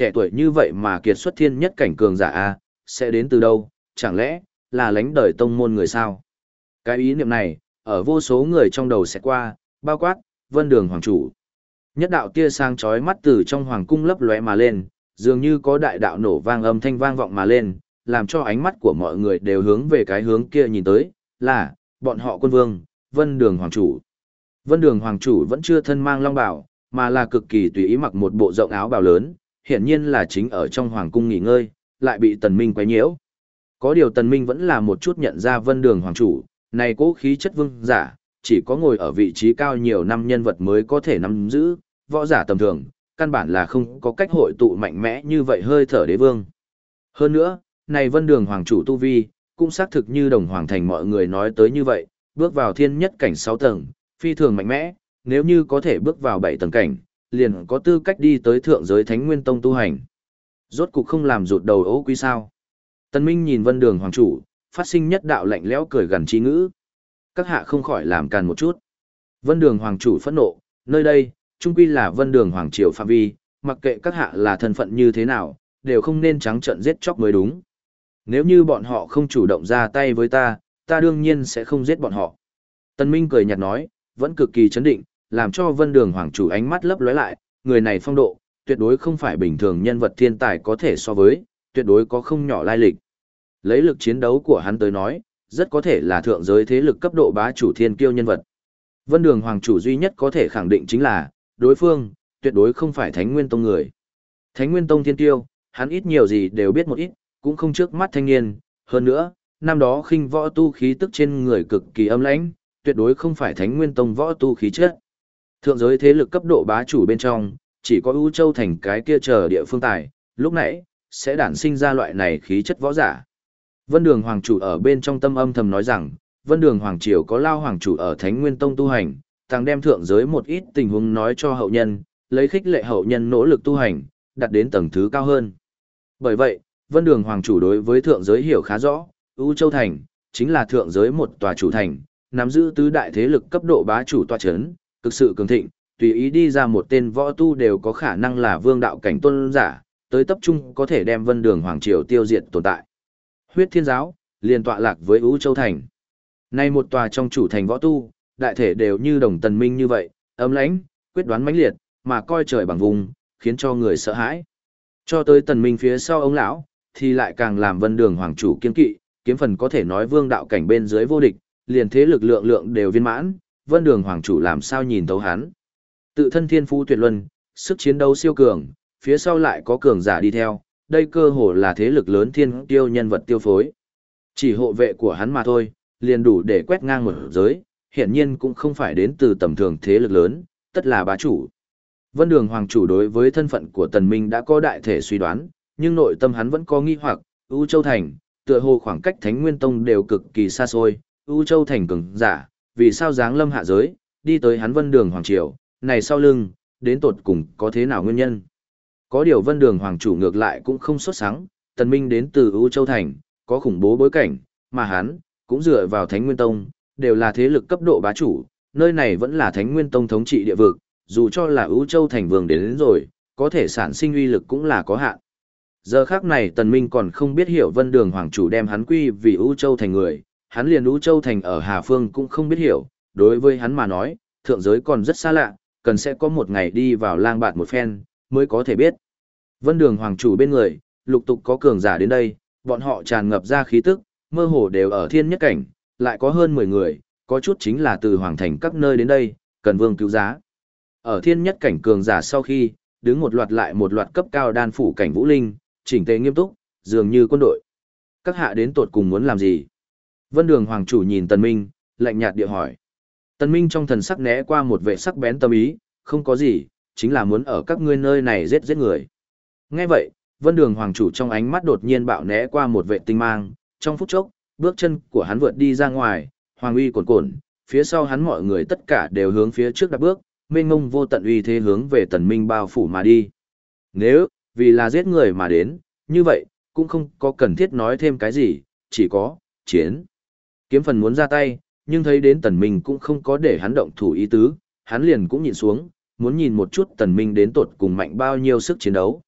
trẻ tuổi như vậy mà kiệt xuất thiên nhất cảnh cường giả a, sẽ đến từ đâu, chẳng lẽ là lãnh đời tông môn người sao? Cái ý niệm này, ở vô số người trong đầu sẽ qua, bao quát, vân đường hoàng chủ. Nhất đạo tia sang chói mắt từ trong hoàng cung lấp lóe mà lên, dường như có đại đạo nổ vang âm thanh vang vọng mà lên, làm cho ánh mắt của mọi người đều hướng về cái hướng kia nhìn tới, là, bọn họ quân vương, vân đường hoàng chủ. Vân đường hoàng chủ vẫn chưa thân mang long bào, mà là cực kỳ tùy ý mặc một bộ rộng áo bào lớn, hiển nhiên là chính ở trong hoàng cung nghỉ ngơi, lại bị tần minh quấy nhiễu. Có điều tần minh vẫn là một chút nhận ra vân đường hoàng chủ, này cố khí chất vương giả, chỉ có ngồi ở vị trí cao nhiều năm nhân vật mới có thể nắm giữ, võ giả tầm thường, căn bản là không có cách hội tụ mạnh mẽ như vậy hơi thở đế vương. Hơn nữa, này vân đường hoàng chủ tu vi, cũng xác thực như đồng hoàng thành mọi người nói tới như vậy, bước vào thiên nhất cảnh 6 tầng, phi thường mạnh mẽ, nếu như có thể bước vào 7 tầng cảnh, liền có tư cách đi tới thượng giới thánh nguyên tông tu hành. Rốt cục không làm rụt đầu ố quý sao. Tân Minh nhìn vân đường hoàng chủ, phát sinh nhất đạo lạnh lẽo cười gần trí ngữ. Các hạ không khỏi làm càn một chút. Vân đường hoàng chủ phẫn nộ, nơi đây, trung quy là vân đường hoàng triều phạm vi, mặc kệ các hạ là thân phận như thế nào, đều không nên trắng trợn giết chóc mới đúng. Nếu như bọn họ không chủ động ra tay với ta, ta đương nhiên sẽ không giết bọn họ. Tân Minh cười nhạt nói, vẫn cực kỳ chấn định, làm cho vân đường hoàng chủ ánh mắt lấp lóe lại, người này phong độ, tuyệt đối không phải bình thường nhân vật thiên tài có thể so với, tuyệt đối có không nhỏ lai lịch. Lấy lực chiến đấu của hắn tới nói, rất có thể là thượng giới thế lực cấp độ bá chủ thiên kiêu nhân vật. Vân đường hoàng chủ duy nhất có thể khẳng định chính là, đối phương, tuyệt đối không phải Thánh Nguyên Tông người. Thánh Nguyên Tông thiên tiêu, hắn ít nhiều gì đều biết một ít, cũng không trước mắt thanh niên, hơn nữa, năm đó khinh võ tu khí tức trên người cực kỳ âm lãnh, tuyệt đối không phải Thánh Nguyên Tông võ tu khí chất. Thượng giới thế lực cấp độ bá chủ bên trong, chỉ có ưu châu thành cái kia chờ địa phương tài, lúc nãy, sẽ đản sinh ra loại này khí chất võ giả. Vân Đường Hoàng chủ ở bên trong tâm âm thầm nói rằng, Vân Đường Hoàng triều có lao hoàng chủ ở Thánh Nguyên Tông tu hành, tăng đem thượng giới một ít tình huống nói cho hậu nhân, lấy khích lệ hậu nhân nỗ lực tu hành, đặt đến tầng thứ cao hơn. Bởi vậy, Vân Đường Hoàng chủ đối với thượng giới hiểu khá rõ, U Châu Thành, chính là thượng giới một tòa chủ thành, nắm giữ tứ đại thế lực cấp độ bá chủ tòa chấn, cực sự cường thịnh, tùy ý đi ra một tên võ tu đều có khả năng là vương đạo cảnh tôn giả, tới tập trung có thể đem Vân Đường Hoàng triều tiêu diệt tồn tại. Huyết Thiên giáo liền tọa lạc với U Châu Thành. Nay một tòa trong chủ thành võ tu, đại thể đều như đồng tần minh như vậy, ấm lãnh, quyết đoán mãnh liệt, mà coi trời bằng vùng, khiến cho người sợ hãi. Cho tới tần minh phía sau ông lão, thì lại càng làm vân đường hoàng chủ kiên kỵ, kiếm phần có thể nói vương đạo cảnh bên dưới vô địch, liền thế lực lượng lượng đều viên mãn, vân đường hoàng chủ làm sao nhìn thấu hắn. Tự thân thiên phú tuyệt luân, sức chiến đấu siêu cường, phía sau lại có cường giả đi theo, đây cơ hồ là thế lực lớn thiên tiêu nhân vật tiêu phối. Chỉ hộ vệ của hắn mà thôi, liền đủ để quét ngang một giới, hiển nhiên cũng không phải đến từ tầm thường thế lực lớn, tất là bá chủ. Vân Đường Hoàng chủ đối với thân phận của Tần Minh đã có đại thể suy đoán, nhưng nội tâm hắn vẫn có nghi hoặc, U Châu Thành, tựa hồ khoảng cách Thánh Nguyên Tông đều cực kỳ xa xôi, U Châu Thành cường giả, vì sao dáng lâm hạ giới, đi tới hắn Vân Đường Hoàng triều, này sau lưng, đến tột cùng có thế nào nguyên nhân. Có điều Vân Đường Hoàng chủ ngược lại cũng không xuất sáng, Tần Minh đến từ U Châu Thành, có khủng bố bối cảnh, mà hắn, cũng dựa vào Thánh Nguyên Tông, đều là thế lực cấp độ bá chủ, nơi này vẫn là Thánh Nguyên Tông thống trị địa vực, dù cho là ưu châu thành vương đến, đến rồi, có thể sản sinh uy lực cũng là có hạn. Giờ khác này Tần Minh còn không biết hiểu Vân Đường Hoàng chủ đem hắn quy vì ưu châu thành người, hắn liền ú châu thành ở Hà Phương cũng không biết hiểu, đối với hắn mà nói, thượng giới còn rất xa lạ, cần sẽ có một ngày đi vào lang bạt một phen, mới có thể biết. Vân Đường Hoàng chủ bên người, lục tục có cường giả đến đây, bọn họ tràn ngập ra khí tức, mơ hồ đều ở thiên nhất cảnh, lại có hơn 10 người, có chút chính là từ hoàng thành các nơi đến đây, cần vương cứu giá. Ở thiên nhất cảnh cường giả sau khi, đứng một loạt lại một loạt cấp cao đan phủ cảnh vũ linh, chỉnh tề nghiêm túc, dường như quân đội. Các hạ đến tột cùng muốn làm gì? Vân đường hoàng chủ nhìn tần minh, lạnh nhạt địa hỏi. Tần minh trong thần sắc né qua một vệ sắc bén tâm ý, không có gì, chính là muốn ở các ngươi nơi này giết giết người. Nghe vậy, vân đường hoàng chủ trong ánh mắt đột nhiên bạo né qua một vệ tinh mang, trong phút chốc, bước chân của hắn vượt đi ra ngoài, hoàng uy cuồn cuộn, phía sau hắn mọi người tất cả đều hướng phía trước đạp bước, mênh ngông vô tận uy thế hướng về tần minh bao phủ mà đi. Nếu, vì là giết người mà đến, như vậy, cũng không có cần thiết nói thêm cái gì, chỉ có, chiến. Kiếm phần muốn ra tay, nhưng thấy đến tần minh cũng không có để hắn động thủ ý tứ, hắn liền cũng nhìn xuống, muốn nhìn một chút tần minh đến tột cùng mạnh bao nhiêu sức chiến đấu.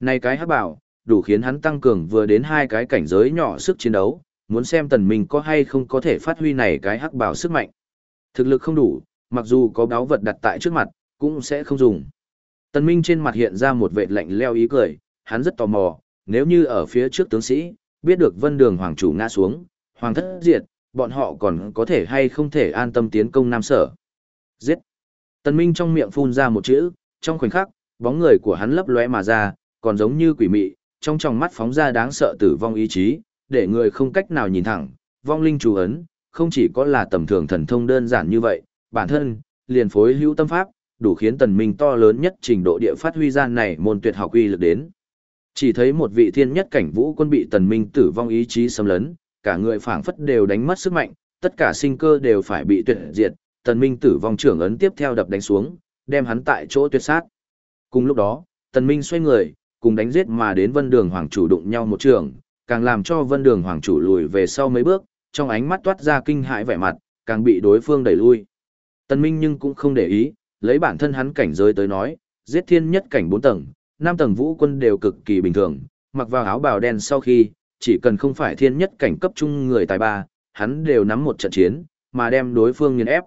Này cái hắc bảo, đủ khiến hắn tăng cường vừa đến hai cái cảnh giới nhỏ sức chiến đấu, muốn xem tần minh có hay không có thể phát huy này cái hắc bảo sức mạnh. Thực lực không đủ, mặc dù có báu vật đặt tại trước mặt, cũng sẽ không dùng. Tần minh trên mặt hiện ra một vệt lạnh leo ý cười, hắn rất tò mò, nếu như ở phía trước tướng sĩ, biết được vân đường hoàng chủ ngã xuống, hoàng thất diệt, bọn họ còn có thể hay không thể an tâm tiến công Nam Sở. Giết! Tần Minh trong miệng phun ra một chữ, trong khoảnh khắc, bóng người của hắn lấp lóe mà ra, còn giống như quỷ mị, trong tròng mắt phóng ra đáng sợ tử vong ý chí, để người không cách nào nhìn thẳng, vong linh chú ấn, không chỉ có là tầm thường thần thông đơn giản như vậy, bản thân, liền phối hữu tâm pháp, đủ khiến tần minh to lớn nhất trình độ địa phát huy gian này môn tuyệt học uy lực đến. Chỉ thấy một vị thiên nhất cảnh vũ quân bị tần minh tử vong ý chí xâm lấn, cả người phảng phất đều đánh mất sức mạnh, tất cả sinh cơ đều phải bị tuyệt diệt, tần minh tử vong trưởng ấn tiếp theo đập đánh xuống, đem hắn tại chỗ tuyệt sát. Cùng lúc đó, tần minh xoay người, cùng đánh giết mà đến vân đường hoàng chủ đụng nhau một trường, càng làm cho vân đường hoàng chủ lùi về sau mấy bước, trong ánh mắt toát ra kinh hãi vẻ mặt, càng bị đối phương đẩy lui. Tần minh nhưng cũng không để ý, lấy bản thân hắn cảnh giới tới nói, giết thiên nhất cảnh 4 tầng, 5 tầng vũ quân đều cực kỳ bình thường, mặc vào áo bào đen sau khi, chỉ cần không phải thiên nhất cảnh cấp trung người tài ba, hắn đều nắm một trận chiến, mà đem đối phương nghiền ép.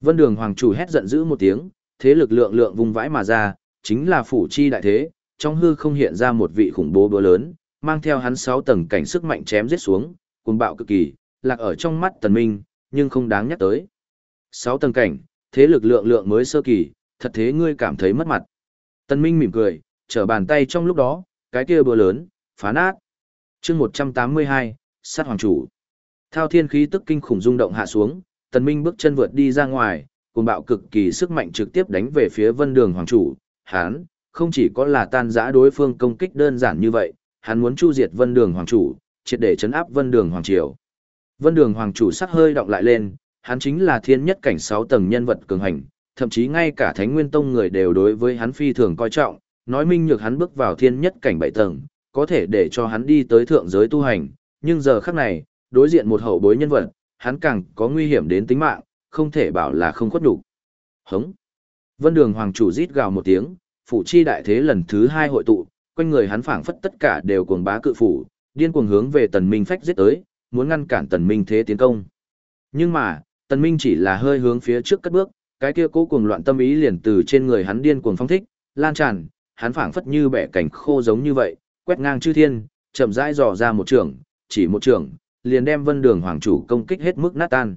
Vân Đường Hoàng chủ hét giận dữ một tiếng, thế lực lượng lượng vùng vãi mà ra, chính là phủ chi đại thế, trong hư không hiện ra một vị khủng bố búa lớn, mang theo hắn 6 tầng cảnh sức mạnh chém giết xuống, cuồng bạo cực kỳ, lạc ở trong mắt Tần Minh, nhưng không đáng nhắc tới. 6 tầng cảnh, thế lực lượng lượng mới sơ kỳ, thật thế ngươi cảm thấy mất mặt. Tần Minh mỉm cười, trở bàn tay trong lúc đó, cái kia búa lớn, phá nát. Chương 182, sát hoàng chủ. Thao thiên khí tức kinh khủng rung động hạ xuống, Tần Minh bước chân vượt đi ra ngoài, cùng bạo cực kỳ sức mạnh trực tiếp đánh về phía Vân Đường hoàng chủ, Hán không chỉ có là tan giã đối phương công kích đơn giản như vậy, hắn muốn chu diệt Vân Đường hoàng chủ, triệt để chấn áp Vân Đường hoàng triều. Vân Đường hoàng chủ sắc hơi động lại lên, hắn chính là thiên nhất cảnh 6 tầng nhân vật cường hành, thậm chí ngay cả Thánh Nguyên Tông người đều đối với hắn phi thường coi trọng, nói minh nhược hắn bước vào thiên nhất cảnh bảy tầng, có thể để cho hắn đi tới thượng giới tu hành, nhưng giờ khắc này, đối diện một hậu bối nhân vật, hắn càng có nguy hiểm đến tính mạng, không thể bảo là không khuất đủ. Hống! Vân Đường Hoàng chủ rít gào một tiếng, phủ chi đại thế lần thứ hai hội tụ, quanh người hắn phảng phất tất cả đều cuồng bá cự phủ, điên cuồng hướng về Tần Minh phách giết tới, muốn ngăn cản Tần Minh thế tiến công. Nhưng mà, Tần Minh chỉ là hơi hướng phía trước cất bước, cái kia cố cuồng loạn tâm ý liền từ trên người hắn điên cuồng phong thích, lan tràn, hắn phảng phất như bẻ cảnh khô giống như vậy, quét ngang chư thiên, chậm rãi dò ra một trường, chỉ một trường, liền đem Vân Đường Hoàng chủ công kích hết mức nát tan.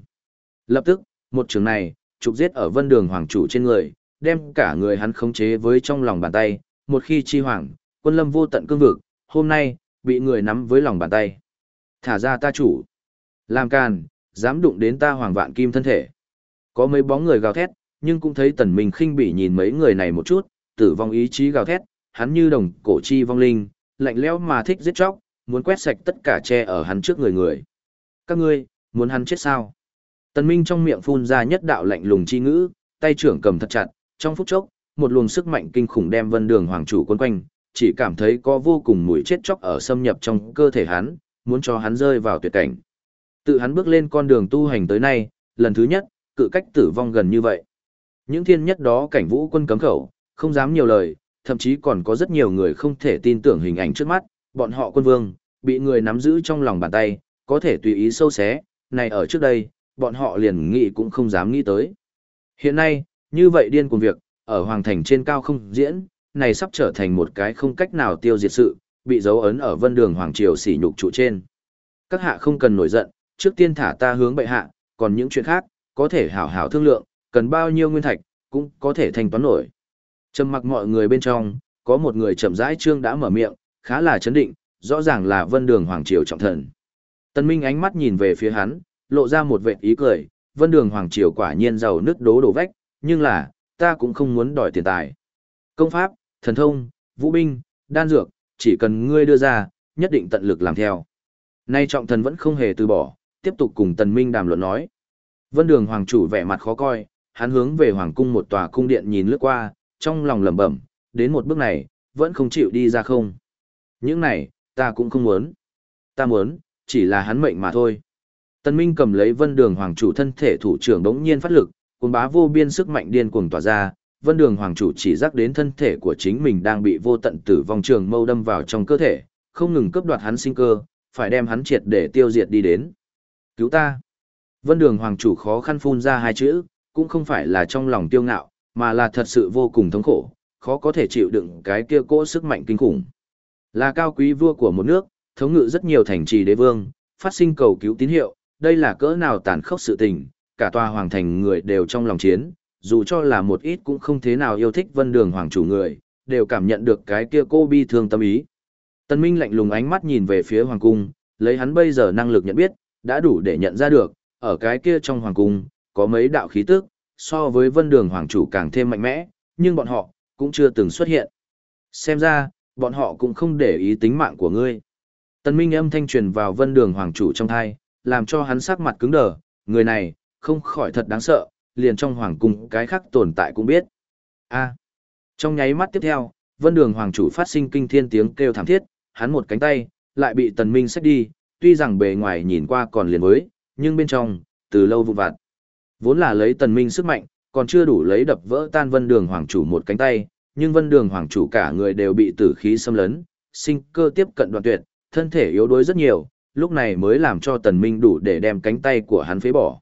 Lập tức, một trường này, trục giết ở Vân Đường Hoàng chủ trên người, đem cả người hắn khống chế với trong lòng bàn tay, một khi chi hoàng, quân lâm vô tận cương vực, hôm nay, bị người nắm với lòng bàn tay. Thả ra ta chủ. Làm càn, dám đụng đến ta hoàng vạn kim thân thể. Có mấy bóng người gào thét, nhưng cũng thấy tần minh khinh bỉ nhìn mấy người này một chút, tử vong ý chí gào thét, hắn như đồng cổ chi vong linh, lạnh lẽo mà thích giết chóc, muốn quét sạch tất cả che ở hắn trước người người. Các ngươi, muốn hắn chết sao? Tần Minh trong miệng phun ra nhất đạo lạnh lùng chi ngữ, tay trưởng cầm thật chặt, trong phút chốc, một luồng sức mạnh kinh khủng đem Vân Đường Hoàng chủ quấn quanh, chỉ cảm thấy có vô cùng mùi chết chóc ở xâm nhập trong cơ thể hắn, muốn cho hắn rơi vào tuyệt cảnh. Tự hắn bước lên con đường tu hành tới nay, lần thứ nhất, cự cách tử vong gần như vậy. Những thiên nhất đó cảnh vũ quân cấm khẩu, không dám nhiều lời, thậm chí còn có rất nhiều người không thể tin tưởng hình ảnh trước mắt, bọn họ quân vương, bị người nắm giữ trong lòng bàn tay, có thể tùy ý sâu xé, này ở trước đây, bọn họ liền nghĩ cũng không dám nghĩ tới. Hiện nay, như vậy điên cuồng việc, ở hoàng thành trên cao không diễn, này sắp trở thành một cái không cách nào tiêu diệt sự, bị dấu ấn ở vân đường hoàng triều sỉ nhục trụ trên. Các hạ không cần nổi giận, trước tiên thả ta hướng bệ hạ, còn những chuyện khác, có thể hảo hảo thương lượng, cần bao nhiêu nguyên thạch, cũng có thể thanh toán nổi. Trầm mặc mọi người bên trong, có một người chậm rãi trương đã mở miệng, khá là chấn định, rõ ràng là vân đường hoàng triều trọng thần. Tân Minh ánh mắt nhìn về phía hắn, lộ ra một vệt ý cười, vân đường hoàng triều quả nhiên giàu nước đố đổ vách, nhưng là, ta cũng không muốn đòi tiền tài. Công pháp, thần thông, vũ binh, đan dược, chỉ cần ngươi đưa ra, nhất định tận lực làm theo. Nay trọng thần vẫn không hề từ bỏ, tiếp tục cùng tần minh đàm luận nói. Vân đường hoàng chủ vẻ mặt khó coi, hắn hướng về hoàng cung một tòa cung điện nhìn lướt qua, trong lòng lẩm bẩm, đến một bước này, vẫn không chịu đi ra không. Những này, ta cũng không muốn. Ta muốn, chỉ là hắn mệnh mà thôi. Tân Minh cầm lấy vân đường hoàng chủ thân thể thủ trưởng đống nhiên phát lực, cuồng bá vô biên sức mạnh điên cuồng tỏa ra, Vân Đường Hoàng chủ chỉ giác đến thân thể của chính mình đang bị vô tận tử vong trường mâu đâm vào trong cơ thể, không ngừng cướp đoạt hắn sinh cơ, phải đem hắn triệt để tiêu diệt đi đến. Cứu ta! Vân Đường Hoàng chủ khó khăn phun ra hai chữ, cũng không phải là trong lòng tiêu ngạo, mà là thật sự vô cùng thống khổ, khó có thể chịu đựng cái kia cỗ sức mạnh kinh khủng. Là cao quý vua của một nước, thống ngự rất nhiều thành trì đế vương, phát sinh cầu cứu tín hiệu, đây là cỡ nào tàn khốc sự tình, cả tòa hoàng thành người đều trong lòng chiến, dù cho là một ít cũng không thế nào yêu thích vân đường hoàng chủ người, đều cảm nhận được cái kia cô bi thương tâm ý. Tân Minh lạnh lùng ánh mắt nhìn về phía hoàng cung, lấy hắn bây giờ năng lực nhận biết, đã đủ để nhận ra được, ở cái kia trong hoàng cung, có mấy đạo khí tức, so với vân đường hoàng chủ càng thêm mạnh mẽ, nhưng bọn họ, cũng chưa từng xuất hiện. Xem ra, bọn họ cũng không để ý tính mạng của ngươi. Tần Minh âm thanh truyền vào vân đường hoàng chủ trong thai, làm cho hắn sắc mặt cứng đờ, người này, không khỏi thật đáng sợ, liền trong hoàng cung cái khác tồn tại cũng biết. A. Trong nháy mắt tiếp theo, vân đường hoàng chủ phát sinh kinh thiên tiếng kêu thảm thiết, hắn một cánh tay, lại bị tần minh xách đi, tuy rằng bề ngoài nhìn qua còn liền với, nhưng bên trong, từ lâu vụn vặt. Vốn là lấy tần minh sức mạnh, còn chưa đủ lấy đập vỡ tan vân đường hoàng chủ một cánh tay, nhưng vân đường hoàng chủ cả người đều bị tử khí xâm lấn, sinh cơ tiếp cận đoạn tuyệt, thân thể yếu đuối rất nhiều, lúc này mới làm cho tần minh đủ để đem cánh tay của hắn phế bỏ.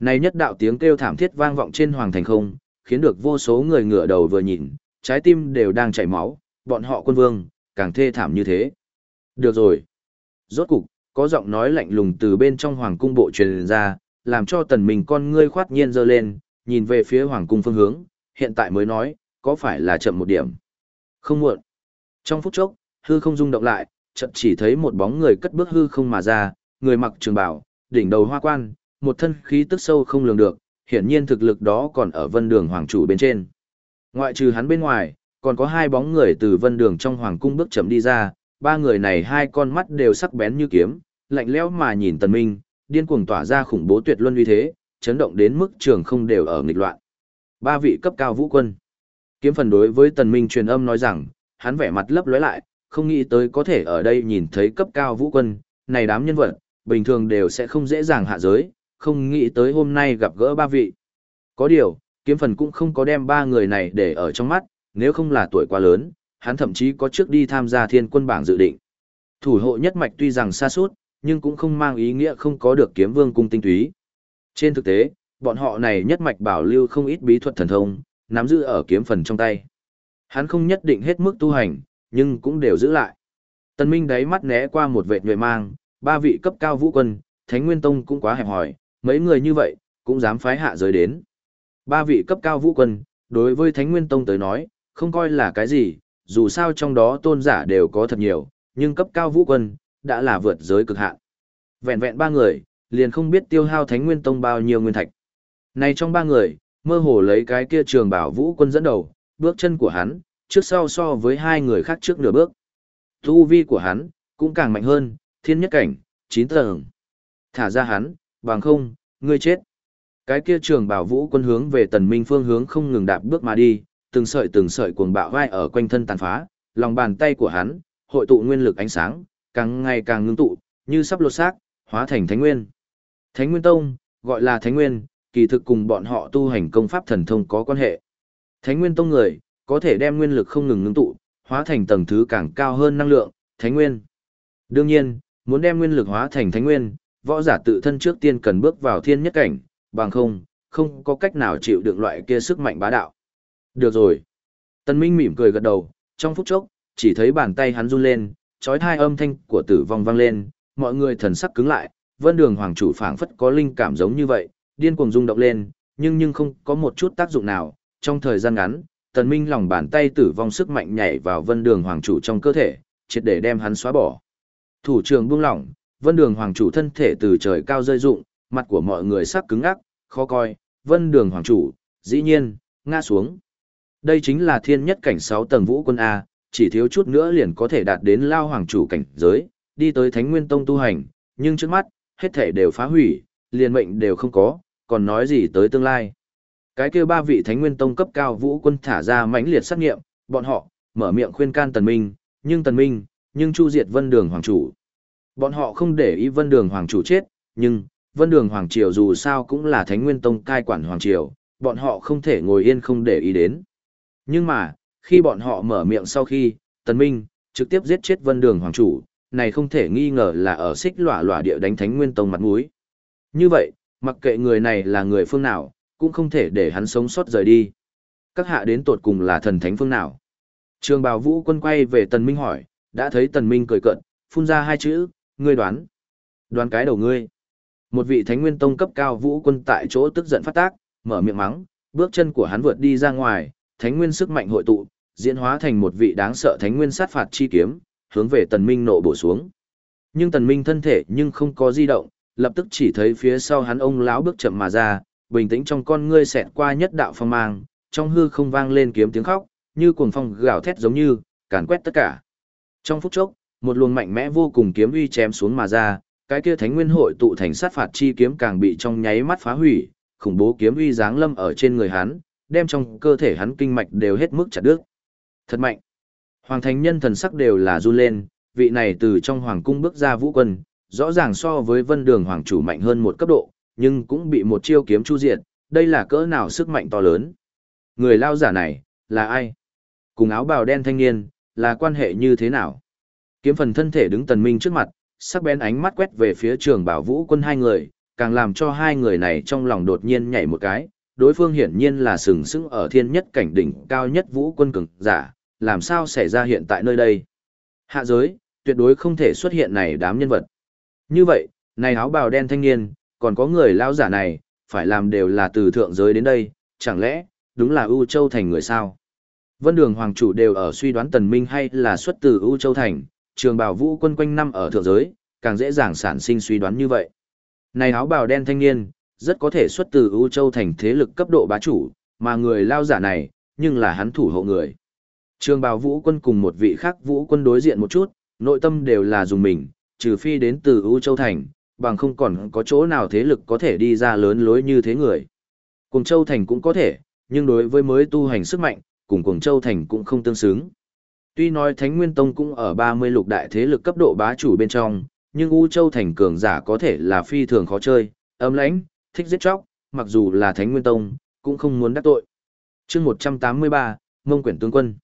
Này nhất đạo tiếng kêu thảm thiết vang vọng trên hoàng thành không, khiến được vô số người ngửa đầu vừa nhìn, trái tim đều đang chảy máu, bọn họ quân vương, càng thê thảm như thế. Được rồi. Rốt cục, có giọng nói lạnh lùng từ bên trong hoàng cung bộ truyền ra, làm cho tần minh con ngươi khoát nhiên dơ lên, nhìn về phía hoàng cung phương hướng, hiện tại mới nói, có phải là chậm một điểm. Không muộn. Trong phút chốc, hư không rung động lại, chợt chỉ thấy một bóng người cất bước hư không mà ra, người mặc trường bào, đỉnh đầu hoa quan, một thân khí tức sâu không lường được, hiển nhiên thực lực đó còn ở vân đường hoàng chủ bên trên. Ngoại trừ hắn bên ngoài, còn có hai bóng người từ vân đường trong hoàng cung bước chậm đi ra, ba người này hai con mắt đều sắc bén như kiếm, lạnh lẽo mà nhìn tần minh, điên cuồng tỏa ra khủng bố tuyệt luân uy thế, chấn động đến mức trường không đều ở nghịch loạn. Ba vị cấp cao vũ quân. Kiếm phần đối với tần minh truyền âm nói rằng, hắn vẻ mặt lấp lóe lại, không nghĩ tới có thể ở đây nhìn thấy cấp cao vũ quân, này đám nhân vật, bình thường đều sẽ không dễ dàng hạ giới, không nghĩ tới hôm nay gặp gỡ ba vị. Có điều, kiếm phần cũng không có đem ba người này để ở trong mắt, nếu không là tuổi quá lớn, hắn thậm chí có trước đi tham gia thiên quân bảng dự định. Thủ hộ nhất mạch tuy rằng xa suốt, nhưng cũng không mang ý nghĩa không có được kiếm vương cung tinh túy. Trên thực tế, bọn họ này nhất mạch bảo lưu không ít bí thuật thần thông, nắm giữ ở kiếm phần trong tay. Hắn không nhất định hết mức tu hành, nhưng cũng đều giữ lại. Tần Minh đáy mắt né qua một vệt nhuệ mang, ba vị cấp cao vũ quân, Thánh Nguyên Tông cũng quá hẹp hòi, mấy người như vậy, cũng dám phái hạ giới đến. Ba vị cấp cao vũ quân, đối với Thánh Nguyên Tông tới nói, không coi là cái gì, dù sao trong đó tôn giả đều có thật nhiều, nhưng cấp cao vũ quân, đã là vượt giới cực hạn. Vẹn vẹn ba người, liền không biết tiêu hao Thánh Nguyên Tông bao nhiêu nguyên thạch. Này trong ba người, mơ hồ lấy cái kia trường bảo vũ quân dẫn đầu, bước chân của hắn, trước sau so với hai người khác trước nửa bước. Tu vi của hắn, cũng càng mạnh hơn, thiên nhất cảnh, chín tầng. Thả ra hắn, bằng không, ngươi chết. Cái kia trường bảo vũ quân hướng về tần minh phương hướng không ngừng đạp bước mà đi, từng sợi từng sợi cuồng bạo vai ở quanh thân tàn phá, lòng bàn tay của hắn, hội tụ nguyên lực ánh sáng, càng ngày càng ngưng tụ, như sắp lột xác, hóa thành thánh nguyên. Thánh nguyên tông, gọi là thánh nguyên, kỳ thực cùng bọn họ tu hành công pháp thần thông có quan hệ. Thánh nguyên tông người, có thể đem nguyên lực không ngừng ngưng tụ, hóa thành tầng thứ càng cao hơn năng lượng, thánh nguyên. Đương nhiên, muốn đem nguyên lực hóa thành thánh nguyên, võ giả tự thân trước tiên cần bước vào thiên nhất cảnh, bằng không, không có cách nào chịu được loại kia sức mạnh bá đạo. Được rồi. Tân Minh mỉm cười gật đầu, trong phút chốc, chỉ thấy bàn tay hắn run lên, chói tai âm thanh của tử vong vang lên, mọi người thần sắc cứng lại, vân đường hoàng chủ phảng phất có linh cảm giống như vậy, điên cuồng rung động lên, nhưng nhưng không có một chút tác dụng nào, trong thời gian ngắn, tần minh lòng bàn tay tử vong sức mạnh nhảy vào vân đường hoàng chủ trong cơ thể, triệt để đem hắn xóa bỏ. Thủ trường buông lỏng, vân đường hoàng chủ thân thể từ trời cao rơi rụng, mặt của mọi người sắc cứng ngắc, khó coi, vân đường hoàng chủ, dĩ nhiên, ngã xuống. Đây chính là thiên nhất cảnh 6 tầng vũ quân A, chỉ thiếu chút nữa liền có thể đạt đến lao hoàng chủ cảnh giới, đi tới thánh nguyên tông tu hành, nhưng trước mắt, hết thể đều phá hủy, liền mệnh đều không có, còn nói gì tới tương lai. Cái kia ba vị Thánh Nguyên Tông cấp cao vũ quân thả ra mãnh liệt sát nghiệm, bọn họ mở miệng khuyên can Tần Minh, nhưng Tần Minh, nhưng chu diệt Vân Đường hoàng chủ. Bọn họ không để ý Vân Đường hoàng chủ chết, nhưng Vân Đường hoàng triều dù sao cũng là Thánh Nguyên Tông cai quản hoàng triều, bọn họ không thể ngồi yên không để ý đến. Nhưng mà, khi bọn họ mở miệng sau khi, Tần Minh, trực tiếp giết chết vân đường hoàng chủ, này không thể nghi ngờ là ở xích lỏa lỏa địa đánh thánh nguyên tông mặt mũi. Như vậy, mặc kệ người này là người phương nào, cũng không thể để hắn sống sót rời đi. Các hạ đến tột cùng là thần thánh phương nào? Trường bào vũ quân quay về tần minh hỏi, đã thấy tần minh cười cợt, phun ra hai chữ, ngươi đoán. Đoán cái đầu ngươi. Một vị thánh nguyên tông cấp cao vũ quân tại chỗ tức giận phát tác, mở miệng mắng, bước chân của hắn vượt đi ra ngoài, thánh nguyên sức mạnh hội tụ, diễn hóa thành một vị đáng sợ thánh nguyên sát phạt chi kiếm, hướng về tần minh nộ bổ xuống. Nhưng tần minh thân thể nhưng không có di động, lập tức chỉ thấy phía sau hắn ông lão bước chậm mà ra, bình tĩnh trong con ngươi xẹt qua nhất đạo phong mang, trong hư không vang lên kiếm tiếng khóc, như cuồng phong gào thét giống như, càn quét tất cả. Trong phút chốc, một luồng mạnh mẽ vô cùng kiếm uy chém xuống mà ra, cái kia thánh nguyên hội tụ thành sát phạt chi kiếm càng bị trong nháy mắt phá hủy, khủng bố kiếm uy giáng lâm ở trên người hắn, đem trong cơ thể hắn kinh mạch đều hết mức chặt đứt. Thật mạnh. Hoàng thành nhân thần sắc đều là run lên, vị này từ trong hoàng cung bước ra vũ quân, rõ ràng so với vân đường hoàng chủ mạnh hơn một cấp độ, nhưng cũng bị một chiêu kiếm chu diệt, đây là cỡ nào sức mạnh to lớn. Người lao giả này, là ai? Cùng áo bào đen thanh niên, là quan hệ như thế nào? Kiếm phần thân thể đứng tần minh trước mặt, sắc bén ánh mắt quét về phía trường bảo vũ quân hai người, càng làm cho hai người này trong lòng đột nhiên nhảy một cái, đối phương hiển nhiên là sừng sững ở thiên nhất cảnh đỉnh cao nhất vũ quân cường giả, làm sao xảy ra hiện tại nơi đây? Hạ giới, tuyệt đối không thể xuất hiện này đám nhân vật. Như vậy, này áo bào đen thanh niên, còn có người lao giả này, phải làm đều là từ thượng giới đến đây, chẳng lẽ, đúng là ưu châu thành người sao? Vân đường hoàng chủ đều ở suy đoán tần minh hay là xuất từ ưu châu thành, trường bào vũ quân quanh năm ở thượng giới, càng dễ dàng sản sinh suy đoán như vậy. Này áo bào đen thanh niên, rất có thể xuất từ ưu châu thành thế lực cấp độ bá chủ, mà người lao giả này, nhưng là hắn thủ hộ người. Trường bào vũ quân cùng một vị khác vũ quân đối diện một chút, nội tâm đều là dùng mình, trừ phi đến từ U châu thành, bằng không còn có chỗ nào thế lực có thể đi ra lớn lối như thế người. Cùng châu thành cũng có thể, nhưng đối với mới tu hành sức mạnh, cùng cùng châu thành cũng không tương xứng. Tuy nói Thánh Nguyên Tông cũng ở 30 lục đại thế lực cấp độ bá chủ bên trong, nhưng U Châu thành cường giả có thể là phi thường khó chơi, ấm lãnh, thích giết chóc, mặc dù là Thánh Nguyên Tông, cũng không muốn đắc tội. chương 183, Mông Quyển Tướng Quân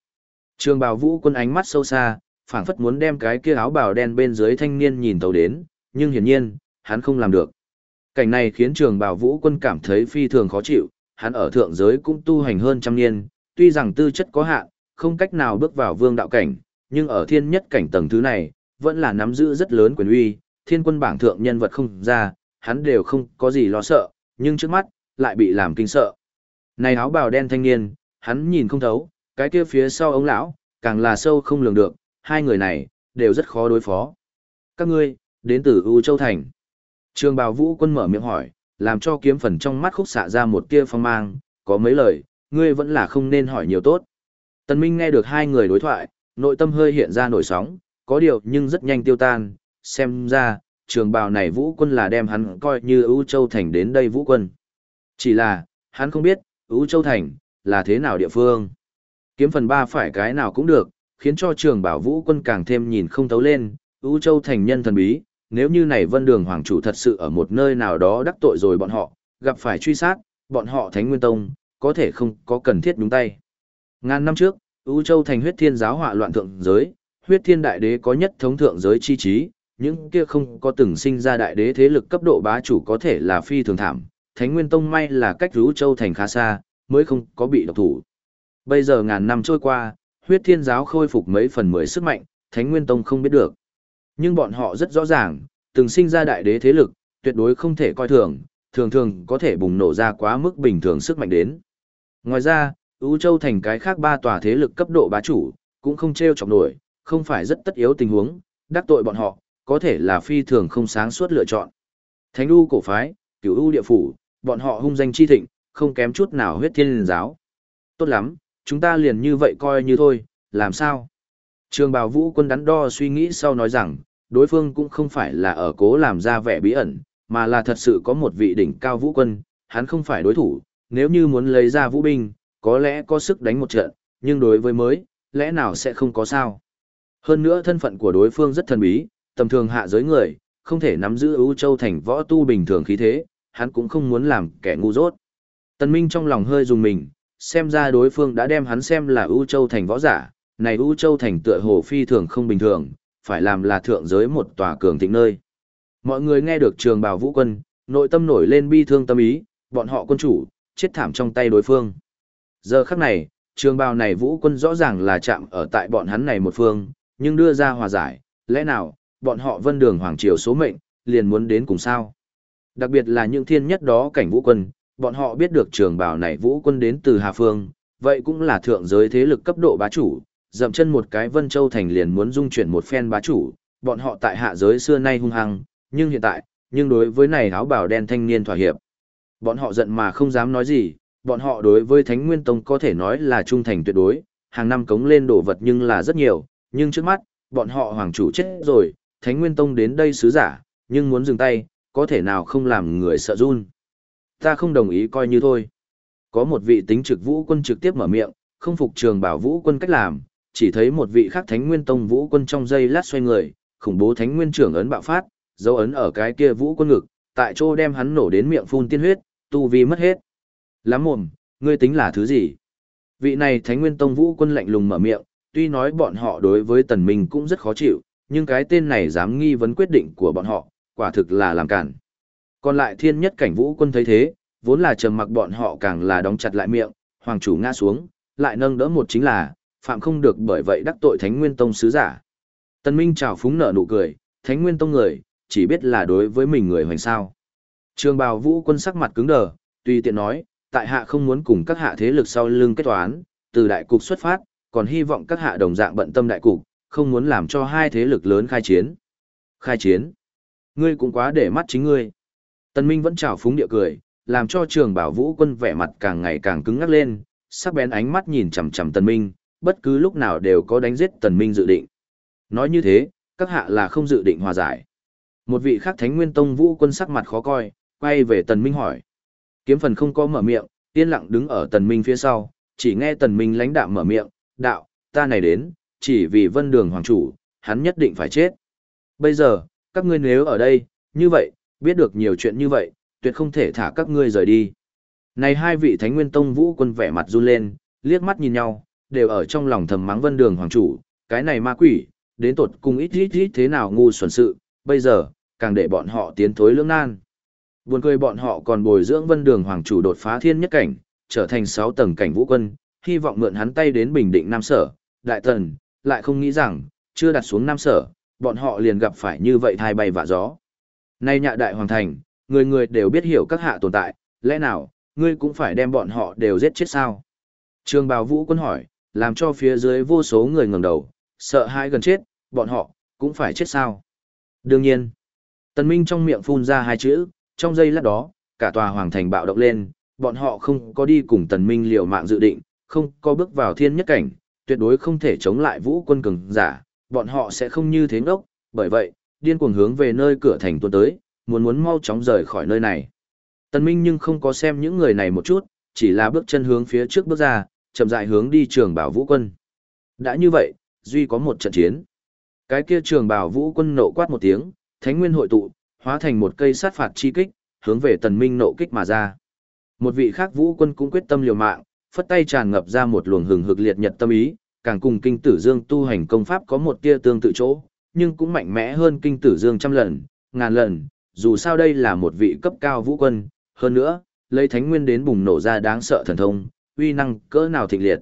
Trường bào vũ quân ánh mắt sâu xa, phảng phất muốn đem cái kia áo bào đen bên dưới thanh niên nhìn tàu đến, nhưng hiển nhiên, hắn không làm được. Cảnh này khiến trường bào vũ quân cảm thấy phi thường khó chịu, hắn ở thượng giới cũng tu hành hơn trăm niên, tuy rằng tư chất có hạn, không cách nào bước vào vương đạo cảnh, nhưng ở thiên nhất cảnh tầng thứ này, vẫn là nắm giữ rất lớn quyền uy, thiên quân bảng thượng nhân vật không ra, hắn đều không có gì lo sợ, nhưng trước mắt, lại bị làm kinh sợ. Này áo bào đen thanh niên, hắn nhìn không thấu, cái kia phía sau ông lão, càng là sâu không lường được, hai người này, đều rất khó đối phó. Các ngươi, đến từ U Châu Thành. Trường bào vũ quân mở miệng hỏi, làm cho kiếm phần trong mắt khúc xạ ra một tia phong mang, có mấy lời, ngươi vẫn là không nên hỏi nhiều tốt. Tần Minh nghe được hai người đối thoại, nội tâm hơi hiện ra nổi sóng, có điều nhưng rất nhanh tiêu tan, xem ra, trường bào này vũ quân là đem hắn coi như U Châu Thành đến đây vũ quân. Chỉ là, hắn không biết, U Châu Thành, là thế nào địa phương. Kiếm phần ba phải cái nào cũng được, khiến cho trường bảo vũ quân càng thêm nhìn không thấu lên, U Châu Thành nhân thần bí, nếu như này vân đường hoàng chủ thật sự ở một nơi nào đó đắc tội rồi bọn họ, gặp phải truy sát, bọn họ Thánh Nguyên Tông, có thể không có cần thiết đúng tay. Ngàn năm trước, U Châu thành huyết thiên giáo họa loạn thượng giới, huyết thiên đại đế có nhất thống thượng giới chi trí, những kia không có từng sinh ra đại đế thế lực cấp độ bá chủ có thể là phi thường thảm, Thánh Nguyên Tông may là cách U Châu thành khá xa, mới không có bị độc thủ. Bây giờ ngàn năm trôi qua, huyết thiên giáo khôi phục mấy phần mười sức mạnh, Thánh Nguyên Tông không biết được. Nhưng bọn họ rất rõ ràng, từng sinh ra đại đế thế lực, tuyệt đối không thể coi thường, thường thường có thể bùng nổ ra quá mức bình thường sức mạnh đến. Ngoài ra, U Châu thành cái khác ba tòa thế lực cấp độ bá chủ, cũng không treo chọc nổi, không phải rất tất yếu tình huống, đắc tội bọn họ, có thể là phi thường không sáng suốt lựa chọn. Thánh U cổ phái, cửu U địa phủ, bọn họ hung danh chi thịnh, không kém chút nào huyết thiên giáo. Tốt lắm, chúng ta liền như vậy coi như thôi, làm sao? Trường bào vũ quân đắn đo suy nghĩ sau nói rằng, đối phương cũng không phải là ở cố làm ra vẻ bí ẩn, mà là thật sự có một vị đỉnh cao vũ quân, hắn không phải đối thủ, nếu như muốn lấy ra vũ binh, có lẽ có sức đánh một trận, nhưng đối với mới, lẽ nào sẽ không có sao. Hơn nữa thân phận của đối phương rất thần bí, tầm thường hạ giới người, không thể nắm giữ ưu châu thành võ tu bình thường khí thế, hắn cũng không muốn làm kẻ ngu dốt. Tần Minh trong lòng hơi dùng mình, xem ra đối phương đã đem hắn xem là ưu Châu Thành võ giả, này ưu Châu Thành tựa hồ phi thường không bình thường, phải làm là thượng giới một tòa cường thịnh nơi. Mọi người nghe được trường bào vũ quân, nội tâm nổi lên bi thương tâm ý, bọn họ quân chủ, chết thảm trong tay đối phương. Giờ khắc này, trường bào này vũ quân rõ ràng là chạm ở tại bọn hắn này một phương, nhưng đưa ra hòa giải, lẽ nào, bọn họ vân đường hoàng triều số mệnh, liền muốn đến cùng sao. Đặc biệt là những thiên nhất đó cảnh vũ quân, bọn họ biết được trường Bảo này vũ quân đến từ Hà Phương, vậy cũng là thượng giới thế lực cấp độ bá chủ, dậm chân một cái Vân Châu Thành liền muốn dung chuyển một phen bá chủ, bọn họ tại hạ giới xưa nay hung hăng, nhưng hiện tại, nhưng đối với này áo bảo đen thanh niên thỏa hiệp. Bọn họ giận mà không dám nói gì, bọn họ đối với Thánh Nguyên Tông có thể nói là trung thành tuyệt đối, hàng năm cống lên đổ vật nhưng là rất nhiều, nhưng trước mắt, bọn họ hoàng chủ chết rồi, Thánh Nguyên Tông đến đây sứ giả, nhưng muốn dừng tay, có thể nào không làm người sợ run. Ta không đồng ý coi như thôi. Có một vị tính trực vũ quân trực tiếp mở miệng, không phục trường bảo vũ quân cách làm, chỉ thấy một vị khác Thánh Nguyên Tông vũ quân trong dây lát xoay người, khủng bố Thánh Nguyên trưởng ấn bạo phát, dấu ấn ở cái kia vũ quân ngực, tại chỗ đem hắn nổ đến miệng phun tiên huyết, tu vi mất hết. Lắm mồm, ngươi tính là thứ gì? Vị này Thánh Nguyên Tông vũ quân lạnh lùng mở miệng, tuy nói bọn họ đối với tần minh cũng rất khó chịu, nhưng cái tên này dám nghi vấn quyết định của bọn họ, quả thực là làm cản. Còn lại thiên nhất cảnh vũ quân thấy thế, vốn là trầm mặc bọn họ càng là đóng chặt lại miệng, hoàng chủ ngã xuống, lại nâng đỡ một chính là, phạm không được bởi vậy đắc tội Thánh Nguyên Tông sứ giả. tân Minh chào phúng nở nụ cười, Thánh Nguyên Tông người, chỉ biết là đối với mình người hoành sao. Trường bào vũ quân sắc mặt cứng đờ, tùy tiện nói, tại hạ không muốn cùng các hạ thế lực sau lưng kết toán, từ đại cục xuất phát, còn hy vọng các hạ đồng dạng bận tâm đại cục, không muốn làm cho hai thế lực lớn khai chiến. Khai chiến? Ngươi cũng quá để mắt chính ngươi. Tần Minh vẫn trào phúng địa cười, làm cho trường bảo vũ quân vẻ mặt càng ngày càng cứng ngắc lên, sắc bén ánh mắt nhìn chằm chằm Tần Minh, bất cứ lúc nào đều có đánh giết Tần Minh dự định. Nói như thế, các hạ là không dự định hòa giải. Một vị khác Thánh Nguyên Tông vũ quân sắc mặt khó coi, quay về Tần Minh hỏi. Kiếm phần không có mở miệng, yên lặng đứng ở Tần Minh phía sau, chỉ nghe Tần Minh lãnh đạm mở miệng, đạo, ta này đến, chỉ vì vân đường hoàng chủ, hắn nhất định phải chết. Bây giờ, các ngươi nếu ở đây, như vậy, biết được nhiều chuyện như vậy, tuyệt không thể thả các ngươi rời đi. Này hai vị Thánh Nguyên Tông vũ quân vẻ mặt run lên, liếc mắt nhìn nhau, đều ở trong lòng thầm mắng vân đường hoàng chủ, cái này ma quỷ, đến tột cùng ít ít ít thế nào ngu xuẩn sự, bây giờ, càng để bọn họ tiến thối lưỡng nan. Buồn cười bọn họ còn bồi dưỡng vân đường hoàng chủ đột phá thiên nhất cảnh, trở thành 6 tầng cảnh vũ quân, hy vọng mượn hắn tay đến bình định Nam Sở, Đại Tần, lại không nghĩ rằng, chưa đặt xuống Nam Sở, bọn họ liền gặp phải như vậy thai bay vạ gió. Nay nhạ đại hoàng thành, người người đều biết hiểu các hạ tồn tại, lẽ nào, ngươi cũng phải đem bọn họ đều giết chết sao? Trường bào vũ quân hỏi, làm cho phía dưới vô số người ngẩng đầu, sợ hãi gần chết, bọn họ, cũng phải chết sao? Đương nhiên, Tần Minh trong miệng phun ra hai chữ, trong giây lát đó, cả tòa hoàng thành bạo động lên, bọn họ không có đi cùng Tần Minh liều mạng dự định, không có bước vào thiên nhất cảnh, tuyệt đối không thể chống lại vũ quân cường giả, bọn họ sẽ không như thế ngốc, bởi vậy, điên cuồng hướng về nơi cửa thành tuôn tới, muốn muốn mau chóng rời khỏi nơi này. Tần Minh nhưng không có xem những người này một chút, chỉ là bước chân hướng phía trước bước ra, chậm rãi hướng đi trường bảo vũ quân. Đã như vậy, duy có một trận chiến. Cái kia trường bảo vũ quân nộ quát một tiếng, thánh nguyên hội tụ, hóa thành một cây sát phạt chi kích, hướng về tần minh nộ kích mà ra. Một vị khác vũ quân cũng quyết tâm liều mạng, phất tay tràn ngập ra một luồng hừng hực liệt nhật tâm ý, càng cùng kinh tử dương tu hành công pháp có một tia tương tự chỗ, nhưng cũng mạnh mẽ hơn kinh tử dương trăm lần, ngàn lần, dù sao đây là một vị cấp cao vũ quân, hơn nữa, lấy thánh nguyên đến bùng nổ ra đáng sợ thần thông, uy năng cỡ nào thịnh liệt.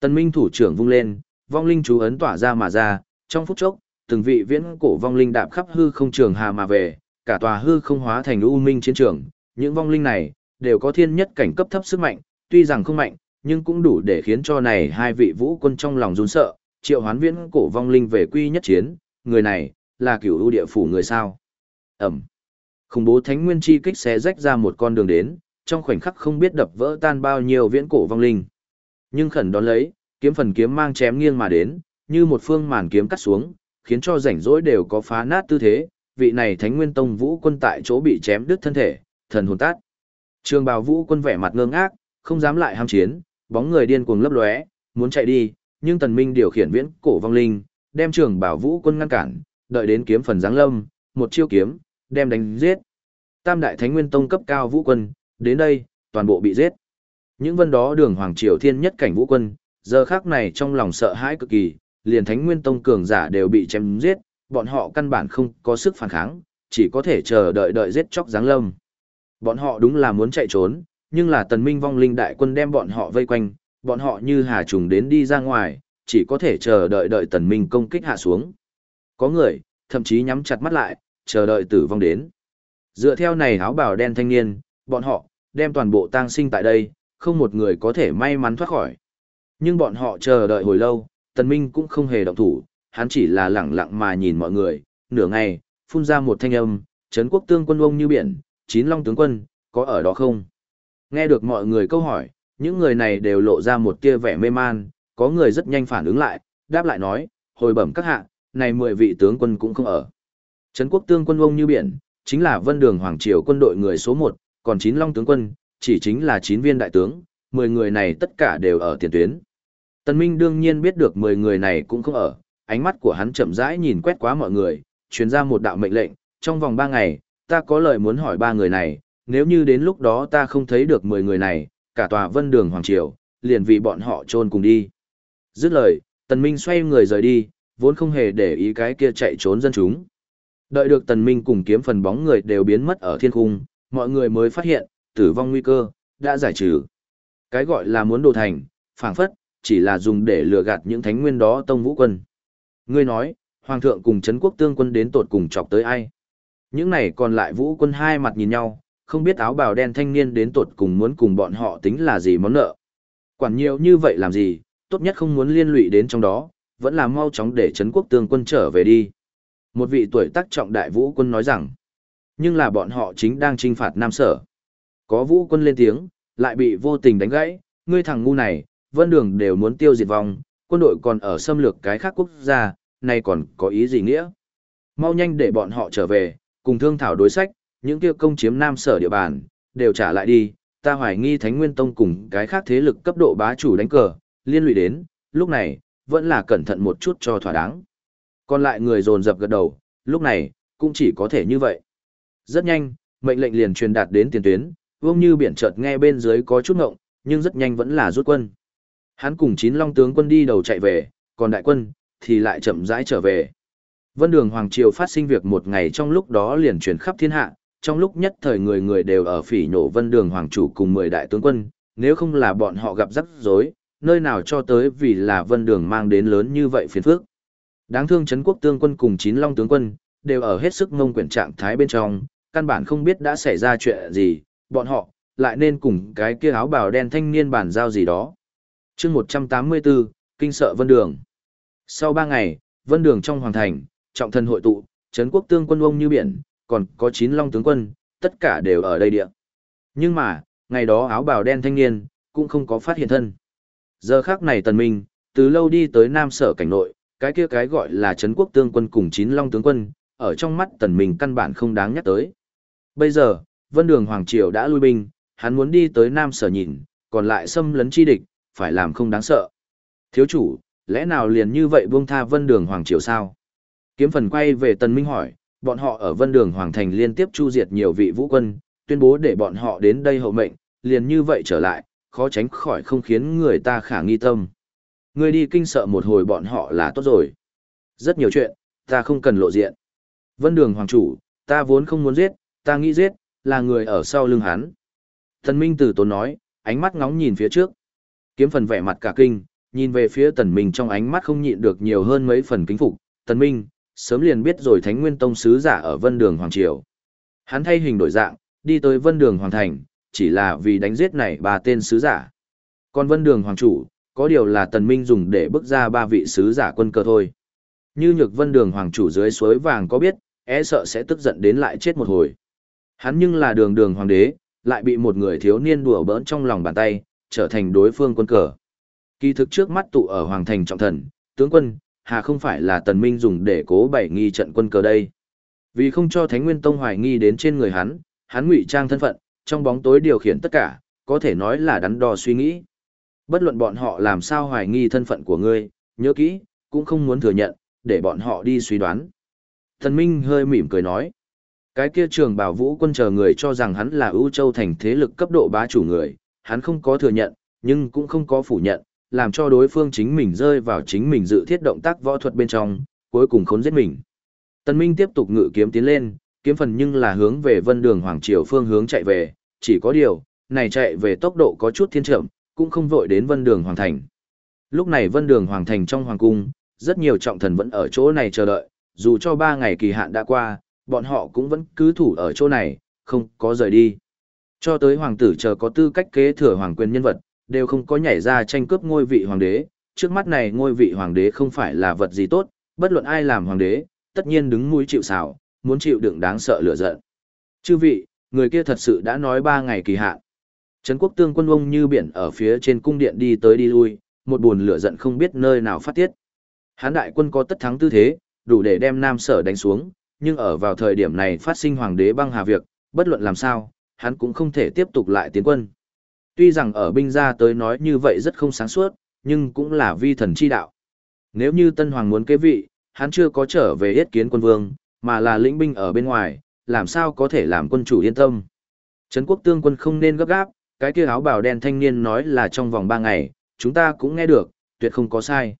Tần Minh thủ trưởng vung lên, vong linh chú ấn tỏa ra mà ra, trong phút chốc, từng vị viễn cổ vong linh đạp khắp hư không trường hà mà về, cả tòa hư không hóa thành u minh chiến trường, những vong linh này đều có thiên nhất cảnh cấp thấp sức mạnh, tuy rằng không mạnh, nhưng cũng đủ để khiến cho này hai vị vũ quân trong lòng run sợ, triệu hoán viễn cổ vong linh về quy nhất chiến, người này, là cửu ưu địa phủ người sao. Ẩm. Khủng bố thánh nguyên chi kích xé rách ra một con đường đến, trong khoảnh khắc không biết đập vỡ tan bao nhiêu viễn cổ vong linh. Nhưng khẩn đón lấy, kiếm phần kiếm mang chém nghiêng mà đến, như một phương màn kiếm cắt xuống, khiến cho rảnh rỗi đều có phá nát tư thế, vị này Thánh Nguyên Tông Vũ quân tại chỗ bị chém đứt thân thể, thần hồn tát. Trường Bào Vũ quân vẻ mặt ngơ ngác, không dám lại ham chiến, bóng người điên cuồng lấp lóe, muốn chạy đi, nhưng Tần Minh điều khiển viễn cổ vong linh, đem Trường Bảo Vũ quân ngăn cản, đợi đến kiếm phần giáng lâm, một chiêu kiếm, đem đánh giết. Tam đại Thánh Nguyên Tông cấp cao Vũ quân, đến đây, toàn bộ bị giết. Những vân đó đường Hoàng Triều Thiên nhất cảnh vũ quân, giờ khác này trong lòng sợ hãi cực kỳ, liền Thánh Nguyên Tông cường giả đều bị chém giết, bọn họ căn bản không có sức phản kháng, chỉ có thể chờ đợi đợi giết chóc giáng lâm. Bọn họ đúng là muốn chạy trốn, nhưng là tần minh vong linh đại quân đem bọn họ vây quanh, bọn họ như hà trùng đến đi ra ngoài, chỉ có thể chờ đợi đợi tần minh công kích hạ xuống. Có người, thậm chí nhắm chặt mắt lại, chờ đợi tử vong đến. Dựa theo này áo bào đen thanh niên, bọn họ, đem toàn bộ tang sinh tại đây, không một người có thể may mắn thoát khỏi. Nhưng bọn họ chờ đợi hồi lâu, tần minh cũng không hề động thủ, hắn chỉ là lặng lặng mà nhìn mọi người, nửa ngày, phun ra một thanh âm, Trấn quốc tương quân ông như biển, chín long tướng quân, có ở đó không? Nghe được mọi người câu hỏi, những người này đều lộ ra một tia vẻ mê man, có người rất nhanh phản ứng lại, đáp lại nói, hồi bẩm các hạ, này mười vị tướng quân cũng không ở. Trấn quốc tương quân ông như biển, chính là vân đường hoàng triều quân đội người số một, còn chín long tướng quân, chỉ chính là chín viên đại tướng, mười người này tất cả đều ở tiền tuyến. Tần Minh đương nhiên biết được mười người này cũng không ở, ánh mắt của hắn chậm rãi nhìn quét qua mọi người, truyền ra một đạo mệnh lệnh, trong vòng ba ngày, ta có lời muốn hỏi ba người này, nếu như đến lúc đó ta không thấy được mười người này, cả tòa vân đường Hoàng Triều, liền vì bọn họ trôn cùng đi. Dứt lời, Tần Minh xoay người rời đi, vốn không hề để ý cái kia chạy trốn dân chúng. Đợi được Tần Minh cùng kiếm phần bóng người đều biến mất ở thiên cung, mọi người mới phát hiện, tử vong nguy cơ, đã giải trừ. Cái gọi là muốn đồ thành, phảng phất, chỉ là dùng để lừa gạt những thánh nguyên đó tông vũ quân. Ngươi nói, Hoàng thượng cùng Trấn quốc tương quân đến tột cùng chọc tới ai? Những này còn lại vũ quân hai mặt nhìn nhau, không biết áo bào đen thanh niên đến tột cùng muốn cùng bọn họ tính là gì món nợ. Quản nhiều như vậy làm gì, tốt nhất không muốn liên lụy đến trong đó, vẫn là mau chóng để Trấn quốc tương quân trở về đi. Một vị tuổi tác trọng đại vũ quân nói rằng, nhưng là bọn họ chính đang trinh phạt Nam Sở. Có vũ quân lên tiếng, lại bị vô tình đánh gãy, ngươi thằng ngu này, vân đường đều muốn tiêu diệt vong, quân đội còn ở xâm lược cái khác quốc gia, này còn có ý gì nghĩa? Mau nhanh để bọn họ trở về, cùng thương thảo đối sách, những kia công chiếm Nam Sở địa bàn, đều trả lại đi, ta hoài nghi Thánh Nguyên Tông cùng cái khác thế lực cấp độ bá chủ đánh cờ, liên lụy đến, lúc này, vẫn là cẩn thận một chút cho thỏa đáng. Còn lại người dồn dập gật đầu, lúc này, cũng chỉ có thể như vậy. Rất nhanh, mệnh lệnh liền truyền đạt đến tiền tuyến, vông Như biển chợt nghe bên dưới có chút ngộng, nhưng rất nhanh vẫn là rút quân. Hắn cùng chín long tướng quân đi đầu chạy về, còn đại quân, thì lại chậm rãi trở về. Vân đường Hoàng Triều phát sinh việc một ngày trong lúc đó liền truyền khắp thiên hạ, trong lúc nhất thời người người đều ở phỉ nhổ vân đường Hoàng Chủ cùng 10 đại tướng quân, nếu không là bọn họ gặp rắc rối, nơi nào cho tới vì là vân đường mang đến lớn như vậy phiền phức. Đáng thương Trấn quốc tương quân cùng chín long tướng quân, đều ở hết sức ngông quyển trạng thái bên trong, căn bản không biết đã xảy ra chuyện gì, bọn họ, lại nên cùng cái kia áo bào đen thanh niên bản giao gì đó. chương 184, Kinh sợ Vân Đường. Sau 3 ngày, Vân Đường trong hoàng thành, trọng thần hội tụ, Trấn quốc tương quân ông như biển, còn có 9 long tướng quân, tất cả đều ở đây địa. Nhưng mà, ngày đó áo bào đen thanh niên, cũng không có phát hiện thân. Giờ khác này tần minh, từ lâu đi tới Nam Sở cảnh nội, cái kia cái gọi là Trấn quốc tương quân cùng chín long tướng quân, ở trong mắt tần minh căn bản không đáng nhắc tới. Bây giờ, Vân Đường Hoàng Triều đã lui binh, hắn muốn đi tới Nam Sở nhìn, còn lại xâm lấn chi địch, phải làm không đáng sợ. Thiếu chủ, lẽ nào liền như vậy buông tha Vân Đường Hoàng Triều sao? Kiếm phần quay về Tần Minh hỏi, bọn họ ở Vân Đường Hoàng Thành liên tiếp chu diệt nhiều vị vũ quân, tuyên bố để bọn họ đến đây hậu mệnh, liền như vậy trở lại, khó tránh khỏi không khiến người ta khả nghi tâm. Người đi kinh sợ một hồi bọn họ là tốt rồi. Rất nhiều chuyện, ta không cần lộ diện. Vân Đường Hoàng Chủ, ta vốn không muốn giết, ta nghĩ giết, là người ở sau lưng hắn. Tần Minh Tử tốn nói, ánh mắt ngóng nhìn phía trước. Kiếm phần vẻ mặt cả kinh, nhìn về phía Tần Minh trong ánh mắt không nhịn được nhiều hơn mấy phần kính phục. Tần Minh, sớm liền biết rồi Thánh Nguyên Tông sứ giả ở Vân Đường Hoàng Triều. Hắn thay hình đổi dạng, đi tới Vân Đường Hoàng Thành, chỉ là vì đánh giết này ba tên sứ giả. Còn Vân Đường Hoàng Chủ, có điều là Tần Minh dùng để bước ra ba vị sứ giả quân cơ thôi. Như nhược Vân Đường Hoàng Chủ dưới suối vàng có biết, e sợ sẽ tức giận đến lại chết một hồi. Hắn nhưng là đường đường hoàng đế, lại bị một người thiếu niên đùa bỡn trong lòng bàn tay, trở thành đối phương quân cờ. Kỳ thực trước mắt tụ ở hoàng thành trọng thần, tướng quân, hà không phải là tần minh dùng để cố bảy nghi trận quân cờ đây. Vì không cho Thánh Nguyên Tông hoài nghi đến trên người hắn, hắn ngụy trang thân phận, trong bóng tối điều khiển tất cả, có thể nói là đắn đo suy nghĩ. Bất luận bọn họ làm sao hoài nghi thân phận của ngươi, nhớ kỹ, cũng không muốn thừa nhận, để bọn họ đi suy đoán. Thần Minh hơi mỉm cười nói. Cái kia trường bảo vũ quân chờ người cho rằng hắn là ưu châu thành thế lực cấp độ bá chủ người, hắn không có thừa nhận, nhưng cũng không có phủ nhận, làm cho đối phương chính mình rơi vào chính mình dự thiết động tác võ thuật bên trong, cuối cùng khốn giết mình. Tân Minh tiếp tục ngự kiếm tiến lên, kiếm phần nhưng là hướng về vân đường Hoàng Triều phương hướng chạy về, chỉ có điều, này chạy về tốc độ có chút thiên chậm, cũng không vội đến vân đường Hoàng Thành. Lúc này vân đường Hoàng Thành trong Hoàng Cung, rất nhiều trọng thần vẫn ở chỗ này chờ đợi, dù cho ba ngày kỳ hạn đã qua, bọn họ cũng vẫn cứ thủ ở chỗ này, không có rời đi. Cho tới hoàng tử chờ có tư cách kế thừa hoàng quyền nhân vật, đều không có nhảy ra tranh cướp ngôi vị hoàng đế, trước mắt này ngôi vị hoàng đế không phải là vật gì tốt, bất luận ai làm hoàng đế, tất nhiên đứng mũi chịu sào, muốn chịu đựng đáng sợ lửa giận. Chư vị, người kia thật sự đã nói ba ngày kỳ hạn. Trấn quốc tương quân ông như biển ở phía trên cung điện đi tới đi lui, một buồn lửa giận không biết nơi nào phát tiết. Hán đại quân có tất thắng tư thế, đủ để đem Nam Sở đánh xuống, nhưng ở vào thời điểm này phát sinh hoàng đế băng hà việc, bất luận làm sao, hắn cũng không thể tiếp tục lại tiến quân. Tuy rằng ở binh gia tới nói như vậy rất không sáng suốt, nhưng cũng là vi thần chi đạo. Nếu như Tân Hoàng muốn kế vị, hắn chưa có trở về yết kiến quân vương, mà là lĩnh binh ở bên ngoài, làm sao có thể làm quân chủ yên tâm. Trấn quốc tương quân không nên gấp gáp, cái kia áo bào đen thanh niên nói là trong vòng 3 ngày, chúng ta cũng nghe được, tuyệt không có sai.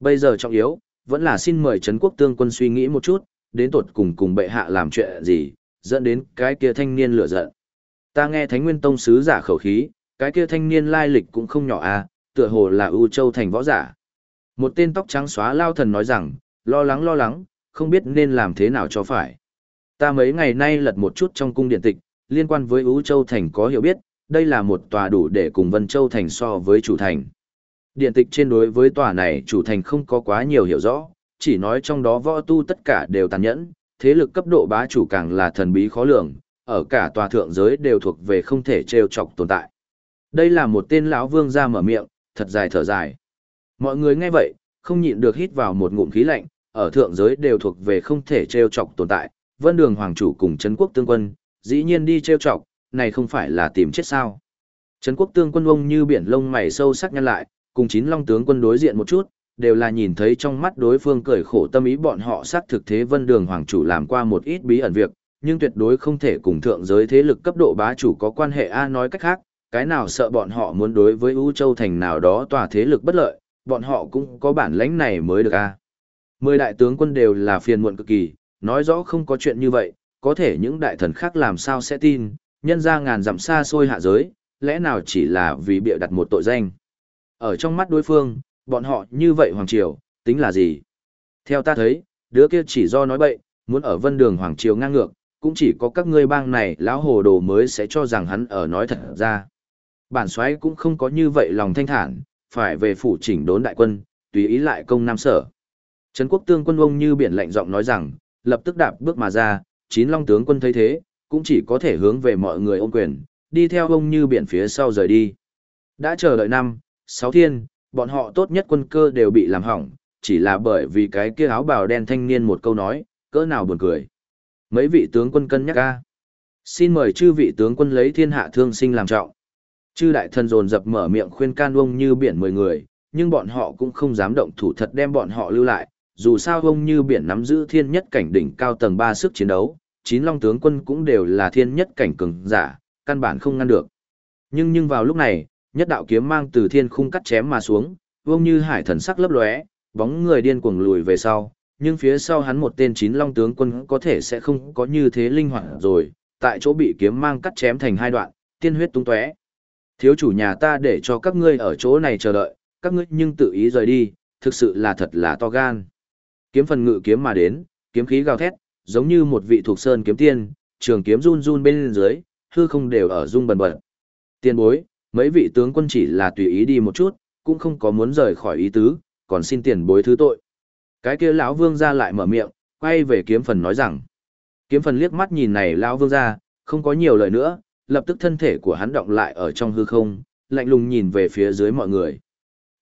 Bây giờ trọng yếu, vẫn là xin mời Trấn quốc tương quân suy nghĩ một chút, đến tột cùng cùng bệ hạ làm chuyện gì, dẫn đến cái kia thanh niên lửa giận. Ta nghe Thánh Nguyên Tông sứ giả khẩu khí, cái kia thanh niên lai lịch cũng không nhỏ à, tựa hồ là ưu châu thành võ giả. Một tên tóc trắng xóa lao thần nói rằng, lo lắng lo lắng, không biết nên làm thế nào cho phải. Ta mấy ngày nay lật một chút trong cung điện tịch, liên quan với ưu châu thành có hiểu biết, đây là một tòa đủ để cùng Vân Châu thành so với chủ thành. Điện tịch trên đối với tòa này chủ thành không có quá nhiều hiểu rõ, chỉ nói trong đó võ tu tất cả đều tàn nhẫn, thế lực cấp độ bá chủ càng là thần bí khó lường, ở cả tòa thượng giới đều thuộc về không thể trêu chọc tồn tại. Đây là một tên lão vương ra mở miệng, thật dài thở dài. Mọi người nghe vậy, không nhịn được hít vào một ngụm khí lạnh, ở thượng giới đều thuộc về không thể trêu chọc tồn tại, vân đường hoàng chủ cùng Trấn quốc tương quân, dĩ nhiên đi trêu chọc, này không phải là tìm chết sao. Trấn quốc tương quân ông như biển lông mày sâu sắc nhăn lại, cùng chín long tướng quân đối diện một chút, đều là nhìn thấy trong mắt đối phương cười khổ tâm ý bọn họ xác thực thế vân đường hoàng chủ làm qua một ít bí ẩn việc, nhưng tuyệt đối không thể cùng thượng giới thế lực cấp độ bá chủ có quan hệ A nói cách khác, cái nào sợ bọn họ muốn đối với U Châu Thành nào đó tòa thế lực bất lợi, bọn họ cũng có bản lãnh này mới được A. Mười đại tướng quân đều là phiền muộn cực kỳ, nói rõ không có chuyện như vậy, có thể những đại thần khác làm sao sẽ tin, nhân ra ngàn dặm xa xôi hạ giới, lẽ nào chỉ là vì bịa đặt một tội danh. Ở trong mắt đối phương, bọn họ như vậy Hoàng Triều, tính là gì? Theo ta thấy, đứa kia chỉ do nói bậy, muốn ở vân đường Hoàng Triều ngang ngược, cũng chỉ có các ngươi bang này lão hồ đồ mới sẽ cho rằng hắn ở nói thật ra. Bản xoáy cũng không có như vậy lòng thanh thản, phải về phủ chỉnh đốn đại quân, tùy ý lại công nam sở. Trấn quốc tương quân ông như biển lạnh giọng nói rằng, lập tức đạp bước mà ra, chín long tướng quân thấy thế, cũng chỉ có thể hướng về mọi người ôm quyền, đi theo ông như biển phía sau rời đi. Đã chờ đợi năm, sáu thiên, bọn họ tốt nhất quân cơ đều bị làm hỏng, chỉ là bởi vì cái kia áo bào đen thanh niên một câu nói, cỡ nào buồn cười. Mấy vị tướng quân cân nhắc ca. Xin mời chư vị tướng quân lấy thiên hạ thương sinh làm trọng. Chư đại thần dồn dập mở miệng khuyên can ông như biển mười người, nhưng bọn họ cũng không dám động thủ thật đem bọn họ lưu lại, dù sao ông như biển nắm giữ thiên nhất cảnh đỉnh cao tầng 3 sức chiến đấu, chín long tướng quân cũng đều là thiên nhất cảnh cường giả, căn bản không ngăn được. Nhưng nhưng vào lúc này, nhất đạo kiếm mang từ thiên khung cắt chém mà xuống, ông như hải thần sắc lấp lóe, bóng người điên cuồng lùi về sau, nhưng phía sau hắn một tên chín long tướng quân có thể sẽ không có như thế linh hoạt rồi, tại chỗ bị kiếm mang cắt chém thành hai đoạn, tiên huyết tung tóe. Thiếu chủ nhà ta để cho các ngươi ở chỗ này chờ đợi, các ngươi nhưng tự ý rời đi, thực sự là thật là to gan. Kiếm phần ngự kiếm mà đến, kiếm khí gào thét, giống như một vị thuộc sơn kiếm tiên, trường kiếm run run bên dưới, hư không đều ở rung bần bật. Tiên bối, mấy vị tướng quân chỉ là tùy ý đi một chút, cũng không có muốn rời khỏi ý tứ, còn xin tiền bối thứ tội. Cái kia lão vương ra lại mở miệng, quay về kiếm phần nói rằng. Kiếm phần liếc mắt nhìn này lão vương ra, không có nhiều lời nữa, lập tức thân thể của hắn động lại ở trong hư không, lạnh lùng nhìn về phía dưới mọi người.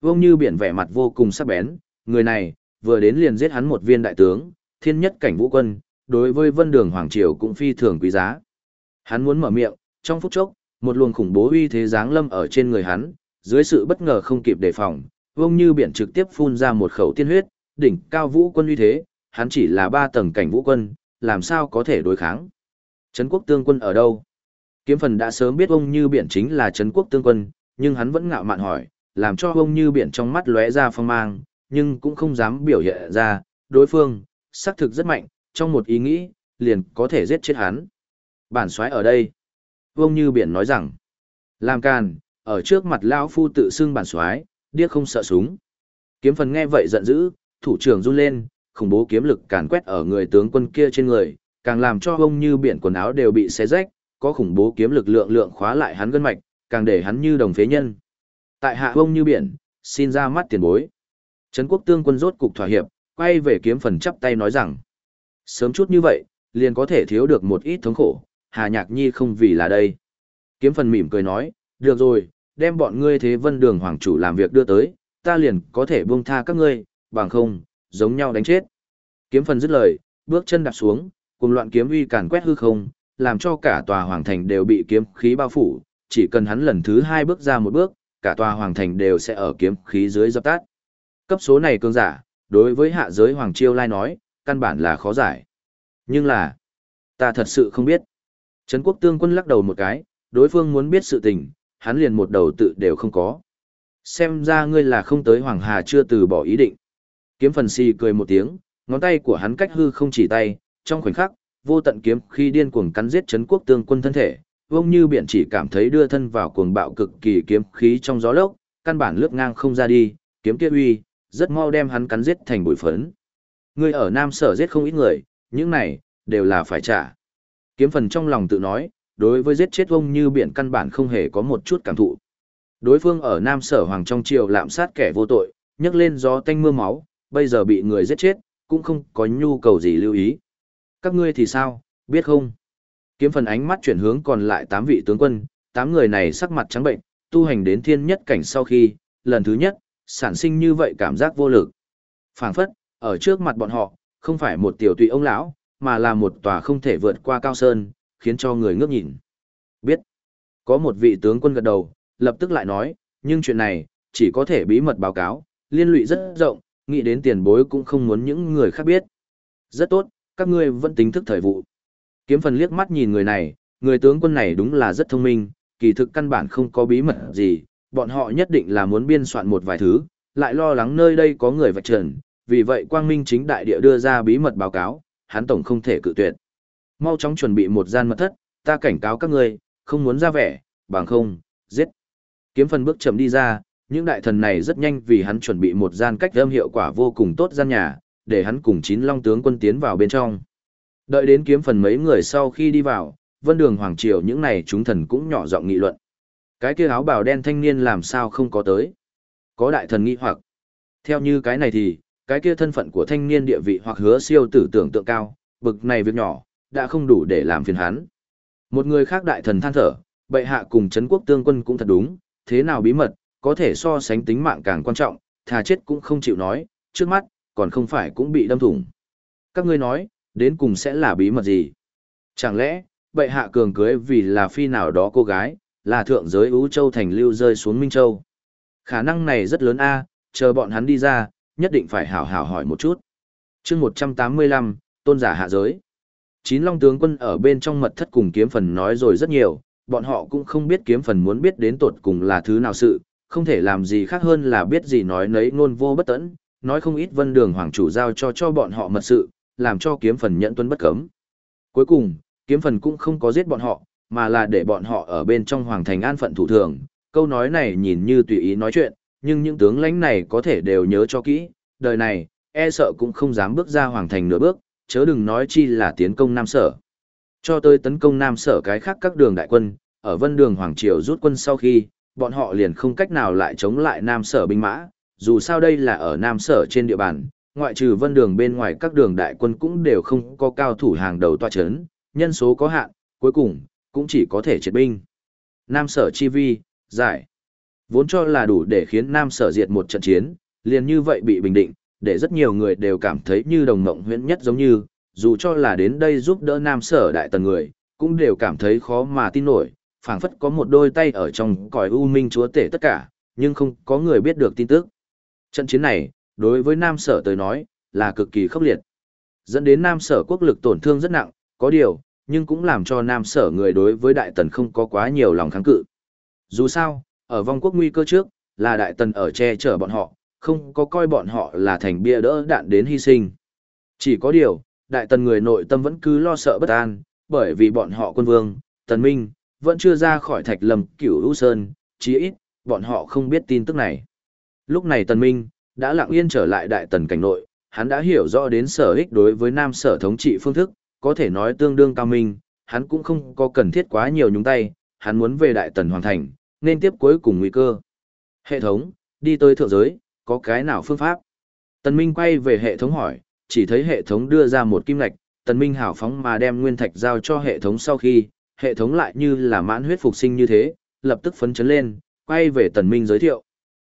Vương như biển vẻ mặt vô cùng sắc bén, người này, vừa đến liền giết hắn một viên đại tướng, thiên nhất cảnh vũ quân, đối với vân đường Hoàng Triều cũng phi thường quý giá. Hắn muốn mở miệng, trong phút chốc, một luồng khủng bố uy thế giáng lâm ở trên người hắn, dưới sự bất ngờ không kịp đề phòng, vông như biển trực tiếp phun ra một khẩu tiên huyết, đỉnh cao vũ quân uy thế, hắn chỉ là ba tầng cảnh vũ quân, làm sao có thể đối kháng. Trấn quốc tương quân ở đâu? Kiếm phần đã sớm biết ông như biển chính là Trấn quốc tương quân, nhưng hắn vẫn ngạo mạn hỏi, làm cho ông như biển trong mắt lóe ra phong mang, nhưng cũng không dám biểu hiện ra, đối phương, xác thực rất mạnh, trong một ý nghĩ, liền có thể giết chết hắn. Bản soái ở đây. Ông như biển nói rằng, làm càn, ở trước mặt lão phu tự xưng bản soái, điếc không sợ súng. Kiếm phần nghe vậy giận dữ, thủ trưởng run lên, khủng bố kiếm lực càn quét ở người tướng quân kia trên người, càng làm cho ông như biển quần áo đều bị xé rách, có khủng bố kiếm lực lượng lượng khóa lại hắn gân mạch, càng để hắn như đồng phế nhân. Tại hạ ông như biển, xin ra mắt tiền bối. Trấn quốc tương quân rốt cục thỏa hiệp, quay về kiếm phần chắp tay nói rằng, sớm chút như vậy, liền có thể thiếu được một ít thống khổ, Hà Nhạc Nhi không vì là đây. Kiếm phần mỉm cười nói, được rồi, đem bọn ngươi thế vân đường hoàng chủ làm việc đưa tới, ta liền có thể buông tha các ngươi, bằng không, giống nhau đánh chết. Kiếm phần dứt lời, bước chân đạp xuống, cùng loạn kiếm uy càn quét hư không, làm cho cả tòa hoàng thành đều bị kiếm khí bao phủ, chỉ cần hắn lần thứ hai bước ra một bước, cả tòa hoàng thành đều sẽ ở kiếm khí dưới dập tắt. Cấp số này cường giả, đối với hạ giới hoàng chiêu lai nói, căn bản là khó giải. Nhưng là, ta thật sự không biết. Trấn quốc tương quân lắc đầu một cái, đối phương muốn biết sự tình, hắn liền một đầu tự đều không có. Xem ra ngươi là không tới Hoàng Hà chưa từ bỏ ý định. Kiếm phần si cười một tiếng, ngón tay của hắn cách hư không chỉ tay, trong khoảnh khắc, vô tận kiếm khi điên cuồng cắn giết chấn quốc tương quân thân thể, vông như biển chỉ cảm thấy đưa thân vào cuồng bạo cực kỳ kiếm khí trong gió lốc, căn bản lướt ngang không ra đi, kiếm kia uy, rất mau đem hắn cắn giết thành bụi phấn. Ngươi ở Nam Sở giết không ít người, những này, đều là phải trả. Kiếm phần trong lòng tự nói, đối với giết chết ông như biển căn bản không hề có một chút cảm thụ. Đối phương ở Nam Sở Hoàng trong triều lạm sát kẻ vô tội, nhấc lên gió tanh mưa máu, bây giờ bị người giết chết, cũng không có nhu cầu gì lưu ý. Các ngươi thì sao, biết không? Kiếm phần ánh mắt chuyển hướng còn lại 8 vị tướng quân, 8 người này sắc mặt trắng bệnh, tu hành đến thiên nhất cảnh sau khi, lần thứ nhất, sản sinh như vậy cảm giác vô lực. phảng phất, ở trước mặt bọn họ, không phải một tiểu tùy ông lão, mà là một tòa không thể vượt qua cao sơn, khiến cho người ngước nhìn. Biết, có một vị tướng quân gật đầu, lập tức lại nói, nhưng chuyện này, chỉ có thể bí mật báo cáo, liên lụy rất rộng, nghĩ đến tiền bối cũng không muốn những người khác biết. Rất tốt, các ngươi vẫn tính thức thời vụ. Kiếm phần liếc mắt nhìn người này, người tướng quân này đúng là rất thông minh, kỳ thực căn bản không có bí mật gì, bọn họ nhất định là muốn biên soạn một vài thứ, lại lo lắng nơi đây có người vạch trần, vì vậy quang minh chính đại địa đưa ra bí mật báo cáo, hắn tổng không thể cự tuyệt. Mau chóng chuẩn bị một gian mật thất, ta cảnh cáo các ngươi, không muốn ra vẻ, bằng không, giết. Kiếm phần bước chậm đi ra, những đại thần này rất nhanh vì hắn chuẩn bị một gian cách âm hiệu quả vô cùng tốt gian nhà, để hắn cùng chín long tướng quân tiến vào bên trong. Đợi đến kiếm phần mấy người sau khi đi vào, vân đường hoàng triều những này chúng thần cũng nhỏ giọng nghị luận. Cái kia áo bào đen thanh niên làm sao không có tới? Có đại thần nghĩ hoặc. Theo như cái này thì, cái kia thân phận của thanh niên địa vị hoặc hứa siêu tử tưởng tượng cao, bực này việc nhỏ, đã không đủ để làm phiền hắn. Một người khác đại thần than thở, bệ hạ cùng chấn quốc tương quân cũng thật đúng, thế nào bí mật, có thể so sánh tính mạng càng quan trọng, thà chết cũng không chịu nói, trước mắt, còn không phải cũng bị đâm thủng. Các ngươi nói, đến cùng sẽ là bí mật gì? Chẳng lẽ, bệ hạ cường cưới vì là phi nào đó cô gái, là thượng giới ưu châu thành lưu rơi xuống Minh Châu? Khả năng này rất lớn a, chờ bọn hắn đi ra, nhất định phải hảo hảo hỏi một chút. chương 185, tôn giả hạ giới. Chín long tướng quân ở bên trong mật thất cùng kiếm phần nói rồi rất nhiều, bọn họ cũng không biết kiếm phần muốn biết đến tột cùng là thứ nào sự, không thể làm gì khác hơn là biết gì nói nấy ngôn vô bất tẫn, nói không ít vân đường hoàng chủ giao cho cho bọn họ mật sự, làm cho kiếm phần nhận tuân bất cấm. Cuối cùng, kiếm phần cũng không có giết bọn họ, mà là để bọn họ ở bên trong hoàng thành an phận thủ thường. Câu nói này nhìn như tùy ý nói chuyện, nhưng những tướng lãnh này có thể đều nhớ cho kỹ, đời này, e sợ cũng không dám bước ra hoàng thành nửa bước, chớ đừng nói chi là tiến công Nam Sở. Cho tới tấn công Nam Sở cái khác các đường đại quân, ở vân đường Hoàng Triều rút quân sau khi, bọn họ liền không cách nào lại chống lại Nam Sở binh mã, dù sao đây là ở Nam Sở trên địa bàn, ngoại trừ vân đường bên ngoài các đường đại quân cũng đều không có cao thủ hàng đầu tòa chấn, nhân số có hạn, cuối cùng, cũng chỉ có thể triệt binh. Nam Sở chi vi, giải. Vốn cho là đủ để khiến Nam Sở diệt một trận chiến, liền như vậy bị bình định, để rất nhiều người đều cảm thấy như đồng mộng huyễn nhất giống như, dù cho là đến đây giúp đỡ nam sở đại tần người, cũng đều cảm thấy khó mà tin nổi, phảng phất có một đôi tay ở trong cõi u minh chúa tể tất cả, nhưng không có người biết được tin tức. Trận chiến này, đối với nam sở tới nói, là cực kỳ khốc liệt. Dẫn đến nam sở quốc lực tổn thương rất nặng, có điều, nhưng cũng làm cho nam sở người đối với đại tần không có quá nhiều lòng kháng cự. Dù sao, ở vong quốc nguy cơ trước, là đại tần ở che chở bọn họ, không có coi bọn họ là thành bia đỡ đạn đến hy sinh. Chỉ có điều, đại tần người nội tâm vẫn cứ lo sợ bất an, bởi vì bọn họ quân vương, tần minh, vẫn chưa ra khỏi thạch lâm cửu lũ sơn, chí ít, bọn họ không biết tin tức này. Lúc này tần minh, đã lặng yên trở lại đại tần cảnh nội, hắn đã hiểu rõ đến sở ích đối với nam sở thống trị phương thức, có thể nói tương đương cao minh, hắn cũng không có cần thiết quá nhiều nhúng tay, hắn muốn về đại tần hoàn thành, nên tiếp cuối cùng nguy cơ. Hệ thống, đi tới thượng giới, có cái nào phương pháp? Tần Minh quay về hệ thống hỏi, chỉ thấy hệ thống đưa ra một kim lạch, Tần Minh hảo phóng mà đem nguyên thạch giao cho hệ thống sau khi, hệ thống lại như là mãn huyết phục sinh như thế, lập tức phấn chấn lên, quay về Tần Minh giới thiệu.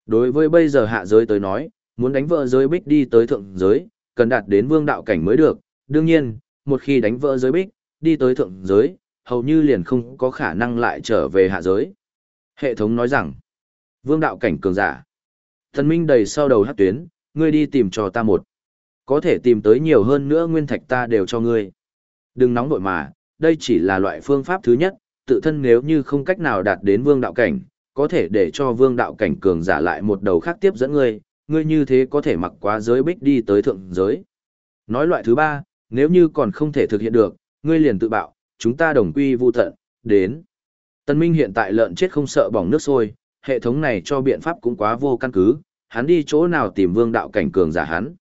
Đối với bây giờ hạ giới tới nói, muốn đánh vỡ giới bích đi tới thượng giới, cần đạt đến vương đạo cảnh mới được, đương nhiên, một khi đánh vỡ giới bích, đi tới thượng giới, hầu như liền không có khả năng lại trở về hạ giới. Hệ thống nói rằng, vương đạo cảnh cường giả. Thần minh đầy sau đầu hát tuyến, ngươi đi tìm cho ta một. Có thể tìm tới nhiều hơn nữa nguyên thạch ta đều cho ngươi. Đừng nóng nội mà, đây chỉ là loại phương pháp thứ nhất, tự thân nếu như không cách nào đạt đến vương đạo cảnh, có thể để cho vương đạo cảnh cường giả lại một đầu khác tiếp dẫn ngươi, ngươi như thế có thể mặc quá giới bích đi tới thượng giới. Nói loại thứ ba, nếu như còn không thể thực hiện được, ngươi liền tự bạo, chúng ta đồng quy vu tận, đến. Tân Minh hiện tại lợn chết không sợ bỏng nước sôi, hệ thống này cho biện pháp cũng quá vô căn cứ, hắn đi chỗ nào tìm vương đạo cảnh cường giả hắn.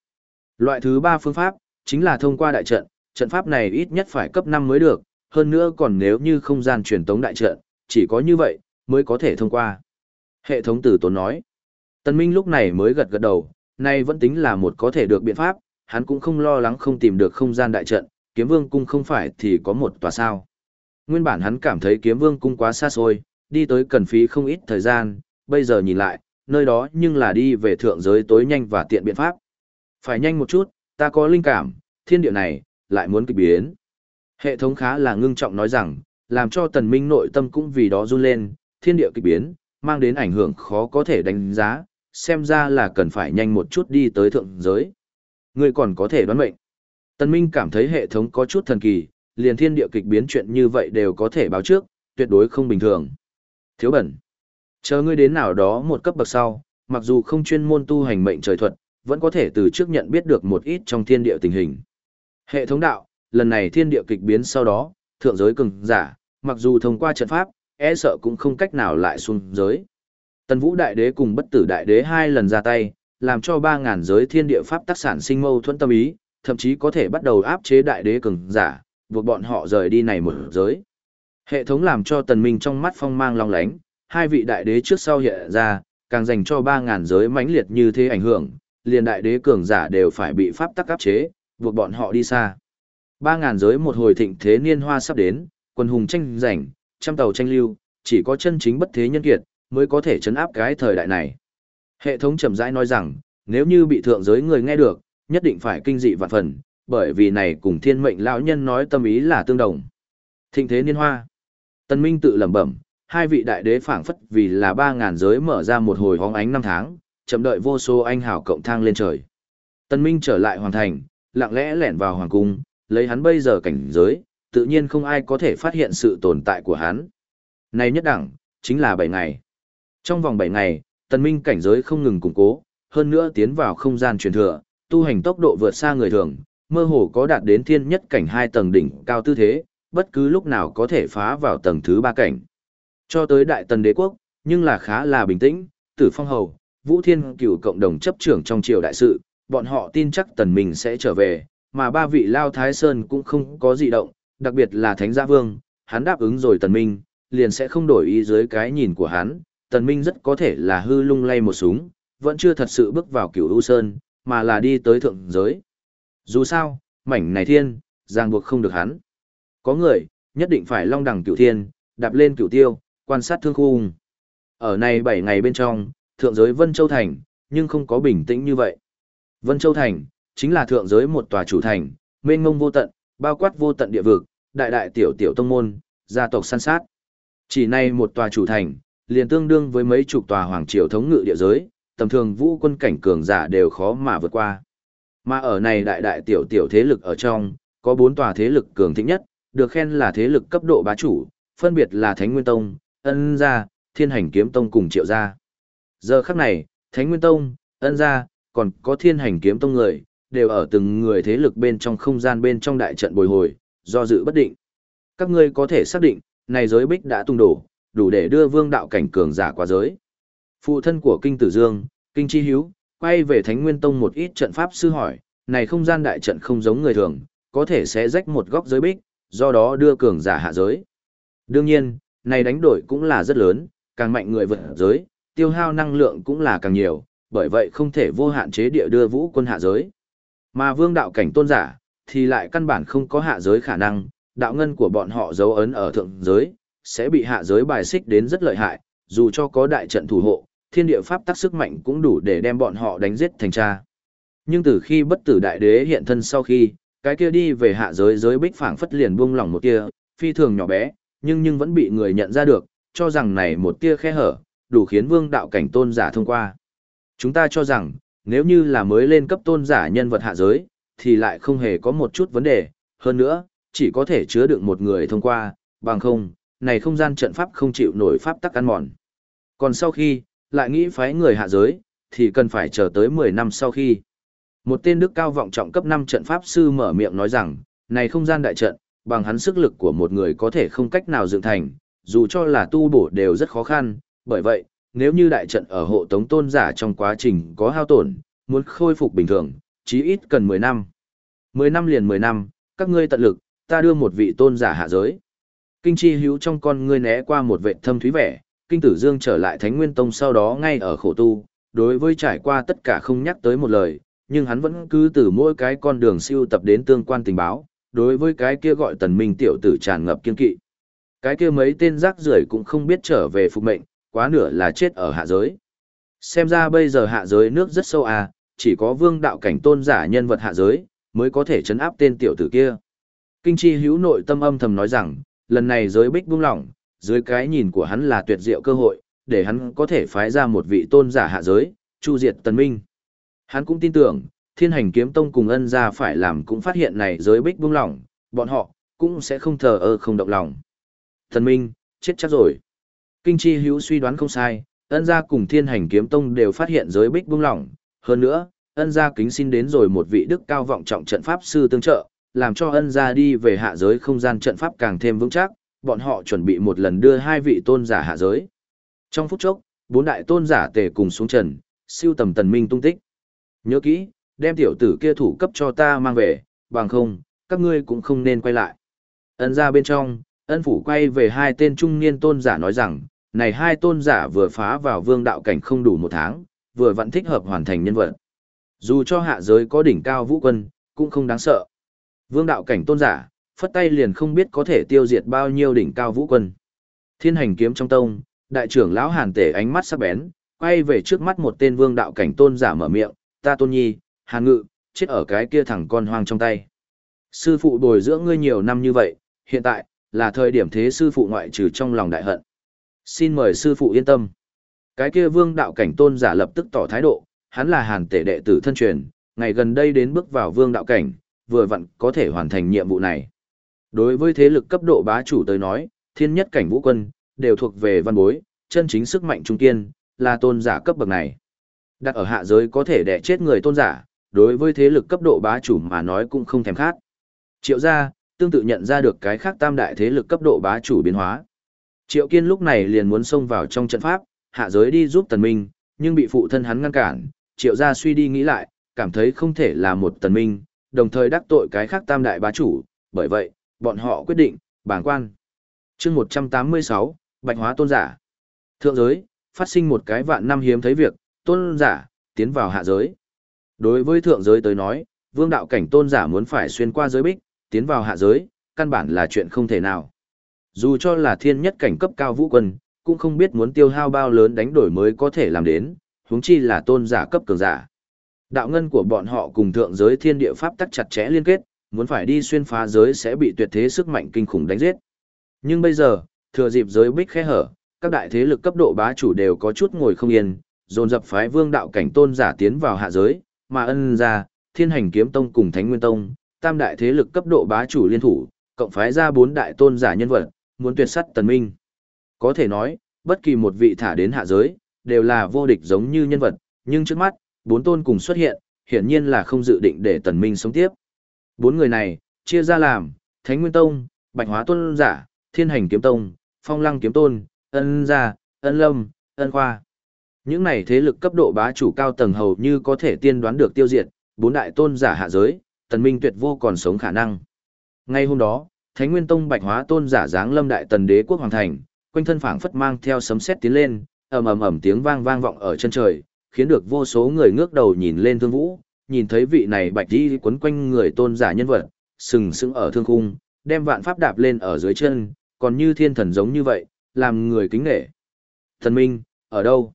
Loại thứ ba phương pháp, chính là thông qua đại trận, trận pháp này ít nhất phải cấp 5 mới được, hơn nữa còn nếu như không gian truyền tống đại trận, chỉ có như vậy, mới có thể thông qua. Hệ thống tử tốn nói. Tân Minh lúc này mới gật gật đầu, nay vẫn tính là một có thể được biện pháp, hắn cũng không lo lắng không tìm được không gian đại trận, kiếm vương cung không phải thì có một tòa sao. Nguyên bản hắn cảm thấy kiếm vương cung quá xa xôi, đi tới cần phí không ít thời gian, bây giờ nhìn lại, nơi đó nhưng là đi về thượng giới tối nhanh và tiện biện pháp. Phải nhanh một chút, ta có linh cảm, thiên địa này, lại muốn kịch biến. Hệ thống khá là ngưng trọng nói rằng, làm cho tần minh nội tâm cũng vì đó run lên, thiên địa kịch biến, mang đến ảnh hưởng khó có thể đánh giá, xem ra là cần phải nhanh một chút đi tới thượng giới. Ngươi còn có thể đoán mệnh. Tần Minh cảm thấy hệ thống có chút thần kỳ, liền thiên địa kịch biến chuyện như vậy đều có thể báo trước, tuyệt đối không bình thường. Thiếu bẩn. Chờ ngươi đến nào đó một cấp bậc sau, mặc dù không chuyên môn tu hành mệnh trời thuật, vẫn có thể từ trước nhận biết được một ít trong thiên địa tình hình. Hệ thống đạo, lần này thiên địa kịch biến sau đó, thượng giới cường giả, mặc dù thông qua trận pháp, e sợ cũng không cách nào lại xuống giới. Tần Vũ Đại Đế cùng Bất Tử Đại Đế hai lần ra tay, làm cho ba ngàn giới thiên địa pháp tác sản sinh mâu thuẫn tâm ý, thậm chí có thể bắt đầu áp chế Đại Đế cường giả, buộc bọn họ rời đi này một giới. Hệ thống làm cho Tần Minh trong mắt phong mang long lánh, hai vị đại đế trước sau hiện ra, càng dành cho ba ngàn giới mãnh liệt như thế ảnh hưởng, liền đại đế cường giả đều phải bị pháp tắc áp chế, buộc bọn họ đi xa. Ba ngàn giới một hồi thịnh thế niên hoa sắp đến, quân hùng tranh giành, trăm tàu tranh lưu, chỉ có chân chính bất thế nhân kiệt mới có thể chấn áp cái thời đại này. Hệ thống chậm rãi nói rằng, nếu như bị thượng giới người nghe được, nhất định phải kinh dị vạn phần, bởi vì này cùng thiên mệnh lão nhân nói tâm ý là tương đồng. Thịnh thế niên hoa. Tân Minh tự lẩm bẩm, hai vị đại đế phảng phất vì là ba ngàn giới mở ra một hồi hóng ánh năm tháng, chậm đợi vô số anh hào cộng thang lên trời. Tân Minh trở lại hoàng thành, lặng lẽ lẻn vào hoàng cung, lấy hắn bây giờ cảnh giới, tự nhiên không ai có thể phát hiện sự tồn tại của hắn. Này nhất đẳng, chính là 7 ngày. Trong vòng 7 ngày, Tần Minh cảnh giới không ngừng củng cố, hơn nữa tiến vào không gian truyền thừa, tu hành tốc độ vượt xa người thường, mơ hồ có đạt đến thiên nhất cảnh hai tầng đỉnh cao tư thế, bất cứ lúc nào có thể phá vào tầng thứ ba cảnh. Cho tới đại tần đế quốc, nhưng là khá là bình tĩnh, tử phong hầu, vũ thiên cửu cộng đồng chấp trưởng trong triều đại sự, bọn họ tin chắc tần Minh sẽ trở về, mà ba vị lao thái sơn cũng không có gì động, đặc biệt là thánh gia vương, hắn đáp ứng rồi tần minh, liền sẽ không đổi ý dưới cái nhìn của hắn, tần minh rất có thể là hư lung lay một súng, vẫn chưa thật sự bước vào cửu u sơn, mà là đi tới thượng giới. Dù sao, mảnh này thiên, ràng buộc không được hắn. Có người, nhất định phải long đẳng cửu thiên, đạp lên cửu tiêu, quan sát thương khu. Ở này 7 ngày bên trong, thượng giới Vân Châu Thành, nhưng không có bình tĩnh như vậy. Vân Châu Thành, chính là thượng giới một tòa chủ thành, mênh mông vô tận, bao quát vô tận địa vực, đại đại tiểu tiểu tông môn, gia tộc săn sát. Chỉ này một tòa chủ thành, liền tương đương với mấy chục tòa hoàng triều thống ngự địa giới, tầm thường vũ quân cảnh cường giả đều khó mà vượt qua. Mà ở này đại đại tiểu tiểu thế lực ở trong, có bốn tòa thế lực cường thịnh nhất, được khen là thế lực cấp độ bá chủ, phân biệt là Thánh Nguyên Tông, Ân Gia, Thiên Hành Kiếm Tông cùng Triệu Gia. Giờ khắc này, Thánh Nguyên Tông, Ân Gia, còn có Thiên Hành Kiếm Tông người, đều ở từng người thế lực bên trong không gian bên trong đại trận bồi hồi, do dự bất định. Các ngươi có thể xác định, này giới bích đã tung đổ, đủ để đưa vương đạo cảnh cường giả qua giới. Phụ thân của Kinh Tử Dương, Kinh Chi Hiếu, quay về Thánh Nguyên Tông một ít trận pháp sư hỏi, này không gian đại trận không giống người thường, có thể sẽ rách một góc giới bích, do đó đưa cường giả hạ giới. Đương nhiên, này đánh đổi cũng là rất lớn, càng mạnh người vượt giới, tiêu hao năng lượng cũng là càng nhiều, bởi vậy không thể vô hạn chế địa đưa vũ quân hạ giới. Mà vương đạo cảnh tôn giả, thì lại căn bản không có hạ giới khả năng, đạo ngân của bọn họ dấu ấn ở thượng giới, sẽ bị hạ giới bài xích đến rất lợi hại, dù cho có đại trận thủ hộ, thiên địa pháp tác sức mạnh cũng đủ để đem bọn họ đánh giết thành cha. Nhưng từ khi bất tử đại đế hiện thân sau khi, cái kia đi về hạ giới giới bích phảng phất liền buông lỏng một tia, phi thường nhỏ bé, nhưng nhưng vẫn bị người nhận ra được, cho rằng này một tia khe hở, đủ khiến vương đạo cảnh tôn giả thông qua. Chúng ta cho rằng, nếu như là mới lên cấp tôn giả nhân vật hạ giới, thì lại không hề có một chút vấn đề, hơn nữa, chỉ có thể chứa đựng một người thông qua, bằng không, này không gian trận pháp không chịu nổi pháp tắc ăn mòn. Còn sau khi, lại nghĩ phái người hạ giới, thì cần phải chờ tới 10 năm sau khi. Một tên đức cao vọng trọng cấp 5 trận pháp sư mở miệng nói rằng, này không gian đại trận, bằng hắn sức lực của một người có thể không cách nào dựng thành, dù cho là tu bổ đều rất khó khăn, bởi vậy, nếu như đại trận ở hộ tống tôn giả trong quá trình có hao tổn, muốn khôi phục bình thường, chí ít cần 10 năm. 10 năm liền 10 năm, các ngươi tận lực, ta đưa một vị tôn giả hạ giới. Kinh chi hữu trong con ngươi né qua một vệ thâm thúy vẻ, kinh tử dương trở lại thánh nguyên tông sau đó ngay ở khổ tu, đối với trải qua tất cả không nhắc tới một lời, nhưng hắn vẫn cứ từ mỗi cái con đường siêu tập đến tương quan tình báo, đối với cái kia gọi tần minh tiểu tử tràn ngập kiên kỵ. Cái kia mấy tên rác rưởi cũng không biết trở về phục mệnh, quá nửa là chết ở hạ giới. Xem ra bây giờ hạ giới nước rất sâu à, chỉ có vương đạo cảnh tôn giả nhân vật hạ giới, mới có thể chấn áp tên tiểu tử kia. Kinh chi hữu nội tâm âm thầm nói rằng, lần này giới bích buông lỏng, dưới cái nhìn của hắn là tuyệt diệu cơ hội, để hắn có thể phái ra một vị tôn giả hạ giới, chu diệt tần minh. Hắn cũng tin tưởng, thiên hành kiếm tông cùng ân gia phải làm cũng phát hiện này giới bích buông lỏng, bọn họ cũng sẽ không thờ ơ không động lòng. Tần minh, chết chắc rồi. Kinh chi hữu suy đoán không sai, ân gia cùng thiên hành kiếm tông đều phát hiện giới bích buông lỏng, hơn nữa, ân gia kính xin đến rồi một vị đức cao vọng trọng trận pháp sư tương trợ, làm cho ân gia đi về hạ giới không gian trận pháp càng thêm vững chắc, bọn họ chuẩn bị một lần đưa hai vị tôn giả hạ giới. Trong phút chốc, bốn đại tôn giả tề cùng xuống trần, siêu tầm tần minh tung tích. Nhớ kỹ, đem tiểu tử kia thủ cấp cho ta mang về, bằng không, các ngươi cũng không nên quay lại. Ân ra bên trong, ân phủ quay về hai tên trung niên tôn giả nói rằng, này hai tôn giả vừa phá vào vương đạo cảnh không đủ một tháng, vừa vẫn thích hợp hoàn thành nhân vật. Dù cho hạ giới có đỉnh cao vũ quân, cũng không đáng sợ. Vương đạo cảnh tôn giả, phất tay liền không biết có thể tiêu diệt bao nhiêu đỉnh cao vũ quân. Thiên hành kiếm trong tông, đại trưởng lão Hàn Tể ánh mắt sắc bén, quay về trước mắt một tên vương đạo cảnh tôn giả mở miệng, ta tôn nhi, Hàn Ngự, chết ở cái kia thằng con hoang trong tay. Sư phụ bồi dưỡng ngươi nhiều năm như vậy, hiện tại, là thời điểm thế sư phụ ngoại trừ trong lòng đại hận. Xin mời sư phụ yên tâm. Cái kia vương đạo cảnh tôn giả lập tức tỏ thái độ, hắn là hàn tể đệ tử thân truyền, ngày gần đây đến bước vào vương đạo cảnh, vừa vặn có thể hoàn thành nhiệm vụ này. Đối với thế lực cấp độ bá chủ tới nói, thiên nhất cảnh vũ quân, đều thuộc về văn bối, chân chính sức mạnh trung kiên, là tôn giả cấp bậc này. Đặt ở hạ giới có thể đẻ chết người tôn giả, đối với thế lực cấp độ bá chủ mà nói cũng không thèm khát. Triệu gia, tương tự nhận ra được cái khác tam đại thế lực cấp độ bá chủ biến hóa. Triệu Kiên lúc này liền muốn xông vào trong trận pháp, hạ giới đi giúp tần minh, nhưng bị phụ thân hắn ngăn cản, triệu gia suy đi nghĩ lại, cảm thấy không thể là một tần minh, đồng thời đắc tội cái khác tam đại bá chủ, bởi vậy, bọn họ quyết định, bảng quan. chương 186, Bạch Hóa Tôn Giả. Thượng giới, phát sinh một cái vạn năm hiếm thấy việc, tôn giả, tiến vào hạ giới. Đối với thượng giới tới nói, vương đạo cảnh tôn giả muốn phải xuyên qua giới bích, tiến vào hạ giới, căn bản là chuyện không thể nào. Dù cho là thiên nhất cảnh cấp cao vũ quân, cũng không biết muốn tiêu hao bao lớn đánh đổi mới có thể làm đến, huống chi là tôn giả cấp cường giả. Đạo ngân của bọn họ cùng thượng giới thiên địa pháp tắc chặt chẽ liên kết, muốn phải đi xuyên phá giới sẽ bị tuyệt thế sức mạnh kinh khủng đánh giết. Nhưng bây giờ, thừa dịp giới bích khẽ hở, các đại thế lực cấp độ bá chủ đều có chút ngồi không yên, dồn dập phái vương đạo cảnh tôn giả tiến vào hạ giới, mà ân ra, thiên hành kiếm tông cùng thánh nguyên tông, tam đại thế lực cấp độ bá chủ liên thủ, cộng phái ra bốn đại tôn giả nhân vật, muốn tuyệt sắt tần minh. Có thể nói, bất kỳ một vị thả đến hạ giới, đều là vô địch giống như nhân vật, nhưng trước mắt, bốn tôn cùng xuất hiện, hiển nhiên là không dự định để tần minh sống tiếp. Bốn người này, chia ra làm, Thánh Nguyên Tông, Bạch Hóa Tôn Giả, Thiên Hành Kiếm Tông, Phong Lăng Kiếm Tôn, Ân Gia, Ân Lâm, Ân Khoa. Những này thế lực cấp độ bá chủ cao tầng hầu như có thể tiên đoán được tiêu diệt, bốn đại tôn giả hạ giới, tần minh tuyệt vô còn sống khả năng. Ngay hôm đó, Thánh Nguyên Tông Bạch Hóa Tôn giả giáng lâm đại tần đế quốc hoàng thành, quanh thân phảng phất mang theo sấm sét tiến lên, ầm ầm ầm tiếng vang vang vọng ở chân trời, khiến được vô số người ngước đầu nhìn lên Thương Vũ, nhìn thấy vị này bạch đi quấn quanh người tôn giả nhân vật, sừng sững ở thương khung, đem vạn pháp đạp lên ở dưới chân, còn như thiên thần giống như vậy, làm người kính nể. Thần minh, ở đâu?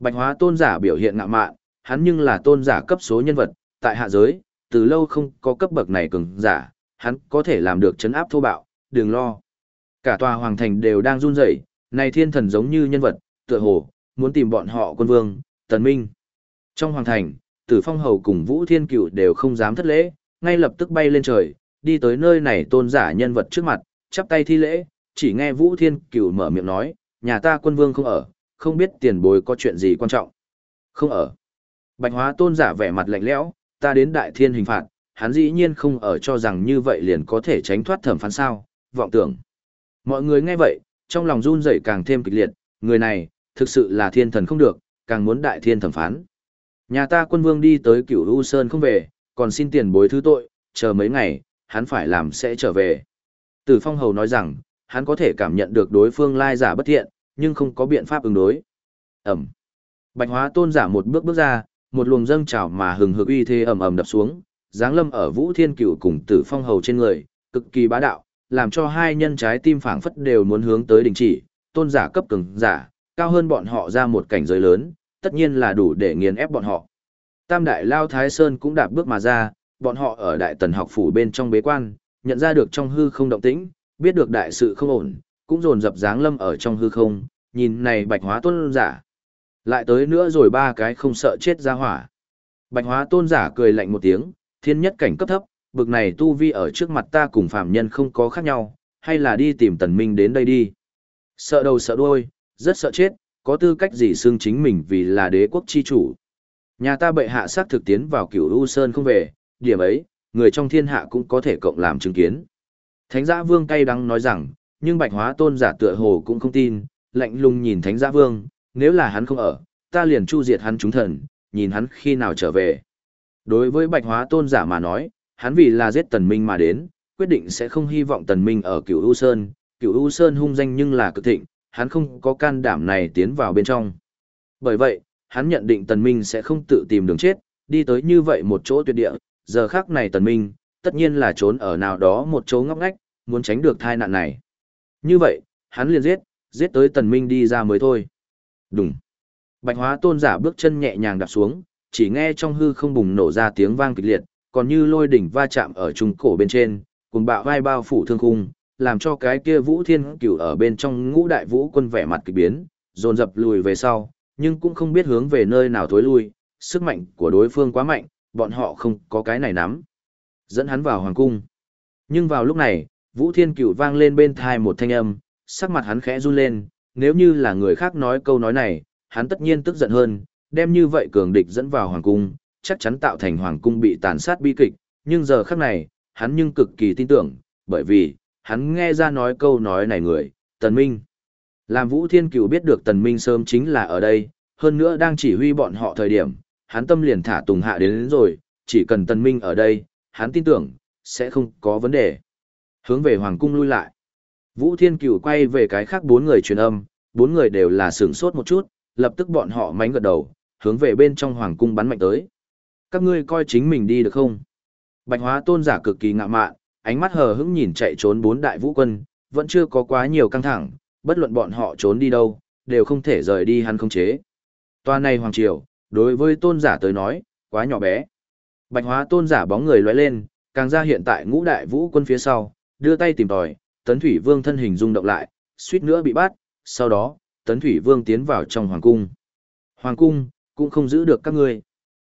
Bạch hóa tôn giả biểu hiện ngạo mạn, hắn nhưng là tôn giả cấp số nhân vật, tại hạ giới, từ lâu không có cấp bậc này cường giả, hắn có thể làm được chấn áp thô bạo, đừng lo. Cả tòa hoàng thành đều đang run rẩy, này thiên thần giống như nhân vật, tựa hồ, muốn tìm bọn họ quân vương, tần minh. Trong hoàng thành, tử phong hầu cùng vũ thiên cựu đều không dám thất lễ, ngay lập tức bay lên trời, đi tới nơi này tôn giả nhân vật trước mặt, chắp tay thi lễ, chỉ nghe vũ thiên cựu mở miệng nói, nhà ta quân vương không ở, không biết tiền bối có chuyện gì quan trọng. Không ở. Bạch hóa tôn giả vẻ mặt lạnh lẽo, ta đến đại thiên hình phạt, hắn dĩ nhiên không ở cho rằng như vậy liền có thể tránh thoát thẩm phán sao, vọng tưởng. Mọi người nghe vậy, trong lòng run rẩy càng thêm kịch liệt, người này, thực sự là thiên thần không được, càng muốn đại thiên thẩm phán. Nhà ta quân vương đi tới cửu U Sơn không về, còn xin tiền bối thứ tội, chờ mấy ngày, hắn phải làm sẽ trở về. Tử Phong Hầu nói rằng, hắn có thể cảm nhận được đối phương lai giả bất thiện, nhưng không có biện pháp ứng đối. Ẩm. Bạch hóa tôn giả một bước bước ra, một luồng dâng trào mà hừng hực uy thế ầm ầm đập xuống, giáng lâm ở Vũ Thiên Cửu cùng Tử Phong Hầu trên người, cực kỳ bá đạo, làm cho hai nhân trái tim phảng phất đều muốn hướng tới đỉnh chỉ, tôn giả cấp cường giả, cao hơn bọn họ ra một cảnh giới lớn, tất nhiên là đủ để nghiền ép bọn họ. Tam đại lao Thái Sơn cũng đạp bước mà ra, bọn họ ở đại tần học phủ bên trong bế quan, nhận ra được trong hư không động tĩnh, biết được đại sự không ổn, cũng dồn dập dáng lâm ở trong hư không, nhìn này bạch hóa tôn giả. Lại tới nữa rồi ba cái không sợ chết ra hỏa. Bạch hóa tôn giả cười lạnh một tiếng, thiên nhất cảnh cấp thấp, bực này tu vi ở trước mặt ta cùng phạm nhân không có khác nhau, hay là đi tìm tần minh đến đây đi. Sợ đầu sợ đuôi, rất sợ chết, có tư cách gì xưng chính mình vì là đế quốc chi chủ. Nhà ta bệ hạ xác thực tiến vào cửu U Sơn không về, điểm ấy, người trong thiên hạ cũng có thể cộng làm chứng kiến. Thánh giã vương cay đắng nói rằng, nhưng bạch hóa tôn giả tựa hồ cũng không tin, lạnh lùng nhìn thánh giã vương, nếu là hắn không ở, ta liền chu diệt hắn chúng thần, nhìn hắn khi nào trở về. Đối với bạch hóa tôn giả mà nói, hắn vì là giết tần minh mà đến, quyết định sẽ không hy vọng tần minh ở cửu U Sơn, cửu U Sơn hung danh nhưng là cực thịnh, hắn không có can đảm này tiến vào bên trong. Bởi vậy, hắn nhận định tần minh sẽ không tự tìm đường chết, đi tới như vậy một chỗ tuyệt địa, giờ khắc này tần minh, tất nhiên là trốn ở nào đó một chỗ ngóc ngách, muốn tránh được tai nạn này. Như vậy, hắn liền giết, giết tới tần minh đi ra mới thôi. Đúng. Bạch hóa tôn giả bước chân nhẹ nhàng đạp xuống, chỉ nghe trong hư không bùng nổ ra tiếng vang kịch liệt, còn như lôi đỉnh va chạm ở trung cổ bên trên, cùng bạo vai bao phủ thương khung, làm cho cái kia vũ thiên cửu ở bên trong ngũ đại vũ quân vẻ mặt kỳ biến, dồn dập lùi về sau, nhưng cũng không biết hướng về nơi nào thối lui, sức mạnh của đối phương quá mạnh, bọn họ không có cái này nắm. Dẫn hắn vào hoàng cung. Nhưng vào lúc này, vũ thiên cửu vang lên bên thai một thanh âm, sắc mặt hắn khẽ run lên, nếu như là người khác nói câu nói này, hắn tất nhiên tức giận hơn, đem như vậy cường địch dẫn vào hoàng cung, chắc chắn tạo thành hoàng cung bị tàn sát bi kịch, nhưng giờ khắc này, hắn nhưng cực kỳ tin tưởng, bởi vì, hắn nghe ra nói câu nói này người, Tần Minh. Làm Vũ Thiên Cửu biết được Tần Minh sớm chính là ở đây, hơn nữa đang chỉ huy bọn họ thời điểm, hắn tâm liền thả Tùng Hạ đến, đến rồi, chỉ cần Tần Minh ở đây, hắn tin tưởng, sẽ không có vấn đề. Hướng về Hoàng Cung lui lại. Vũ Thiên Cửu quay về cái khác bốn người truyền âm, bốn người đều là sửng sốt một chút, lập tức bọn họ mánh gật đầu, hướng về bên trong Hoàng Cung bắn mạnh tới. Các ngươi coi chính mình đi được không? Bạch hóa tôn giả cực kỳ ngạ mạn, ánh mắt hờ hững nhìn chạy trốn bốn đại vũ quân, vẫn chưa có quá nhiều căng thẳng, bất luận bọn họ trốn đi đâu, đều không thể rời đi hắn không chế. Toa này hoàng triều, đối với tôn giả tới nói, quá nhỏ bé. Bạch hóa tôn giả bóng người lóe lên, càng ra hiện tại ngũ đại vũ quân phía sau, đưa tay tìm tòi, tấn thủy vương thân hình rung động lại, suýt nữa bị bắt, sau đó, tấn thủy vương tiến vào trong hoàng cung. Hoàng cung, cũng không giữ được các ngươi.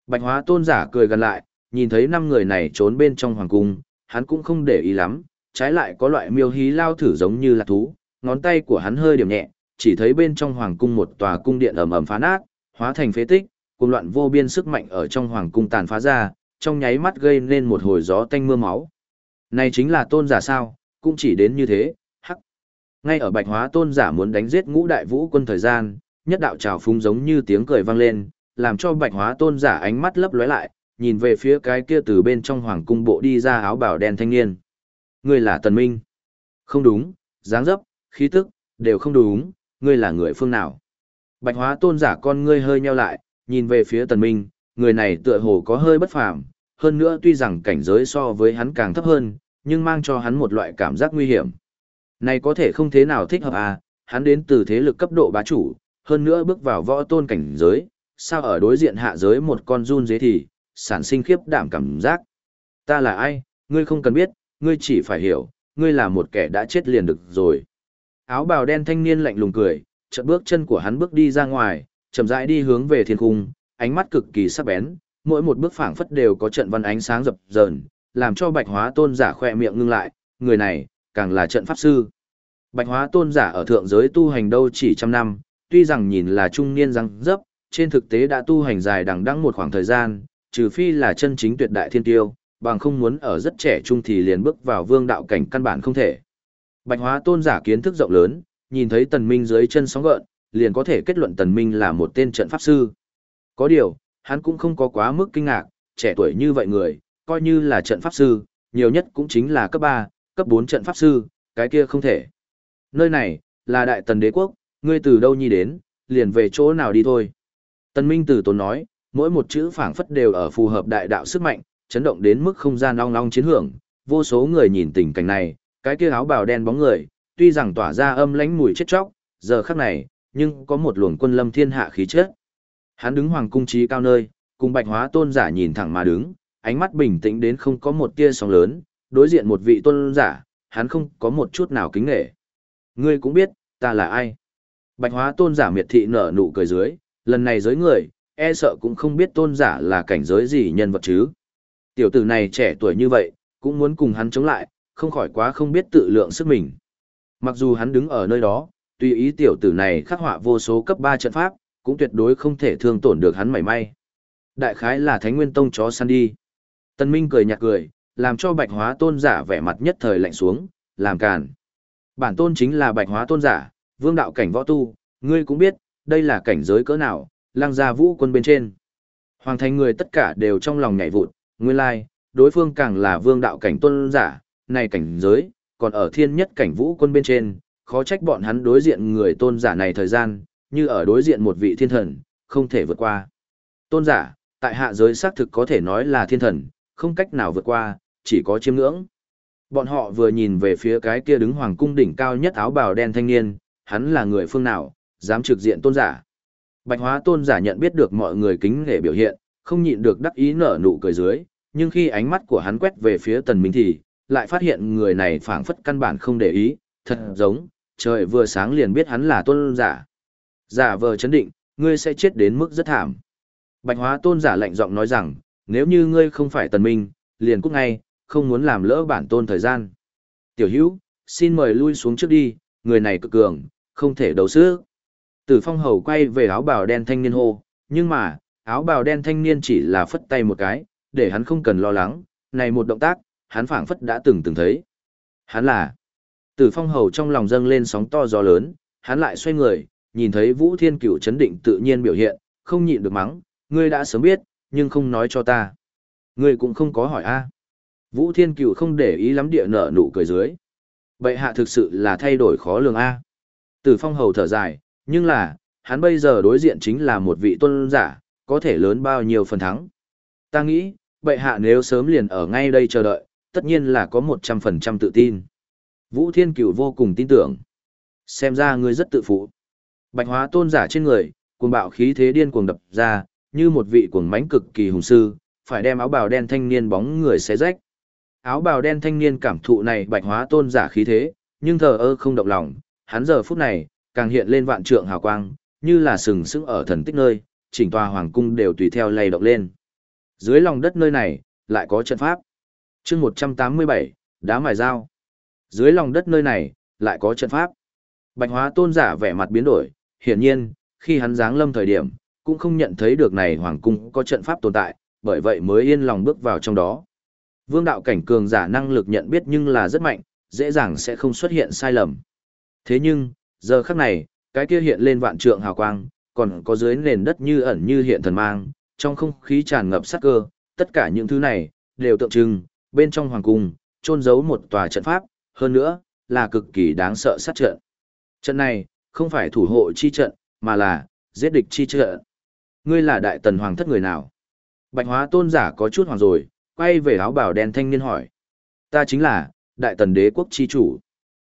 Bạch hóa tôn giả cười gần lại, nhìn thấy năm người này trốn bên trong hoàng cung, hắn cũng không để ý lắm, trái lại có loại miêu hí lao thử giống như là thú, ngón tay của hắn hơi điểm nhẹ, chỉ thấy bên trong hoàng cung một tòa cung điện ầm ầm phá nát, hóa thành phế tích, cùng loạn vô biên sức mạnh ở trong hoàng cung tàn phá ra, trong nháy mắt gây nên một hồi gió tanh mưa máu. Này chính là tôn giả sao, cũng chỉ đến như thế, hắc. Ngay ở bạch hóa tôn giả muốn đánh giết ngũ đại vũ quân thời gian, nhất đạo trào phúng giống như tiếng cười vang lên, làm cho bạch hóa tôn giả ánh mắt lấp lóe lại, nhìn về phía cái kia từ bên trong hoàng cung bộ đi ra áo bảo đen thanh niên. Ngươi là tần minh. Không đúng, dáng dấp, khí tức, đều không đúng, ngươi là người phương nào. Bạch hóa tôn giả con ngươi hơi nheo lại, nhìn về phía tần minh, người này tựa hồ có hơi bất phàm, hơn nữa tuy rằng cảnh giới so với hắn càng thấp hơn, nhưng mang cho hắn một loại cảm giác nguy hiểm. Này có thể không thế nào thích hợp à, hắn đến từ thế lực cấp độ bá chủ, hơn nữa bước vào võ tôn cảnh giới, sao ở đối diện hạ giới một con run dế thì, sản sinh khiếp đảm cảm giác. Ta là ai, ngươi không cần biết, ngươi chỉ phải hiểu, ngươi là một kẻ đã chết liền được rồi. Áo bào đen thanh niên lạnh lùng cười, chợt bước chân của hắn bước đi ra ngoài, chậm rãi đi hướng về thiên cung, ánh mắt cực kỳ sắc bén, mỗi một bước phảng phất đều có trận văn ánh sáng dập dờn, làm cho Bạch Hóa Tôn giả khỏe miệng ngưng lại, người này càng là trận pháp sư. Bạch Hóa Tôn giả ở thượng giới tu hành đâu chỉ trăm năm, tuy rằng nhìn là trung niên răng dấp, trên thực tế đã tu hành dài đằng đẵng một khoảng thời gian, trừ phi là chân chính tuyệt đại thiên tiêu, bằng không muốn ở rất trẻ trung thì liền bước vào vương đạo cảnh căn bản không thể. Bạch Hóa Tôn giả kiến thức rộng lớn, nhìn thấy Tần Minh dưới chân sóng gợn, liền có thể kết luận Tần Minh là một tên trận pháp sư. Có điều, hắn cũng không có quá mức kinh ngạc, trẻ tuổi như vậy người, coi như là trận pháp sư, nhiều nhất cũng chính là cấp 3, cấp 4 trận pháp sư, cái kia không thể. Nơi này, là đại tần đế quốc, ngươi từ đâu nhi đến, liền về chỗ nào đi thôi. Tần Minh từ tốn nói, mỗi một chữ phảng phất đều ở phù hợp đại đạo sức mạnh, chấn động đến mức không gian long long chiến hưởng, vô số người nhìn tình cảnh này, cái kia áo bào đen bóng người, tuy rằng tỏa ra âm lãnh mùi chết chóc, giờ khắc này, nhưng có một luồng quân lâm thiên hạ khí chất. Hắn đứng hoàng cung trí cao nơi, cùng bạch hóa tôn giả nhìn thẳng mà đứng, ánh mắt bình tĩnh đến không có một tia sóng lớn, đối diện một vị tôn giả, hắn không có một chút nào kính nể. Ngươi cũng biết, ta là ai. Bạch hóa tôn giả miệt thị nở nụ cười dưới, lần này giới người, e sợ cũng không biết tôn giả là cảnh giới gì nhân vật chứ. Tiểu tử này trẻ tuổi như vậy, cũng muốn cùng hắn chống lại, không khỏi quá không biết tự lượng sức mình. Mặc dù hắn đứng ở nơi đó, tùy ý tiểu tử này khắc họa vô số cấp 3 trận pháp, cũng tuyệt đối không thể thương tổn được hắn mảy may. Đại khái là Thánh Nguyên Tông chó săn đi. Tân Minh cười nhạt cười, làm cho Bạch Hóa Tôn giả vẻ mặt nhất thời lạnh xuống, làm càn. Bản tôn chính là Bạch Hóa Tôn giả, vương đạo cảnh võ tu, ngươi cũng biết, đây là cảnh giới cỡ nào, Lang gia vũ quân bên trên. Hoàng thành người tất cả đều trong lòng nhảy vụt, nguyên lai, đối phương càng là vương đạo cảnh tôn giả, này cảnh giới, còn ở thiên nhất cảnh vũ quân bên trên, khó trách bọn hắn đối diện người tôn giả này thời gian, như ở đối diện một vị thiên thần, không thể vượt qua. Tôn giả, tại hạ giới xác thực có thể nói là thiên thần, không cách nào vượt qua, chỉ có chiêm ngưỡng. Bọn họ vừa nhìn về phía cái kia đứng hoàng cung đỉnh cao nhất áo bào đen thanh niên, hắn là người phương nào, dám trực diện tôn giả. Bạch hóa tôn giả nhận biết được mọi người kính nể biểu hiện, không nhịn được đắc ý nở nụ cười dưới, nhưng khi ánh mắt của hắn quét về phía tần minh thì, lại phát hiện người này phảng phất căn bản không để ý, thật giống, trời vừa sáng liền biết hắn là tôn giả. Giả vờ chấn định, ngươi sẽ chết đến mức rất thảm. Bạch hóa tôn giả lạnh giọng nói rằng, nếu như ngươi không phải tần minh, liền cút ngay, không muốn làm lỡ bản tôn thời gian. Tiểu hữu, xin mời lui xuống trước đi, người này cực cường, không thể đấu sức. Tử phong hầu quay về áo bào đen thanh niên hô, nhưng mà, áo bào đen thanh niên chỉ là phất tay một cái, để hắn không cần lo lắng, này một động tác, hắn phảng phất đã từng từng thấy. Hắn là, tử phong hầu trong lòng dâng lên sóng to gió lớn, hắn lại xoay người, nhìn thấy Vũ Thiên Cửu chấn định tự nhiên biểu hiện, không nhịn được mắng, ngươi đã sớm biết, nhưng không nói cho ta. Ngươi cũng không có hỏi a. Vũ Thiên Cửu không để ý lắm địa nở nụ cười dưới. Bệ hạ thực sự là thay đổi khó lường a. Tử Phong hầu thở dài, nhưng là, hắn bây giờ đối diện chính là một vị tôn giả, có thể lớn bao nhiêu phần thắng. Ta nghĩ, bệ hạ nếu sớm liền ở ngay đây chờ đợi, tất nhiên là có 100% tự tin. Vũ Thiên Cửu vô cùng tin tưởng. Xem ra ngươi rất tự phụ. Bạch hóa tôn giả trên người, cuồng bạo khí thế điên cuồng đập ra, như một vị cuồng mãnh cực kỳ hùng sư, phải đem áo bào đen thanh niên bóng người xé rách. Áo bào đen thanh niên cảm thụ này bạch hóa tôn giả khí thế, nhưng thờ ơ không động lòng, hắn giờ phút này, càng hiện lên vạn trượng hào quang, như là sừng sững ở thần tích nơi, chỉnh tòa hoàng cung đều tùy theo lay động lên. Dưới lòng đất nơi này, lại có trận pháp. chương 187, đá mài dao. Dưới lòng đất nơi này, lại có trận pháp. Bạch hóa tôn giả vẻ mặt biến đổi, hiển nhiên, khi hắn giáng lâm thời điểm, cũng không nhận thấy được này hoàng cung có trận pháp tồn tại, bởi vậy mới yên lòng bước vào trong đó. Vương đạo cảnh cường giả năng lực nhận biết nhưng là rất mạnh, dễ dàng sẽ không xuất hiện sai lầm. Thế nhưng, giờ khắc này, cái kia hiện lên vạn trượng hào quang, còn có dưới nền đất như ẩn như hiện thần mang, trong không khí tràn ngập sát cơ, tất cả những thứ này, đều tượng trưng, bên trong hoàng cung, trôn giấu một tòa trận pháp, hơn nữa, là cực kỳ đáng sợ sát trận. Trận này, không phải thủ hộ chi trận, mà là, giết địch chi trận. Ngươi là đại tần hoàng thất người nào? Bạch hóa tôn giả có chút hoàng rồi, quay về áo bào đen thanh niên hỏi. Ta chính là, đại tần đế quốc chi chủ.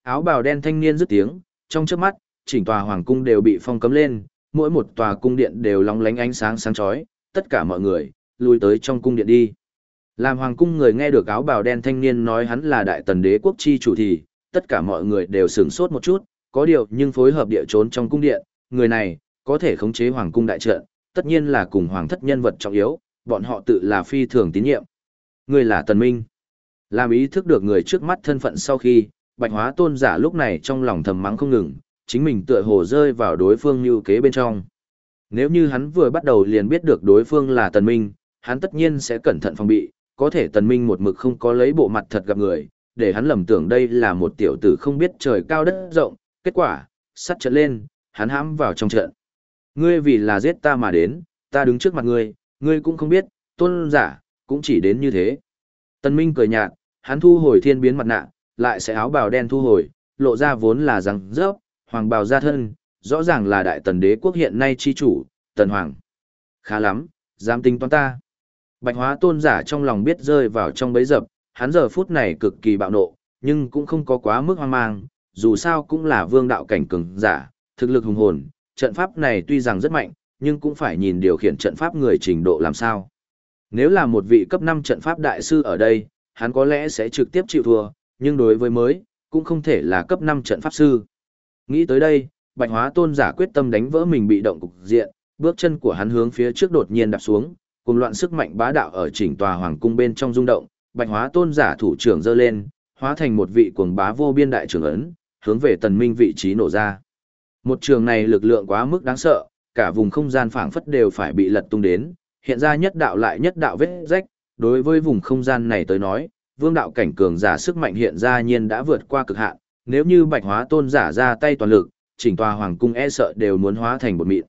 Áo bào đen thanh niên dứt tiếng, trong trước mắt, chỉnh tòa hoàng cung đều bị phong cấm lên, mỗi một tòa cung điện đều lóng lánh ánh sáng sáng chói, tất cả mọi người, lùi tới trong cung điện đi. Làm hoàng cung người nghe được áo bào đen thanh niên nói hắn là đại tần đế quốc chi chủ thì, tất cả mọi người đều sửng sốt một chút, có điều nhưng phối hợp địa trốn trong cung điện, người này, có thể khống chế hoàng cung đại trận, tất nhiên là cùng hoàng thất nhân vật trọng yếu, bọn họ tự là phi thường tín nhiệm. Người là tần minh. Làm ý thức được người trước mắt thân phận sau khi, bạch hóa tôn giả lúc này trong lòng thầm mắng không ngừng, chính mình tựa hồ rơi vào đối phương như kế bên trong. Nếu như hắn vừa bắt đầu liền biết được đối phương là tần minh, hắn tất nhiên sẽ cẩn thận phòng bị, có thể tần minh một mực không có lấy bộ mặt thật gặp người, để hắn lầm tưởng đây là một tiểu tử không biết trời cao đất rộng, kết quả, sắt trận lên, hắn hãm vào trong trận. Ngươi vì là giết ta mà đến, ta đứng trước mặt ngươi, ngươi cũng không biết, tôn giả, cũng chỉ đến như thế. Tần minh cười nhạt, hắn thu hồi thiên biến mặt nạ, lại sẽ áo bào đen thu hồi, lộ ra vốn là răng rớp, hoàng bào ra thân, rõ ràng là đại tần đế quốc hiện nay chi chủ, tần hoàng. Khá lắm, dám tính toán ta. Bạch hóa tôn giả trong lòng biết rơi vào trong bấy dập, hắn giờ phút này cực kỳ bạo nộ, nhưng cũng không có quá mức hoang mang, dù sao cũng là vương đạo cảnh cường giả, thực lực hùng hồn, trận pháp này tuy rằng rất mạnh, nhưng cũng phải nhìn điều khiển trận pháp người trình độ làm sao. Nếu là một vị cấp 5 trận pháp đại sư ở đây, hắn có lẽ sẽ trực tiếp chịu thua, nhưng đối với mới, cũng không thể là cấp 5 trận pháp sư. Nghĩ tới đây, Bạch Hóa Tôn giả quyết tâm đánh vỡ mình bị động cục diện, bước chân của hắn hướng phía trước đột nhiên đạp xuống, cùng loạn sức mạnh bá đạo ở chỉnh tòa hoàng cung bên trong rung động, Bạch Hóa Tôn giả thủ trưởng giơ lên, hóa thành một vị cuồng bá vô biên đại trưởng ấn, hướng về Tần Minh vị trí nổ ra. Một trường này lực lượng quá mức đáng sợ, cả vùng không gian phảng phất đều phải bị lật tung đến, hiện ra nhất đạo lại nhất đạo vết rách, đối với vùng không gian này tới nói, vương đạo cảnh cường giả sức mạnh hiện ra nhiên đã vượt qua cực hạn, nếu như bạch hóa tôn giả ra tay toàn lực, chỉnh tòa hoàng cung e sợ đều muốn hóa thành một mịn.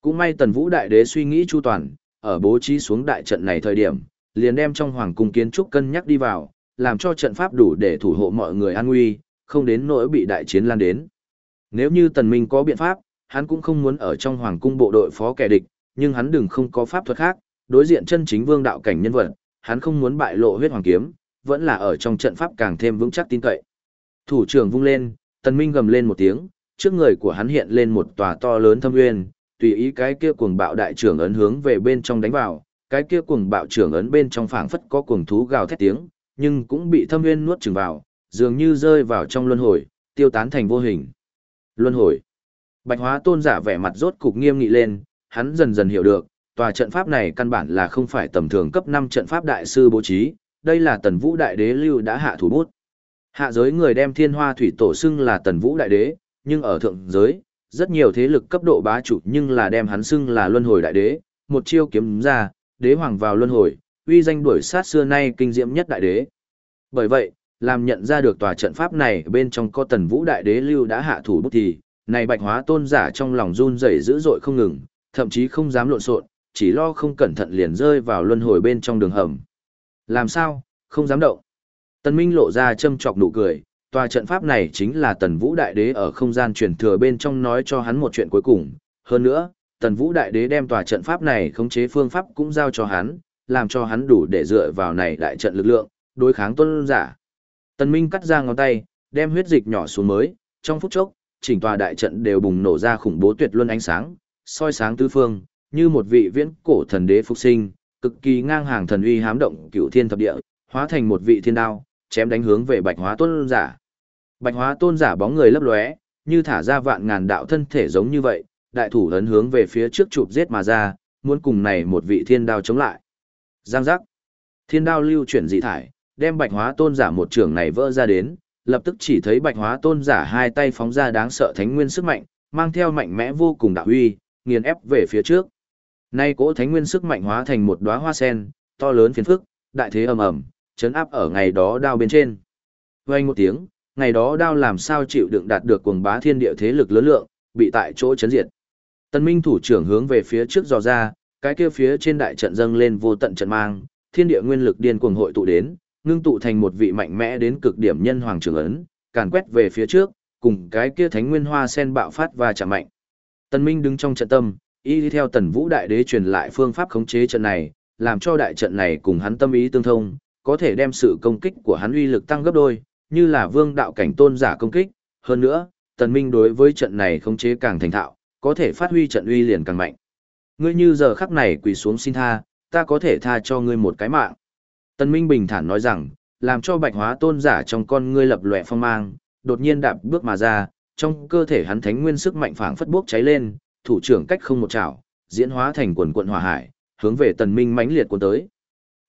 Cũng may tần vũ đại đế suy nghĩ chu toàn, ở bố trí xuống đại trận này thời điểm, liền đem trong hoàng cung kiến trúc cân nhắc đi vào, làm cho trận pháp đủ để thủ hộ mọi người an nguy, không đến nỗi bị đại chiến lan đến. Nếu như tần minh có biện pháp, hắn cũng không muốn ở trong hoàng cung bộ đội phó kẻ địch, nhưng hắn đừng không có pháp thuật khác, đối diện chân chính vương đạo cảnh nhân vật, hắn không muốn bại lộ huyết hoàng kiếm, vẫn là ở trong trận pháp càng thêm vững chắc tin cậy. Thủ trưởng vung lên, tần minh gầm lên một tiếng, trước người của hắn hiện lên một tòa to lớn thâm nguyên, tùy ý cái kia cuồng bạo đại trưởng ấn hướng về bên trong đánh vào, cái kia cuồng bạo trưởng ấn bên trong phảng phất có cuồng thú gào thét tiếng, nhưng cũng bị thâm nguyên nuốt chửng vào, dường như rơi vào trong luân hồi, tiêu tán thành vô hình. Luân hồi. Bạch hóa tôn giả vẻ mặt rốt cục nghiêm nghị lên, hắn dần dần hiểu được, tòa trận pháp này căn bản là không phải tầm thường cấp 5 trận pháp đại sư bố trí, đây là tần vũ đại đế lưu đã hạ thủ bút. Hạ giới người đem thiên hoa thủy tổ xưng là tần vũ đại đế, nhưng ở thượng giới, rất nhiều thế lực cấp độ bá chủ nhưng là đem hắn xưng là luân hồi đại đế, một chiêu kiếm ra, đế hoàng vào luân hồi, uy danh đuổi sát xưa nay kinh diễm nhất đại đế. Bởi vậy, làm nhận ra được tòa trận pháp này bên trong có tần vũ đại đế lưu đã hạ thủ bút thì, này bạch hóa tôn giả trong lòng run rẩy dữ dội không ngừng, thậm chí không dám lộn xộn, chỉ lo không cẩn thận liền rơi vào luân hồi bên trong đường hầm. Làm sao, không dám động. Tần Minh lộ ra châm chọc nụ cười, tòa trận pháp này chính là Tần Vũ Đại Đế ở không gian truyền thừa bên trong nói cho hắn một chuyện cuối cùng. Hơn nữa, Tần Vũ Đại Đế đem tòa trận pháp này khống chế phương pháp cũng giao cho hắn, làm cho hắn đủ để dựa vào này đại trận lực lượng, đối kháng tôn giả. Tần Minh cắt ra ngón tay, đem huyết dịch nhỏ xuống mới, trong phút chốc, chỉnh tòa đại trận đều bùng nổ ra khủng bố tuyệt luân ánh sáng, soi sáng tứ phương, như một vị viễn cổ thần đế phục sinh, cực kỳ ngang hàng thần uy hám động cửu thiên thập địa, hóa thành một vị thiên đao, chém đánh hướng về Bạch Hóa Tôn giả. Bạch Hóa Tôn giả bóng người lấp lóe, như thả ra vạn ngàn đạo thân thể giống như vậy, đại thủ ấn hướng về phía trước chụp giết mà ra, muốn cùng này một vị thiên đao chống lại. Giang giác. Thiên đao lưu chuyển dị thải, đem Bạch Hóa Tôn giả một trường này vỡ ra đến, lập tức chỉ thấy bạch hóa tôn giả hai tay phóng ra đáng sợ thánh nguyên sức mạnh, mang theo mạnh mẽ vô cùng đạo uy, nghiền ép về phía trước. Nay cỗ thánh nguyên sức mạnh hóa thành một đóa hoa sen, to lớn phiền phức, đại thế ầm ầm, chấn áp ở ngày đó đao bên trên. Vang một tiếng, ngày đó đao làm sao chịu đựng đạt được cuồng bá thiên địa thế lực lớn lượng, bị tại chỗ chấn diệt. Tân Minh thủ trưởng hướng về phía trước dò ra, cái kia phía trên đại trận dâng lên vô tận trận mang, thiên địa nguyên lực điên cuồng hội tụ đến, ngưng tụ thành một vị mạnh mẽ đến cực điểm nhân hoàng trưởng ấn, càn quét về phía trước, cùng cái kia thánh nguyên hoa sen bạo phát và chạm mạnh. Tân Minh đứng trong trận tâm, y đi theo Tần Vũ đại đế truyền lại phương pháp khống chế trận này, làm cho đại trận này cùng hắn tâm ý tương thông, có thể đem sự công kích của hắn uy lực tăng gấp đôi, như là vương đạo cảnh tôn giả công kích, hơn nữa, Tần Minh đối với trận này khống chế càng thành thạo, có thể phát huy trận uy liền càng mạnh. Ngươi như giờ khắc này quỳ xuống xin tha, ta có thể tha cho ngươi một cái mạng. Tần Minh bình thản nói rằng, làm cho bạch hóa tôn giả trong con ngươi lập lòe phong mang, đột nhiên đạp bước mà ra, trong cơ thể hắn thánh nguyên sức mạnh phảng phất bốc cháy lên, thủ trưởng cách không một chảo, diễn hóa thành quần quận hỏa hải, hướng về Tần Minh mãnh liệt cuốn tới.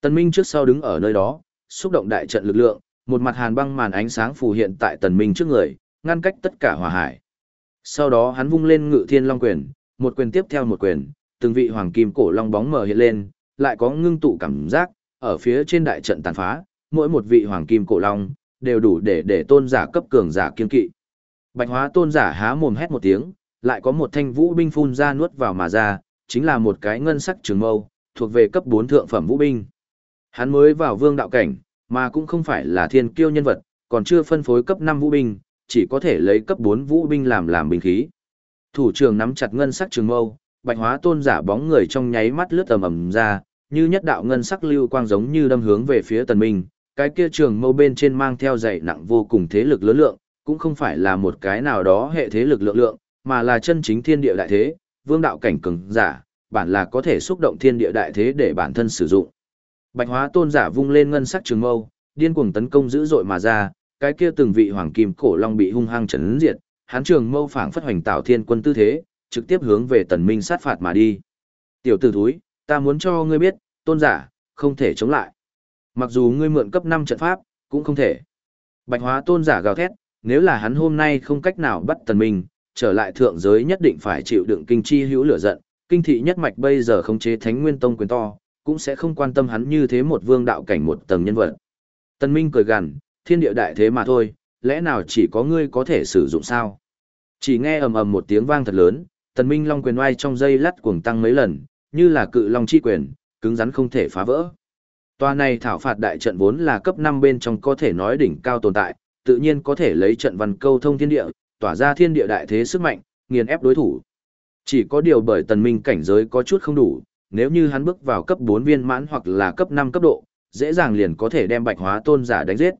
Tần Minh trước sau đứng ở nơi đó, xúc động đại trận lực lượng, một mặt hàn băng màn ánh sáng phù hiện tại Tần Minh trước người, ngăn cách tất cả hỏa hải. Sau đó hắn vung lên Ngự Thiên Long quyền, một quyền tiếp theo một quyền, từng vị hoàng kim cổ long bóng mở hiện lên, lại có ngưng tụ cảm giác, ở phía trên đại trận tàn phá, mỗi một vị hoàng kim cổ long đều đủ để để tôn giả cấp cường giả kiên kỵ. Bạch hóa tôn giả há mồm hét một tiếng, lại có một thanh vũ binh phun ra nuốt vào mà ra, chính là một cái ngân sắc trường mâu, thuộc về cấp 4 thượng phẩm vũ binh. Hắn mới vào vương đạo cảnh, mà cũng không phải là thiên kiêu nhân vật, còn chưa phân phối cấp 5 vũ binh, chỉ có thể lấy cấp 4 vũ binh làm làm binh khí. Thủ trưởng nắm chặt ngân sắc trường mâu, bạch hóa tôn giả bóng người trong nháy mắt lướt tầm ầm ra, như nhất đạo ngân sắc lưu quang giống như đâm hướng về phía tần minh, cái kia trường mâu bên trên mang theo dày nặng vô cùng thế lực lớn lượng, cũng không phải là một cái nào đó hệ thế lực lượng lượng, mà là chân chính thiên địa đại thế, vương đạo cảnh cường giả, bản là có thể xúc động thiên địa đại thế để bản thân sử dụng. Bạch hóa tôn giả vung lên ngân sắc trường mâu, điên cuồng tấn công dữ dội mà ra, cái kia từng vị hoàng kim cổ long bị hung hăng chấn diệt, hán trường mâu phảng phất hoành tạo thiên quân tư thế, trực tiếp hướng về tần minh sát phạt mà đi. Tiểu tử thúi, ta muốn cho ngươi biết, tôn giả, không thể chống lại. Mặc dù ngươi mượn cấp 5 trận pháp, cũng không thể. Bạch hóa tôn giả gào thét, nếu là hắn hôm nay không cách nào bắt tần minh, trở lại thượng giới nhất định phải chịu đựng kinh chi hữu lửa giận, kinh thị nhất mạch bây giờ không chế thánh nguyên tông quyền to, cũng sẽ không quan tâm hắn như thế một vương đạo cảnh một tầng nhân vật. Tân minh cười gằn, thiên địa đại thế mà thôi, lẽ nào chỉ có ngươi có thể sử dụng sao? Chỉ nghe ầm ầm một tiếng vang thật lớn, tần minh long quyền oai trong dây lắt cuồng tăng mấy lần, như là cự long chi quyền, cứng rắn không thể phá vỡ. Toa này thảo phạt đại trận vốn là cấp 5 bên trong có thể nói đỉnh cao tồn tại, tự nhiên có thể lấy trận văn câu thông thiên địa, tỏa ra thiên địa đại thế sức mạnh, nghiền ép đối thủ. Chỉ có điều bởi tần minh cảnh giới có chút không đủ, nếu như hắn bước vào cấp 4 viên mãn hoặc là cấp 5 cấp độ, dễ dàng liền có thể đem bạch hóa tôn giả đánh giết.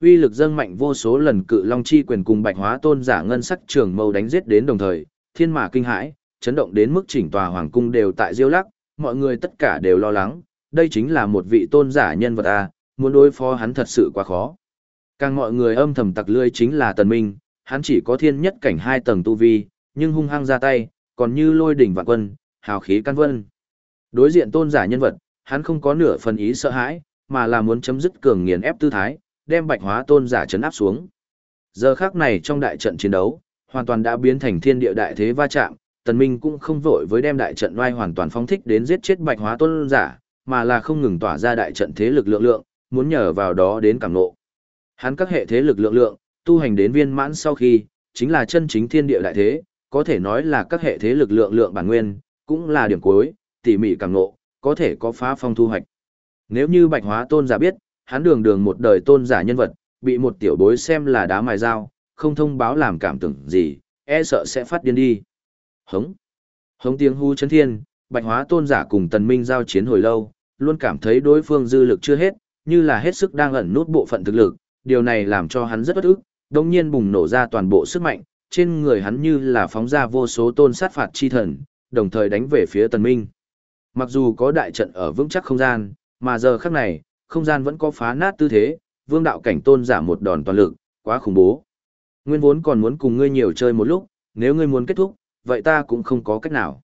Uy lực dâng mạnh vô số lần cự long chi quyền cùng bạch hóa tôn giả ngân sắc trường mâu đánh giết đến đồng thời, thiên mã kinh hãi, chấn động đến mức chỉnh tòa hoàng cung đều tại diêu lắc, mọi người tất cả đều lo lắng, đây chính là một vị tôn giả nhân vật a, muốn đối phó hắn thật sự quá khó. Càng mọi người âm thầm tặc lưỡi chính là Tần Minh, hắn chỉ có thiên nhất cảnh hai tầng tu vi, nhưng hung hăng ra tay, còn như lôi đỉnh vạn quân, hào khí căn vân. Đối diện tôn giả nhân vật, hắn không có nửa phần ý sợ hãi, mà là muốn chấm dứt cường nghiền ép tư thái, đem bạch hóa tôn giả chấn áp xuống. Giờ khắc này trong đại trận chiến đấu, hoàn toàn đã biến thành thiên địa đại thế va chạm, tần minh cũng không vội với đem đại trận oai hoàn toàn phóng thích đến giết chết bạch hóa tôn giả, mà là không ngừng tỏa ra đại trận thế lực lượng lượng, muốn nhờ vào đó đến cảm nộ. Hắn các hệ thế lực lượng lượng, tu hành đến viên mãn sau khi, chính là chân chính thiên địa đại thế, có thể nói là các hệ thế lực lượng lượng bản nguyên, cũng là điểm cuối, tỉ mỉ càng ngộ, có thể có phá phong thu hoạch. Nếu như bạch hóa tôn giả biết, hắn đường đường một đời tôn giả nhân vật, bị một tiểu bối xem là đá mài dao, không thông báo làm cảm tưởng gì, e sợ sẽ phát điên đi. Hống. Hống tiếng hú chấn thiên, bạch hóa tôn giả cùng tần minh giao chiến hồi lâu, luôn cảm thấy đối phương dư lực chưa hết, như là hết sức đang ẩn nút bộ phận thực lực, điều này làm cho hắn rất bất ức, đông nhiên bùng nổ ra toàn bộ sức mạnh, trên người hắn như là phóng ra vô số tôn sát phạt chi thần, đồng thời đánh về phía tần minh. Mặc dù có đại trận ở vững chắc không gian, mà giờ khắc này, không gian vẫn có phá nát tư thế, vương đạo cảnh tôn giả một đòn toàn lực, quá khủng bố. Nguyên vốn còn muốn cùng ngươi nhiều chơi một lúc, nếu ngươi muốn kết thúc, vậy ta cũng không có cách nào.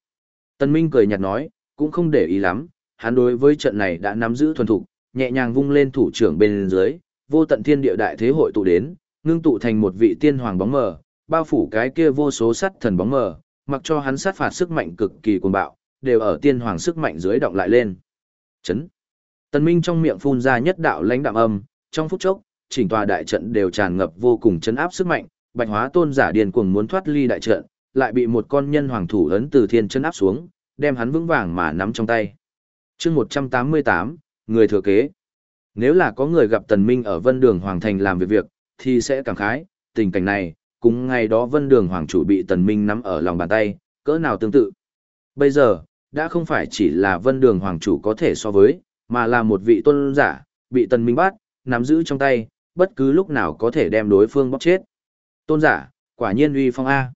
Tần Minh cười nhạt nói, cũng không để ý lắm, hắn đối với trận này đã nắm giữ thuần thục, nhẹ nhàng vung lên thủ trưởng bên dưới, vô tận thiên địa đại thế hội tụ đến, ngưng tụ thành một vị tiên hoàng bóng mờ, bao phủ cái kia vô số sắt thần bóng mờ, mặc cho hắn sát phạt sức mạnh cực kỳ cuồng bạo, đều ở tiên hoàng sức mạnh dưới động lại lên. Chấn. Tần Minh trong miệng phun ra nhất đạo lãnh đạm âm, trong phút chốc, chỉnh tòa đại trận đều tràn ngập vô cùng chấn áp sức mạnh, Bạch Hóa Tôn giả điên cuồng muốn thoát ly đại trận, lại bị một con nhân hoàng thủ ấn từ thiên chấn áp xuống, đem hắn vững vàng mà nắm trong tay. Chương 188, người thừa kế. Nếu là có người gặp Tần Minh ở Vân Đường Hoàng thành làm việc việc, thì sẽ cảm khái, tình cảnh này, cùng ngày đó Vân Đường Hoàng chủ bị Tần Minh nắm ở lòng bàn tay, cỡ nào tương tự. Bây giờ, đã không phải chỉ là Vân Đường Hoàng chủ có thể so với, mà là một vị tôn giả, bị Tần Minh bắt, nắm giữ trong tay, bất cứ lúc nào có thể đem đối phương bóc chết. Tôn giả, quả nhiên uy phong A.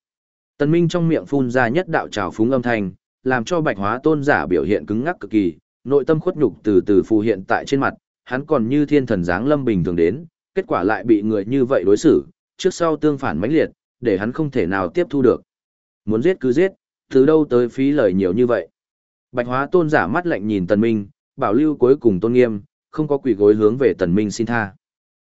Tần Minh trong miệng phun ra nhất đạo trào phúng âm thanh, làm cho bạch hóa tôn giả biểu hiện cứng ngắc cực kỳ, nội tâm khuất nhục từ từ phù hiện tại trên mặt, hắn còn như thiên thần dáng lâm bình thường đến, kết quả lại bị người như vậy đối xử, trước sau tương phản mãnh liệt, để hắn không thể nào tiếp thu được. Muốn giết cứ giết, từ đâu tới phí lời nhiều như vậy. Bạch hóa tôn giả mắt lạnh nhìn tần minh, bảo lưu cuối cùng tôn nghiêm, không có quỷ gối hướng về tần minh xin tha.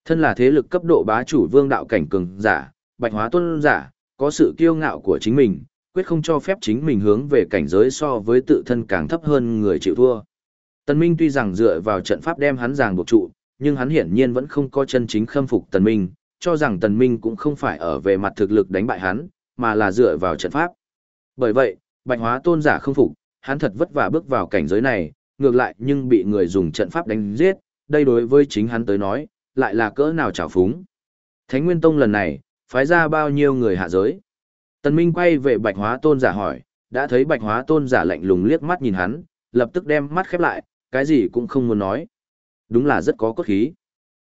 Thân là thế lực cấp độ bá chủ vương đạo cảnh cường giả, bạch hóa tôn giả, có sự kiêu ngạo của chính mình, quyết không cho phép chính mình hướng về cảnh giới so với tự thân càng thấp hơn người chịu thua. Tần Minh tuy rằng dựa vào trận pháp đem hắn ràng buộc trụ, nhưng hắn hiển nhiên vẫn không có chân chính khâm phục Tần Minh, cho rằng Tần Minh cũng không phải ở về mặt thực lực đánh bại hắn, mà là dựa vào trận pháp. Bởi vậy, Bạch Hóa Tôn giả không phục, hắn thật vất vả bước vào cảnh giới này, ngược lại nhưng bị người dùng trận pháp đánh giết, đây đối với chính hắn tới nói, lại là cỡ nào trào phúng. Thánh Nguyên Tông lần này, phái ra bao nhiêu người hạ giới. Tần Minh quay về Bạch Hóa Tôn giả hỏi, đã thấy Bạch Hóa Tôn giả lạnh lùng liếc mắt nhìn hắn, lập tức đem mắt khép lại, cái gì cũng không muốn nói. Đúng là rất có cốt khí.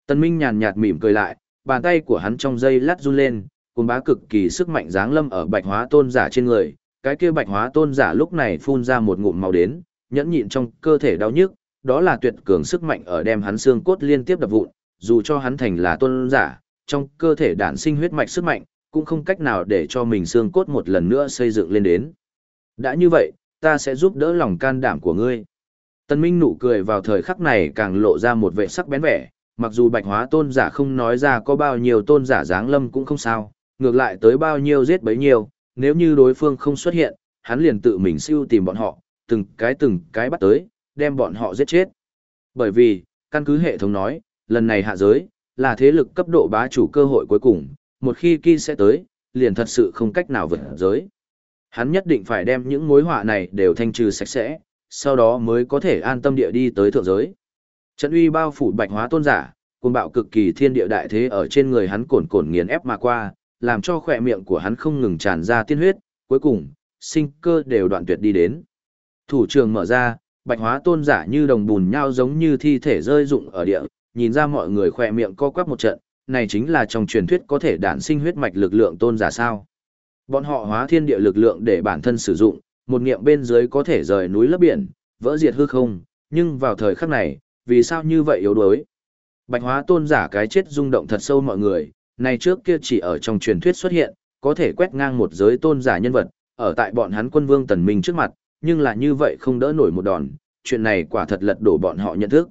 Tần Minh nhàn nhạt mỉm cười lại, bàn tay của hắn trong dây lát run lên, cuốn bá cực kỳ sức mạnh giáng lâm ở Bạch Hóa Tôn giả trên người. Cái kia Bạch Hóa Tôn giả lúc này phun ra một ngụm màu đến, nhẫn nhịn trong cơ thể đau nhức, đó là tuyệt cường sức mạnh ở đem hắn xương cốt liên tiếp đập vụn, dù cho hắn thành là tôn giả, trong cơ thể đản sinh huyết mạch sức mạnh, cũng không cách nào để cho mình xương cốt một lần nữa xây dựng lên đến. Đã như vậy, ta sẽ giúp đỡ lòng can đảm của ngươi. Tân Minh nụ cười vào thời khắc này càng lộ ra một vẻ sắc bén vẻ, mặc dù bạch hóa tôn giả không nói ra có bao nhiêu tôn giả dáng lâm cũng không sao, ngược lại tới bao nhiêu giết bấy nhiêu, nếu như đối phương không xuất hiện, hắn liền tự mình siêu tìm bọn họ, từng cái từng cái bắt tới, đem bọn họ giết chết. Bởi vì, căn cứ hệ thống nói, lần này hạ giới, là thế lực cấp độ bá chủ cơ hội cuối cùng, một khi kia sẽ tới, liền thật sự không cách nào vượt giới. Hắn nhất định phải đem những mối họa này đều thanh trừ sạch sẽ, sau đó mới có thể an tâm địa đi tới thượng giới. Trận uy bao phủ bạch hóa tôn giả, cùng bạo cực kỳ thiên địa đại thế ở trên người hắn cồn cồn nghiền ép mà qua, làm cho khỏe miệng của hắn không ngừng tràn ra tiên huyết, cuối cùng, sinh cơ đều đoạn tuyệt đi đến. Thủ trường mở ra, bạch hóa tôn giả như đồng bùn nhau giống như thi thể rơi rụng ở địa, nhìn ra mọi người khỏe miệng co quắp một trận, này chính là trong truyền thuyết có thể đản sinh huyết mạch lực lượng tôn giả sao. Bọn họ hóa thiên địa lực lượng để bản thân sử dụng, một niệm bên dưới có thể rời núi lấp biển, vỡ diệt hư không, nhưng vào thời khắc này, vì sao như vậy yếu đuối? Bạch hóa tôn giả cái chết rung động thật sâu mọi người, này trước kia chỉ ở trong truyền thuyết xuất hiện, có thể quét ngang một giới tôn giả nhân vật, ở tại bọn hắn quân vương tần minh trước mặt, nhưng là như vậy không đỡ nổi một đòn, chuyện này quả thật lật đổ bọn họ nhận thức.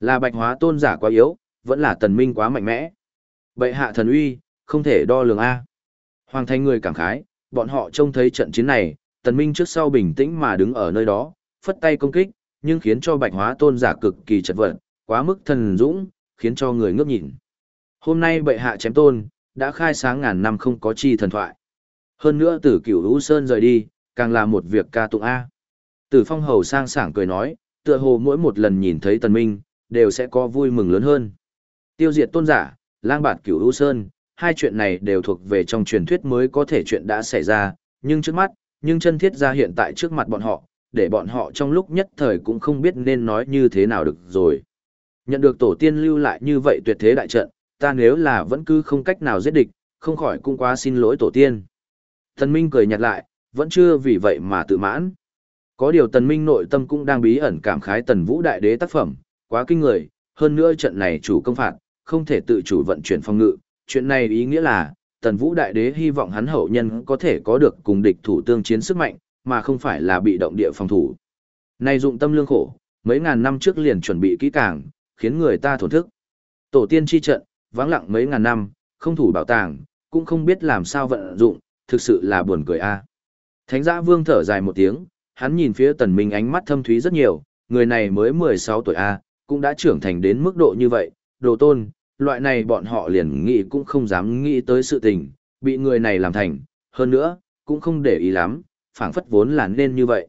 Là bạch hóa tôn giả quá yếu, vẫn là tần minh quá mạnh mẽ. Bệ hạ thần uy, không thể đo lường A. Hoàng thành người cảm khái, bọn họ trông thấy trận chiến này, tần minh trước sau bình tĩnh mà đứng ở nơi đó, phất tay công kích, nhưng khiến cho bạch hóa tôn giả cực kỳ chật vật, quá mức thần dũng, khiến cho người ngước nhìn. Hôm nay bệ hạ chém tôn, đã khai sáng ngàn năm không có chi thần thoại. Hơn nữa tử cửu lũ sơn rời đi, càng là một việc ca tụng A. Tử phong hầu sang sảng cười nói, tựa hồ mỗi một lần nhìn thấy tần minh, đều sẽ có vui mừng lớn hơn. Tiêu diệt tôn giả, lang bạt cửu lũ sơn, hai chuyện này đều thuộc về trong truyền thuyết mới có thể chuyện đã xảy ra, nhưng trước mắt, nhưng chân thiết ra hiện tại trước mặt bọn họ, để bọn họ trong lúc nhất thời cũng không biết nên nói như thế nào được rồi. Nhận được tổ tiên lưu lại như vậy tuyệt thế đại trận, ta nếu là vẫn cứ không cách nào giết địch, không khỏi cũng quá xin lỗi tổ tiên. Tần Minh cười nhạt lại, vẫn chưa vì vậy mà tự mãn. Có điều Tần Minh nội tâm cũng đang bí ẩn cảm khái Tần Vũ Đại Đế tác phẩm, quá kinh người, hơn nữa trận này chủ công phạt, không thể tự chủ vận chuyển phong ngự, chuyện này ý nghĩa là, Tần Vũ Đại Đế hy vọng hắn hậu nhân có thể có được cùng địch thủ tương chiến sức mạnh, mà không phải là bị động địa phòng thủ. Này dụng tâm lương khổ, mấy ngàn năm trước liền chuẩn bị kỹ càng, khiến người ta thổn thức. Tổ tiên chi trận, vắng lặng mấy ngàn năm, không thủ bảo tàng, cũng không biết làm sao vận dụng, thực sự là buồn cười a. Thánh giã vương thở dài một tiếng, hắn nhìn phía tần minh ánh mắt thâm thúy rất nhiều, người này mới 16 tuổi a, cũng đã trưởng thành đến mức độ như vậy, đồ tôn, loại này bọn họ liền nghĩ cũng không dám nghĩ tới sự tình, bị người này làm thành, hơn nữa, cũng không để ý lắm, phảng phất vốn là nên như vậy.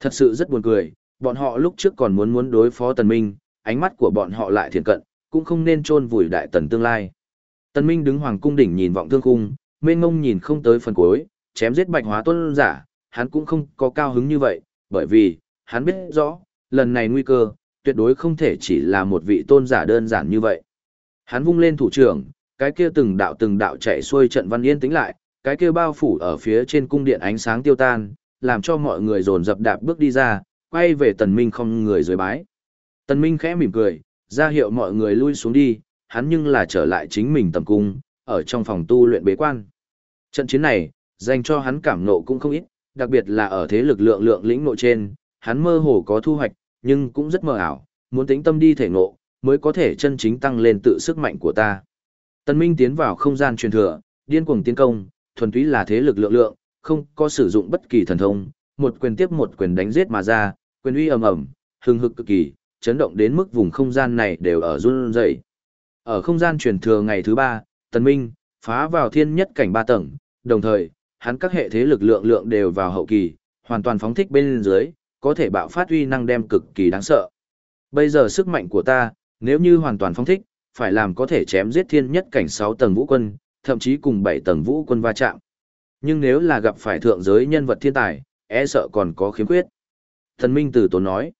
Thật sự rất buồn cười, bọn họ lúc trước còn muốn muốn đối phó tần minh, ánh mắt của bọn họ lại thiện cận, cũng không nên trôn vùi đại tần tương lai. Tần minh đứng hoàng cung đỉnh nhìn vọng thương cung, mê ngông nhìn không tới phần cuối, chém giết bạch hóa tôn giả, hắn cũng không có cao hứng như vậy, bởi vì, hắn biết rõ, lần này nguy cơ, tuyệt đối không thể chỉ là một vị tôn giả đơn giản như vậy. Hắn vung lên thủ trưởng, cái kia từng đạo từng đạo chạy xuôi trận văn yên tĩnh lại, cái kia bao phủ ở phía trên cung điện ánh sáng tiêu tan, làm cho mọi người dồn dập đạp bước đi ra, quay về tần minh không người dưới bái. Tần minh khẽ mỉm cười, ra hiệu mọi người lui xuống đi, hắn nhưng là trở lại chính mình tầm cung, ở trong phòng tu luyện bế quan. Trận chiến này, dành cho hắn cảm nộ cũng không ít, đặc biệt là ở thế lực lượng lượng lĩnh nội trên, hắn mơ hồ có thu hoạch, nhưng cũng rất mơ ảo, muốn tính tâm đi thể ngộ, mới có thể chân chính tăng lên tự sức mạnh của ta. Tân Minh tiến vào không gian truyền thừa, điên cuồng tiến công, thuần túy là thế lực lượng lượng, không có sử dụng bất kỳ thần thông, một quyền tiếp một quyền đánh giết mà ra, quyền uy ầm ầm, hưng hực cực kỳ, chấn động đến mức vùng không gian này đều ở run rẩy. Ở không gian truyền thừa ngày thứ ba, Tân Minh phá vào thiên nhất cảnh ba tầng, đồng thời, hắn các hệ thế lực lượng lượng đều vào hậu kỳ, hoàn toàn phóng thích bên dưới, có thể bạo phát uy năng đem cực kỳ đáng sợ. Bây giờ sức mạnh của ta, nếu như hoàn toàn phóng thích, phải làm có thể chém giết thiên nhất cảnh 6 tầng vũ quân, thậm chí cùng 7 tầng vũ quân va chạm. Nhưng nếu là gặp phải thượng giới nhân vật thiên tài, e sợ còn có khiếm khuyết. Thần Minh Tử Tốn nói,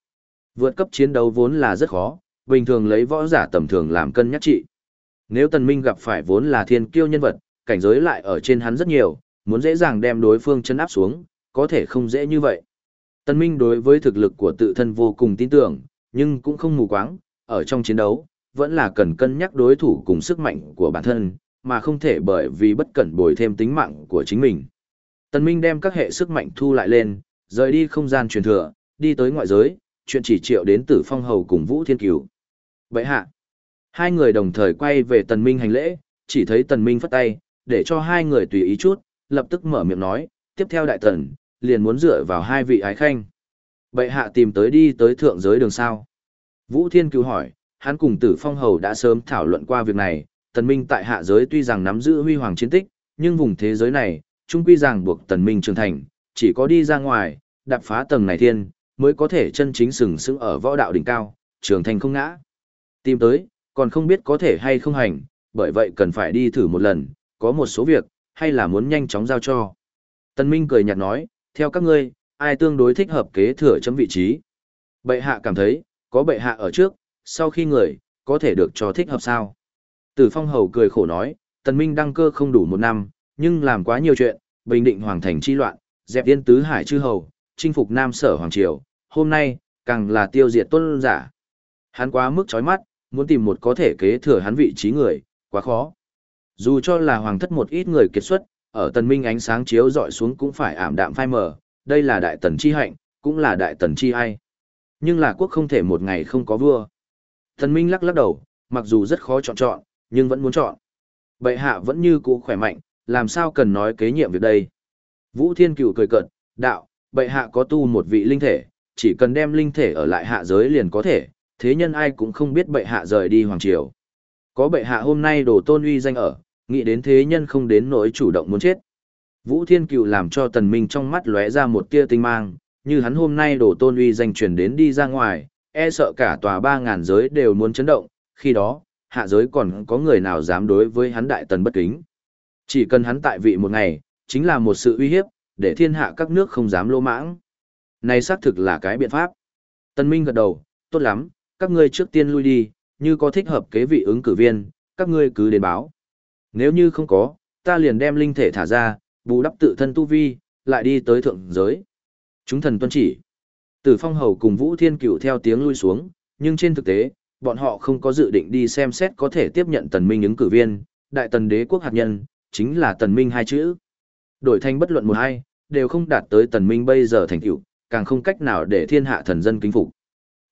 vượt cấp chiến đấu vốn là rất khó, bình thường lấy võ giả tầm thường làm cân nhắc trị. Nếu Tần Minh gặp phải vốn là thiên kiêu nhân vật, cảnh giới lại ở trên hắn rất nhiều, muốn dễ dàng đem đối phương chân áp xuống, có thể không dễ như vậy. Tần Minh đối với thực lực của tự thân vô cùng tin tưởng, nhưng cũng không mù quáng, ở trong chiến đấu, vẫn là cần cân nhắc đối thủ cùng sức mạnh của bản thân, mà không thể bởi vì bất cẩn bồi thêm tính mạng của chính mình. Tần Minh đem các hệ sức mạnh thu lại lên, rời đi không gian truyền thừa, đi tới ngoại giới, chuyện chỉ triệu đến tử phong hầu cùng Vũ Thiên Cửu. Vậy hạ, hai người đồng thời quay về Tần Minh hành lễ, chỉ thấy Tần Minh phất tay, để cho hai người tùy ý chút, lập tức mở miệng nói, tiếp theo đại tần, liền muốn dựa vào hai vị ái khanh. Bệ hạ tìm tới đi tới thượng giới đường sao. Vũ Thiên cứu hỏi, hắn cùng tử phong hầu đã sớm thảo luận qua việc này, tần minh tại hạ giới tuy rằng nắm giữ huy hoàng chiến tích, nhưng vùng thế giới này, chung quy rằng buộc tần minh trưởng thành, chỉ có đi ra ngoài, đạp phá tầng này thiên, mới có thể chân chính sừng sững ở võ đạo đỉnh cao, trưởng thành không ngã. Tìm tới, còn không biết có thể hay không hành, bởi vậy cần phải đi thử một lần, có một số việc, hay là muốn nhanh chóng giao cho. Tần Minh cười nhạt nói, theo các ngươi, ai tương đối thích hợp kế thừa chấm vị trí. Bệ hạ cảm thấy, có bệ hạ ở trước, sau khi người, có thể được cho thích hợp sao. Tử phong hầu cười khổ nói, tần minh đăng cơ không đủ một năm, nhưng làm quá nhiều chuyện, bình định hoàng thành chi loạn, dẹp yên tứ hải chư hầu, chinh phục nam sở hoàng triều, hôm nay, càng là tiêu diệt tôn giả. Hắn quá mức chói mắt, muốn tìm một có thể kế thừa hắn vị trí người, quá khó. Dù cho là hoàng thất một ít người kiệt xuất, ở tần minh ánh sáng chiếu dọi xuống cũng phải ảm đạm phai mờ, đây là đại tần chi hạnh, cũng là đại tần chi ai. Nhưng là quốc không thể một ngày không có vua. Thần minh lắc lắc đầu, mặc dù rất khó chọn chọn, nhưng vẫn muốn chọn. Bệ hạ vẫn như cũ khỏe mạnh, làm sao cần nói kế nhiệm việc đây. Vũ Thiên Cửu cười cợt, đạo, bệ hạ có tu một vị linh thể, chỉ cần đem linh thể ở lại hạ giới liền có thể, thế nhân ai cũng không biết bệ hạ rời đi hoàng triều. Có bệ hạ hôm nay đổ tôn uy danh ở, nghĩ đến thế nhân không đến nỗi chủ động muốn chết. Vũ Thiên Cựu làm cho tần minh trong mắt lóe ra một tia tinh mang, như hắn hôm nay đổ tôn uy danh truyền đến đi ra ngoài, e sợ cả tòa ba ngàn giới đều muốn chấn động, khi đó, hạ giới còn có người nào dám đối với hắn đại tần bất kính. Chỉ cần hắn tại vị một ngày, chính là một sự uy hiếp, để thiên hạ các nước không dám lô mãng. Này xác thực là cái biện pháp. Tân Minh gật đầu, tốt lắm, các ngươi trước tiên lui đi, như có thích hợp kế vị ứng cử viên, các ngươi cứ đến báo. Nếu như không có, ta liền đem linh thể thả ra, bù đắp tự thân tu vi, lại đi tới thượng giới. Chúng thần tuân chỉ. Tử phong hầu cùng Vũ Thiên Cửu theo tiếng lui xuống, nhưng trên thực tế, bọn họ không có dự định đi xem xét có thể tiếp nhận tần minh ứng cử viên, đại tần đế quốc hạt nhân, chính là tần minh hai chữ. Đổi thành bất luận một hai, đều không đạt tới tần minh bây giờ thành tựu, càng không cách nào để thiên hạ thần dân kính phục.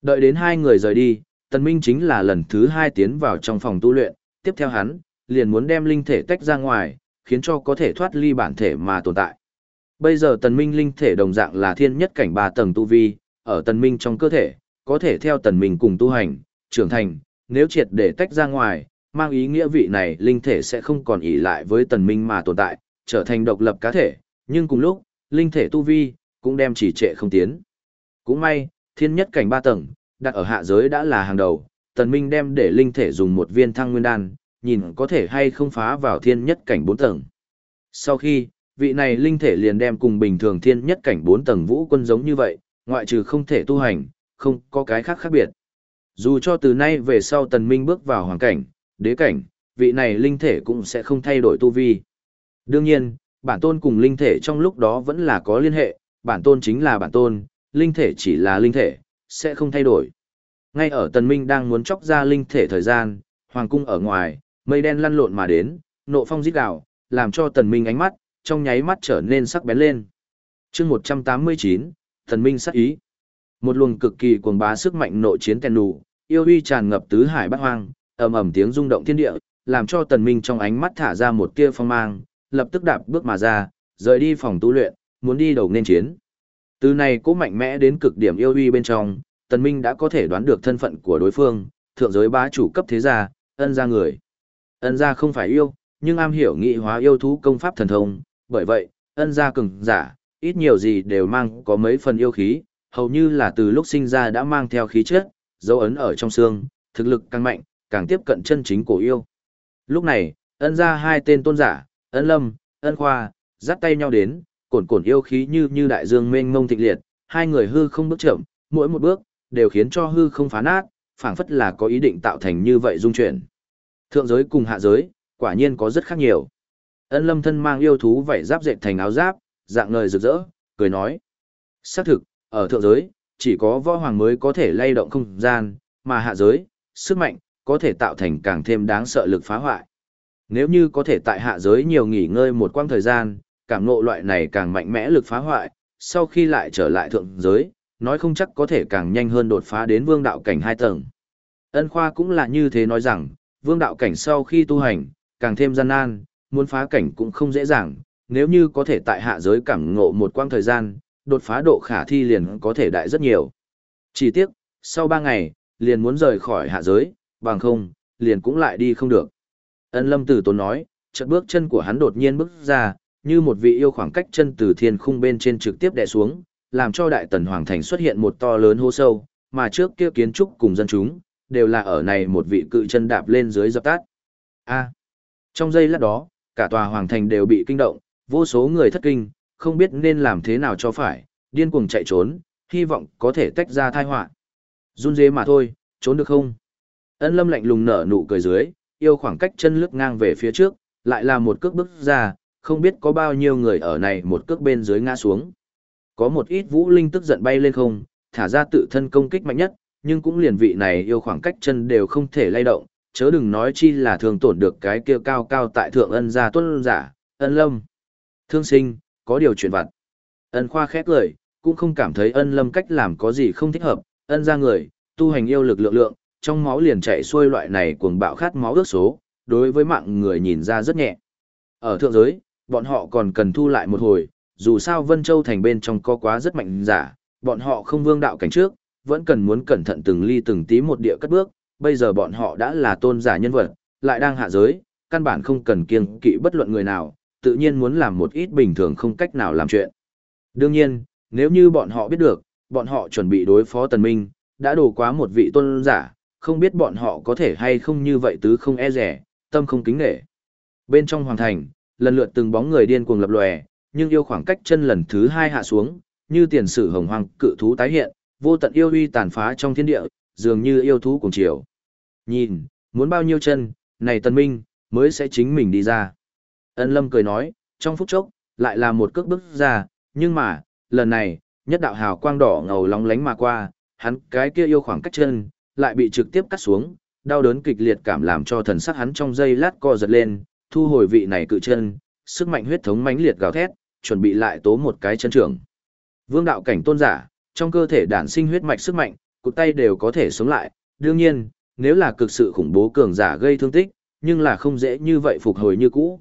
Đợi đến hai người rời đi, tần minh chính là lần thứ hai tiến vào trong phòng tu luyện, tiếp theo hắn, liền muốn đem linh thể tách ra ngoài, khiến cho có thể thoát ly bản thể mà tồn tại. Bây giờ tần minh linh thể đồng dạng là thiên nhất cảnh ba tầng tu vi, ở tần minh trong cơ thể, có thể theo tần minh cùng tu hành, trưởng thành, nếu triệt để tách ra ngoài, mang ý nghĩa vị này linh thể sẽ không còn ỷ lại với tần minh mà tồn tại, trở thành độc lập cá thể, nhưng cùng lúc, linh thể tu vi, cũng đem chỉ trệ không tiến. Cũng may, thiên nhất cảnh ba tầng, đặt ở hạ giới đã là hàng đầu, tần minh đem để linh thể dùng một viên thăng nguyên đan, nhìn có thể hay không phá vào thiên nhất cảnh bốn tầng. Sau khi, vị này linh thể liền đem cùng bình thường thiên nhất cảnh bốn tầng vũ quân giống như vậy, ngoại trừ không thể tu hành, không có cái khác khác biệt. Dù cho từ nay về sau tần minh bước vào hoàng cảnh, đế cảnh, vị này linh thể cũng sẽ không thay đổi tu vi. Đương nhiên, bản tôn cùng linh thể trong lúc đó vẫn là có liên hệ, bản tôn chính là bản tôn, linh thể chỉ là linh thể, sẽ không thay đổi. Ngay ở tần minh đang muốn chóc ra linh thể thời gian, hoàng cung ở ngoài, mây đen lăn lộn mà đến, nộ phong giết gào, làm cho tần minh ánh mắt, trong nháy mắt trở nên sắc bén lên. chương 189, thần minh sắc ý. Một luồng cực kỳ cuồng bá sức mạnh nội chiến tèn đủ, yêu uy tràn ngập tứ hải bát hoang, ầm ầm tiếng rung động thiên địa, làm cho tần minh trong ánh mắt thả ra một tia phong mang, lập tức đạp bước mà ra, rời đi phòng tu luyện, muốn đi đầu nên chiến. Từ này cố mạnh mẽ đến cực điểm yêu uy bên trong, tần minh đã có thể đoán được thân phận của đối phương, thượng giới bá chủ cấp thế gia, ân gia người. Ân gia không phải yêu, nhưng am hiểu nghị hóa yêu thú công pháp thần thông, bởi vậy, ân gia cường giả, ít nhiều gì đều mang có mấy phần yêu khí, hầu như là từ lúc sinh ra đã mang theo khí chất, dấu ấn ở trong xương, thực lực càng mạnh, càng tiếp cận chân chính cổ yêu. Lúc này, ân gia hai tên tôn giả, ân lâm, ân khoa, dắt tay nhau đến, cổn cổn yêu khí như như đại dương mênh mông thịnh liệt, hai người hư không bước chậm, mỗi một bước, đều khiến cho hư không phá nát, phảng phất là có ý định tạo thành như vậy dung chuyển. Thượng giới cùng hạ giới, quả nhiên có rất khác nhiều. Ân lâm thân mang yêu thú vảy giáp dệt thành áo giáp, dạng ngời rực rỡ, cười nói. Xác thực, ở thượng giới, chỉ có võ hoàng mới có thể lay động không gian, mà hạ giới, sức mạnh, có thể tạo thành càng thêm đáng sợ lực phá hoại. Nếu như có thể tại hạ giới nhiều nghỉ ngơi một quãng thời gian, cảm ngộ loại này càng mạnh mẽ lực phá hoại, sau khi lại trở lại thượng giới, nói không chắc có thể càng nhanh hơn đột phá đến vương đạo cảnh hai tầng. Ân khoa cũng là như thế nói rằng, vương đạo cảnh sau khi tu hành, càng thêm gian nan, muốn phá cảnh cũng không dễ dàng, nếu như có thể tại hạ giới cảm ngộ một quãng thời gian, đột phá độ khả thi liền có thể đại rất nhiều. Chỉ tiếc, sau ba ngày, liền muốn rời khỏi hạ giới, bằng không, liền cũng lại đi không được. Ân lâm tử tốn nói, chợt bước chân của hắn đột nhiên bước ra, như một vị yêu khoảng cách chân từ thiên khung bên trên trực tiếp đè xuống, làm cho đại tần hoàng thành xuất hiện một to lớn hô sâu, mà trước kia kiến trúc cùng dân chúng, đều là ở này một vị cự chân đạp lên dưới dập tát. A. trong giây lát đó, cả tòa hoàng thành đều bị kinh động, vô số người thất kinh, không biết nên làm thế nào cho phải, điên cuồng chạy trốn, hy vọng có thể tách ra tai họa. Run dế mà thôi, trốn được không? Ân lâm lạnh lùng nở nụ cười dưới, yêu khoảng cách chân lướt ngang về phía trước, lại là một cước bước ra, không biết có bao nhiêu người ở này một cước bên dưới ngã xuống. Có một ít vũ linh tức giận bay lên không, thả ra tự thân công kích mạnh nhất, nhưng cũng liền vị này yêu khoảng cách chân đều không thể lay động, chớ đừng nói chi là thường tổn được cái kia cao cao tại thượng ân gia tuân giả, ân lâm. Thương sinh, có điều chuyện vặt. Ân khoa khét lời, cũng không cảm thấy ân lâm cách làm có gì không thích hợp, ân ra người, tu hành yêu lực lượng lượng, trong máu liền chạy xuôi loại này cuồng bạo khát máu ước số, đối với mạng người nhìn ra rất nhẹ. Ở thượng giới, bọn họ còn cần thu lại một hồi, dù sao Vân Châu thành bên trong có quá rất mạnh giả, bọn họ không vương đạo cảnh trước, vẫn cần muốn cẩn thận từng ly từng tí một địa cất bước, bây giờ bọn họ đã là tôn giả nhân vật, lại đang hạ giới, căn bản không cần kiêng kỵ bất luận người nào, tự nhiên muốn làm một ít bình thường không cách nào làm chuyện. Đương nhiên, nếu như bọn họ biết được, bọn họ chuẩn bị đối phó tần minh, đã đổ quá một vị tôn giả, không biết bọn họ có thể hay không như vậy tứ không e rẻ, tâm không kính nể. Bên trong hoàng thành, lần lượt từng bóng người điên cuồng lập lòe, nhưng yêu khoảng cách chân lần thứ hai hạ xuống, như tiền sử hồng hoàng cự thú tái hiện, vô tận yêu uy tàn phá trong thiên địa, dường như yêu thú cùng chiều. Nhìn, muốn bao nhiêu chân, này tần minh, mới sẽ chính mình đi ra. Ân lâm cười nói, trong phút chốc, lại là một cước bước ra, nhưng mà, lần này, nhất đạo hào quang đỏ ngầu lóng lánh mà qua, hắn cái kia yêu khoảng cách chân, lại bị trực tiếp cắt xuống, đau đớn kịch liệt cảm làm cho thần sắc hắn trong giây lát co giật lên, thu hồi vị này cự chân, sức mạnh huyết thống mãnh liệt gào thét, chuẩn bị lại tố một cái chân trưởng. Vương đạo cảnh tôn giả, trong cơ thể đản sinh huyết mạch sức mạnh, cụt tay đều có thể sống lại, đương nhiên, nếu là cực sự khủng bố cường giả gây thương tích, nhưng là không dễ như vậy phục hồi như cũ.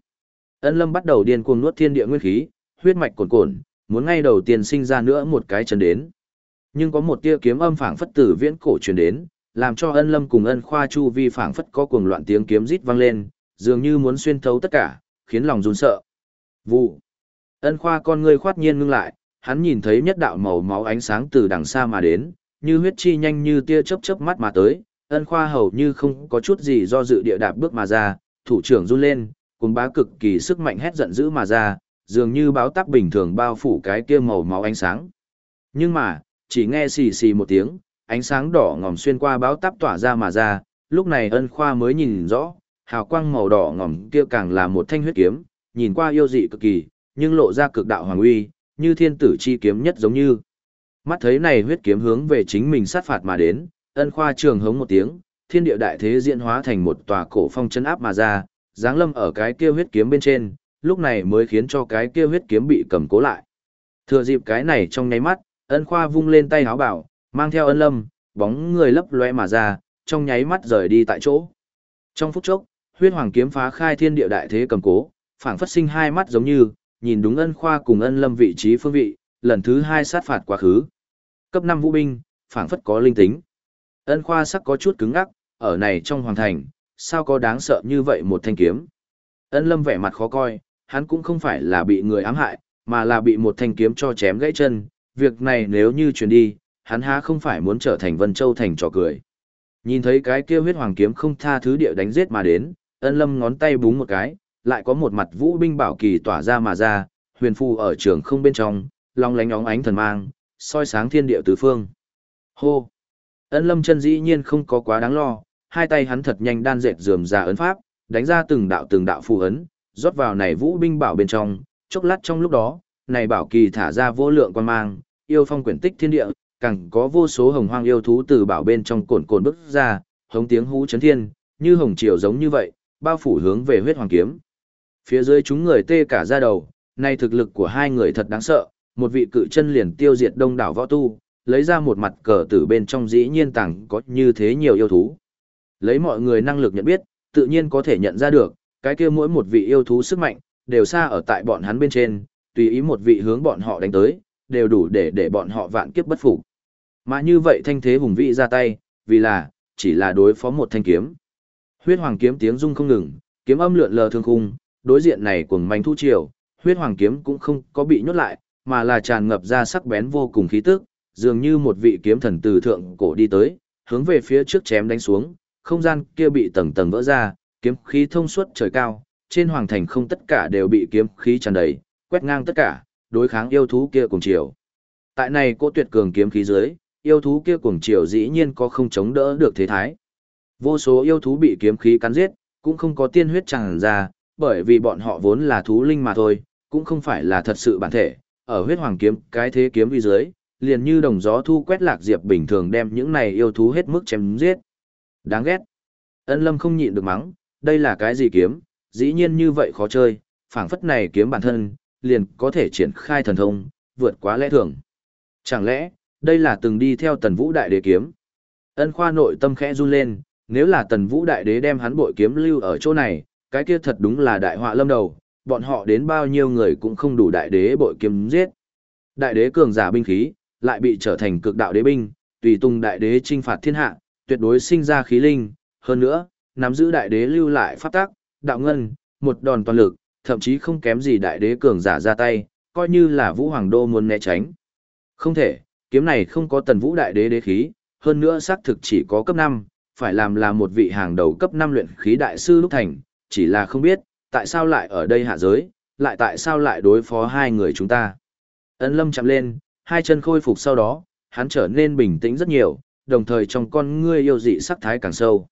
Ân Lâm bắt đầu điên cuồng nuốt thiên địa nguyên khí, huyết mạch cuồn cuộn, muốn ngay đầu tiên sinh ra nữa một cái chân đến. Nhưng có một tia kiếm âm phảng phất tử viễn cổ truyền đến, làm cho Ân Lâm cùng Ân Khoa chu vi phảng phất có cuồng loạn tiếng kiếm rít vang lên, dường như muốn xuyên thấu tất cả, khiến lòng run sợ. Vụ. Ân Khoa con ngươi khoát nhiên ngưng lại, hắn nhìn thấy nhất đạo màu máu ánh sáng từ đằng xa mà đến, như huyết chi nhanh như tia chớp chớp mắt mà tới, ân khoa hầu như không có chút gì do dự địa đạp bước mà ra, thủ trưởng run lên, cùng bá cực kỳ sức mạnh hét giận dữ mà ra, dường như báo tắc bình thường bao phủ cái kia màu máu ánh sáng. Nhưng mà, chỉ nghe xì xì một tiếng, ánh sáng đỏ ngòm xuyên qua báo táp tỏa ra mà ra, lúc này ân khoa mới nhìn rõ, hào quang màu đỏ ngòm kia càng là một thanh huyết kiếm, nhìn qua yêu dị cực kỳ, nhưng lộ ra cực đạo hoàng uy, như thiên tử chi kiếm nhất giống như. Mắt thấy này huyết kiếm hướng về chính mình sát phạt mà đến, ân khoa trường hống một tiếng, thiên địa đại thế diễn hóa thành một tòa cổ phong chân áp mà ra, giáng lâm ở cái kia huyết kiếm bên trên, lúc này mới khiến cho cái kia huyết kiếm bị cầm cố lại. Thừa dịp cái này trong nháy mắt, ân khoa vung lên tay háo bảo, mang theo ân lâm, bóng người lấp loe mà ra, trong nháy mắt rời đi tại chỗ. Trong phút chốc, huyết hoàng kiếm phá khai thiên địa đại thế cầm cố, phảng phất sinh hai mắt giống như, nhìn đúng ân khoa cùng ân lâm vị trí phương vị, lần thứ hai sát phạt quá khứ. Cấp 5 vũ binh, phảng phất có linh tính. Ân khoa sắc có chút cứng ngắc, ở này trong hoàng thành, sao có đáng sợ như vậy một thanh kiếm. Ân lâm vẻ mặt khó coi, hắn cũng không phải là bị người ám hại, mà là bị một thanh kiếm cho chém gãy chân, việc này nếu như truyền đi, hắn há không phải muốn trở thành Vân Châu thành trò cười. Nhìn thấy cái kia huyết hoàng kiếm không tha thứ địa đánh giết mà đến, ân lâm ngón tay búng một cái, lại có một mặt vũ binh bảo kỳ tỏa ra mà ra, huyền phù ở trường không bên trong, long lánh óng ánh thần mang, soi sáng thiên địa tứ phương. Hô! Ân lâm chân dĩ nhiên không có quá đáng lo, hai tay hắn thật nhanh đan dệt dườm ra ấn pháp, đánh ra từng đạo từng đạo phù ấn, rót vào này vũ binh bảo bên trong, chốc lát trong lúc đó, này bảo kỳ thả ra vô lượng quan mang, yêu phong quyển tích thiên địa, càng có vô số hồng hoang yêu thú từ bảo bên trong cồn cồn bức ra, hống tiếng hú chấn thiên, như hồng triều giống như vậy, bao phủ hướng về huyết hoàng kiếm. Phía dưới chúng người tê cả ra đầu, nay thực lực của hai người thật đáng sợ, một vị cự chân liền tiêu diệt đông đảo võ tu, lấy ra một mặt cờ tử bên trong dĩ nhiên tàng có như thế nhiều yêu thú. Lấy mọi người năng lực nhận biết, tự nhiên có thể nhận ra được, cái kia mỗi một vị yêu thú sức mạnh, đều xa ở tại bọn hắn bên trên, tùy ý một vị hướng bọn họ đánh tới, đều đủ để để bọn họ vạn kiếp bất phục. Mà như vậy thanh thế hùng vĩ ra tay, vì là, chỉ là đối phó một thanh kiếm. Huyết hoàng kiếm tiếng rung không ngừng, kiếm âm lượn lờ thương khung, đối diện này cuồng manh thu triều, huyết hoàng kiếm cũng không có bị nhốt lại, mà là tràn ngập ra sắc bén vô cùng khí tức, dường như một vị kiếm thần từ thượng cổ đi tới, hướng về phía trước chém đánh xuống, không gian kia bị tầng tầng vỡ ra, kiếm khí thông suốt trời cao, trên hoàng thành không tất cả đều bị kiếm khí tràn đầy, quét ngang tất cả, đối kháng yêu thú kia cùng chiều. Tại này cô tuyệt cường kiếm khí dưới, yêu thú kia cùng chiều dĩ nhiên có không chống đỡ được thế thái. Vô số yêu thú bị kiếm khí cắn giết, cũng không có tiên huyết tràn ra, bởi vì bọn họ vốn là thú linh mà thôi, cũng không phải là thật sự bản thể, ở huyết hoàng kiếm cái thế kiếm vi dưới, liền như đồng gió thu quét lạc diệp bình thường đem những này yêu thú hết mức chém giết. Đáng ghét. Ân lâm không nhịn được mắng, đây là cái gì kiếm, dĩ nhiên như vậy khó chơi, phảng phất này kiếm bản thân, liền có thể triển khai thần thông, vượt quá lẽ thường. Chẳng lẽ, đây là từng đi theo tần vũ đại đế kiếm? Ân khoa nội tâm khẽ run lên, nếu là tần vũ đại đế đem hắn bội kiếm lưu ở chỗ này, cái kia thật đúng là đại họa lâm đầu, bọn họ đến bao nhiêu người cũng không đủ đại đế bội kiếm giết. Đại đế cường giả binh khí, lại bị trở thành cực đạo đế binh, tùy tung đại đế trinh phạt thiên hạ, tuyệt đối sinh ra khí linh, hơn nữa, nắm giữ đại đế lưu lại pháp tắc, đạo ngân, một đòn toàn lực, thậm chí không kém gì đại đế cường giả ra tay, coi như là vũ hoàng đô muốn né tránh. Không thể, kiếm này không có tần vũ đại đế đế khí, hơn nữa xác thực chỉ có cấp 5, phải làm là một vị hàng đầu cấp 5 luyện khí đại sư lúc thành, chỉ là không biết, tại sao lại ở đây hạ giới, lại tại sao lại đối phó hai người chúng ta. Ấn lâm chạm lên, hai chân khôi phục sau đó, hắn trở nên bình tĩnh rất nhiều, đồng thời trong con ngươi yêu dị sắc thái càng sâu.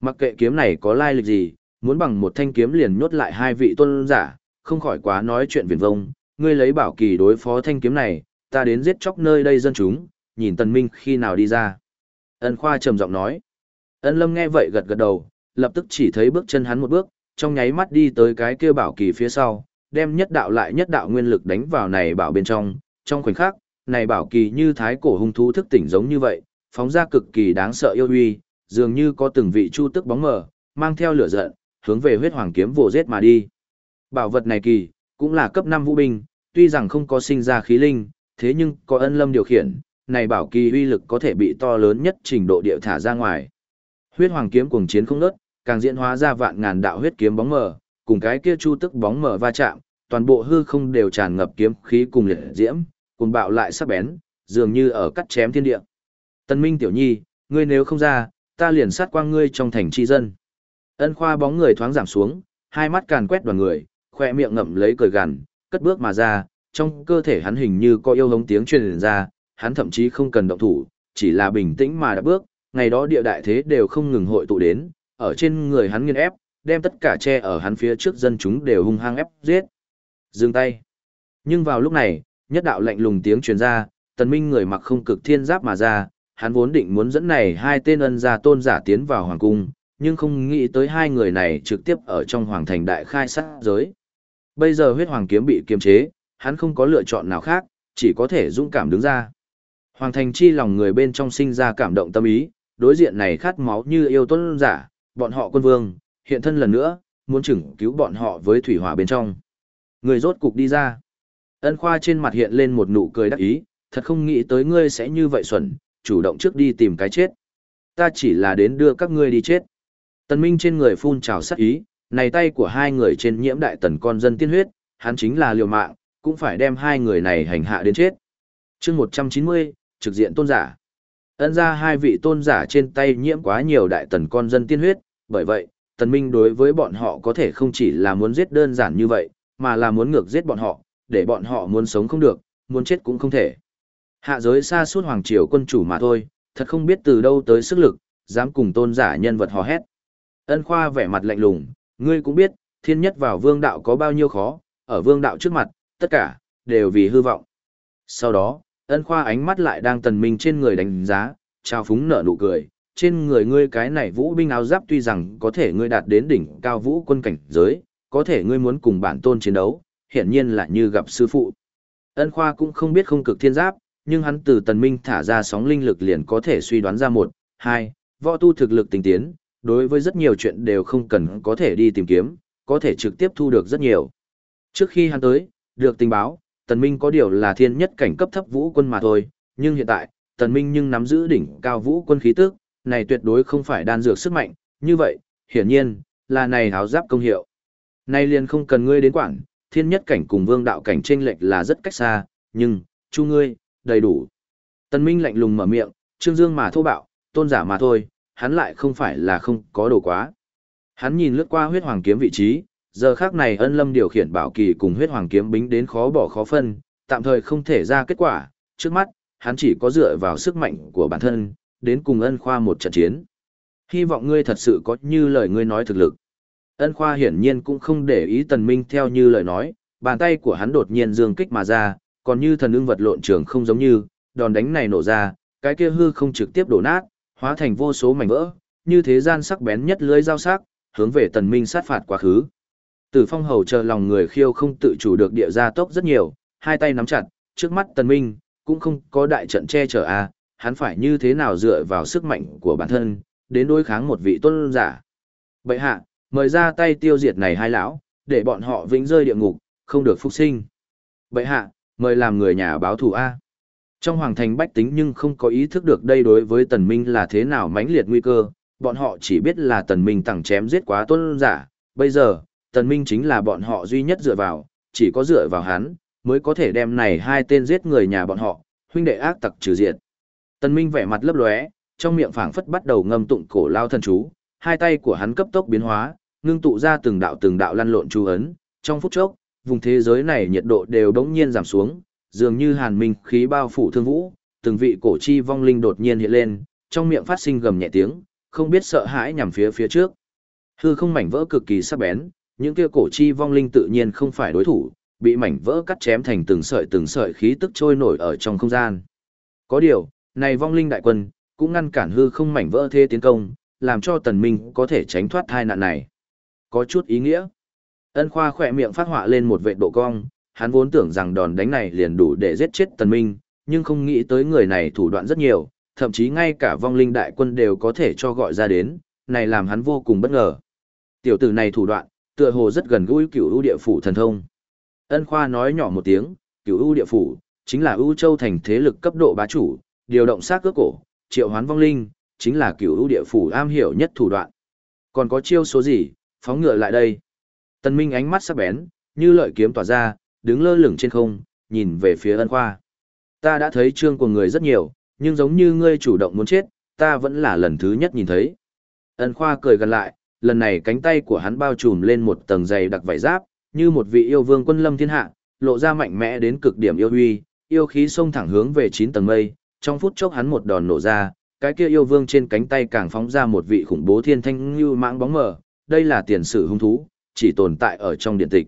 Mặc kệ kiếm này có lai lịch gì, muốn bằng một thanh kiếm liền nhốt lại hai vị tôn giả, không khỏi quá nói chuyện viển vông, ngươi lấy bảo kỳ đối phó thanh kiếm này, ta đến giết chóc nơi đây dân chúng, nhìn tần minh khi nào đi ra. Ân khoa trầm giọng nói. Ân lâm nghe vậy gật gật đầu, lập tức chỉ thấy bước chân hắn một bước, trong nháy mắt đi tới cái kia bảo kỳ phía sau, đem nhất đạo lại nhất đạo nguyên lực đánh vào này bảo bên trong, trong khoảnh khắc, này bảo kỳ như thái cổ hung thú thức tỉnh giống như vậy, phóng ra cực kỳ đáng sợ yêu uy, dường như có từng vị chu tức bóng mờ, mang theo lửa giận, hướng về huyết hoàng kiếm vồ giết mà đi. Bảo vật này kỳ, cũng là cấp 5 vũ binh, tuy rằng không có sinh ra khí linh, thế nhưng có ân lâm điều khiển, này bảo kỳ uy lực có thể bị to lớn nhất trình độ địa thả ra ngoài. Huyết hoàng kiếm cuồng chiến không ngớt, càng diễn hóa ra vạn ngàn đạo huyết kiếm bóng mờ, cùng cái kia chu tức bóng mờ va chạm, toàn bộ hư không đều tràn ngập kiếm khí cùng liệt diễm, cuồng bạo lại sắc bén, dường như ở cắt chém thiên địa. Tân Minh tiểu nhi, ngươi nếu không ra, ta liền sát quang ngươi trong thành tri dân. Ân khoa bóng người thoáng giảm xuống, hai mắt càn quét đoàn người, khoe miệng ngậm lấy cười gằn, cất bước mà ra, trong cơ thể hắn hình như có yêu hống tiếng truyền ra, hắn thậm chí không cần động thủ, chỉ là bình tĩnh mà đã bước, ngày đó địa đại thế đều không ngừng hội tụ đến, ở trên người hắn nghiền ép, đem tất cả che ở hắn phía trước dân chúng đều hung hăng ép giết. Dừng tay. Nhưng vào lúc này, nhất đạo lạnh lùng tiếng truyền ra, tần minh người mặc không cực thiên giáp mà ra, hắn vốn định muốn dẫn này hai tên ân gia tôn giả tiến vào hoàng cung, nhưng không nghĩ tới hai người này trực tiếp ở trong hoàng thành đại khai sát giới. Bây giờ huyết hoàng kiếm bị kiềm chế, hắn không có lựa chọn nào khác, chỉ có thể dũng cảm đứng ra. Hoàng thành chi lòng người bên trong sinh ra cảm động tâm ý, đối diện này khát máu như yêu tôn giả, bọn họ quân vương, hiện thân lần nữa, muốn chừng cứu bọn họ với thủy hỏa bên trong. Người rốt cục đi ra. Ân khoa trên mặt hiện lên một nụ cười đắc ý, thật không nghĩ tới ngươi sẽ như vậy xuẩn, chủ động trước đi tìm cái chết. Ta chỉ là đến đưa các ngươi đi chết. Tần Minh trên người phun trào sát ý, này tay của hai người trên nhiễm đại tần con dân tiên huyết, hắn chính là liều mạng, cũng phải đem hai người này hành hạ đến chết. Chương 190, trực diện tôn giả. Ân ra hai vị tôn giả trên tay nhiễm quá nhiều đại tần con dân tiên huyết, bởi vậy, tần minh đối với bọn họ có thể không chỉ là muốn giết đơn giản như vậy, mà là muốn ngược giết bọn họ, để bọn họ muốn sống không được, muốn chết cũng không thể. Hạ giới xa suốt hoàng triều quân chủ mà thôi, thật không biết từ đâu tới sức lực, dám cùng tôn giả nhân vật hò hét. Ân khoa vẻ mặt lạnh lùng, ngươi cũng biết, thiên nhất vào vương đạo có bao nhiêu khó, ở vương đạo trước mặt, tất cả, đều vì hư vọng. Sau đó, ân khoa ánh mắt lại đang tần minh trên người đánh giá, trao phúng nở nụ cười, trên người ngươi cái này vũ binh áo giáp tuy rằng có thể ngươi đạt đến đỉnh cao vũ quân cảnh giới, có thể ngươi muốn cùng bản tôn chiến đấu, hiển nhiên là như gặp sư phụ. Ân khoa cũng không biết không cực thiên giáp, nhưng hắn từ tần minh thả ra sóng linh lực liền có thể suy đoán ra một, hai, võ tu thực lực tinh tiến, đối với rất nhiều chuyện đều không cần có thể đi tìm kiếm, có thể trực tiếp thu được rất nhiều. Trước khi hắn tới, được tình báo, tần minh có điều là thiên nhất cảnh cấp thấp vũ quân mà thôi, nhưng hiện tại, tần minh nhưng nắm giữ đỉnh cao vũ quân khí tức, này tuyệt đối không phải đan dược sức mạnh, như vậy, hiển nhiên, là này háo giáp công hiệu. nay liền không cần ngươi đến quảng thiên nhất cảnh cùng vương đạo cảnh chênh lệch là rất cách xa, nhưng, chu ngươi, đầy đủ. Tần Minh lạnh lùng mở miệng, Trương Dương mà thô bạo, tôn giả mà thôi, hắn lại không phải là không có đồ quá. Hắn nhìn lướt qua huyết hoàng kiếm vị trí, giờ khác này ân lâm điều khiển bảo kỳ cùng huyết hoàng kiếm bính đến khó bỏ khó phân, tạm thời không thể ra kết quả, trước mắt, hắn chỉ có dựa vào sức mạnh của bản thân, đến cùng ân khoa một trận chiến. Hy vọng ngươi thật sự có như lời ngươi nói thực lực. Ân khoa hiển nhiên cũng không để ý tần minh theo như lời nói, bàn tay của hắn đột nhiên dương kích mà ra, còn như thần ưng vật lộn trường không giống như, đòn đánh này nổ ra, cái kia hư không trực tiếp đổ nát, hóa thành vô số mảnh vỡ, như thế gian sắc bén nhất lưới dao sắc, hướng về tần minh sát phạt quá khứ. Tử phong hầu chờ lòng người khiêu không tự chủ được địa ra tốc rất nhiều, hai tay nắm chặt, trước mắt tần minh, cũng không có đại trận che chở a, à, hắn phải như thế nào dựa vào sức mạnh của bản thân, đến đối kháng một vị tôn giả. Bậy hạ, mời ra tay tiêu diệt này hai lão, để bọn họ vĩnh rơi địa ngục, không được phục sinh. Bệ hạ, mời làm người nhà báo thù A. Trong hoàng thành bách tính nhưng không có ý thức được đây đối với tần minh là thế nào mãnh liệt nguy cơ, bọn họ chỉ biết là tần minh tẳng chém giết quá tôn giả, bây giờ, tần minh chính là bọn họ duy nhất dựa vào, chỉ có dựa vào hắn, mới có thể đem này hai tên giết người nhà bọn họ, huynh đệ ác tặc trừ diệt. Tần minh vẻ mặt lấp lóe, trong miệng phảng phất bắt đầu ngâm tụng cổ lao thần chú, hai tay của hắn cấp tốc biến hóa, ngưng tụ ra từng đạo từng đạo lăn lộn chú ấn, trong phút chốc, vùng thế giới này nhiệt độ đều đống nhiên giảm xuống, dường như hàn minh khí bao phủ thương vũ, từng vị cổ chi vong linh đột nhiên hiện lên, trong miệng phát sinh gầm nhẹ tiếng, không biết sợ hãi nhằm phía phía trước. Hư không mảnh vỡ cực kỳ sắc bén, những kia cổ chi vong linh tự nhiên không phải đối thủ, bị mảnh vỡ cắt chém thành từng sợi từng sợi khí tức trôi nổi ở trong không gian. Có điều, này vong linh đại quân, cũng ngăn cản hư không mảnh vỡ thế tiến công, làm cho tần minh có thể tránh thoát tai nạn này. Có chút ý nghĩa. Ân khoa khỏe miệng phát họa lên một vệ độ cong, hắn vốn tưởng rằng đòn đánh này liền đủ để giết chết tần minh, nhưng không nghĩ tới người này thủ đoạn rất nhiều, thậm chí ngay cả vong linh đại quân đều có thể cho gọi ra đến, này làm hắn vô cùng bất ngờ. Tiểu tử này thủ đoạn, tựa hồ rất gần gũi cửu ưu địa phủ thần thông. Ân Khoa nói nhỏ một tiếng, cửu ưu địa phủ, chính là ưu châu thành thế lực cấp độ bá chủ, điều động sát cước cổ, triệu hoán vong linh, chính là cửu ưu địa phủ am hiểu nhất thủ đoạn. Còn có chiêu số gì, phóng ngựa lại đây. Tần Minh ánh mắt sắc bén, như lợi kiếm tỏa ra, đứng lơ lửng trên không, nhìn về phía ân khoa. Ta đã thấy trương của người rất nhiều, nhưng giống như ngươi chủ động muốn chết, ta vẫn là lần thứ nhất nhìn thấy. Ân khoa cười gần lại, lần này cánh tay của hắn bao trùm lên một tầng dày đặc vải giáp, như một vị yêu vương quân lâm thiên hạ, lộ ra mạnh mẽ đến cực điểm yêu huy, yêu khí xông thẳng hướng về chín tầng mây, trong phút chốc hắn một đòn nổ ra, cái kia yêu vương trên cánh tay càng phóng ra một vị khủng bố thiên thanh như mãng bóng mờ, đây là tiền sử hung thú, chỉ tồn tại ở trong điện tịch.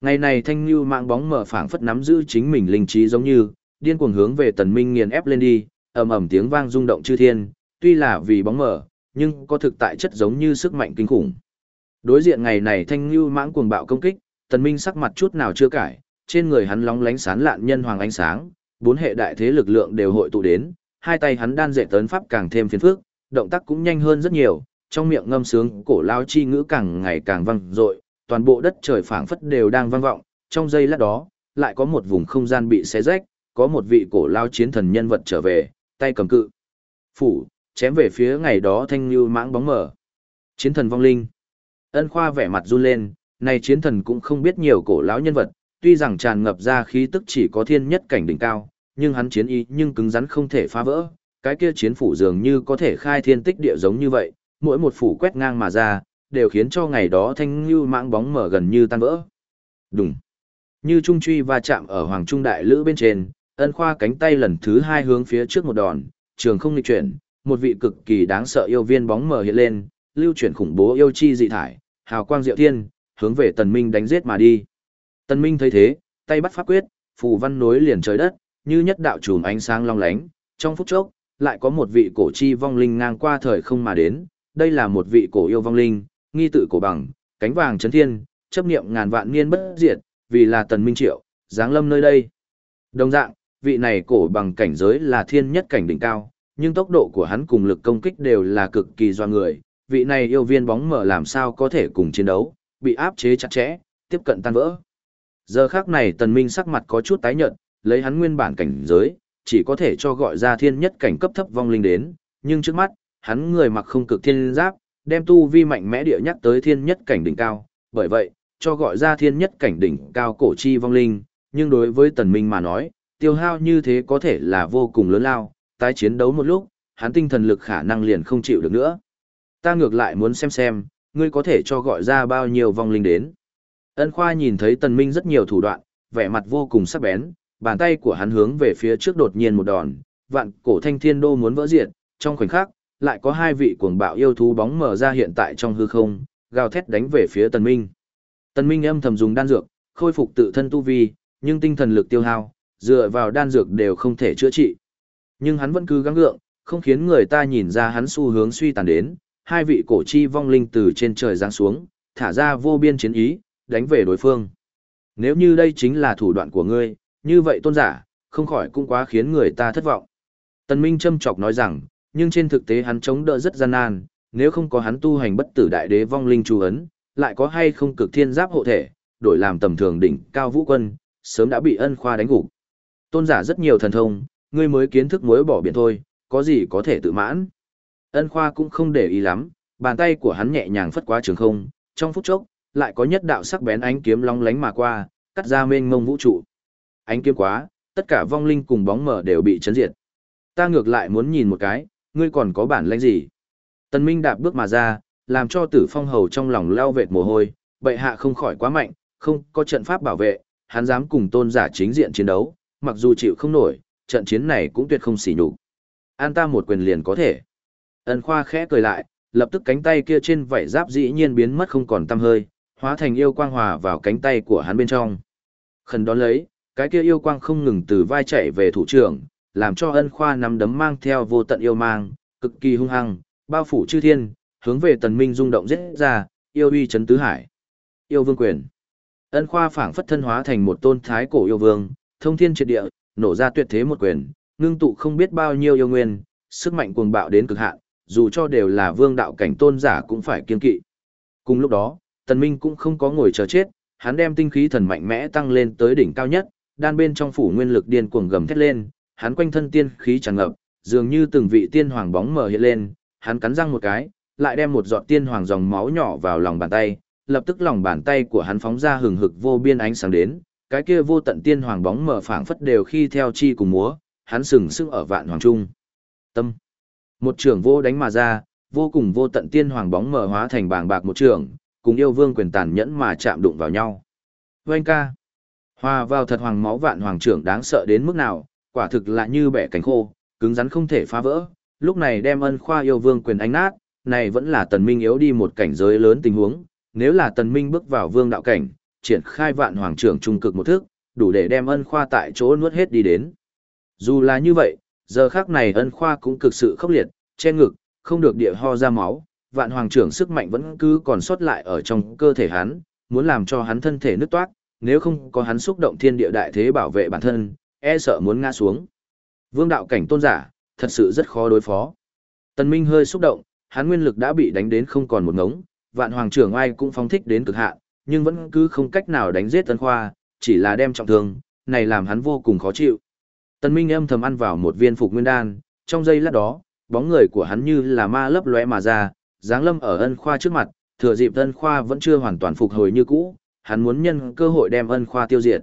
Ngày này thanh lưu mạng bóng mở phảng phất nắm giữ chính mình linh trí giống như, điên cuồng hướng về tần minh nghiền ép lên đi, ầm ầm tiếng vang rung động chư thiên, tuy là vì bóng mở nhưng có thực tại chất giống như sức mạnh kinh khủng. Đối diện ngày này thanh lưu mãng cuồng bạo công kích, tần minh sắc mặt chút nào chưa cải, trên người hắn lóng lánh sán lạn nhân hoàng ánh sáng, bốn hệ đại thế lực lượng đều hội tụ đến, hai tay hắn đan dệt tấn pháp càng thêm phiền phức, động tác cũng nhanh hơn rất nhiều, trong miệng ngâm sướng cổ lao chi ngữ càng ngày càng vang dội, toàn bộ đất trời phảng phất đều đang vang vọng, trong giây lát đó, lại có một vùng không gian bị xé rách, có một vị cổ lao chiến thần nhân vật trở về, tay cầm cự. Phủ, chém về phía ngày đó thanh như mãng bóng mở. Chiến thần vong linh. Ân khoa vẻ mặt run lên, này chiến thần cũng không biết nhiều cổ lão nhân vật, tuy rằng tràn ngập ra khí tức chỉ có thiên nhất cảnh đỉnh cao, nhưng hắn chiến ý nhưng cứng rắn không thể phá vỡ. Cái kia chiến phủ dường như có thể khai thiên tích địa giống như vậy, mỗi một phủ quét ngang mà ra, đều khiến cho ngày đó thanh như mạng bóng mở gần như tan vỡ. Đúng. Như trung truy va chạm ở hoàng trung đại lữ bên trên, ân khoa cánh tay lần thứ hai hướng phía trước một đòn, trường không nghịch chuyển, một vị cực kỳ đáng sợ yêu viên bóng mở hiện lên, lưu chuyển khủng bố yêu chi dị thải, hào quang diệu thiên, hướng về tần minh đánh giết mà đi. Tần minh thấy thế, tay bắt pháp quyết, phù văn nối liền trời đất, như nhất đạo chùm ánh sáng long lánh, trong phút chốc, lại có một vị cổ chi vong linh ngang qua thời không mà đến, đây là một vị cổ yêu vong linh, nghi tự cổ bằng, cánh vàng chấn thiên, chấp niệm ngàn vạn niên bất diệt, vì là tần minh triệu, giáng lâm nơi đây. Đồng dạng, vị này cổ bằng cảnh giới là thiên nhất cảnh đỉnh cao, nhưng tốc độ của hắn cùng lực công kích đều là cực kỳ do người, vị này yêu viên bóng mở làm sao có thể cùng chiến đấu, bị áp chế chặt chẽ, tiếp cận tan vỡ. Giờ khắc này tần minh sắc mặt có chút tái nhợt, lấy hắn nguyên bản cảnh giới, chỉ có thể cho gọi ra thiên nhất cảnh cấp thấp vong linh đến, nhưng trước mắt, hắn người mặc không cực thiên giáp, đem tu vi mạnh mẽ địa nhắc tới thiên nhất cảnh đỉnh cao, bởi vậy, cho gọi ra thiên nhất cảnh đỉnh cao cổ chi vong linh, nhưng đối với tần minh mà nói, tiêu hao như thế có thể là vô cùng lớn lao, tái chiến đấu một lúc, hắn tinh thần lực khả năng liền không chịu được nữa. Ta ngược lại muốn xem xem, ngươi có thể cho gọi ra bao nhiêu vong linh đến. Ân khoa nhìn thấy tần minh rất nhiều thủ đoạn, vẻ mặt vô cùng sắc bén, bàn tay của hắn hướng về phía trước đột nhiên một đòn, vạn cổ thanh thiên đô muốn vỡ diệt, trong khoảnh khắc, lại có hai vị cuồng bạo yêu thú bóng mở ra hiện tại trong hư không, gào thét đánh về phía Tần Minh. Tần Minh âm thầm dùng đan dược, khôi phục tự thân tu vi, nhưng tinh thần lực tiêu hao, dựa vào đan dược đều không thể chữa trị. Nhưng hắn vẫn cứ gắng gượng, không khiến người ta nhìn ra hắn xu hướng suy tàn đến, hai vị cổ chi vong linh từ trên trời giáng xuống, thả ra vô biên chiến ý, đánh về đối phương. Nếu như đây chính là thủ đoạn của ngươi, như vậy tôn giả, không khỏi cũng quá khiến người ta thất vọng. Tần Minh châm chọc nói rằng, nhưng trên thực tế hắn chống đỡ rất gian nan, nếu không có hắn tu hành bất tử đại đế vong linh chú ấn, lại có hay không cực thiên giáp hộ thể, đổi làm tầm thường đỉnh cao vũ quân, sớm đã bị ân khoa đánh gục. Tôn giả rất nhiều thần thông, ngươi mới kiến thức muối bỏ biển thôi, có gì có thể tự mãn. Ân khoa cũng không để ý lắm, bàn tay của hắn nhẹ nhàng phất qua trường không, trong phút chốc, lại có nhất đạo sắc bén ánh kiếm long lánh mà qua, cắt ra mênh mông vũ trụ. Ánh kiếm quá, tất cả vong linh cùng bóng mờ đều bị chấn diệt. Ta ngược lại muốn nhìn một cái, ngươi còn có bản lĩnh gì? Tần Minh đạp bước mà ra, làm cho tử phong hầu trong lòng leo vệt mồ hôi, bệ hạ không khỏi quá mạnh, không có trận pháp bảo vệ, hắn dám cùng tôn giả chính diện chiến đấu, mặc dù chịu không nổi, trận chiến này cũng tuyệt không xỉ nhục. An ta một quyền liền có thể. Ân khoa khẽ cười lại, lập tức cánh tay kia trên vảy giáp dĩ nhiên biến mất không còn tăm hơi, hóa thành yêu quang hòa vào cánh tay của hắn bên trong. Khẩn đón lấy, cái kia yêu quang không ngừng từ vai chạy về thủ trưởng, làm cho ân khoa nắm đấm mang theo vô tận yêu mang, cực kỳ hung hăng, bao phủ chư thiên, hướng về tần minh rung động giết ra, yêu uy chấn tứ hải. Yêu vương quyền. Ân khoa phảng phất thân hóa thành một tôn thái cổ yêu vương, thông thiên triệt địa, nổ ra tuyệt thế một quyền, ngưng tụ không biết bao nhiêu yêu nguyên, sức mạnh cuồng bạo đến cực hạn, dù cho đều là vương đạo cảnh tôn giả cũng phải kiên kỵ. Cùng lúc đó, Tần Minh cũng không có ngồi chờ chết, hắn đem tinh khí thần mạnh mẽ tăng lên tới đỉnh cao nhất, đan bên trong phủ nguyên lực điên cuồng gầm thét lên, hắn quanh thân tiên khí tràn ngập, dường như từng vị tiên hoàng bóng mờ hiện lên, hắn cắn răng một cái, lại đem một giọt tiên hoàng dòng máu nhỏ vào lòng bàn tay, lập tức lòng bàn tay của hắn phóng ra hừng hực vô biên ánh sáng đến, cái kia vô tận tiên hoàng bóng mờ phảng phất đều khi theo chi cùng múa, hắn sừng sững ở vạn hoàng trung. Tâm. Một trường vô đánh mà ra, vô cùng vô tận tiên hoàng bóng mờ hóa thành bảng bạc một trường, cùng yêu vương quyền tàn nhẫn mà chạm đụng vào nhau. Vâng ca. Hòa vào thật hoàng máu vạn hoàng trưởng đáng sợ đến mức nào, quả thực là như bẻ cánh khô, cứng rắn không thể phá vỡ. Lúc này đem ân khoa yêu vương quyền ánh nát, này vẫn là tần minh yếu đi một cảnh giới lớn tình huống. Nếu là tần minh bước vào vương đạo cảnh, triển khai vạn hoàng trưởng trung cực một thước, đủ để đem ân khoa tại chỗ nuốt hết đi đến. Dù là như vậy, giờ khắc này ân khoa cũng cực sự khốc liệt, che ngực, không được địa ho ra máu, vạn hoàng trưởng sức mạnh vẫn cứ còn sót lại ở trong cơ thể hắn, muốn làm cho hắn thân thể nứt toát, nếu không có hắn xúc động thiên địa đại thế bảo vệ bản thân, e sợ muốn ngã xuống. Vương đạo cảnh tôn giả, thật sự rất khó đối phó. Tần Minh hơi xúc động, hắn nguyên lực đã bị đánh đến không còn một ngống, vạn hoàng trưởng ai cũng phóng thích đến cực hạn, nhưng vẫn cứ không cách nào đánh giết Tần Khoa, chỉ là đem trọng thương, này làm hắn vô cùng khó chịu. Tần Minh âm thầm ăn vào một viên phục nguyên đan, trong giây lát đó, bóng người của hắn như là ma lấp lóe mà ra, dáng lâm ở ân khoa trước mặt, thừa dịp ân khoa vẫn chưa hoàn toàn phục hồi như cũ, hắn muốn nhân cơ hội đem ân khoa tiêu diệt.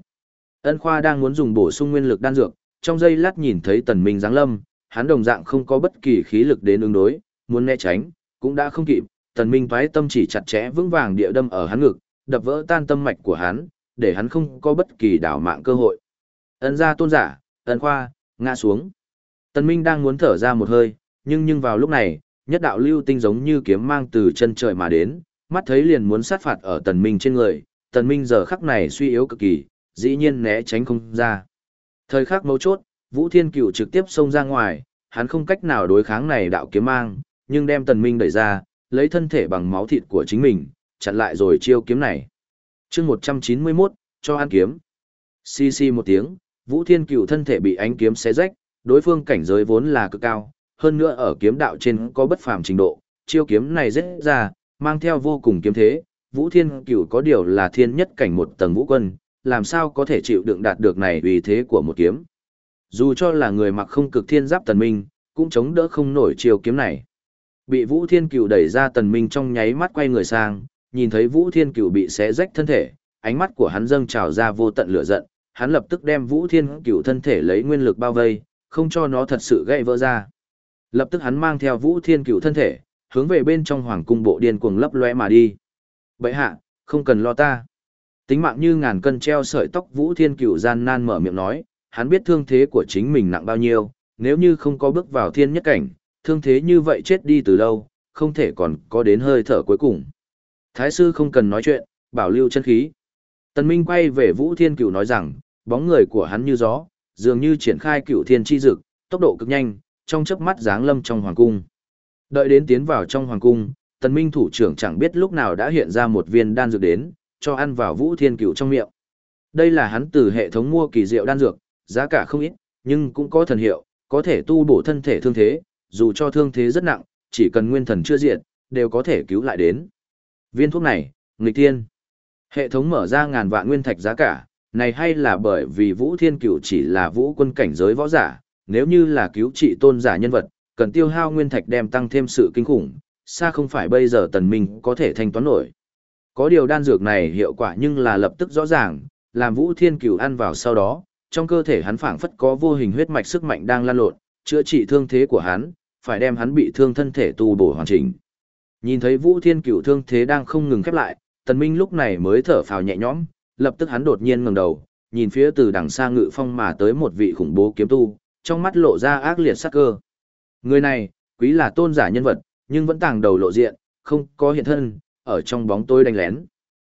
Ân khoa đang muốn dùng bổ sung nguyên lực đan dược, trong giây lát nhìn thấy tần minh dáng lâm, hắn đồng dạng không có bất kỳ khí lực đến ứng đối, muốn né tránh, cũng đã không kịp, tần minh phái tâm chỉ chặt chẽ vững vàng địa đâm ở hắn ngực, đập vỡ tan tâm mạch của hắn, để hắn không có bất kỳ đảo mạng cơ hội. Ân gia tôn giả, ân khoa, ngã xuống. Tần minh đang muốn thở ra một hơi, nhưng nhưng vào lúc này, nhất đạo lưu tinh giống như kiếm mang từ chân trời mà đến, mắt thấy liền muốn sát phạt ở tần minh trên người, tần minh giờ khắc này suy yếu cực kỳ, dĩ nhiên né tránh không ra. Thời khắc mấu chốt, Vũ Thiên Cửu trực tiếp xông ra ngoài, hắn không cách nào đối kháng này đạo kiếm mang, nhưng đem tần minh đẩy ra, lấy thân thể bằng máu thịt của chính mình, chặn lại rồi chiêu kiếm này. Chương 191, cho ăn kiếm. Xì xì một tiếng, Vũ Thiên Cửu thân thể bị ánh kiếm xé rách, đối phương cảnh giới vốn là cực cao, hơn nữa ở kiếm đạo trên có bất phàm trình độ, chiêu kiếm này rất ra, mang theo vô cùng kiếm thế, Vũ Thiên Cửu có điều là thiên nhất cảnh một tầng vũ quân, làm sao có thể chịu đựng đạt được này vì thế của một kiếm. Dù cho là người mặc không cực thiên giáp tần minh, cũng chống đỡ không nổi chiều kiếm này. Bị Vũ Thiên Cửu đẩy ra tần minh trong nháy mắt quay người sang, nhìn thấy Vũ Thiên Cửu bị xé rách thân thể, ánh mắt của hắn dâng trào ra vô tận lửa giận, hắn lập tức đem Vũ Thiên Cửu thân thể lấy nguyên lực bao vây, không cho nó thật sự gãy vỡ ra. Lập tức hắn mang theo Vũ Thiên Cửu thân thể, hướng về bên trong hoàng cung bộ điên cuồng lấp loé mà đi. Bệ hạ, không cần lo ta. Tính mạng như ngàn cân treo sợi tóc Vũ Thiên Cửu gian nan mở miệng nói, hắn biết thương thế của chính mình nặng bao nhiêu, nếu như không có bước vào thiên nhất cảnh, thương thế như vậy chết đi từ lâu, không thể còn có đến hơi thở cuối cùng. Thái sư không cần nói chuyện, bảo lưu chân khí. Tần Minh quay về Vũ Thiên Cửu nói rằng, bóng người của hắn như gió, dường như triển khai cửu thiên chi dực, tốc độ cực nhanh, trong chớp mắt giáng lâm trong hoàng cung. Đợi đến tiến vào trong hoàng cung, Tần Minh thủ trưởng chẳng biết lúc nào đã hiện ra một viên đan dược đến, cho ăn vào Vũ Thiên Cửu trong miệng. Đây là hắn từ hệ thống mua kỳ diệu đan dược, giá cả không ít, nhưng cũng có thần hiệu, có thể tu bổ thân thể thương thế, dù cho thương thế rất nặng, chỉ cần nguyên thần chưa diệt, đều có thể cứu lại đến. Viên thuốc này, nghịch tiên. Hệ thống mở ra ngàn vạn nguyên thạch giá cả, này hay là bởi vì Vũ Thiên Cửu chỉ là vũ quân cảnh giới võ giả, nếu như là cứu trị tôn giả nhân vật, cần tiêu hao nguyên thạch đem tăng thêm sự kinh khủng, xa không phải bây giờ tần minh có thể thanh toán nổi. Có điều đan dược này hiệu quả nhưng là lập tức rõ ràng, làm Vũ Thiên Cửu ăn vào sau đó, trong cơ thể hắn phảng phất có vô hình huyết mạch sức mạnh đang lan lộn, chữa trị thương thế của hắn, phải đem hắn bị thương thân thể tu bổ hoàn chỉnh. Nhìn thấy Vũ Thiên Cửu thương thế đang không ngừng khép lại, Tần Minh lúc này mới thở phào nhẹ nhõm, lập tức hắn đột nhiên ngẩng đầu, nhìn phía từ đằng xa ngự phong mà tới một vị khủng bố kiếm tu, trong mắt lộ ra ác liệt sắc cơ. Người này, quý là tôn giả nhân vật, nhưng vẫn tàng đầu lộ diện, không có hiện thân, ở trong bóng tối đánh lén.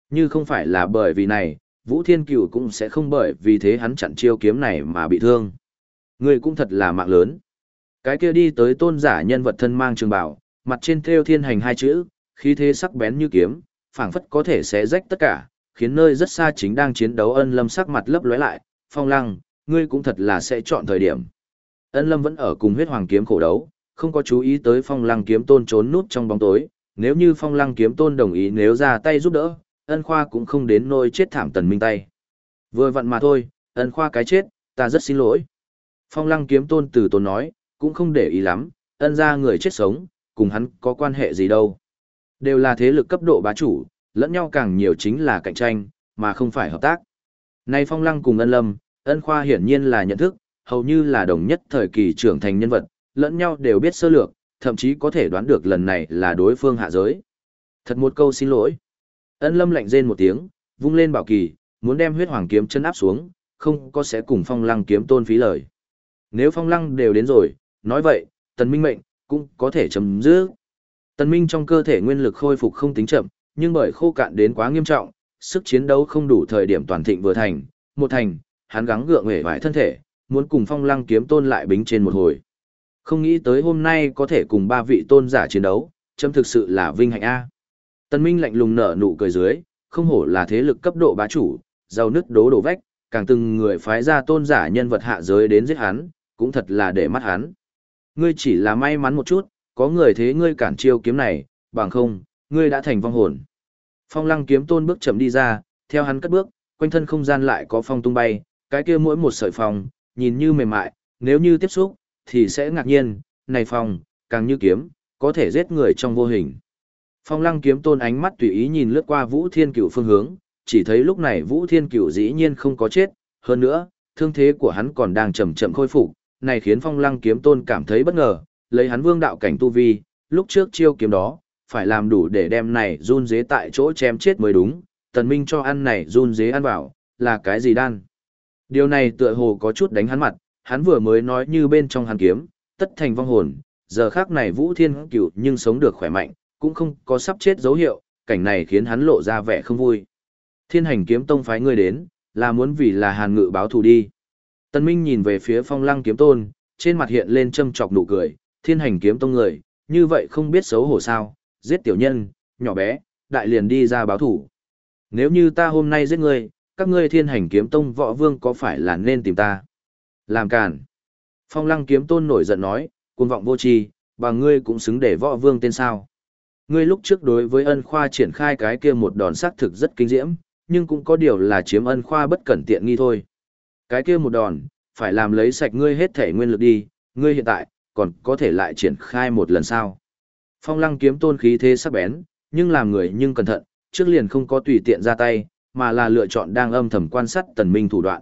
Như không phải là bởi vì này, Vũ Thiên Cửu cũng sẽ không bởi vì thế hắn chặn chiêu kiếm này mà bị thương. Người cũng thật là mạng lớn. Cái kia đi tới tôn giả nhân vật thân mang trường bảo, mặt trên theo thiên hành hai chữ, khí thế sắc bén như kiếm, phảng phất có thể xé rách tất cả, khiến nơi rất xa chính đang chiến đấu ân lâm sắc mặt lấp lóe lại, phong lăng, ngươi cũng thật là sẽ chọn thời điểm. Ân lâm vẫn ở cùng huyết hoàng kiếm khổ đấu, không có chú ý tới phong lăng kiếm tôn trốn nút trong bóng tối, nếu như phong lăng kiếm tôn đồng ý nếu ra tay giúp đỡ, ân khoa cũng không đến nôi chết thảm tần minh tay. Vừa vặn mà thôi, ân khoa cái chết, ta rất xin lỗi. Phong lăng kiếm tôn từ tôn nói, cũng không để ý lắm, ân ra người chết sống, cùng hắn có quan hệ gì đâu. Đều là thế lực cấp độ bá chủ, lẫn nhau càng nhiều chính là cạnh tranh, mà không phải hợp tác. Nay phong lăng cùng ân lâm, ân khoa hiển nhiên là nhận thức, hầu như là đồng nhất thời kỳ trưởng thành nhân vật, lẫn nhau đều biết sơ lược, thậm chí có thể đoán được lần này là đối phương hạ giới. Thật một câu xin lỗi. Ân lâm lạnh rên một tiếng, vung lên bảo kỳ, muốn đem huyết hoàng kiếm chân áp xuống, không có sẽ cùng phong lăng kiếm tôn phí lời. Nếu phong lăng đều đến rồi, nói vậy, tần minh mệnh, cũng có thể chấm dứt. Tần minh trong cơ thể nguyên lực khôi phục không tính chậm, nhưng bởi khô cạn đến quá nghiêm trọng, sức chiến đấu không đủ thời điểm toàn thịnh vừa thành, một thành, hắn gắng gượng nghề vải thân thể, muốn cùng phong lăng kiếm tôn lại bính trên một hồi. Không nghĩ tới hôm nay có thể cùng ba vị tôn giả chiến đấu, chấm thực sự là vinh hạnh A. Tân Minh lạnh lùng nở nụ cười dưới, không hổ là thế lực cấp độ bá chủ, giàu nứt đố đổ vách, càng từng người phái ra tôn giả nhân vật hạ giới đến giết hắn, cũng thật là để mắt hắn. Ngươi chỉ là may mắn một chút, có người thế ngươi cản chiêu kiếm này, bằng không, ngươi đã thành vong hồn. Phong lăng kiếm tôn bước chậm đi ra, theo hắn cất bước, quanh thân không gian lại có phong tung bay, cái kia mỗi một sợi phong, nhìn như mềm mại, nếu như tiếp xúc, thì sẽ ngạc nhiên, này phong, càng như kiếm, có thể giết người trong vô hình. Phong lăng kiếm tôn ánh mắt tùy ý nhìn lướt qua Vũ Thiên Cửu phương hướng, chỉ thấy lúc này Vũ Thiên Cửu dĩ nhiên không có chết, hơn nữa, thương thế của hắn còn đang chậm chậm khôi phục, này khiến Phong lăng kiếm tôn cảm thấy bất ngờ, lấy hắn vương đạo cảnh tu vi, lúc trước chiêu kiếm đó, phải làm đủ để đem này run dế tại chỗ chém chết mới đúng, tần minh cho ăn này run dế ăn vào, là cái gì đan? Điều này tựa hồ có chút đánh hắn mặt, hắn vừa mới nói như bên trong Hàn kiếm, tất thành vong hồn, giờ khác này Vũ Thiên Cửu nhưng sống được khỏe mạnh, cũng không có sắp chết dấu hiệu, cảnh này khiến hắn lộ ra vẻ không vui. Thiên hành kiếm tông phái ngươi đến, là muốn vì là hàn ngự báo thù đi. Tân Minh nhìn về phía phong lăng kiếm tôn, trên mặt hiện lên châm chọc nụ cười, thiên hành kiếm tông người, như vậy không biết xấu hổ sao, giết tiểu nhân, nhỏ bé, đại liền đi ra báo thù. Nếu như ta hôm nay giết ngươi, các ngươi thiên hành kiếm tông võ vương có phải là nên tìm ta? Làm cản. Phong lăng kiếm tôn nổi giận nói, cuồng vọng vô tri, bà ngươi cũng xứng để võ vương tên sao. Ngươi lúc trước đối với ân khoa triển khai cái kia một đòn sát thực rất kinh diễm, nhưng cũng có điều là chiếm ân khoa bất cẩn tiện nghi thôi. Cái kia một đòn, phải làm lấy sạch ngươi hết thể nguyên lực đi, ngươi hiện tại, còn có thể lại triển khai một lần sao. Phong lăng kiếm tôn khí thế sắc bén, nhưng làm người nhưng cẩn thận, trước liền không có tùy tiện ra tay, mà là lựa chọn đang âm thầm quan sát tần minh thủ đoạn.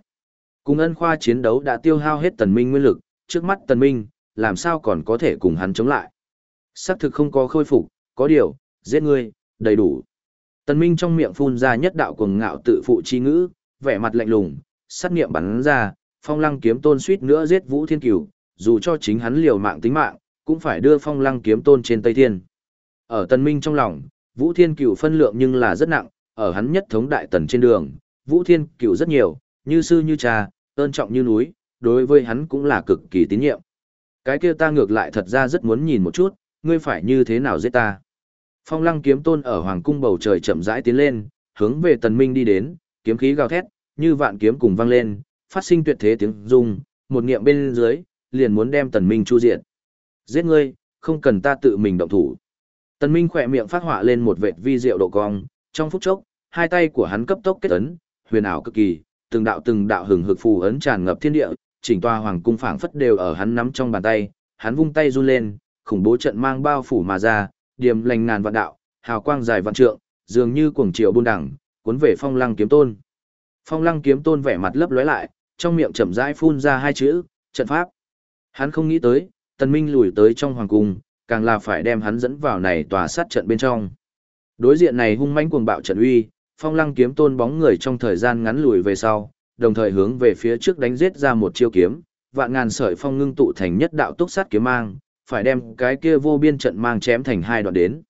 Cùng ân khoa chiến đấu đã tiêu hao hết tần minh nguyên lực, trước mắt tần minh, làm sao còn có thể cùng hắn chống lại. Sắc thực không có khôi phục, có điều, giết ngươi, đầy đủ. Tần minh trong miệng phun ra nhất đạo cuồng ngạo tự phụ chi ngữ, vẻ mặt lạnh lùng, sát niệm bắn ra, phong lăng kiếm tôn suýt nữa giết vũ thiên cửu, dù cho chính hắn liều mạng tính mạng, cũng phải đưa phong lăng kiếm tôn trên Tây Thiên. Ở tần minh trong lòng, vũ thiên cửu phân lượng nhưng là rất nặng, ở hắn nhất thống đại tần trên đường, vũ thiên cửu rất nhiều, như sư như cha, ơn trọng như núi, đối với hắn cũng là cực kỳ tín nhiệm. Cái kia ta ngược lại thật ra rất muốn nhìn một chút, ngươi phải như thế nào giết ta. Phong lăng kiếm tôn ở hoàng cung bầu trời chậm rãi tiến lên, hướng về tần minh đi đến, kiếm khí gào thét, như vạn kiếm cùng vang lên, phát sinh tuyệt thế tiếng rung, một niệm bên dưới, liền muốn đem tần minh chu diện. Giết ngươi, không cần ta tự mình động thủ. Tần minh khỏe miệng phát họa lên một vệt vi diệu độ cong, trong phút chốc, hai tay của hắn cấp tốc kết ấn, huyền ảo cực kỳ, từng đạo từng đạo hừng hực phù ấn tràn ngập thiên địa, chỉnh tòa hoàng cung phảng phất đều ở hắn nắm trong bàn tay, hắn vung tay run lên, khủng bố trận mang bao phủ mà ra, điềm lành ngàn vạn đạo, hào quang dài vạn trượng, dường như cuồng triều buôn đẳng, cuốn về Phong Lăng kiếm tôn. Phong Lăng kiếm tôn vẻ mặt lấp lóe lại, trong miệng chậm rãi phun ra hai chữ, trận pháp. Hắn không nghĩ tới, Tần Minh lùi tới trong hoàng cung, càng là phải đem hắn dẫn vào này tòa sát trận bên trong. Đối diện này hung mãnh cuồng bạo trận uy, Phong Lăng kiếm tôn bóng người trong thời gian ngắn lùi về sau, đồng thời hướng về phía trước đánh giết ra một chiêu kiếm, vạn ngàn sợi phong ngưng tụ thành nhất đạo túc sát kiếm mang, phải đem cái kia vô biên trận mang chém thành hai đoạn đến.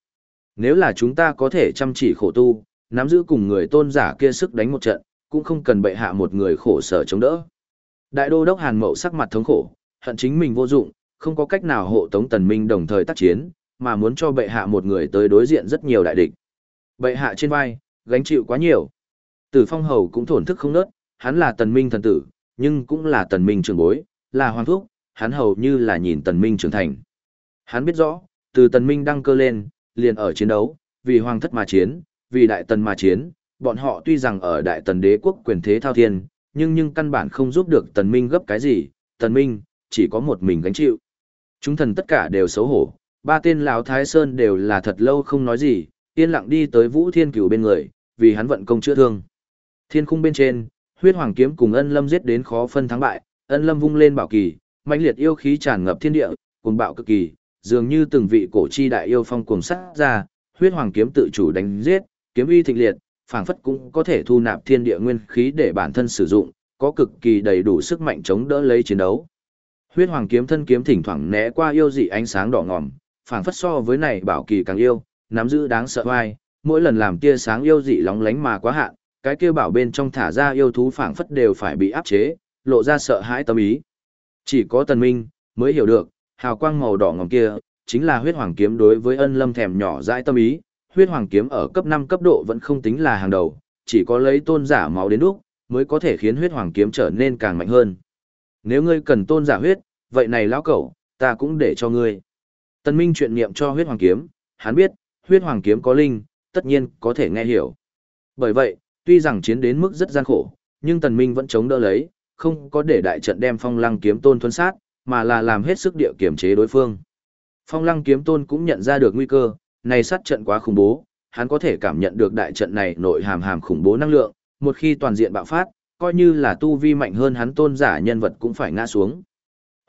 Nếu là chúng ta có thể chăm chỉ khổ tu, nắm giữ cùng người tôn giả kia sức đánh một trận, cũng không cần bệ hạ một người khổ sở chống đỡ. Đại đô đốc Hàn Mậu sắc mặt thống khổ, hận chính mình vô dụng, không có cách nào hộ tống tần minh đồng thời tác chiến, mà muốn cho bệ hạ một người tới đối diện rất nhiều đại địch. Bệ hạ trên vai, gánh chịu quá nhiều. Tử phong hầu cũng thổn thức không nớt, hắn là tần minh thần tử, nhưng cũng là tần minh trưởng bối, là hoàng thúc, hắn hầu như là nhìn tần minh trưởng thành. Hắn biết rõ, từ tần minh đăng cơ lên, liền ở chiến đấu, vì hoàng thất mà chiến, vì đại tần mà chiến, bọn họ tuy rằng ở đại tần đế quốc quyền thế thao thiên, nhưng nhưng căn bản không giúp được tần minh gấp cái gì, tần minh, chỉ có một mình gánh chịu. Chúng thần tất cả đều xấu hổ, ba tên lão thái sơn đều là thật lâu không nói gì, yên lặng đi tới vũ thiên cửu bên người, vì hắn vận công chữa thương. Thiên khung bên trên, huyết hoàng kiếm cùng ân lâm giết đến khó phân thắng bại, ân lâm vung lên bảo kỳ, mãnh liệt yêu khí tràn ngập thiên địa, cuồng bạo cực kỳ, dường như từng vị cổ chi đại yêu phong cuồng sát ra, huyết hoàng kiếm tự chủ đánh giết, kiếm uy thịnh liệt, phảng phất cũng có thể thu nạp thiên địa nguyên khí để bản thân sử dụng, có cực kỳ đầy đủ sức mạnh chống đỡ lấy chiến đấu. Huyết hoàng kiếm thân kiếm thỉnh thoảng né qua yêu dị ánh sáng đỏ ngòm, phảng phất so với này bảo kỳ càng yêu, nắm giữ đáng sợ vai, mỗi lần làm tia sáng yêu dị lóng lánh mà quá hạn, cái kia bảo bên trong thả ra yêu thú phảng phất đều phải bị áp chế, lộ ra sợ hãi tâm ý. Chỉ có Tần Minh mới hiểu được, hào quang màu đỏ ngòm kia chính là huyết hoàng kiếm đối với ân lâm thèm nhỏ dãi tâm ý, huyết hoàng kiếm ở cấp 5 cấp độ vẫn không tính là hàng đầu, chỉ có lấy tôn giả máu đến đúc, mới có thể khiến huyết hoàng kiếm trở nên càng mạnh hơn. Nếu ngươi cần tôn giả huyết, vậy này lão cẩu, ta cũng để cho ngươi. tần Minh chuyện niệm cho huyết hoàng kiếm, hắn biết, huyết hoàng kiếm có linh, tất nhiên có thể nghe hiểu. Bởi vậy, tuy rằng chiến đến mức rất gian khổ, nhưng Tần Minh vẫn chống đỡ lấy, không có để đại trận đem phong lăng kiếm tôn thuần sát, mà là làm hết sức địa kiểm chế đối phương. Phong lăng kiếm tôn cũng nhận ra được nguy cơ, này sát trận quá khủng bố, hắn có thể cảm nhận được đại trận này nội hàm hàm khủng bố năng lượng, một khi toàn diện bạo phát, coi như là tu vi mạnh hơn hắn tôn giả nhân vật cũng phải ngã xuống.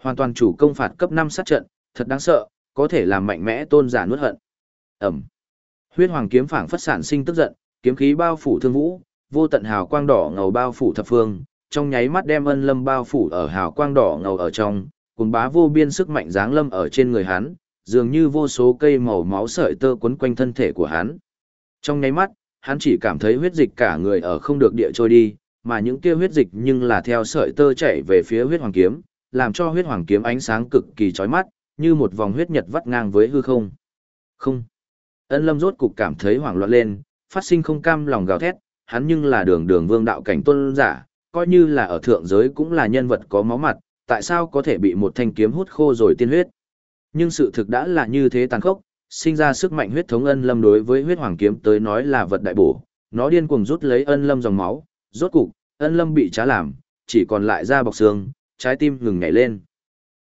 Hoàn toàn chủ công phạt cấp 5 sát trận, thật đáng sợ, có thể làm mạnh mẽ tôn giả nuốt hận. Ẩm. Huyết hoàng kiếm phảng phất sản sinh tức giận, kiếm khí bao phủ thương vũ, vô tận hào quang đỏ ngầu bao phủ thập phương, trong nháy mắt đem ân lâm bao phủ ở hào quang đỏ ngầu ở trong, cùng bá vô biên sức mạnh giáng lâm ở trên người hắn, dường như vô số cây màu máu sợi tơ quấn quanh thân thể của hắn. Trong nháy mắt, hắn chỉ cảm thấy huyết dịch cả người ở không được địa trôi đi, mà những kia huyết dịch nhưng là theo sợi tơ chạy về phía huyết hoàng kiếm, làm cho huyết hoàng kiếm ánh sáng cực kỳ chói mắt, như một vòng huyết nhật vắt ngang với hư không. Không. Ân Lâm rốt cục cảm thấy hoảng loạn lên, phát sinh không cam lòng gào thét, hắn nhưng là đường đường vương đạo cảnh tôn giả, coi như là ở thượng giới cũng là nhân vật có máu mặt, tại sao có thể bị một thanh kiếm hút khô rồi tiên huyết. Nhưng sự thực đã là như thế tàn khốc, sinh ra sức mạnh huyết thống ân lâm đối với huyết hoàng kiếm tới nói là vật đại bổ, nó điên cuồng rút lấy ân lâm dòng máu, rốt cục, ân lâm bị trá làm, chỉ còn lại da bọc xương, trái tim ngừng nhảy lên.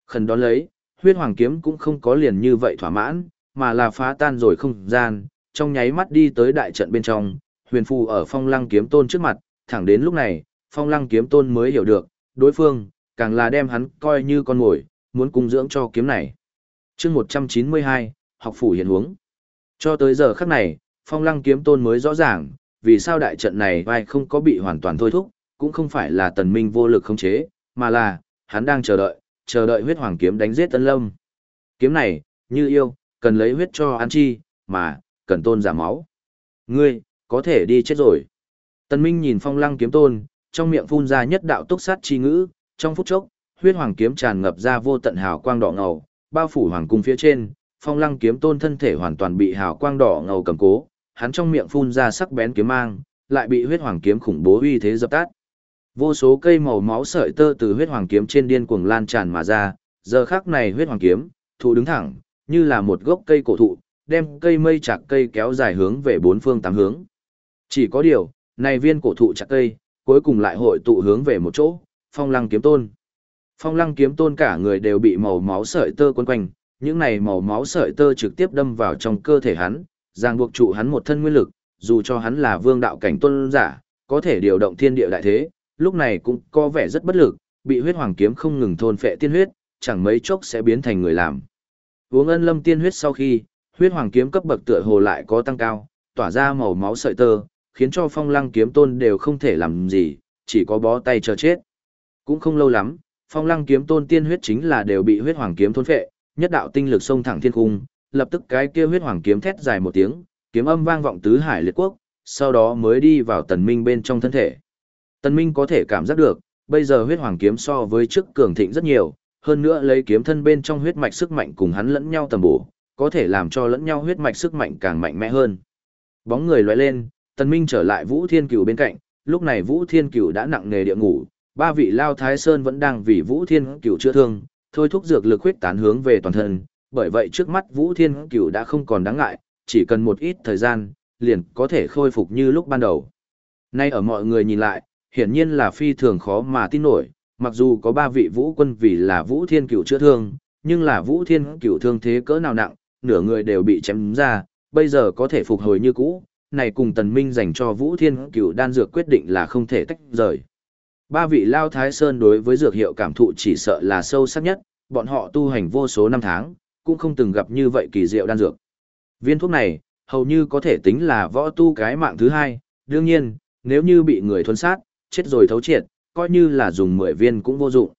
Khẩn đón lấy, huyết hoàng kiếm cũng không có liền như vậy thỏa mãn, mà là phá tan rồi không gian, trong nháy mắt đi tới đại trận bên trong, huyền phù ở phong lăng kiếm tôn trước mặt, thẳng đến lúc này, phong lăng kiếm tôn mới hiểu được, đối phương, càng là đem hắn coi như con mồi, muốn cung dưỡng cho kiếm này. chương 192, học phủ hiện huống. Cho tới giờ khắc này, phong lăng kiếm tôn mới rõ ràng, vì sao đại trận này vai không có bị hoàn toàn thôi thúc, cũng không phải là tần minh vô lực không chế, mà là, hắn đang chờ đợi, chờ đợi huyết hoàng kiếm đánh giết tân lâm. Kiếm này, như yêu, cần lấy huyết cho an chi, mà, cần tôn giả máu. Ngươi, có thể đi chết rồi. Tần minh nhìn phong lăng kiếm tôn, trong miệng phun ra nhất đạo túc sát chi ngữ, trong phút chốc, huyết hoàng kiếm tràn ngập ra vô tận hào quang đỏ ngầu, bao phủ hoàng cung phía trên, phong lăng kiếm tôn thân thể hoàn toàn bị hào quang đỏ ngầu cầm cố, hắn trong miệng phun ra sắc bén kiếm mang, lại bị huyết hoàng kiếm khủng bố uy thế dập tắt. Vô số cây màu máu sợi tơ từ huyết hoàng kiếm trên điên cuồng lan tràn mà ra, giờ khắc này huyết hoàng kiếm, thụ đứng thẳng, như là một gốc cây cổ thụ, đem cây mây chạc cây kéo dài hướng về bốn phương tám hướng. Chỉ có điều, này viên cổ thụ chạc cây, cuối cùng lại hội tụ hướng về một chỗ, phong lăng kiếm tôn. Phong lăng kiếm tôn cả người đều bị màu máu sợi tơ quấn quanh, những này màu máu sợi tơ trực tiếp đâm vào trong cơ thể hắn, ràng buộc trụ hắn một thân nguyên lực, dù cho hắn là vương đạo cảnh tôn giả, có thể điều động thiên địa đại thế, lúc này cũng có vẻ rất bất lực, bị huyết hoàng kiếm không ngừng thôn phệ tiên huyết, chẳng mấy chốc sẽ biến thành người làm. Uống ân lâm tiên huyết sau khi, huyết hoàng kiếm cấp bậc tựa hồ lại có tăng cao, tỏa ra màu máu sợi tơ, khiến cho phong lăng kiếm tôn đều không thể làm gì, chỉ có bó tay chờ chết. Cũng không lâu lắm, phong lăng kiếm tôn tiên huyết chính là đều bị huyết hoàng kiếm thôn phệ, nhất đạo tinh lực xông thẳng thiên cung, lập tức cái kia huyết hoàng kiếm thét dài một tiếng, kiếm âm vang vọng tứ hải liệt quốc, sau đó mới đi vào tần minh bên trong thân thể. Tần minh có thể cảm giác được, bây giờ huyết hoàng kiếm so với trước cường thịnh rất nhiều, hơn nữa lấy kiếm thân bên trong huyết mạch sức mạnh cùng hắn lẫn nhau tầm bổ, có thể làm cho lẫn nhau huyết mạch sức mạnh càng mạnh mẽ hơn. Bóng người lóe lên, tần minh trở lại Vũ Thiên Cửu bên cạnh, lúc này Vũ Thiên Cửu đã nặng nề địa ngủ, ba vị lao thái sơn vẫn đang vì Vũ Thiên Cửu chữa thương, thôi thúc dược lực huyết tán hướng về toàn thân, bởi vậy trước mắt Vũ Thiên Cửu đã không còn đáng ngại, chỉ cần một ít thời gian, liền có thể khôi phục như lúc ban đầu. Nay ở mọi người nhìn lại, hiển nhiên là phi thường khó mà tin nổi, mặc dù có ba vị vũ quân vì là vũ thiên cửu chữa thương, nhưng là vũ thiên cửu thương thế cỡ nào nặng, nửa người đều bị chém ra, bây giờ có thể phục hồi như cũ, này cùng tần minh dành cho vũ thiên cửu đan dược quyết định là không thể tách rời. Ba vị Lao Thái Sơn đối với dược hiệu cảm thụ chỉ sợ là sâu sắc nhất, bọn họ tu hành vô số năm tháng, cũng không từng gặp như vậy kỳ diệu đan dược. Viên thuốc này, hầu như có thể tính là võ tu cái mạng thứ hai, đương nhiên, nếu như bị người thuấn sát, chết rồi thấu triệt, coi như là dùng 10 viên cũng vô dụng.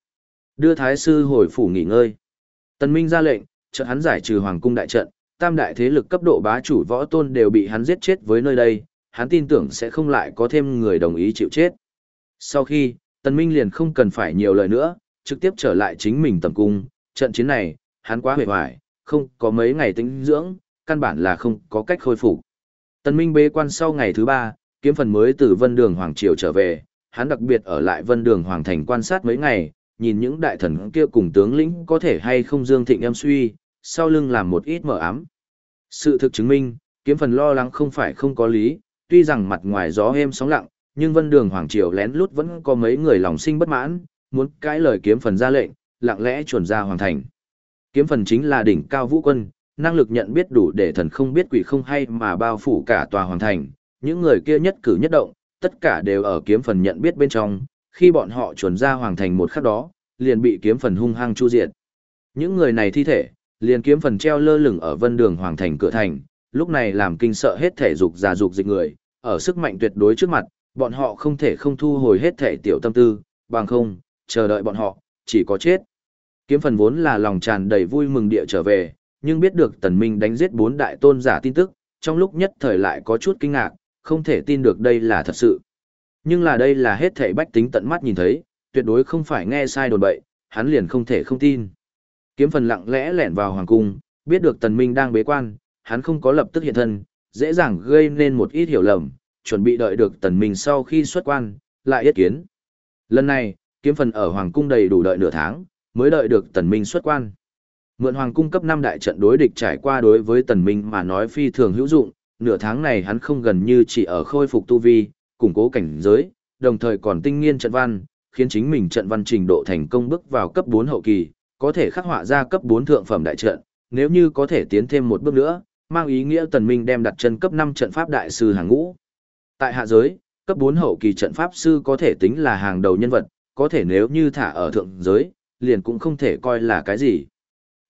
Đưa Thái Sư hồi phủ nghỉ ngơi. Tần Minh ra lệnh, chợt hắn giải trừ hoàng cung đại trận, tam đại thế lực cấp độ bá chủ võ tôn đều bị hắn giết chết với nơi đây, hắn tin tưởng sẽ không lại có thêm người đồng ý chịu chết. Sau khi, Tần Minh liền không cần phải nhiều lời nữa, trực tiếp trở lại chính mình tầm cung, trận chiến này, hắn quá hề hoài, không có mấy ngày tính dưỡng, căn bản là không có cách khôi phục. Tần Minh bế quan sau ngày thứ ba, kiếm phần mới từ Vân Đường Hoàng Triều trở về, hắn đặc biệt ở lại Vân Đường Hoàng Thành quan sát mấy ngày, nhìn những đại thần kia cùng tướng lĩnh có thể hay không dương thịnh em suy, sau lưng làm một ít mở ám. Sự thực chứng minh, kiếm phần lo lắng không phải không có lý, tuy rằng mặt ngoài gió êm sóng lặng, nhưng Vân Đường Hoàng Triều lén lút vẫn có mấy người lòng sinh bất mãn, muốn cãi lời kiếm phần ra lệnh, lặng lẽ chuẩn ra hoàng thành. Kiếm phần chính là đỉnh cao vũ quân, năng lực nhận biết đủ để thần không biết quỷ không hay mà bao phủ cả tòa hoàng thành, những người kia nhất cử nhất động, tất cả đều ở kiếm phần nhận biết bên trong, khi bọn họ chuẩn ra hoàng thành một khắc đó, liền bị kiếm phần hung hăng chu diệt. Những người này thi thể, liền kiếm phần treo lơ lửng ở vân đường hoàng thành cửa thành, lúc này làm kinh sợ hết thể dục già dục dịch người, ở sức mạnh tuyệt đối trước mặt, bọn họ không thể không thu hồi hết thể tiểu tâm tư, bằng không, chờ đợi bọn họ, chỉ có chết. Kiếm phần vốn là lòng tràn đầy vui mừng địa trở về, nhưng biết được tần minh đánh giết bốn đại tôn giả tin tức, trong lúc nhất thời lại có chút kinh ngạc, không thể tin được đây là thật sự. Nhưng là đây là hết thảy bách tính tận mắt nhìn thấy, tuyệt đối không phải nghe sai đồn bậy, hắn liền không thể không tin. Kiếm phần lặng lẽ lẻn vào hoàng cung, biết được tần minh đang bế quan, hắn không có lập tức hiện thân, dễ dàng gây nên một ít hiểu lầm, chuẩn bị đợi được tần minh sau khi xuất quan, lại yết kiến. Lần này, kiếm phần ở hoàng cung đầy đủ đợi nửa tháng, mới đợi được tần minh xuất quan. Mượn hoàng cung cấp 5 đại trận đối địch trải qua đối với tần minh mà nói phi thường hữu dụng, nửa tháng này hắn không gần như chỉ ở khôi phục tu vi, củng cố cảnh giới, đồng thời còn tinh nghiên trận văn, khiến chính mình trận văn trình độ thành công bước vào cấp 4 hậu kỳ, có thể khắc họa ra cấp 4 thượng phẩm đại trận, nếu như có thể tiến thêm một bước nữa, mang ý nghĩa tần minh đem đặt chân cấp 5 trận pháp đại sư hàng ngũ. Tại hạ giới, cấp 4 hậu kỳ trận pháp sư có thể tính là hàng đầu nhân vật, có thể nếu như thả ở thượng giới, liền cũng không thể coi là cái gì.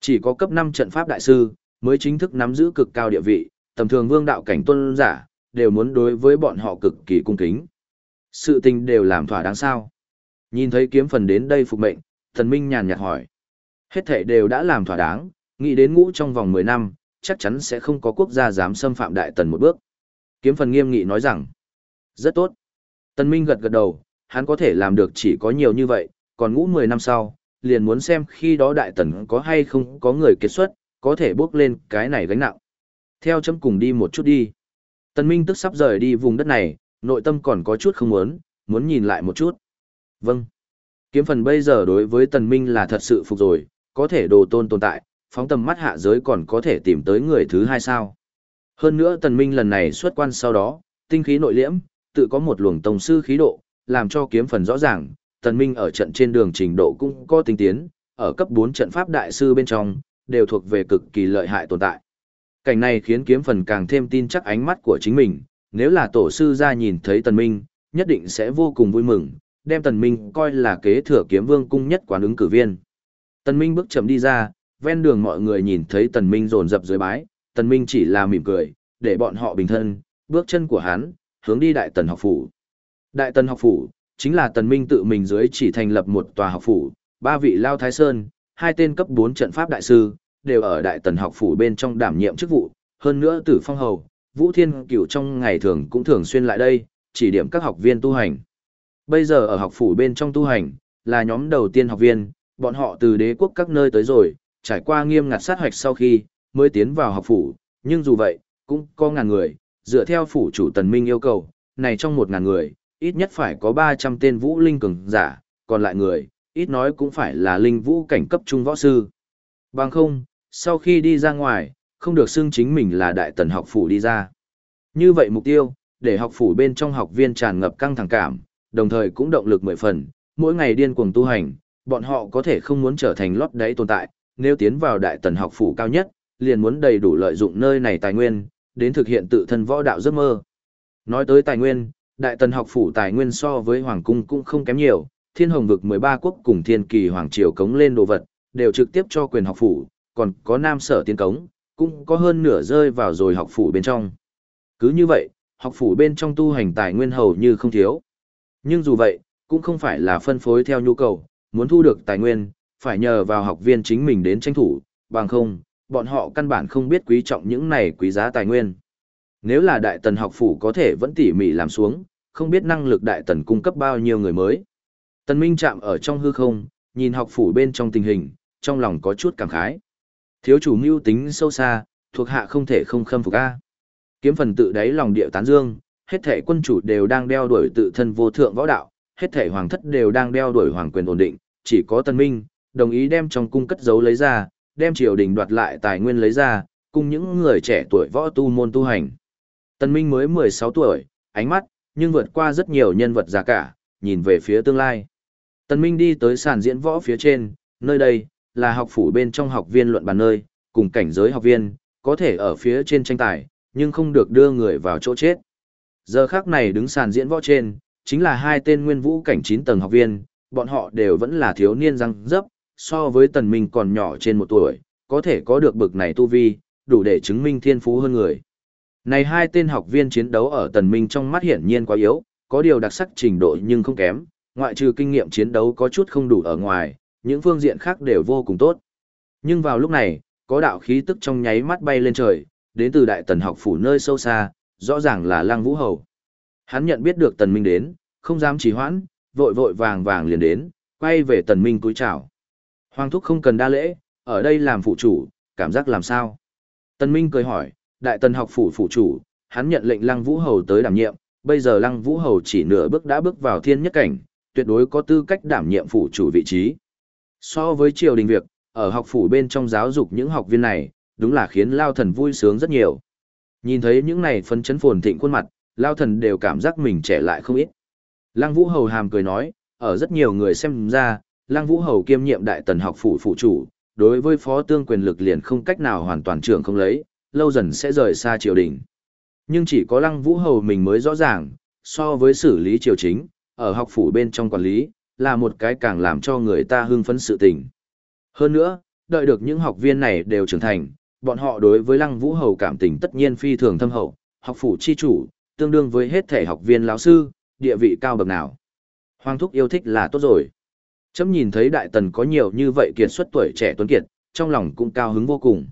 Chỉ có cấp 5 trận pháp đại sư, mới chính thức nắm giữ cực cao địa vị, tầm thường vương đạo cảnh tuân giả, đều muốn đối với bọn họ cực kỳ cung kính. Sự tình đều làm thỏa đáng sao. Nhìn thấy kiếm phần đến đây phục mệnh, thần minh nhàn nhạt hỏi. Hết thể đều đã làm thỏa đáng, nghĩ đến ngũ trong vòng 10 năm, chắc chắn sẽ không có quốc gia dám xâm phạm đại tần một bước. Kiếm phần nghiêm nghị nói rằng, rất tốt. Tần Minh gật gật đầu, hắn có thể làm được chỉ có nhiều như vậy, còn ngũ 10 năm sau, liền muốn xem khi đó đại tần có hay không có người kết xuất, có thể bước lên cái này gánh nặng. Theo chấm cùng đi một chút đi. Tần Minh tức sắp rời đi vùng đất này, nội tâm còn có chút không muốn, muốn nhìn lại một chút. Vâng. Kiếm phần bây giờ đối với Tần Minh là thật sự phục rồi, có thể đồ tôn tồn tại, phóng tầm mắt hạ giới còn có thể tìm tới người thứ hai sao. Hơn nữa Tần Minh lần này xuất quan sau đó, tinh khí nội liễm, tự có một luồng tông sư khí độ, làm cho kiếm phần rõ ràng, Tần Minh ở trận trên đường trình độ cũng có tinh tiến, ở cấp 4 trận pháp đại sư bên trong, đều thuộc về cực kỳ lợi hại tồn tại. Cảnh này khiến kiếm phần càng thêm tin chắc ánh mắt của chính mình, nếu là tổ sư ra nhìn thấy Tần Minh, nhất định sẽ vô cùng vui mừng, đem Tần Minh coi là kế thừa kiếm vương cung nhất quán ứng cử viên. Tần Minh bước chậm đi ra, ven đường mọi người nhìn thấy Tần Minh rồn rập dưới bái, Tần Minh chỉ là mỉm cười, để bọn họ bình thân, bước chân của hắn, hướng đi Đại Tần học phủ. Đại Tần học phủ, chính là Tần Minh tự mình dưới chỉ thành lập một tòa học phủ, ba vị Lao Thái Sơn, hai tên cấp 4 trận pháp đại sư, đều ở Đại Tần học phủ bên trong đảm nhiệm chức vụ, hơn nữa Tử Phong Hầu, Vũ Thiên Cửu trong ngày thường cũng thường xuyên lại đây, chỉ điểm các học viên tu hành. Bây giờ ở học phủ bên trong tu hành, là nhóm đầu tiên học viên, bọn họ từ đế quốc các nơi tới rồi, trải qua nghiêm ngặt sát hoạch sau khi, mới tiến vào học phủ, nhưng dù vậy, cũng có ngàn người, dựa theo phủ chủ Tần Minh yêu cầu, này trong một ngàn người, ít nhất phải có 300 tên vũ linh cường giả, còn lại người, ít nói cũng phải là linh vũ cảnh cấp trung võ sư. Bằng không, sau khi đi ra ngoài, không được xưng chính mình là đại tần học phủ đi ra. Như vậy mục tiêu, để học phủ bên trong học viên tràn ngập căng thẳng cảm, đồng thời cũng động lực mười phần, mỗi ngày điên cuồng tu hành, bọn họ có thể không muốn trở thành lót đáy tồn tại, nếu tiến vào đại tần học phủ cao nhất, liền muốn đầy đủ lợi dụng nơi này tài nguyên, đến thực hiện tự thân võ đạo giấc mơ. Nói tới tài nguyên, đại tần học phủ tài nguyên so với hoàng cung cũng không kém nhiều, thiên hồng vực 13 quốc cùng thiên kỳ hoàng triều cống lên đồ vật, đều trực tiếp cho quyền học phủ, còn có nam sở tiến cống, cũng có hơn nửa rơi vào rồi học phủ bên trong. Cứ như vậy, học phủ bên trong tu hành tài nguyên hầu như không thiếu. Nhưng dù vậy, cũng không phải là phân phối theo nhu cầu, muốn thu được tài nguyên, phải nhờ vào học viên chính mình đến tranh thủ, bằng không, bọn họ căn bản không biết quý trọng những này quý giá tài nguyên. Nếu là đại tần học phủ có thể vẫn tỉ mỉ làm xuống, không biết năng lực đại tần cung cấp bao nhiêu người mới. Tần Minh chạm ở trong hư không, nhìn học phủ bên trong tình hình, trong lòng có chút cảm khái. Thiếu chủ mưu tính sâu xa, thuộc hạ không thể không khâm phục a. Kiếm phần tự đáy lòng địa tán dương, hết thể quân chủ đều đang đeo đuổi tự thân vô thượng võ đạo, hết thể hoàng thất đều đang đeo đuổi hoàng quyền ổn định, chỉ có Tân Minh đồng ý đem trong cung cất giấu lấy ra, đem triều đình đoạt lại tài nguyên lấy ra, cùng những người trẻ tuổi võ tu môn tu hành. Tân Minh mới 16 tuổi, ánh mắt, nhưng vượt qua rất nhiều nhân vật già cả, nhìn về phía tương lai. Tân Minh đi tới sàn diễn võ phía trên, nơi đây, là học phủ bên trong học viên luận bàn nơi, cùng cảnh giới học viên, có thể ở phía trên tranh tài, nhưng không được đưa người vào chỗ chết. Giờ khắc này đứng sàn diễn võ trên, chính là hai tên nguyên vũ cảnh 9 tầng học viên, bọn họ đều vẫn là thiếu niên răng dấp, so với tần minh còn nhỏ trên một tuổi, có thể có được bực này tu vi, đủ để chứng minh thiên phú hơn người. Này hai tên học viên chiến đấu ở tần minh trong mắt hiển nhiên quá yếu, có điều đặc sắc trình độ nhưng không kém, ngoại trừ kinh nghiệm chiến đấu có chút không đủ ở ngoài, những phương diện khác đều vô cùng tốt. Nhưng vào lúc này, có đạo khí tức trong nháy mắt bay lên trời, đến từ đại tần học phủ nơi sâu xa, rõ ràng là Lăng Vũ Hầu. Hắn nhận biết được tần minh đến, không dám trì hoãn, vội vội vàng vàng liền đến, quay về tần minh cúi chào. Hoàng thúc không cần đa lễ, ở đây làm phụ chủ, cảm giác làm sao? Tần minh cười hỏi, đại tần học phủ phụ chủ, hắn nhận lệnh Lăng Vũ Hầu tới đảm nhiệm, bây giờ Lăng Vũ Hầu chỉ nửa bước đã bước vào thiên nhất cảnh, tuyệt đối có tư cách đảm nhiệm phụ chủ vị trí. So với triều đình việc, ở học phủ bên trong giáo dục những học viên này, đúng là khiến Lao Thần vui sướng rất nhiều. Nhìn thấy những này phấn chấn phồn thịnh khuôn mặt, Lao Thần đều cảm giác mình trẻ lại không ít. Lăng Vũ Hầu hàm cười nói, ở rất nhiều người xem ra, Lăng Vũ Hầu kiêm nhiệm đại tần học phủ phụ chủ, đối với phó tương quyền lực liền không cách nào hoàn toàn trưởng không lấy, lâu dần sẽ rời xa triều đình. Nhưng chỉ có Lăng Vũ Hầu mình mới rõ ràng, so với xử lý triều chính, ở học phủ bên trong quản lý, là một cái càng làm cho người ta hưng phấn sự tình. Hơn nữa, đợi được những học viên này đều trưởng thành, bọn họ đối với Lăng Vũ Hầu cảm tình tất nhiên phi thường thâm hậu, học phủ chi chủ, tương đương với hết thể học viên lão sư, địa vị cao bậc nào. Hoàng thúc yêu thích là tốt rồi. Chấm nhìn thấy đại tần có nhiều như vậy kiệt xuất tuổi trẻ tuấn kiệt, trong lòng cũng cao hứng vô cùng.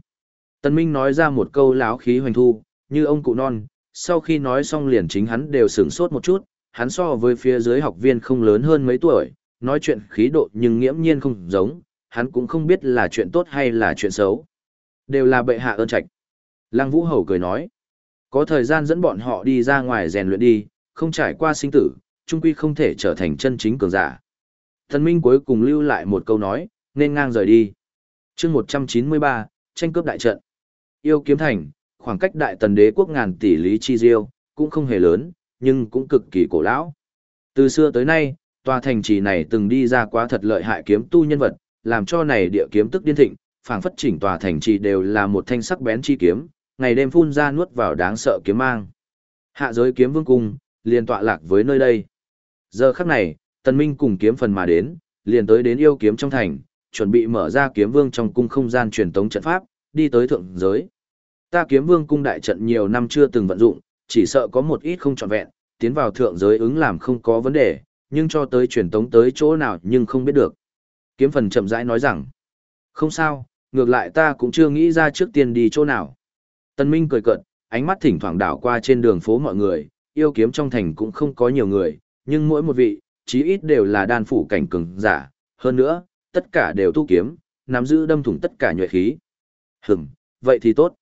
Tần Minh nói ra một câu láo khí hoành thu, như ông cụ non, sau khi nói xong liền chính hắn đều sửng sốt một chút, hắn so với phía dưới học viên không lớn hơn mấy tuổi, nói chuyện khí độ nhưng nghiễm nhiên không giống, hắn cũng không biết là chuyện tốt hay là chuyện xấu. Đều là bệ hạ ơn trạch. Lăng Vũ Hầu cười nói, có thời gian dẫn bọn họ đi ra ngoài rèn luyện đi, không trải qua sinh tử, trung quy không thể trở thành chân chính cường giả. Thần Minh cuối cùng lưu lại một câu nói, nên ngang rời đi. chương 193, tranh cướp đại trận. Yêu kiếm thành, khoảng cách đại tần đế quốc ngàn tỷ lý chi diêu, cũng không hề lớn, nhưng cũng cực kỳ cổ lão. Từ xưa tới nay, tòa thành trì này từng đi ra quá thật lợi hại kiếm tu nhân vật, làm cho này địa kiếm tức điên thịnh, phảng phất chỉnh tòa thành trì đều là một thanh sắc bén chi kiếm, ngày đêm phun ra nuốt vào đáng sợ kiếm mang. Hạ giới kiếm vương cung, liền tọa lạc với nơi đây. Giờ khắc này, Tần Minh cùng kiếm phần mà đến, liền tới đến yêu kiếm trong thành, chuẩn bị mở ra kiếm vương trong cung không gian truyền tống trận pháp, đi tới thượng giới. Ta kiếm vương cung đại trận nhiều năm chưa từng vận dụng, chỉ sợ có một ít không trọn vẹn, tiến vào thượng giới ứng làm không có vấn đề, nhưng cho tới truyền tống tới chỗ nào nhưng không biết được. Kiếm phần chậm rãi nói rằng, không sao, ngược lại ta cũng chưa nghĩ ra trước tiên đi chỗ nào. Tân Minh cười cợt, ánh mắt thỉnh thoảng đảo qua trên đường phố mọi người, yêu kiếm trong thành cũng không có nhiều người, nhưng mỗi một vị, chí ít đều là đan phủ cảnh cường giả, hơn nữa, tất cả đều tu kiếm, nắm giữ đâm thủng tất cả nhuệ khí. Hừm, vậy thì tốt.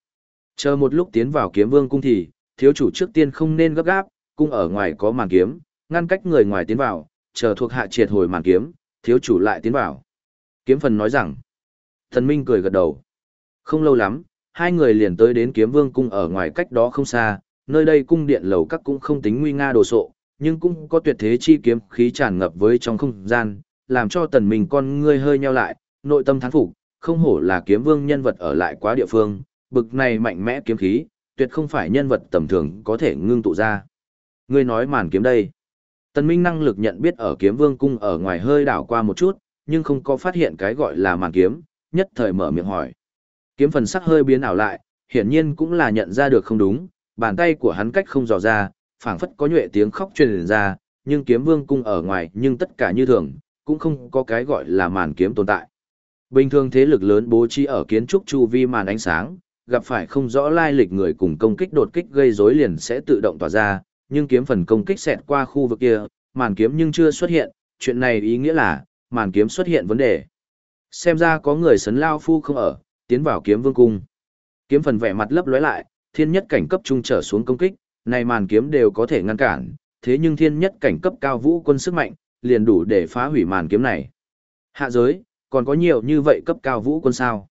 Chờ một lúc tiến vào kiếm vương cung thì, thiếu chủ trước tiên không nên gấp gáp, cung ở ngoài có màn kiếm, ngăn cách người ngoài tiến vào, chờ thuộc hạ triệt hồi màn kiếm, thiếu chủ lại tiến vào. Kiếm phần nói rằng, thần minh cười gật đầu. Không lâu lắm, hai người liền tới đến kiếm vương cung ở ngoài cách đó không xa, nơi đây cung điện lầu các cũng không tính nguy nga đồ sộ, nhưng cũng có tuyệt thế chi kiếm khí tràn ngập với trong không gian, làm cho tần minh con ngươi hơi nheo lại, nội tâm thán phục, không hổ là kiếm vương nhân vật ở lại quá địa phương, bực này mạnh mẽ kiếm khí, tuyệt không phải nhân vật tầm thường có thể ngưng tụ ra. Ngươi nói màn kiếm đây. Tần Minh năng lực nhận biết ở kiếm vương cung ở ngoài hơi đảo qua một chút, nhưng không có phát hiện cái gọi là màn kiếm, nhất thời mở miệng hỏi. Kiếm phần sắc hơi biến ảo lại, hiển nhiên cũng là nhận ra được không đúng, bàn tay của hắn cách không dò ra, phảng phất có nhuệ tiếng khóc truyền ra, nhưng kiếm vương cung ở ngoài nhưng tất cả như thường, cũng không có cái gọi là màn kiếm tồn tại. Bình thường thế lực lớn bố trí ở kiến trúc chu vi màn ánh sáng, gặp phải không rõ lai lịch người cùng công kích đột kích gây rối liền sẽ tự động tỏa ra, nhưng kiếm phần công kích xẹt qua khu vực kia, màn kiếm nhưng chưa xuất hiện, chuyện này ý nghĩa là, màn kiếm xuất hiện vấn đề. Xem ra có người sấn lao phu không ở, tiến vào kiếm vương cung. Kiếm phần vẻ mặt lấp lóe lại, thiên nhất cảnh cấp trung trở xuống công kích, này màn kiếm đều có thể ngăn cản, thế nhưng thiên nhất cảnh cấp cao vũ quân sức mạnh, liền đủ để phá hủy màn kiếm này. Hạ giới, còn có nhiều như vậy cấp cao vũ quân sao?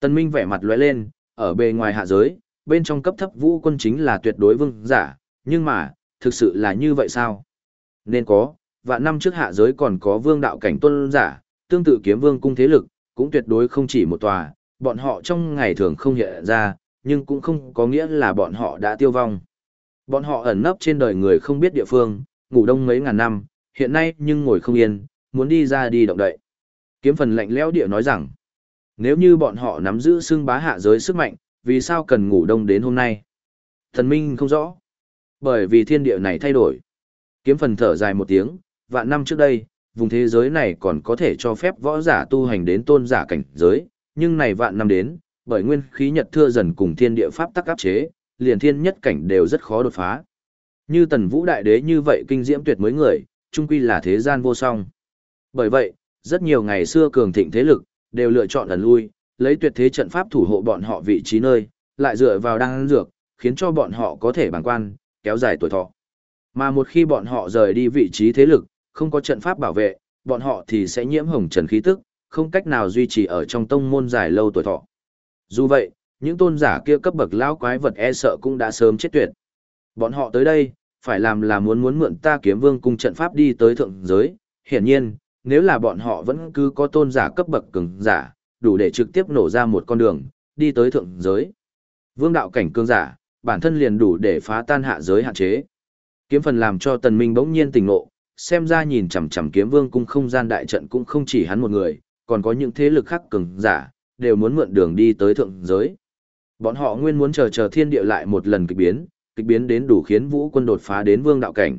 Tân Minh vẻ mặt lóe lên, ở bề ngoài hạ giới, bên trong cấp thấp vũ quân chính là tuyệt đối vương giả, nhưng mà, thực sự là như vậy sao? Nên có, và năm trước hạ giới còn có vương đạo cảnh tuân giả, tương tự kiếm vương cung thế lực, cũng tuyệt đối không chỉ một tòa, bọn họ trong ngày thường không hiện ra, nhưng cũng không có nghĩa là bọn họ đã tiêu vong. Bọn họ ẩn nấp trên đời người không biết địa phương, ngủ đông mấy ngàn năm, hiện nay nhưng ngồi không yên, muốn đi ra đi động đậy. Kiếm phần lạnh lẽo địa nói rằng, nếu như bọn họ nắm giữ xưng bá hạ giới sức mạnh, vì sao cần ngủ đông đến hôm nay? Thần Minh không rõ. Bởi vì thiên địa này thay đổi. Kiếm phần thở dài một tiếng, vạn năm trước đây, vùng thế giới này còn có thể cho phép võ giả tu hành đến tôn giả cảnh giới, nhưng này vạn năm đến, bởi nguyên khí nhật thưa dần cùng thiên địa pháp tắc áp chế, liền thiên nhất cảnh đều rất khó đột phá. Như tần vũ đại đế như vậy kinh diễm tuyệt mới người, trung quy là thế gian vô song. Bởi vậy, rất nhiều ngày xưa cường thịnh thế lực, đều lựa chọn ẩn lui, lấy tuyệt thế trận pháp thủ hộ bọn họ vị trí nơi, lại dựa vào đan dược, khiến cho bọn họ có thể bằng quan, kéo dài tuổi thọ. Mà một khi bọn họ rời đi vị trí thế lực, không có trận pháp bảo vệ, bọn họ thì sẽ nhiễm hồng trần khí tức, không cách nào duy trì ở trong tông môn dài lâu tuổi thọ. Dù vậy, những tôn giả kia cấp bậc lão quái vật e sợ cũng đã sớm chết tuyệt. Bọn họ tới đây, phải làm là muốn muốn mượn ta kiếm vương cung trận pháp đi tới thượng giới, hiển nhiên, nếu là bọn họ vẫn cứ có tôn giả cấp bậc cường giả, đủ để trực tiếp nổ ra một con đường, đi tới thượng giới. Vương đạo cảnh cường giả, bản thân liền đủ để phá tan hạ giới hạn chế. Kiếm phần làm cho tần minh bỗng nhiên tỉnh ngộ, xem ra nhìn chằm chằm kiếm vương cung không gian đại trận cũng không chỉ hắn một người, còn có những thế lực khác cường giả, đều muốn mượn đường đi tới thượng giới. Bọn họ nguyên muốn chờ chờ thiên địa lại một lần kịch biến, kịch biến đến đủ khiến vũ quân đột phá đến vương đạo cảnh.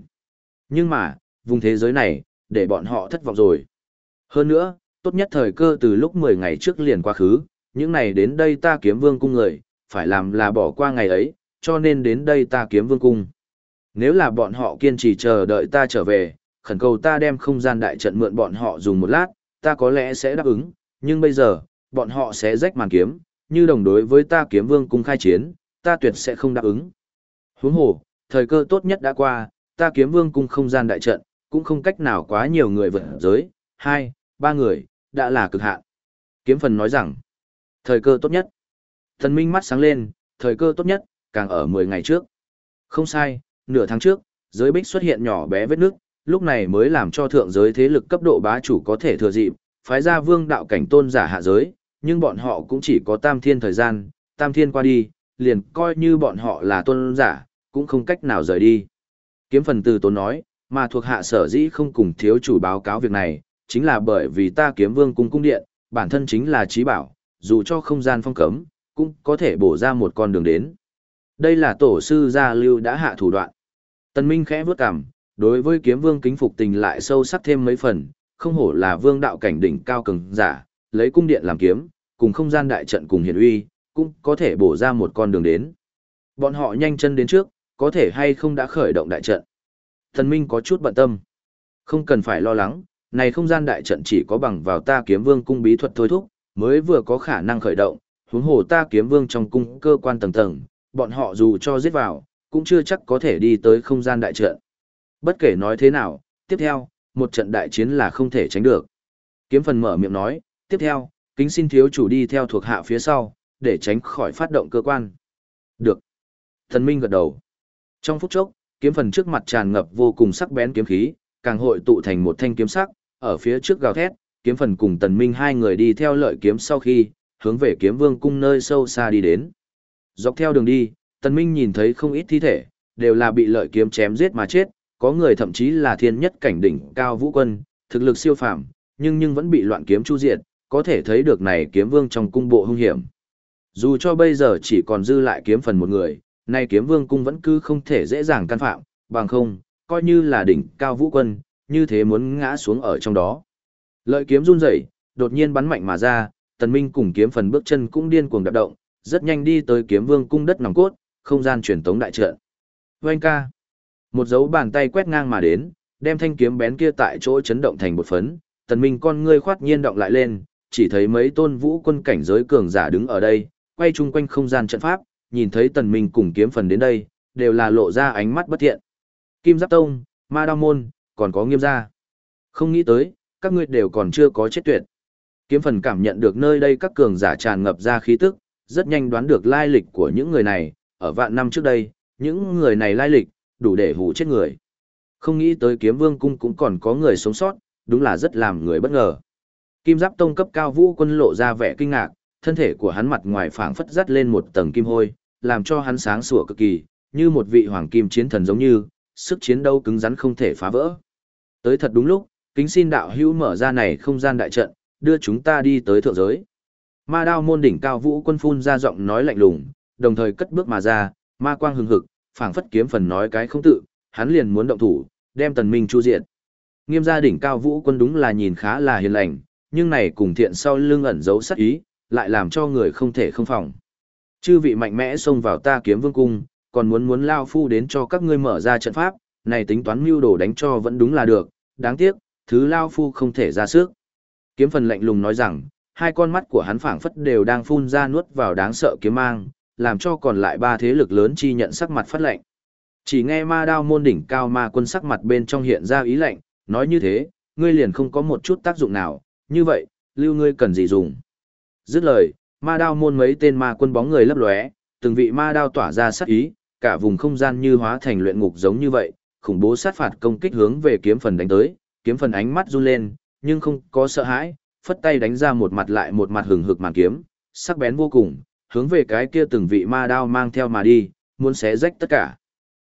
Nhưng mà, vùng thế giới này, để bọn họ thất vọng rồi. Hơn nữa, tốt nhất thời cơ từ lúc 10 ngày trước liền quá khứ, những này đến đây ta kiếm vương cung người, phải làm là bỏ qua ngày ấy, cho nên đến đây ta kiếm vương cung. Nếu là bọn họ kiên trì chờ đợi ta trở về, khẩn cầu ta đem không gian đại trận mượn bọn họ dùng một lát, ta có lẽ sẽ đáp ứng, nhưng bây giờ, bọn họ sẽ rách màn kiếm, như đồng đối với ta kiếm vương cung khai chiến, ta tuyệt sẽ không đáp ứng. Huống hồ, thời cơ tốt nhất đã qua, ta kiếm vương cung không gian đại trận, cũng không cách nào quá nhiều người vượt giới, hai, ba người, đã là cực hạn. Kiếm phần nói rằng, thời cơ tốt nhất. Thần Minh mắt sáng lên, thời cơ tốt nhất, càng ở 10 ngày trước. Không sai, nửa tháng trước, giới bích xuất hiện nhỏ bé vết nước, lúc này mới làm cho thượng giới thế lực cấp độ bá chủ có thể thừa dịp, phái ra vương đạo cảnh tôn giả hạ giới, nhưng bọn họ cũng chỉ có tam thiên thời gian, tam thiên qua đi, liền coi như bọn họ là tôn giả, cũng không cách nào rời đi. Kiếm phần từ tốn nói, mà thuộc hạ sở dĩ không cùng thiếu chủ báo cáo việc này, chính là bởi vì ta kiếm vương cung cung điện, bản thân chính là trí bảo, dù cho không gian phong cấm, cũng có thể bổ ra một con đường đến. Đây là tổ sư gia lưu đã hạ thủ đoạn. Tần Minh khẽ bước cằm, đối với kiếm vương kính phục tình lại sâu sắc thêm mấy phần, không hổ là vương đạo cảnh đỉnh cao cường giả, lấy cung điện làm kiếm, cùng không gian đại trận cùng hiển uy, cũng có thể bổ ra một con đường đến. Bọn họ nhanh chân đến trước, có thể hay không đã khởi động đại trận. Thần Minh có chút bận tâm. Không cần phải lo lắng, này không gian đại trận chỉ có bằng vào ta kiếm vương cung bí thuật thôi thúc, mới vừa có khả năng khởi động, huống hồ ta kiếm vương trong cung cơ quan tầng tầng, bọn họ dù cho giết vào, cũng chưa chắc có thể đi tới không gian đại trận. Bất kể nói thế nào, tiếp theo, một trận đại chiến là không thể tránh được. Kiếm phần mở miệng nói, tiếp theo, kính xin thiếu chủ đi theo thuộc hạ phía sau, để tránh khỏi phát động cơ quan. Được. Thần Minh gật đầu. Trong phút chốc, kiếm phần trước mặt tràn ngập vô cùng sắc bén kiếm khí, càng hội tụ thành một thanh kiếm sắc, ở phía trước gào thét, kiếm phần cùng Tần Minh hai người đi theo lợi kiếm sau khi, hướng về kiếm vương cung nơi sâu xa đi đến. Dọc theo đường đi, Tần Minh nhìn thấy không ít thi thể, đều là bị lợi kiếm chém giết mà chết, có người thậm chí là thiên nhất cảnh đỉnh cao vũ quân, thực lực siêu phàm, nhưng nhưng vẫn bị loạn kiếm chu diệt, có thể thấy được này kiếm vương trong cung bộ hung hiểm. Dù cho bây giờ chỉ còn dư lại kiếm phần một người, nay kiếm vương cung vẫn cứ không thể dễ dàng can phạm, bằng không, coi như là đỉnh cao vũ quân, như thế muốn ngã xuống ở trong đó. Lợi kiếm run rẩy, đột nhiên bắn mạnh mà ra, tần minh cùng kiếm phần bước chân cũng điên cuồng đạp động, rất nhanh đi tới kiếm vương cung đất nòng cốt, không gian truyền tống đại trận. Oanh ca. Một dấu bàn tay quét ngang mà đến, đem thanh kiếm bén kia tại chỗ chấn động thành một phấn, tần minh con ngươi khoát nhiên động lại lên, chỉ thấy mấy tôn vũ quân cảnh giới cường giả đứng ở đây, quay chung quanh không gian trận pháp, nhìn thấy tần minh cùng kiếm phần đến đây, đều là lộ ra ánh mắt bất thiện. Kim Giáp Tông, Ma Đao Môn, còn có nghiêm gia. Không nghĩ tới, các ngươi đều còn chưa có chết tuyệt. Kiếm phần cảm nhận được nơi đây các cường giả tràn ngập ra khí tức, rất nhanh đoán được lai lịch của những người này, ở vạn năm trước đây, những người này lai lịch, đủ để hù chết người. Không nghĩ tới kiếm vương cung cũng còn có người sống sót, đúng là rất làm người bất ngờ. Kim giáp tông cấp cao vũ quân lộ ra vẻ kinh ngạc, thân thể của hắn mặt ngoài phảng phất dắt lên một tầng kim hôi, làm cho hắn sáng sủa cực kỳ, như một vị hoàng kim chiến thần giống như, sức chiến đấu cứng rắn không thể phá vỡ. Tới thật đúng lúc, kính xin đạo hữu mở ra này không gian đại trận, đưa chúng ta đi tới thượng giới. Ma đao môn đỉnh cao vũ quân phun ra giọng nói lạnh lùng, đồng thời cất bước mà ra, ma quang hừng hực, phảng phất kiếm phần nói cái không tự, hắn liền muốn động thủ, đem tần minh chu diệt. Nghiêm gia đỉnh cao vũ quân đúng là nhìn khá là hiền lành, nhưng này cùng thiện sau lưng ẩn giấu sát ý, lại làm cho người không thể không phòng. Chư vị mạnh mẽ xông vào ta kiếm vương cung, còn muốn muốn lao phu đến cho các ngươi mở ra trận pháp, này tính toán mưu đồ đánh cho vẫn đúng là được, đáng tiếc, thứ lao phu không thể ra sức. Kiếm phần lạnh lùng nói rằng, hai con mắt của hắn phảng phất đều đang phun ra nuốt vào đáng sợ kiếm mang, làm cho còn lại ba thế lực lớn chi nhận sắc mặt phát lạnh. Chỉ nghe ma đao môn đỉnh cao ma quân sắc mặt bên trong hiện ra ý lạnh, nói như thế, ngươi liền không có một chút tác dụng nào, như vậy, lưu ngươi cần gì dùng. Dứt lời, ma đao môn mấy tên ma quân bóng người lấp lóe, từng vị ma đao tỏa ra sát ý, cả vùng không gian như hóa thành luyện ngục giống như vậy, khủng bố sát phạt công kích hướng về kiếm phần đánh tới, kiếm phần ánh mắt run lên, nhưng không có sợ hãi, phất tay đánh ra một mặt lại một mặt hừng hực màn kiếm, sắc bén vô cùng, hướng về cái kia từng vị ma đao mang theo mà đi, muốn xé rách tất cả.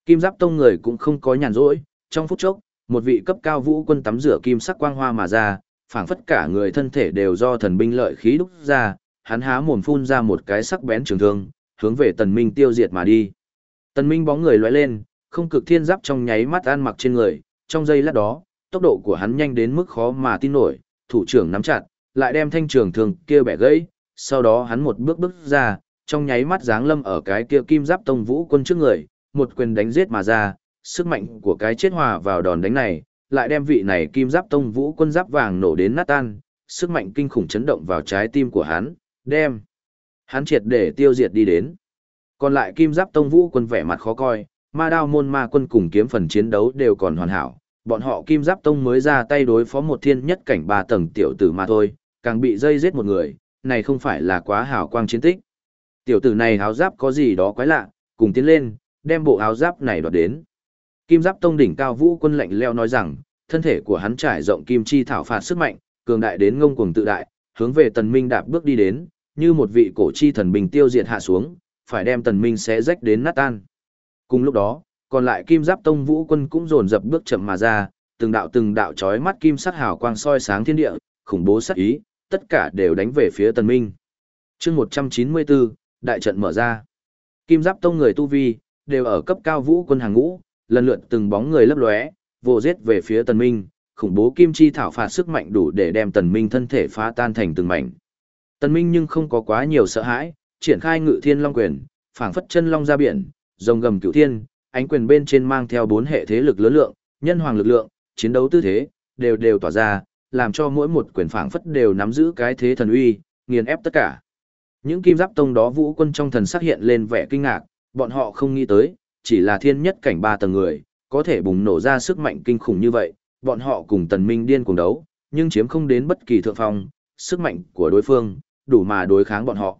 Kim Giáp Tông người cũng không có nhàn rỗi, trong phút chốc, một vị cấp cao vũ quân tắm rửa kim sắc quang hoa mà ra, phảng phất cả người thân thể đều do thần binh lợi khí đúc ra, hắn há mồm phun ra một cái sắc bén trường thương, hướng về Tần Minh tiêu diệt mà đi. Tần Minh bóng người lóe lên, không cực thiên giáp trong nháy mắt an mặc trên người, trong giây lát đó, tốc độ của hắn nhanh đến mức khó mà tin nổi, thủ trưởng nắm chặt, lại đem thanh trường thương kia bẻ gãy, sau đó hắn một bước bước ra, trong nháy mắt giáng lâm ở cái kia kim giáp tông vũ quân trước người, một quyền đánh giết mà ra, sức mạnh của cái chết hòa vào đòn đánh này, lại đem vị này kim giáp tông vũ quân giáp vàng nổ đến nát tan, sức mạnh kinh khủng chấn động vào trái tim của hắn, đem hắn triệt để tiêu diệt đi đến. Còn lại kim giáp tông vũ quân vẻ mặt khó coi, ma đao môn ma quân cùng kiếm phần chiến đấu đều còn hoàn hảo, bọn họ kim giáp tông mới ra tay đối phó một thiên nhất cảnh ba tầng tiểu tử mà thôi, càng bị dây giết một người, này không phải là quá hảo quang chiến tích. Tiểu tử này áo giáp có gì đó quái lạ, cùng tiến lên, đem bộ áo giáp này đoạt đến. Kim giáp tông đỉnh cao vũ quân lạnh leo nói rằng, thân thể của hắn trải rộng kim chi thảo phạt sức mạnh, cường đại đến ngông cuồng tự đại, hướng về tần minh đạp bước đi đến, như một vị cổ chi thần bình tiêu diệt hạ xuống, phải đem tần minh xé rách đến nát tan. Cùng lúc đó, còn lại kim giáp tông vũ quân cũng dồn dập bước chậm mà ra, từng đạo từng đạo chói mắt kim sắc hào quang soi sáng thiên địa, khủng bố sát ý, tất cả đều đánh về phía tần minh. Chương 194, đại trận mở ra. Kim giáp tông người tu vi, đều ở cấp cao vũ quân hàng ngũ, lần lượt từng bóng người lấp lóe, vô giết về phía tần minh, khủng bố kim chi thảo phạt sức mạnh đủ để đem tần minh thân thể phá tan thành từng mảnh. Tần minh nhưng không có quá nhiều sợ hãi, triển khai ngự thiên long quyền, phảng phất chân long ra biển, rồng gầm cửu thiên, ánh quyền bên trên mang theo bốn hệ thế lực lớn lượng, nhân hoàng lực lượng, chiến đấu tư thế, đều đều tỏa ra, làm cho mỗi một quyền phảng phất đều nắm giữ cái thế thần uy, nghiền ép tất cả. Những kim giáp tông đó vũ quân trong thần sắc hiện lên vẻ kinh ngạc, bọn họ không nghĩ tới, chỉ là thiên nhất cảnh ba tầng người, có thể bùng nổ ra sức mạnh kinh khủng như vậy, bọn họ cùng tần minh điên cuồng đấu, nhưng chiếm không đến bất kỳ thượng phong, sức mạnh của đối phương, đủ mà đối kháng bọn họ.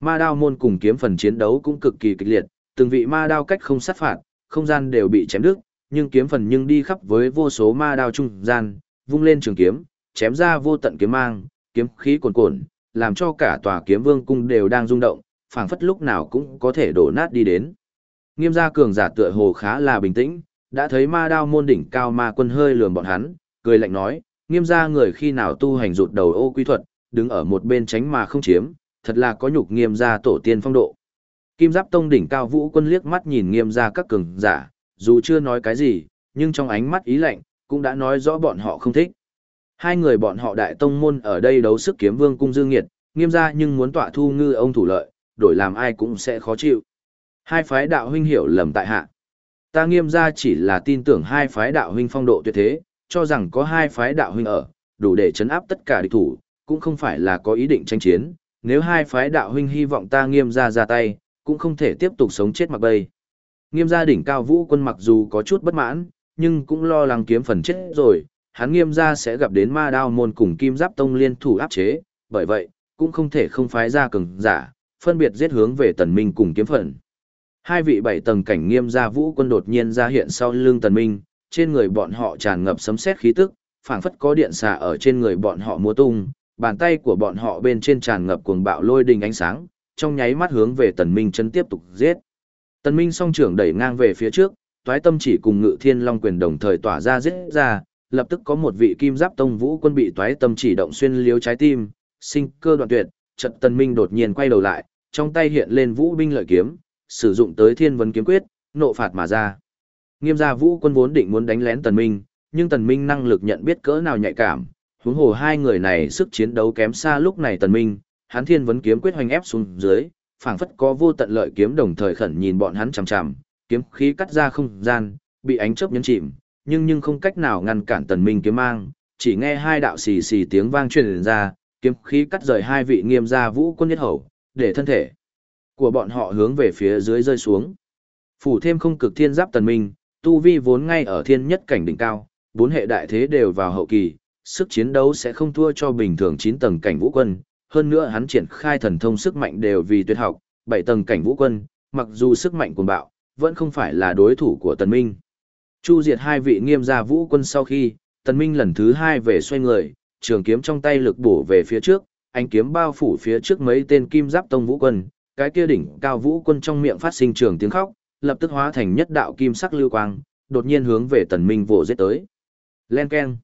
ma đao môn cùng kiếm phần chiến đấu cũng cực kỳ kịch liệt, từng vị ma đao cách không sát phạt, không gian đều bị chém đứt, nhưng kiếm phần nhưng đi khắp với vô số ma đao trung gian, vung lên trường kiếm, chém ra vô tận kiếm mang, kiếm khí cuồn cuộn, làm cho cả tòa kiếm vương cung đều đang rung động, phảng phất lúc nào cũng có thể đổ nát đi đến. Nghiêm gia cường giả tựa hồ khá là bình tĩnh, đã thấy ma đao môn đỉnh cao ma quân hơi lườm bọn hắn, cười lạnh nói, nghiêm gia người khi nào tu hành rụt đầu ô quy thuật, đứng ở một bên tránh mà không chiếm, thật là có nhục nghiêm gia tổ tiên phong độ. Kim Giáp Tông đỉnh cao vũ quân liếc mắt nhìn nghiêm gia các cường giả, dù chưa nói cái gì, nhưng trong ánh mắt ý lạnh, cũng đã nói rõ bọn họ không thích. Hai người bọn họ đại tông môn ở đây đấu sức kiếm vương cung dương nghiệt, nghiêm gia nhưng muốn tọa thu ngư ông thủ lợi, đổi làm ai cũng sẽ khó chịu. Hai phái đạo huynh hiểu lầm tại hạ. Ta nghiêm gia chỉ là tin tưởng hai phái đạo huynh phong độ tuyệt thế, cho rằng có hai phái đạo huynh ở, đủ để chấn áp tất cả địch thủ, cũng không phải là có ý định tranh chiến. Nếu hai phái đạo huynh hy vọng ta nghiêm gia ra tay, cũng không thể tiếp tục sống chết mặc bay. Nghiêm gia đỉnh cao vũ quân mặc dù có chút bất mãn, nhưng cũng lo lắng kiếm phần chết rồi, hắn nghiêm gia sẽ gặp đến ma đao môn cùng kim giáp tông liên thủ áp chế, bởi vậy, cũng không thể không phái ra cường giả, phân biệt giết hướng về tần minh cùng kiếm phần. Hai vị bảy tầng cảnh nghiêm gia vũ quân đột nhiên ra hiện sau lưng tần minh, trên người bọn họ tràn ngập sấm sét khí tức, phảng phất có điện xà ở trên người bọn họ múa tung, bàn tay của bọn họ bên trên tràn ngập cuồng bạo lôi đình ánh sáng, trong nháy mắt hướng về tần minh chân tiếp tục giết. Tần minh song trưởng đẩy ngang về phía trước, toái tâm chỉ cùng ngự thiên long quyền đồng thời tỏa ra giết ra, lập tức có một vị kim giáp tông vũ quân bị toái tâm chỉ động xuyên liếu trái tim, sinh cơ đoạn tuyệt, chợt tần minh đột nhiên quay đầu lại, trong tay hiện lên vũ binh lợi kiếm, sử dụng tới thiên Vân kiếm quyết, nộ phạt mà ra. Nghiêm gia vũ quân vốn định muốn đánh lén tần minh, nhưng tần minh năng lực nhận biết cỡ nào nhạy cảm, huống hồ hai người này sức chiến đấu kém xa lúc này tần minh, hắn thiên vấn kiếm quyết hoành ép xuống dưới, phảng phất có vô tận lợi kiếm đồng thời khẩn nhìn bọn hắn chằm chằm, kiếm khí cắt ra không gian, bị ánh chớp nhấn chìm, nhưng nhưng không cách nào ngăn cản tần minh kiếm mang, chỉ nghe hai đạo xì xì tiếng vang truyền ra, kiếm khí cắt rời hai vị nghiêm gia vũ quân nhất hầu, để thân thể của bọn họ hướng về phía dưới rơi xuống. Phủ thêm không cực thiên giáp tần minh, tu vi vốn ngay ở thiên nhất cảnh đỉnh cao, bốn hệ đại thế đều vào hậu kỳ, sức chiến đấu sẽ không thua cho bình thường 9 tầng cảnh vũ quân, hơn nữa hắn triển khai thần thông sức mạnh đều vì tuyệt học, 7 tầng cảnh vũ quân, mặc dù sức mạnh cuồng bạo, vẫn không phải là đối thủ của Tần Minh. Chu diệt hai vị nghiêm gia vũ quân sau khi, Tần Minh lần thứ hai về xoay người, trường kiếm trong tay lực bổ về phía trước, anh kiếm bao phủ phía trước mấy tên kim giáp tông vũ quân, cái kia đỉnh cao vũ quân trong miệng phát sinh trường tiếng khóc, lập tức hóa thành nhất đạo kim sắc lưu quang, đột nhiên hướng về Tần Minh vồ giết tới. Len keng.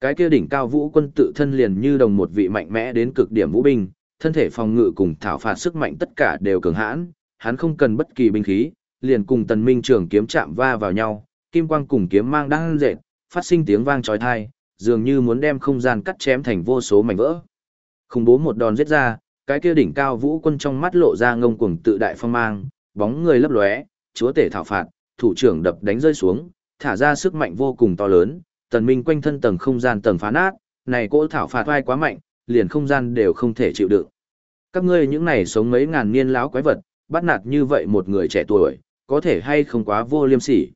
Cái kia đỉnh cao vũ quân tự thân liền như đồng một vị mạnh mẽ đến cực điểm vũ binh, thân thể phòng ngự cùng thảo phạt sức mạnh tất cả đều cường hãn, hắn không cần bất kỳ binh khí, liền cùng Tần Minh trường kiếm chạm va vào nhau, kim quang cùng kiếm mang đang dệt, phát sinh tiếng vang chói tai, dường như muốn đem không gian cắt chém thành vô số mảnh vỡ. Khủng bố một đòn giết ra, cái kia đỉnh cao vũ quân trong mắt lộ ra ngông cuồng tự đại phong mang, bóng người lấp lóe, chúa tể thảo phạt, thủ trưởng đập đánh rơi xuống, thả ra sức mạnh vô cùng to lớn, tần minh quanh thân tầng không gian tầng phá nát, này cỗ thảo phạt vai quá mạnh, liền không gian đều không thể chịu đựng. Các ngươi những này sống mấy ngàn niên láo quái vật, bắt nạt như vậy một người trẻ tuổi, có thể hay không quá vô liêm sỉ.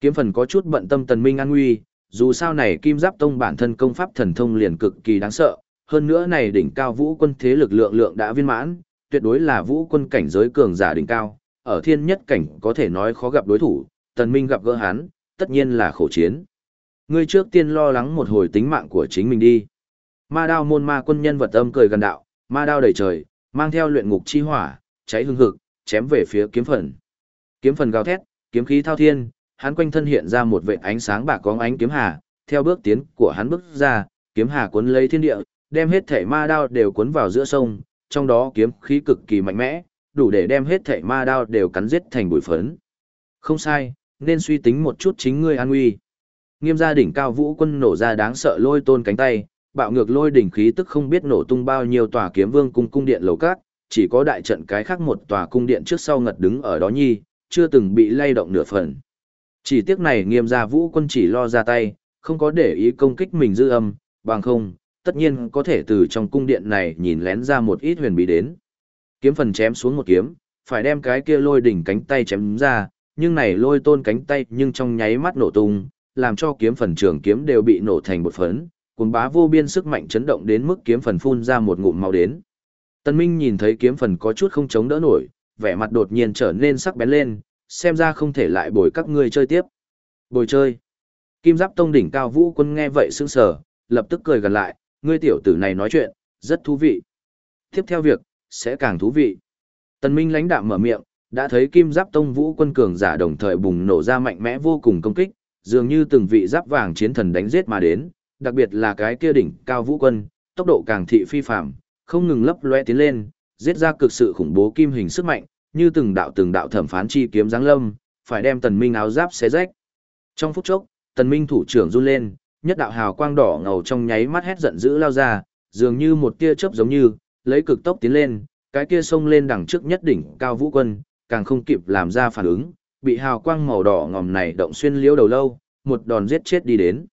Kiếm phần có chút bận tâm tần minh an nguy, dù sao này kim giáp tông bản thân công pháp thần thông liền cực kỳ đáng sợ, hơn nữa này đỉnh cao vũ quân thế lực lượng lượng đã viên mãn, tuyệt đối là vũ quân cảnh giới cường giả đỉnh cao, ở thiên nhất cảnh có thể nói khó gặp đối thủ, tần minh gặp gỡ hắn, tất nhiên là khổ chiến. Ngươi trước tiên lo lắng một hồi tính mạng của chính mình đi. Ma đao môn ma quân nhân vật âm cười gần đạo, ma đao đầy trời, mang theo luyện ngục chi hỏa, cháy hương hực, chém về phía kiếm phần. Kiếm phần gào thét, kiếm khí thao thiên, hắn quanh thân hiện ra một vệt ánh sáng bạc có ánh kiếm hà, theo bước tiến của hắn bước ra, kiếm hà cuốn lấy thiên địa, đem hết thể ma đao đều cuốn vào giữa sông, trong đó kiếm khí cực kỳ mạnh mẽ, đủ để đem hết thể ma đao đều cắn giết thành bụi phấn. Không sai, nên suy tính một chút chính ngươi an nguy. Nghiêm gia đỉnh cao vũ quân nổ ra đáng sợ lôi tôn cánh tay, bạo ngược lôi đỉnh khí tức không biết nổ tung bao nhiêu tòa kiếm vương cung cung điện lầu cát, chỉ có đại trận cái khác một tòa cung điện trước sau ngật đứng ở đó nhi, chưa từng bị lay động nửa phần. Chỉ tiếc này nghiêm gia vũ quân chỉ lo ra tay, không có để ý công kích mình dư âm, bằng không, tất nhiên có thể từ trong cung điện này nhìn lén ra một ít huyền bí đến. Kiếm phần chém xuống một kiếm, phải đem cái kia lôi đỉnh cánh tay chém ra, nhưng này lôi tôn cánh tay nhưng trong nháy mắt nổ tung, làm cho kiếm phần trường kiếm đều bị nổ thành một phấn, cuốn bá vô biên sức mạnh chấn động đến mức kiếm phần phun ra một ngụm máu đến. Tân Minh nhìn thấy kiếm phần có chút không chống đỡ nổi, vẻ mặt đột nhiên trở nên sắc bén lên, xem ra không thể lại bồi các ngươi chơi tiếp. Bồi chơi. Kim Giáp Tông đỉnh cao vũ quân nghe vậy sững sờ, lập tức cười gần lại, ngươi tiểu tử này nói chuyện, rất thú vị. Tiếp theo việc, sẽ càng thú vị. Tân Minh lãnh đạm mở miệng, đã thấy Kim Giáp Tông vũ quân cường giả đồng thời bùng nổ ra mạnh mẽ vô cùng công kích, dường như từng vị giáp vàng chiến thần đánh giết mà đến, đặc biệt là cái kia đỉnh cao vũ quân, tốc độ càng thị phi phàm, không ngừng lấp loe tiến lên, giết ra cực sự khủng bố kim hình sức mạnh, như từng đạo từng đạo thẩm phán chi kiếm giáng lâm, phải đem Tần Minh áo giáp xé rách. Trong phút chốc, Tần Minh thủ trưởng run lên, nhất đạo hào quang đỏ ngầu trong nháy mắt hét giận dữ lao ra, dường như một tia chớp giống như, lấy cực tốc tiến lên, cái kia xông lên đằng trước nhất đỉnh cao vũ quân, càng không kịp làm ra phản ứng, bị hào quang màu đỏ ngòm này động xuyên liễu đầu lâu, một đòn giết chết đi đến.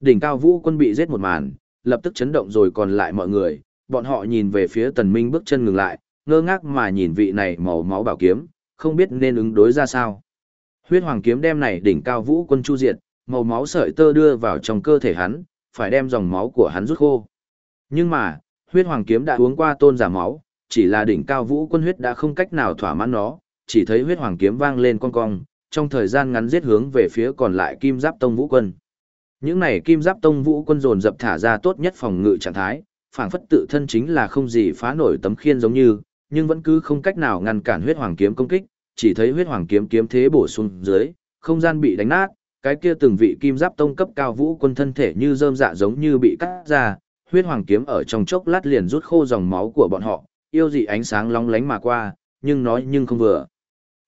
Đỉnh cao vũ quân bị giết một màn, lập tức chấn động rồi còn lại mọi người, bọn họ nhìn về phía tần minh bước chân ngừng lại, ngơ ngác mà nhìn vị này màu máu bảo kiếm, không biết nên ứng đối ra sao. Huyết hoàng kiếm đem này đỉnh cao vũ quân chu diệt, màu máu sợi tơ đưa vào trong cơ thể hắn, phải đem dòng máu của hắn rút khô. Nhưng mà, huyết hoàng kiếm đã uống qua tôn giả máu, chỉ là đỉnh cao vũ quân huyết đã không cách nào thỏa mãn nó, chỉ thấy huyết hoàng kiếm vang lên con cong, trong thời gian ngắn giết hướng về phía còn lại kim giáp tông vũ quân. Những này kim giáp tông vũ quân dồn dập thả ra tốt nhất phòng ngự trạng thái, phảng phất tự thân chính là không gì phá nổi tấm khiên giống như, nhưng vẫn cứ không cách nào ngăn cản huyết hoàng kiếm công kích, chỉ thấy huyết hoàng kiếm kiếm thế bổ sung dưới, không gian bị đánh nát, cái kia từng vị kim giáp tông cấp cao vũ quân thân thể như rơm dạ giống như bị cắt ra, huyết hoàng kiếm ở trong chốc lát liền rút khô dòng máu của bọn họ, yêu dị ánh sáng long lánh mà qua, nhưng nói nhưng không vừa.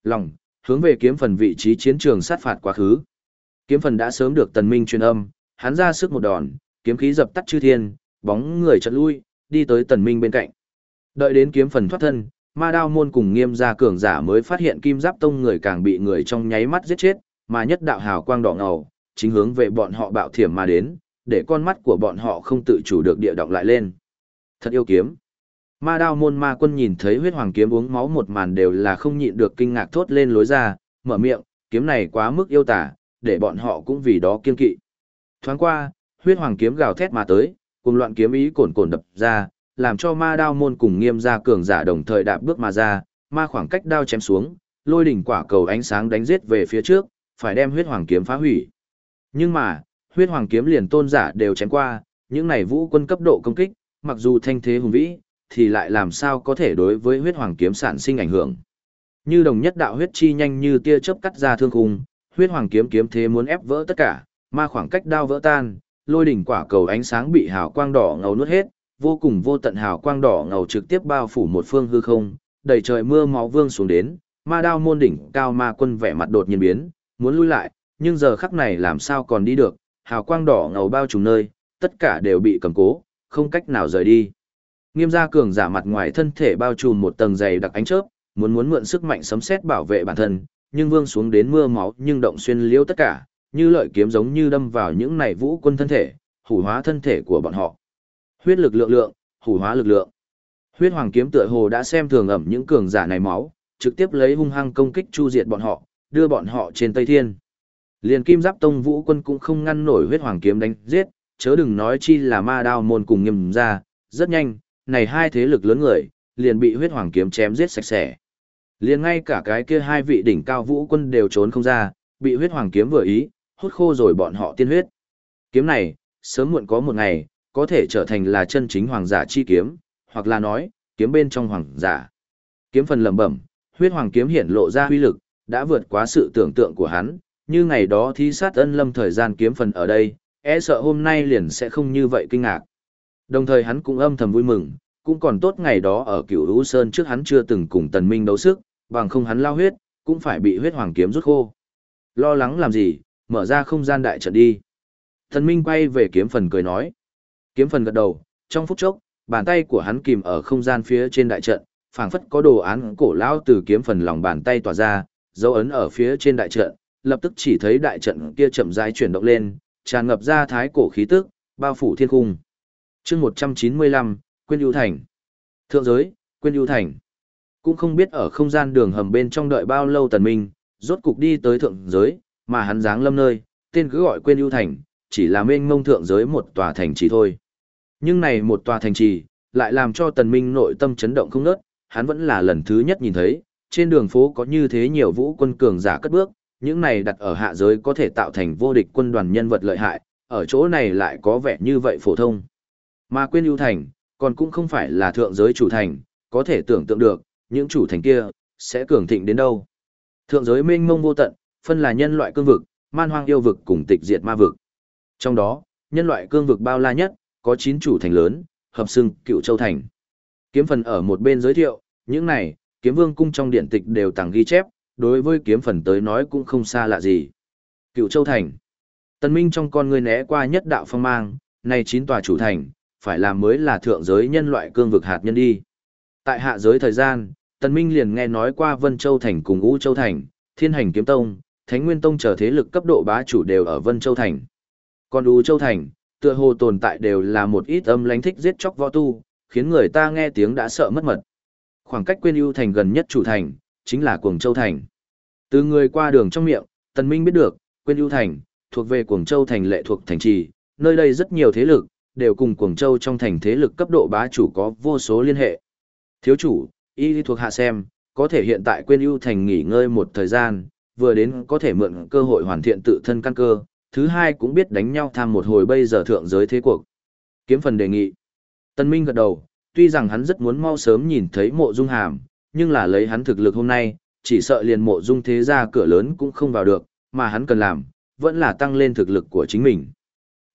Lòng, hướng về kiếm phần vị trí chiến trường sát phạt quá khứ. Kiếm phần đã sớm được tần minh truyền âm, hắn ra sức một đòn, kiếm khí dập tắt chư thiên, bóng người chợt lui, đi tới tần minh bên cạnh. Đợi đến kiếm phần thoát thân, ma đao môn cùng nghiêm gia cường giả mới phát hiện kim giáp tông người càng bị người trong nháy mắt giết chết, mà nhất đạo hào quang đỏ ngầu, chính hướng về bọn họ bạo thiểm mà đến, để con mắt của bọn họ không tự chủ được địa động lại lên. Thật yêu kiếm. Ma đao môn ma quân nhìn thấy huyết hoàng kiếm uống máu một màn đều là không nhịn được kinh ngạc thốt lên lối ra, mở miệng, kiếm này quá mức yêu tả, để bọn họ cũng vì đó kiên kỵ. Thoáng qua, huyết hoàng kiếm gào thét mà tới, cùng loạn kiếm ý cồn cồn đập ra, làm cho ma đao môn cùng nghiêm gia cường giả đồng thời đạp bước mà ra, ma khoảng cách đao chém xuống, lôi đỉnh quả cầu ánh sáng đánh giết về phía trước, phải đem huyết hoàng kiếm phá hủy. Nhưng mà, huyết hoàng kiếm liền tôn giả đều chém qua, những này vũ quân cấp độ công kích, mặc dù thanh thế hùng vĩ, thì lại làm sao có thể đối với huyết hoàng kiếm sản sinh ảnh hưởng. Như đồng nhất đạo huyết chi nhanh như tia chớp cắt ra thương khung, huyết hoàng kiếm kiếm thế muốn ép vỡ tất cả, ma khoảng cách đao vỡ tan, lôi đỉnh quả cầu ánh sáng bị hào quang đỏ ngầu nuốt hết, vô cùng vô tận hào quang đỏ ngầu trực tiếp bao phủ một phương hư không, đầy trời mưa máu vương xuống đến, ma đao môn đỉnh cao ma quân vẻ mặt đột nhiên biến, muốn lui lại, nhưng giờ khắc này làm sao còn đi được, hào quang đỏ ngầu bao trùm nơi, tất cả đều bị cầm cố, không cách nào rời đi. Nghiêm gia cường giả mặt ngoài thân thể bao trùm một tầng dày đặc ánh chớp, muốn muốn mượn sức mạnh sấm sét bảo vệ bản thân, nhưng vương xuống đến mưa máu nhưng động xuyên liễu tất cả, như lợi kiếm giống như đâm vào những này vũ quân thân thể, hủ hóa thân thể của bọn họ. Huyết lực lượng lượng, hủ hóa lực lượng. Huyết hoàng kiếm tựa hồ đã xem thường ẩm những cường giả này máu, trực tiếp lấy hung hăng công kích chu diệt bọn họ, đưa bọn họ trên Tây Thiên. Liền Kim Giáp Tông Vũ quân cũng không ngăn nổi huyết hoàng kiếm đánh giết, chớ đừng nói chi là ma đao môn cùng nghiêm ra, rất nhanh, này hai thế lực lớn người, liền bị huyết hoàng kiếm chém giết sạch sẽ. Liền ngay cả cái kia hai vị đỉnh cao vũ quân đều trốn không ra, bị huyết hoàng kiếm vừa ý, hút khô rồi bọn họ tiên huyết. Kiếm này, sớm muộn có một ngày, có thể trở thành là chân chính hoàng giả chi kiếm, hoặc là nói, kiếm bên trong hoàng giả. Kiếm phần lẩm bẩm, huyết hoàng kiếm hiện lộ ra huy lực, đã vượt quá sự tưởng tượng của hắn, như ngày đó thi sát ân lâm thời gian kiếm phần ở đây, e sợ hôm nay liền sẽ không như vậy kinh ngạc. Đồng thời hắn cũng âm thầm vui mừng, cũng còn tốt ngày đó ở cửu lũ sơn trước hắn chưa từng cùng tần minh đấu sức, bằng không hắn lao huyết, cũng phải bị huyết hoàng kiếm rút khô. Lo lắng làm gì, mở ra không gian đại trận đi. Tần minh quay về kiếm phần cười nói. Kiếm phần gật đầu, trong phút chốc, bàn tay của hắn kìm ở không gian phía trên đại trận, phảng phất có đồ án cổ lão từ kiếm phần lòng bàn tay tỏa ra, dấu ấn ở phía trên đại trận, lập tức chỉ thấy đại trận kia chậm rãi chuyển động lên, tràn ngập ra thái cổ khí tức, bao phủ thiên cung. Chương 195, Quyên ưu thành. Thượng giới, Quyên ưu thành. Cũng không biết ở không gian đường hầm bên trong đợi bao lâu tần minh, rốt cục đi tới thượng giới, mà hắn dáng lâm nơi, tên cứ gọi Quyên ưu thành, chỉ là mênh mông thượng giới một tòa thành trì thôi. Nhưng này một tòa thành trì, lại làm cho tần minh nội tâm chấn động không nớt, hắn vẫn là lần thứ nhất nhìn thấy, trên đường phố có như thế nhiều vũ quân cường giả cất bước, những này đặt ở hạ giới có thể tạo thành vô địch quân đoàn nhân vật lợi hại, ở chỗ này lại có vẻ như vậy phổ thông. Mà quên ưu thành, còn cũng không phải là thượng giới chủ thành, có thể tưởng tượng được, những chủ thành kia, sẽ cường thịnh đến đâu. Thượng giới mênh mông vô tận, phân là nhân loại cương vực, man hoang yêu vực cùng tịch diệt ma vực. Trong đó, nhân loại cương vực bao la nhất, có 9 chủ thành lớn, hợp xưng cựu châu thành. Kiếm phần ở một bên giới thiệu, những này, kiếm vương cung trong điện tịch đều tàng ghi chép, đối với kiếm phần tới nói cũng không xa lạ gì. Cựu châu thành. Tân Minh trong con người né qua nhất đạo phong mang, này chín tòa chủ thành, phải làm mới là thượng giới nhân loại cương vực hạt nhân đi. Tại hạ giới thời gian, Tần Minh liền nghe nói qua Vân Châu Thành cùng U Châu Thành, Thiên Hành Kiếm Tông, Thánh Nguyên Tông trở thế lực cấp độ bá chủ đều ở Vân Châu Thành. Còn U Châu Thành, tựa hồ tồn tại đều là một ít âm lánh thích giết chóc võ tu, khiến người ta nghe tiếng đã sợ mất mật. Khoảng cách quên ưu thành gần nhất chủ thành, chính là Cuồng Châu Thành. Từ người qua đường trong miệng, Tần Minh biết được, quên ưu thành, thuộc về Cuồng Châu Thành lệ thuộc thành trì, nơi đây rất nhiều thế lực, đều cùng Cuồng Châu trong thành thế lực cấp độ bá chủ có vô số liên hệ. Thiếu chủ, y thuộc hạ xem, có thể hiện tại quên ưu thành nghỉ ngơi một thời gian, vừa đến có thể mượn cơ hội hoàn thiện tự thân căn cơ, thứ hai cũng biết đánh nhau tham một hồi bây giờ thượng giới thế cuộc. Kiếm phần đề nghị. Tân Minh gật đầu, tuy rằng hắn rất muốn mau sớm nhìn thấy mộ dung hàm, nhưng là lấy hắn thực lực hôm nay, chỉ sợ liền mộ dung thế ra cửa lớn cũng không vào được, mà hắn cần làm, vẫn là tăng lên thực lực của chính mình.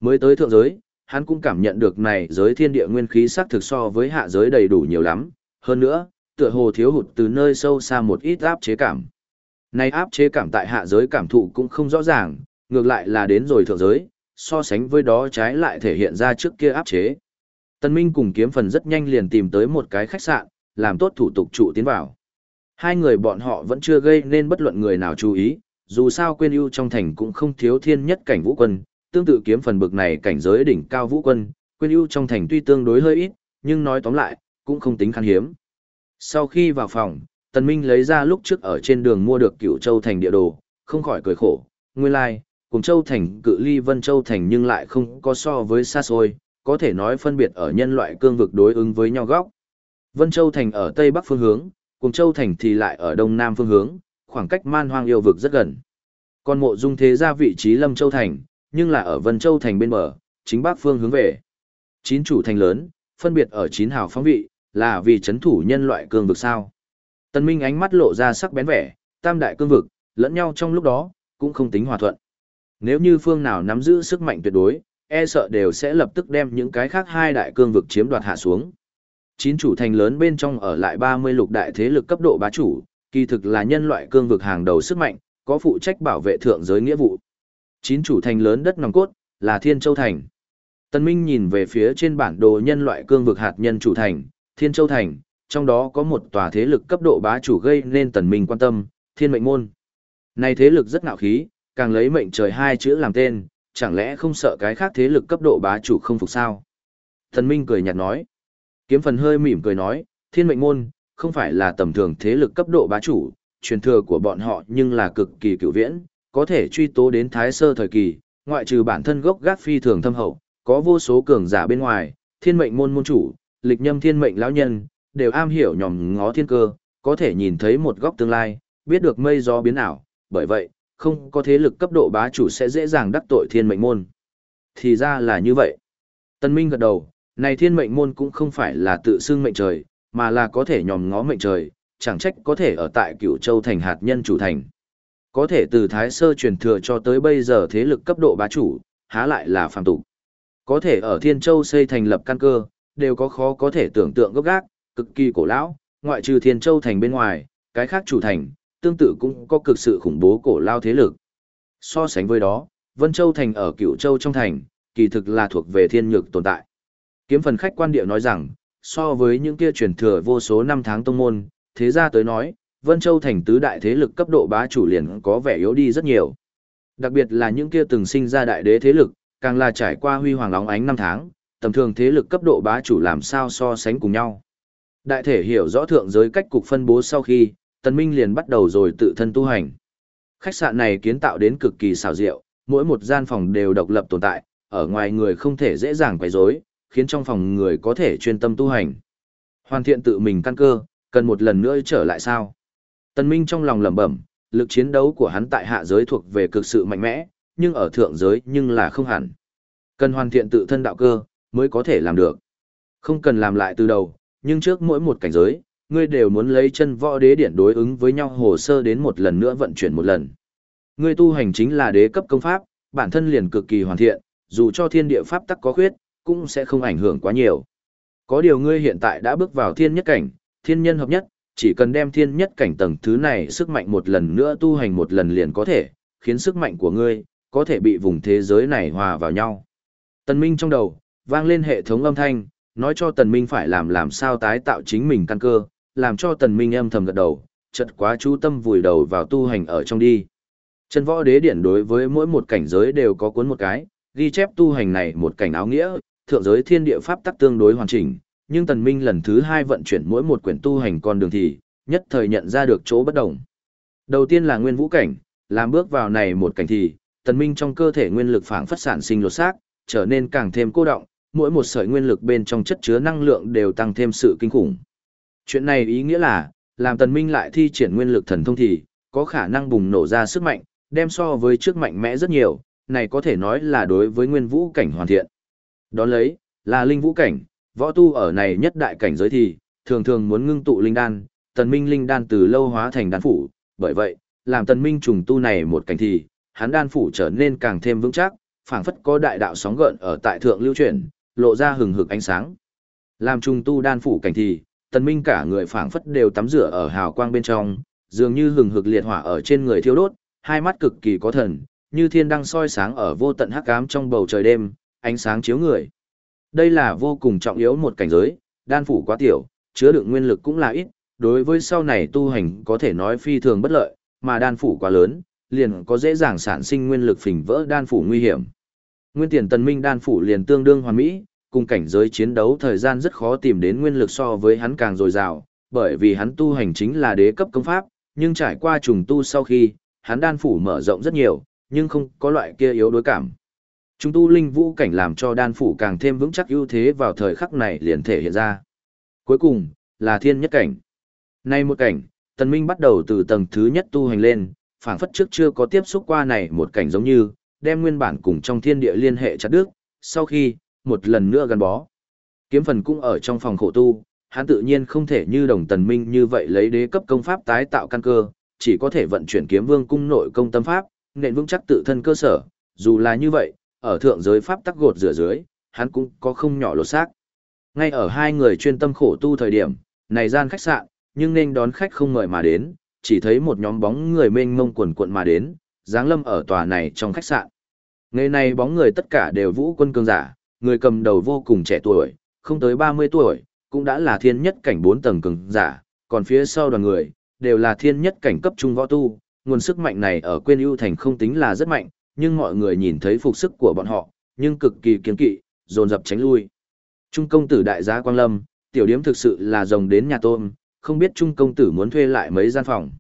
Mới tới thượng giới, hắn cũng cảm nhận được này giới thiên địa nguyên khí sắc thực so với hạ giới đầy đủ nhiều lắm, hơn nữa, tựa hồ thiếu hụt từ nơi sâu xa một ít áp chế cảm. Này áp chế cảm tại hạ giới cảm thụ cũng không rõ ràng, ngược lại là đến rồi thượng giới, so sánh với đó trái lại thể hiện ra trước kia áp chế. Tân Minh cùng kiếm phần rất nhanh liền tìm tới một cái khách sạn, làm tốt thủ tục trụ tiến vào. Hai người bọn họ vẫn chưa gây nên bất luận người nào chú ý, dù sao quên ưu trong thành cũng không thiếu thiên nhất cảnh vũ quân, tương tự kiếm phần bực này cảnh giới đỉnh cao vũ quân, quên ưu trong thành tuy tương đối hơi ít, nhưng nói tóm lại, cũng không tính khan hiếm. Sau khi vào phòng, Tần Minh lấy ra lúc trước ở trên đường mua được cửu châu thành địa đồ, không khỏi cười khổ, nguyên lai, like, cùng châu thành cự ly vân châu thành nhưng lại không có so với xa xôi, có thể nói phân biệt ở nhân loại cương vực đối ứng với nhau góc. Vân Châu Thành ở Tây Bắc phương hướng, cùng Châu Thành thì lại ở Đông Nam phương hướng, khoảng cách man hoang yêu vực rất gần. Còn mộ dung thế ra vị trí Lâm Châu Thành, nhưng là ở Vân Châu Thành bên bờ, chính Bắc phương hướng về. Chín chủ thành lớn, phân biệt ở chín hào phóng vị, là vì chấn thủ nhân loại cương vực sao. Tân Minh ánh mắt lộ ra sắc bén vẻ, tam đại cương vực, lẫn nhau trong lúc đó, cũng không tính hòa thuận. Nếu như phương nào nắm giữ sức mạnh tuyệt đối, e sợ đều sẽ lập tức đem những cái khác hai đại cương vực chiếm đoạt hạ xuống. Chín chủ thành lớn bên trong ở lại 30 lục đại thế lực cấp độ bá chủ, kỳ thực là nhân loại cương vực hàng đầu sức mạnh, có phụ trách bảo vệ thượng giới nghĩa vụ. Chín chủ thành lớn đất nòng cốt, là Thiên Châu Thành. Tân Minh nhìn về phía trên bản đồ nhân loại cương vực hạt nhân chủ thành, Thiên Châu Thành, trong đó có một tòa thế lực cấp độ bá chủ gây nên Tần Minh quan tâm, Thiên Mệnh Môn. Này thế lực rất ngạo khí, càng lấy mệnh trời hai chữ làm tên, chẳng lẽ không sợ cái khác thế lực cấp độ bá chủ không phục sao? Tần Minh cười nhạt nói. Kiếm phần hơi mỉm cười nói, thiên mệnh môn, không phải là tầm thường thế lực cấp độ bá chủ, truyền thừa của bọn họ nhưng là cực kỳ cựu viễn, có thể truy tố đến thái sơ thời kỳ, ngoại trừ bản thân gốc gác phi thường thâm hậu, có vô số cường giả bên ngoài, thiên mệnh môn môn chủ, lịch nhâm thiên mệnh lão nhân, đều am hiểu nhòm ngó thiên cơ, có thể nhìn thấy một góc tương lai, biết được mây gió biến ảo, bởi vậy, không có thế lực cấp độ bá chủ sẽ dễ dàng đắc tội thiên mệnh môn. Thì ra là như vậy. Tân Minh gật đầu, này thiên mệnh môn cũng không phải là tự xưng mệnh trời, mà là có thể nhòm ngó mệnh trời, chẳng trách có thể ở tại cửu châu thành hạt nhân chủ thành. Có thể từ thái sơ truyền thừa cho tới bây giờ thế lực cấp độ bá chủ, há lại là phàm tục. Có thể ở thiên châu xây thành lập căn cơ, đều có khó có thể tưởng tượng gốc gác, cực kỳ cổ lão, ngoại trừ thiên châu thành bên ngoài, cái khác chủ thành, tương tự cũng có cực sự khủng bố cổ lao thế lực. So sánh với đó, Vân Châu Thành ở Cửu Châu trong thành, kỳ thực là thuộc về thiên nhược tồn tại. Kiếm phần khách quan địa nói rằng, so với những kia truyền thừa vô số năm tháng tông môn, thế ra tới nói, Vân Châu Thành tứ đại thế lực cấp độ bá chủ liền có vẻ yếu đi rất nhiều. Đặc biệt là những kia từng sinh ra đại đế thế lực, càng là trải qua huy hoàng lóng ánh năm tháng, tầm thường thế lực cấp độ bá chủ làm sao so sánh cùng nhau. Đại thể hiểu rõ thượng giới cách cục phân bố sau khi, Tần Minh liền bắt đầu rồi tự thân tu hành. Khách sạn này kiến tạo đến cực kỳ xảo diệu, mỗi một gian phòng đều độc lập tồn tại, ở ngoài người không thể dễ dàng quấy rối, khiến trong phòng người có thể chuyên tâm tu hành. Hoàn thiện tự mình căn cơ, cần một lần nữa trở lại sao? Tần Minh trong lòng lẩm bẩm, lực chiến đấu của hắn tại hạ giới thuộc về cực sự mạnh mẽ, nhưng ở thượng giới nhưng là không hẳn. Cần hoàn thiện tự thân đạo cơ, mới có thể làm được. Không cần làm lại từ đầu, nhưng trước mỗi một cảnh giới, ngươi đều muốn lấy chân võ đế điển đối ứng với nhau hồ sơ đến một lần nữa vận chuyển một lần. Ngươi tu hành chính là đế cấp công pháp, bản thân liền cực kỳ hoàn thiện, dù cho thiên địa pháp tắc có khuyết, cũng sẽ không ảnh hưởng quá nhiều. Có điều ngươi hiện tại đã bước vào thiên nhất cảnh, thiên nhân hợp nhất, chỉ cần đem thiên nhất cảnh tầng thứ này sức mạnh một lần nữa tu hành một lần liền có thể, khiến sức mạnh của ngươi có thể bị vùng thế giới này hòa vào nhau. Tần Minh trong đầu, vang lên hệ thống âm thanh, nói cho Tần Minh phải làm làm sao tái tạo chính mình căn cơ, làm cho Tần Minh âm thầm gật đầu, chợt quá chú tâm vùi đầu vào tu hành ở trong đi. Chân võ đế điển đối với mỗi một cảnh giới đều có cuốn một cái, ghi chép tu hành này một cảnh áo nghĩa, thượng giới thiên địa pháp tắc tương đối hoàn chỉnh, nhưng Tần Minh lần thứ hai vận chuyển mỗi một quyển tu hành con đường thì, nhất thời nhận ra được chỗ bất đồng. Đầu tiên là nguyên vũ cảnh, làm bước vào này một cảnh thì, Tần Minh trong cơ thể nguyên lực phảng phất sản sinh lột xác, trở nên càng thêm cô động, mỗi một sợi nguyên lực bên trong chất chứa năng lượng đều tăng thêm sự kinh khủng. Chuyện này ý nghĩa là, làm Tần Minh lại thi triển nguyên lực thần thông thì, có khả năng bùng nổ ra sức mạnh, đem so với trước mạnh mẽ rất nhiều, này có thể nói là đối với nguyên vũ cảnh hoàn thiện. Đó lấy, là linh vũ cảnh, võ tu ở này nhất đại cảnh giới thì, thường thường muốn ngưng tụ linh đan, tần minh linh đan từ lâu hóa thành đan phủ, bởi vậy, làm tần minh trùng tu này một cảnh thì, hắn đan phủ trở nên càng thêm vững chắc, phảng phất có đại đạo sóng gợn ở tại thượng lưu chuyển, lộ ra hừng hực ánh sáng. Làm trùng tu đan phủ cảnh thì, tần minh cả người phảng phất đều tắm rửa ở hào quang bên trong, dường như hừng hực liệt hỏa ở trên người thiêu đốt, hai mắt cực kỳ có thần, như thiên đăng soi sáng ở vô tận hắc ám trong bầu trời đêm, ánh sáng chiếu người. Đây là vô cùng trọng yếu một cảnh giới, đan phủ quá tiểu, chứa đựng nguyên lực cũng là ít, đối với sau này tu hành có thể nói phi thường bất lợi, mà đan phủ quá lớn, liền có dễ dàng sản sinh nguyên lực phình vỡ đan phủ nguy hiểm. Nguyên tiền tần minh đan phủ liền tương đương hoàn mỹ, cùng cảnh giới chiến đấu thời gian rất khó tìm đến nguyên lực so với hắn càng dồi dào, bởi vì hắn tu hành chính là đế cấp công pháp, nhưng trải qua trùng tu sau khi, hắn đan phủ mở rộng rất nhiều, nhưng không có loại kia yếu đối cảm chúng tu linh vũ cảnh làm cho đan phủ càng thêm vững chắc ưu thế vào thời khắc này liền thể hiện ra. Cuối cùng, là thiên nhất cảnh. Nay một cảnh, tần minh bắt đầu từ tầng thứ nhất tu hành lên, phảng phất trước chưa có tiếp xúc qua này một cảnh giống như, đem nguyên bản cùng trong thiên địa liên hệ chặt đứt, sau khi, một lần nữa gắn bó. Kiếm phần cũng ở trong phòng khổ tu, hắn tự nhiên không thể như đồng tần minh như vậy lấy đế cấp công pháp tái tạo căn cơ, chỉ có thể vận chuyển kiếm vương cung nội công tâm pháp, nền vững chắc tự thân cơ sở, dù là như vậy, ở thượng giới pháp tắc gột rửa dưới, hắn cũng có không nhỏ lột xác. Ngay ở hai người chuyên tâm khổ tu thời điểm, này gian khách sạn, nhưng nên đón khách không mời mà đến, chỉ thấy một nhóm bóng người mênh mông quần cuộn mà đến, dáng lâm ở tòa này trong khách sạn. Ngày này bóng người tất cả đều vũ quân cường giả, người cầm đầu vô cùng trẻ tuổi, không tới 30 tuổi, cũng đã là thiên nhất cảnh 4 tầng cường giả, còn phía sau đoàn người, đều là thiên nhất cảnh cấp trung võ tu, nguồn sức mạnh này ở quên ưu thành không tính là rất mạnh, nhưng mọi người nhìn thấy phục sức của bọn họ, nhưng cực kỳ kiên kỵ, dồn dập tránh lui. Trung công tử đại gia Quang Lâm, tiểu điếm thực sự là rồng đến nhà tôm, không biết trung công tử muốn thuê lại mấy gian phòng.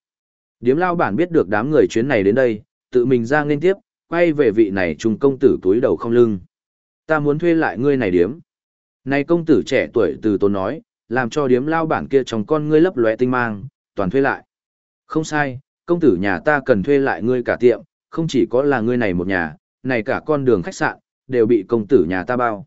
Điếm lao bản biết được đám người chuyến này đến đây, tự mình ra nên tiếp, quay về vị này trung công tử túi đầu không lưng. Ta muốn thuê lại ngươi này điếm. Này công tử trẻ tuổi từ tốn nói, làm cho điếm lao bản kia trong con ngươi lấp lóe tinh mang, toàn thuê lại. Không sai, công tử nhà ta cần thuê lại ngươi cả tiệm, không chỉ có là ngươi này một nhà, này cả con đường khách sạn, đều bị công tử nhà ta bao.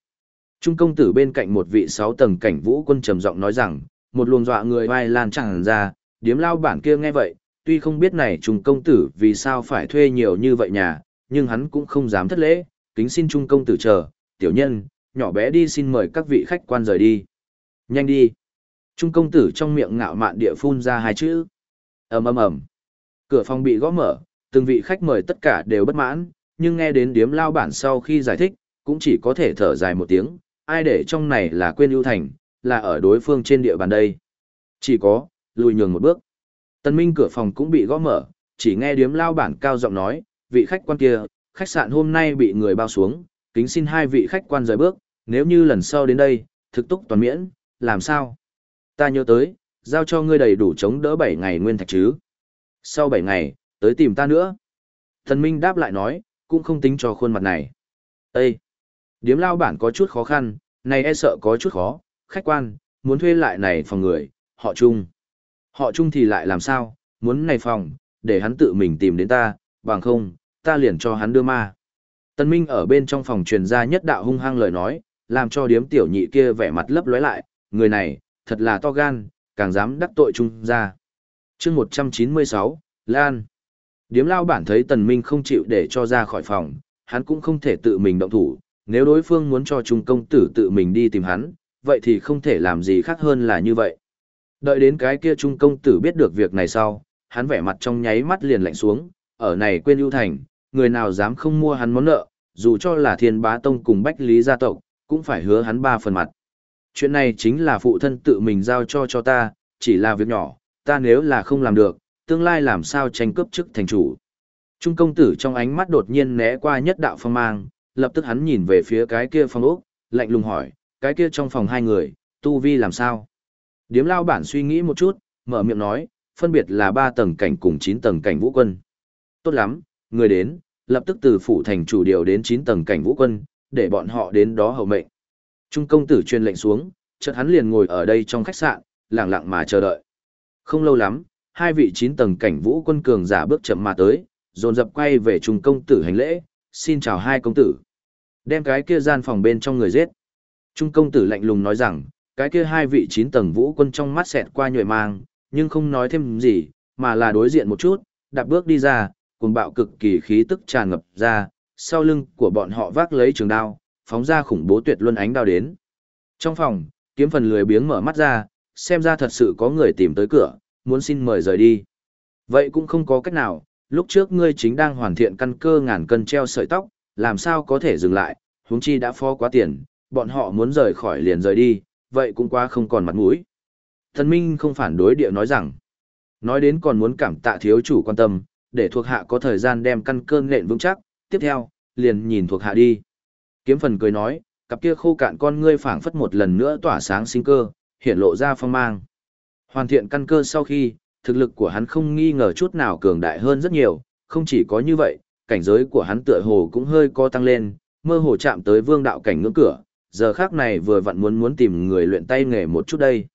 Trung công tử bên cạnh một vị sáu tầng cảnh vũ quân trầm giọng nói rằng, một luồng dọa người vai lan tràn ra, điếm lao bản kia nghe vậy, tuy không biết này trung công tử vì sao phải thuê nhiều như vậy nhà, nhưng hắn cũng không dám thất lễ, kính xin trung công tử chờ, tiểu nhân, nhỏ bé đi xin mời các vị khách quan rời đi. Nhanh đi. Trung công tử trong miệng ngạo mạn địa phun ra hai chữ. ầm ầm ầm. Cửa phòng bị gõ mở, từng vị khách mời tất cả đều bất mãn, nhưng nghe đến điếm lao bản sau khi giải thích, cũng chỉ có thể thở dài một tiếng, ai để trong này là quên ưu thành, là ở đối phương trên địa bàn đây. Chỉ có, lùi nhường một bước. Tân minh cửa phòng cũng bị gõ mở, chỉ nghe điếm lao bản cao giọng nói, vị khách quan kia, khách sạn hôm nay bị người bao xuống, kính xin hai vị khách quan rời bước, nếu như lần sau đến đây, thực túc toàn miễn, làm sao? Ta nhớ tới, giao cho ngươi đầy đủ chống đỡ 7 ngày nguyên thạch chứ. Sau 7 ngày, tới tìm ta nữa. Thần Minh đáp lại nói, cũng không tính cho khuôn mặt này. Ê! Điếm lao bản có chút khó khăn, này e sợ có chút khó, khách quan, muốn thuê lại này phòng người, họ chung. Họ chung thì lại làm sao, muốn này phòng, để hắn tự mình tìm đến ta, bằng không, ta liền cho hắn đưa ma. Tân Minh ở bên trong phòng truyền ra nhất đạo hung hăng lời nói, làm cho điếm tiểu nhị kia vẻ mặt lấp lóe lại, người này, thật là to gan, càng dám đắc tội chung ra. chương 196, Lan. Điếm lao bản thấy Tần Minh không chịu để cho ra khỏi phòng, hắn cũng không thể tự mình động thủ, nếu đối phương muốn cho trung công tử tự mình đi tìm hắn, vậy thì không thể làm gì khác hơn là như vậy. Đợi đến cái kia trung công tử biết được việc này sau, hắn vẻ mặt trong nháy mắt liền lạnh xuống, ở này quên ưu thành, người nào dám không mua hắn món nợ, dù cho là thiên bá tông cùng bách lý gia tộc, cũng phải hứa hắn ba phần mặt. Chuyện này chính là phụ thân tự mình giao cho cho ta, chỉ là việc nhỏ, ta nếu là không làm được, tương lai làm sao tranh cướp chức thành chủ. Trung công tử trong ánh mắt đột nhiên né qua nhất đạo phong mang, lập tức hắn nhìn về phía cái kia phòng ốc, lạnh lùng hỏi, cái kia trong phòng hai người, tu vi làm sao? Điếm lao bản suy nghĩ một chút, mở miệng nói, phân biệt là ba tầng cảnh cùng chín tầng cảnh vũ quân. Tốt lắm, người đến, lập tức từ phủ thành chủ điều đến chín tầng cảnh vũ quân, để bọn họ đến đó hậu mệnh. Trung công tử truyền lệnh xuống, chợt hắn liền ngồi ở đây trong khách sạn, lặng lặng mà chờ đợi. Không lâu lắm, hai vị chín tầng cảnh vũ quân cường giả bước chậm mà tới, dồn dập quay về trung công tử hành lễ, xin chào hai công tử. Đem cái kia gian phòng bên trong người giết. Trung công tử lạnh lùng nói rằng, cái kia hai vị chín tầng vũ quân trong mắt xẹt qua nhuệ mang, nhưng không nói thêm gì, mà là đối diện một chút, đạp bước đi ra, cùng bạo cực kỳ khí tức tràn ngập ra, sau lưng của bọn họ vác lấy trường đao, phóng ra khủng bố tuyệt luân ánh đao đến. Trong phòng, kiếm phần lười biếng mở mắt ra, xem ra thật sự có người tìm tới cửa, muốn xin mời rời đi. Vậy cũng không có cách nào, lúc trước ngươi chính đang hoàn thiện căn cơ ngàn cân treo sợi tóc, làm sao có thể dừng lại, huống chi đã phó quá tiền, bọn họ muốn rời khỏi liền rời đi, vậy cũng quá không còn mặt mũi. Thần Minh không phản đối địa nói rằng, nói đến còn muốn cảm tạ thiếu chủ quan tâm, để thuộc hạ có thời gian đem căn cơ nện vững chắc, tiếp theo, liền nhìn thuộc hạ đi. Kiếm phần cười nói, cặp kia khô cạn con ngươi phảng phất một lần nữa tỏa sáng sinh cơ, hiện lộ ra phong mang. Hoàn thiện căn cơ sau khi, thực lực của hắn không nghi ngờ chút nào cường đại hơn rất nhiều, không chỉ có như vậy, cảnh giới của hắn tựa hồ cũng hơi co tăng lên, mơ hồ chạm tới vương đạo cảnh ngưỡng cửa, giờ khác này vừa vặn muốn muốn tìm người luyện tay nghề một chút đây.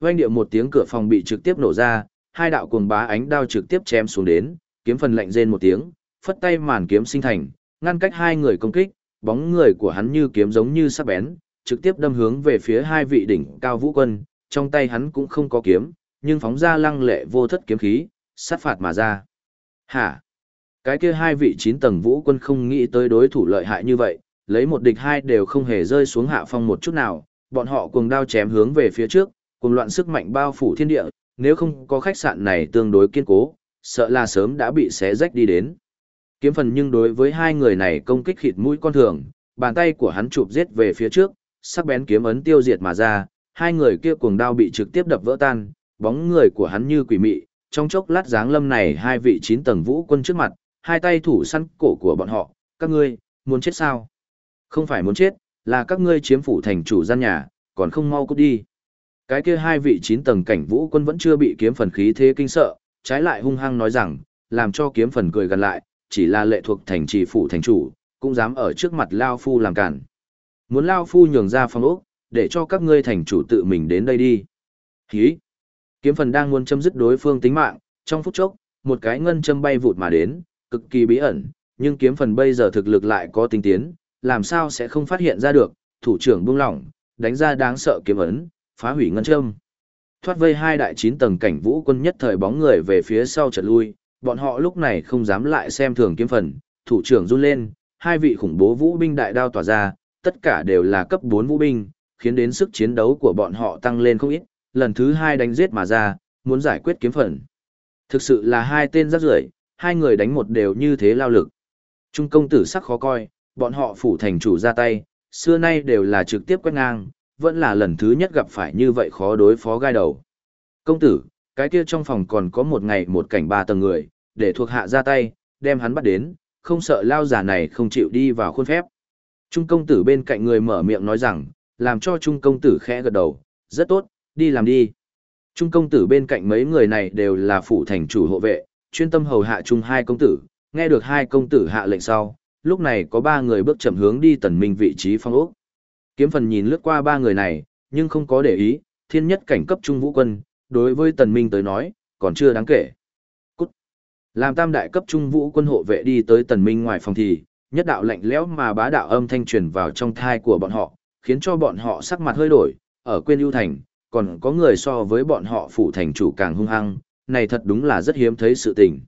Vang điệu một tiếng cửa phòng bị trực tiếp nổ ra, hai đạo cuồng bá ánh đao trực tiếp chém xuống đến, kiếm phần lạnh rên một tiếng, phất tay màn kiếm sinh thành, ngăn cách hai người công kích, bóng người của hắn như kiếm giống như sắc bén, trực tiếp đâm hướng về phía hai vị đỉnh cao vũ quân, trong tay hắn cũng không có kiếm, nhưng phóng ra lăng lệ vô thất kiếm khí, sát phạt mà ra. Hả? Cái kia hai vị chín tầng vũ quân không nghĩ tới đối thủ lợi hại như vậy, lấy một địch hai đều không hề rơi xuống hạ phong một chút nào, bọn họ cùng đao chém hướng về phía trước, cùng loạn sức mạnh bao phủ thiên địa, nếu không có khách sạn này tương đối kiên cố, sợ là sớm đã bị xé rách đi đến. Kiếm phần nhưng đối với hai người này công kích khịt mũi con thường, bàn tay của hắn chụp giết về phía trước, sắc bén kiếm ấn tiêu diệt mà ra, hai người kia cuồng đao bị trực tiếp đập vỡ tan, bóng người của hắn như quỷ mị, trong chốc lát dáng lâm này hai vị chín tầng vũ quân trước mặt, hai tay thủ săn cổ của bọn họ, các ngươi, muốn chết sao? Không phải muốn chết, là các ngươi chiếm phủ thành chủ gian nhà, còn không mau cút đi. Cái kia hai vị chín tầng cảnh vũ quân vẫn chưa bị kiếm phần khí thế kinh sợ, trái lại hung hăng nói rằng, làm cho kiếm phần cười gần lại, chỉ là lệ thuộc thành trì phủ thành chủ, cũng dám ở trước mặt Lao Phu làm cản. Muốn Lao Phu nhường ra phòng ốc, để cho các ngươi thành chủ tự mình đến đây đi. Hí! Kiếm phần đang muốn chấm dứt đối phương tính mạng, trong phút chốc, một cái ngân châm bay vụt mà đến, cực kỳ bí ẩn, nhưng kiếm phần bây giờ thực lực lại có tinh tiến, làm sao sẽ không phát hiện ra được, thủ trưởng buông lỏng, đánh ra đáng sợ kiếm ấn, phá hủy ngân châm. Thoát vây hai đại chín tầng cảnh vũ quân nhất thời bóng người về phía sau chợt lui, bọn họ lúc này không dám lại xem thường kiếm phần, thủ trưởng run lên, hai vị khủng bố vũ binh đại đao tỏa ra, tất cả đều là cấp 4 vũ binh, khiến đến sức chiến đấu của bọn họ tăng lên không ít, lần thứ hai đánh giết mà ra, muốn giải quyết kiếm phần. Thực sự là hai tên rắc rưởi, hai người đánh một đều như thế lao lực. Trung công tử sắc khó coi, bọn họ phủ thành chủ ra tay, xưa nay đều là trực tiếp quét ngang, vẫn là lần thứ nhất gặp phải như vậy khó đối phó gai đầu. Công tử, cái kia trong phòng còn có một ngày một cảnh ba tầng người, để thuộc hạ ra tay, đem hắn bắt đến, không sợ lao giả này không chịu đi vào khuôn phép. Trung công tử bên cạnh người mở miệng nói rằng, làm cho trung công tử khẽ gật đầu, rất tốt, đi làm đi. Trung công tử bên cạnh mấy người này đều là phủ thành chủ hộ vệ, chuyên tâm hầu hạ chung hai công tử, nghe được hai công tử hạ lệnh sau, lúc này có ba người bước chậm hướng đi tần minh vị trí phong ốc. Kiếm phần nhìn lướt qua ba người này, nhưng không có để ý, thiên nhất cảnh cấp trung vũ quân, đối với tần minh tới nói, còn chưa đáng kể. Cút. Làm tam đại cấp trung vũ quân hộ vệ đi tới tần minh ngoài phòng thì, nhất đạo lạnh lẽo mà bá đạo âm thanh truyền vào trong thai của bọn họ, khiến cho bọn họ sắc mặt hơi đổi, ở quên ưu thành, còn có người so với bọn họ phủ thành chủ càng hung hăng, này thật đúng là rất hiếm thấy sự tình.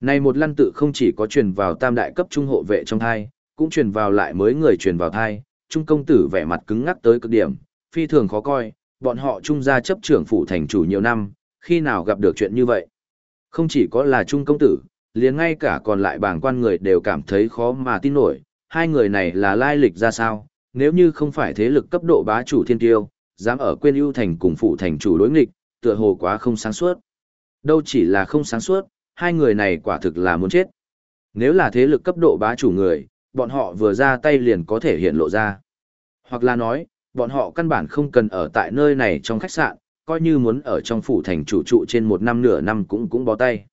Này một lăn tự không chỉ có truyền vào tam đại cấp trung hộ vệ trong thai, cũng truyền vào lại mới người truyền vào thai, trung công tử vẻ mặt cứng ngắc tới cực điểm, phi thường khó coi, bọn họ trung gia chấp trưởng phủ thành chủ nhiều năm, khi nào gặp được chuyện như vậy. Không chỉ có là trung công tử, liền ngay cả còn lại bảng quan người đều cảm thấy khó mà tin nổi, hai người này là lai lịch ra sao, nếu như không phải thế lực cấp độ bá chủ thiên tiêu, dám ở quên ưu thành cùng phụ thành chủ đối nghịch, tựa hồ quá không sáng suốt. Đâu chỉ là không sáng suốt, hai người này quả thực là muốn chết. Nếu là thế lực cấp độ bá chủ người, bọn họ vừa ra tay liền có thể hiện lộ ra. Hoặc là nói, bọn họ căn bản không cần ở tại nơi này trong khách sạn, coi như muốn ở trong phủ thành chủ trụ trên một năm nửa năm cũng cũng bó tay.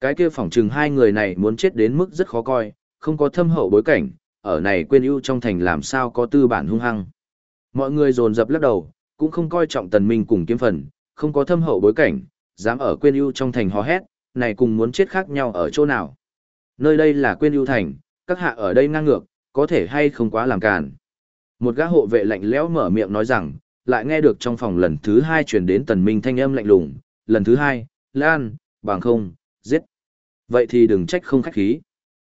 Cái kia phỏng chừng hai người này muốn chết đến mức rất khó coi, không có thâm hậu bối cảnh, ở này quên ưu trong thành làm sao có tư bản hung hăng. Mọi người dồn dập lắc đầu, cũng không coi trọng tần minh cùng kiếm phần, không có thâm hậu bối cảnh, dám ở quên ưu trong thành hò hét, này cùng muốn chết khác nhau ở chỗ nào. Nơi đây là quên ưu thành, các hạ ở đây ngang ngược, có thể hay không quá làm càn. Một gã hộ vệ lạnh lẽo mở miệng nói rằng, lại nghe được trong phòng lần thứ hai truyền đến tần minh thanh âm lạnh lùng, lần thứ hai, lan, bằng không, giết. Vậy thì đừng trách không khách khí.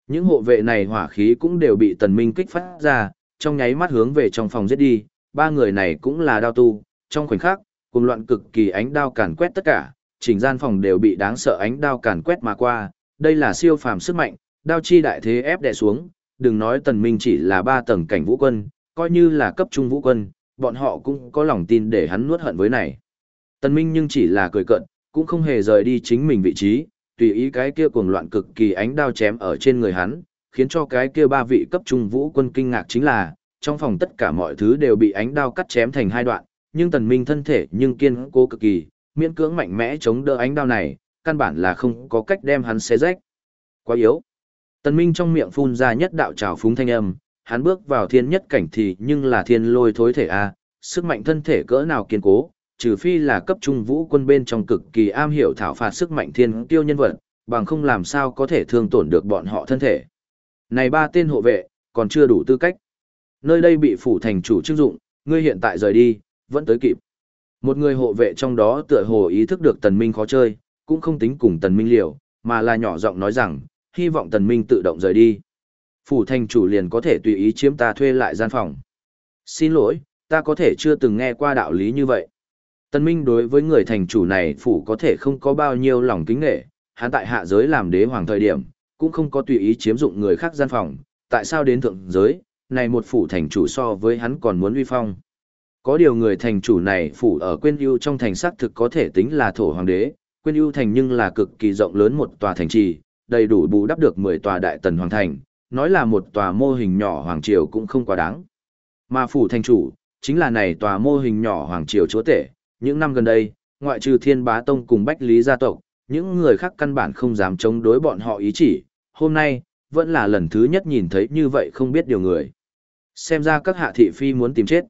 Những hộ vệ này hỏa khí cũng đều bị tần minh kích phát ra, trong nháy mắt hướng về trong phòng giết đi, ba người này cũng là đao tu, trong khoảnh khắc, cùng loạn cực kỳ ánh đao càn quét tất cả, chỉnh gian phòng đều bị đáng sợ ánh đao càn quét mà qua, đây là siêu phàm sức mạnh, đao chi đại thế ép đè xuống, đừng nói tần minh chỉ là ba tầng cảnh vũ quân, coi như là cấp trung vũ quân, bọn họ cũng có lòng tin để hắn nuốt hận với này. Tần minh nhưng chỉ là cười cận, cũng không hề rời đi chính mình vị trí, tùy ý cái kia cuồng loạn cực kỳ ánh đao chém ở trên người hắn, khiến cho cái kia ba vị cấp trung vũ quân kinh ngạc chính là, trong phòng tất cả mọi thứ đều bị ánh đao cắt chém thành hai đoạn, nhưng tần minh thân thể nhưng kiên cố cực kỳ, miễn cưỡng mạnh mẽ chống đỡ ánh đao này, căn bản là không có cách đem hắn xé rách. Quá yếu. Tần minh trong miệng phun ra nhất đạo trào phúng thanh âm, hắn bước vào thiên nhất cảnh thì nhưng là thiên lôi thối thể a, sức mạnh thân thể cỡ nào kiên cố, trừ phi là cấp trung vũ quân bên trong cực kỳ am hiểu thảo phạt sức mạnh thiên tiêu nhân vật, bằng không làm sao có thể thương tổn được bọn họ thân thể. Này ba tên hộ vệ, còn chưa đủ tư cách. Nơi đây bị phủ thành chủ trưng dụng, ngươi hiện tại rời đi, vẫn tới kịp. Một người hộ vệ trong đó tựa hồ ý thức được tần minh khó chơi, cũng không tính cùng tần minh liều, mà là nhỏ giọng nói rằng, hy vọng tần minh tự động rời đi. Phủ thành chủ liền có thể tùy ý chiếm ta thuê lại gian phòng. Xin lỗi, ta có thể chưa từng nghe qua đạo lý như vậy. Tân Minh đối với người thành chủ này phủ có thể không có bao nhiêu lòng kính nghệ, hắn tại hạ giới làm đế hoàng thời điểm, cũng không có tùy ý chiếm dụng người khác gian phòng, tại sao đến thượng giới, này một phủ thành chủ so với hắn còn muốn uy phong. Có điều người thành chủ này phủ ở Quyên ưu trong thành xác thực có thể tính là thổ hoàng đế, Quyên ưu thành nhưng là cực kỳ rộng lớn một tòa thành trì, đầy đủ bù đắp được 10 tòa đại tần hoàng thành, nói là một tòa mô hình nhỏ hoàng triều cũng không quá đáng. Mà phủ thành chủ, chính là này tòa mô hình nhỏ hoàng triều chúa tể, những năm gần đây, ngoại trừ thiên bá tông cùng bách lý gia tộc, những người khác căn bản không dám chống đối bọn họ ý chỉ, hôm nay, vẫn là lần thứ nhất nhìn thấy như vậy không biết điều người. Xem ra các hạ thị phi muốn tìm chết.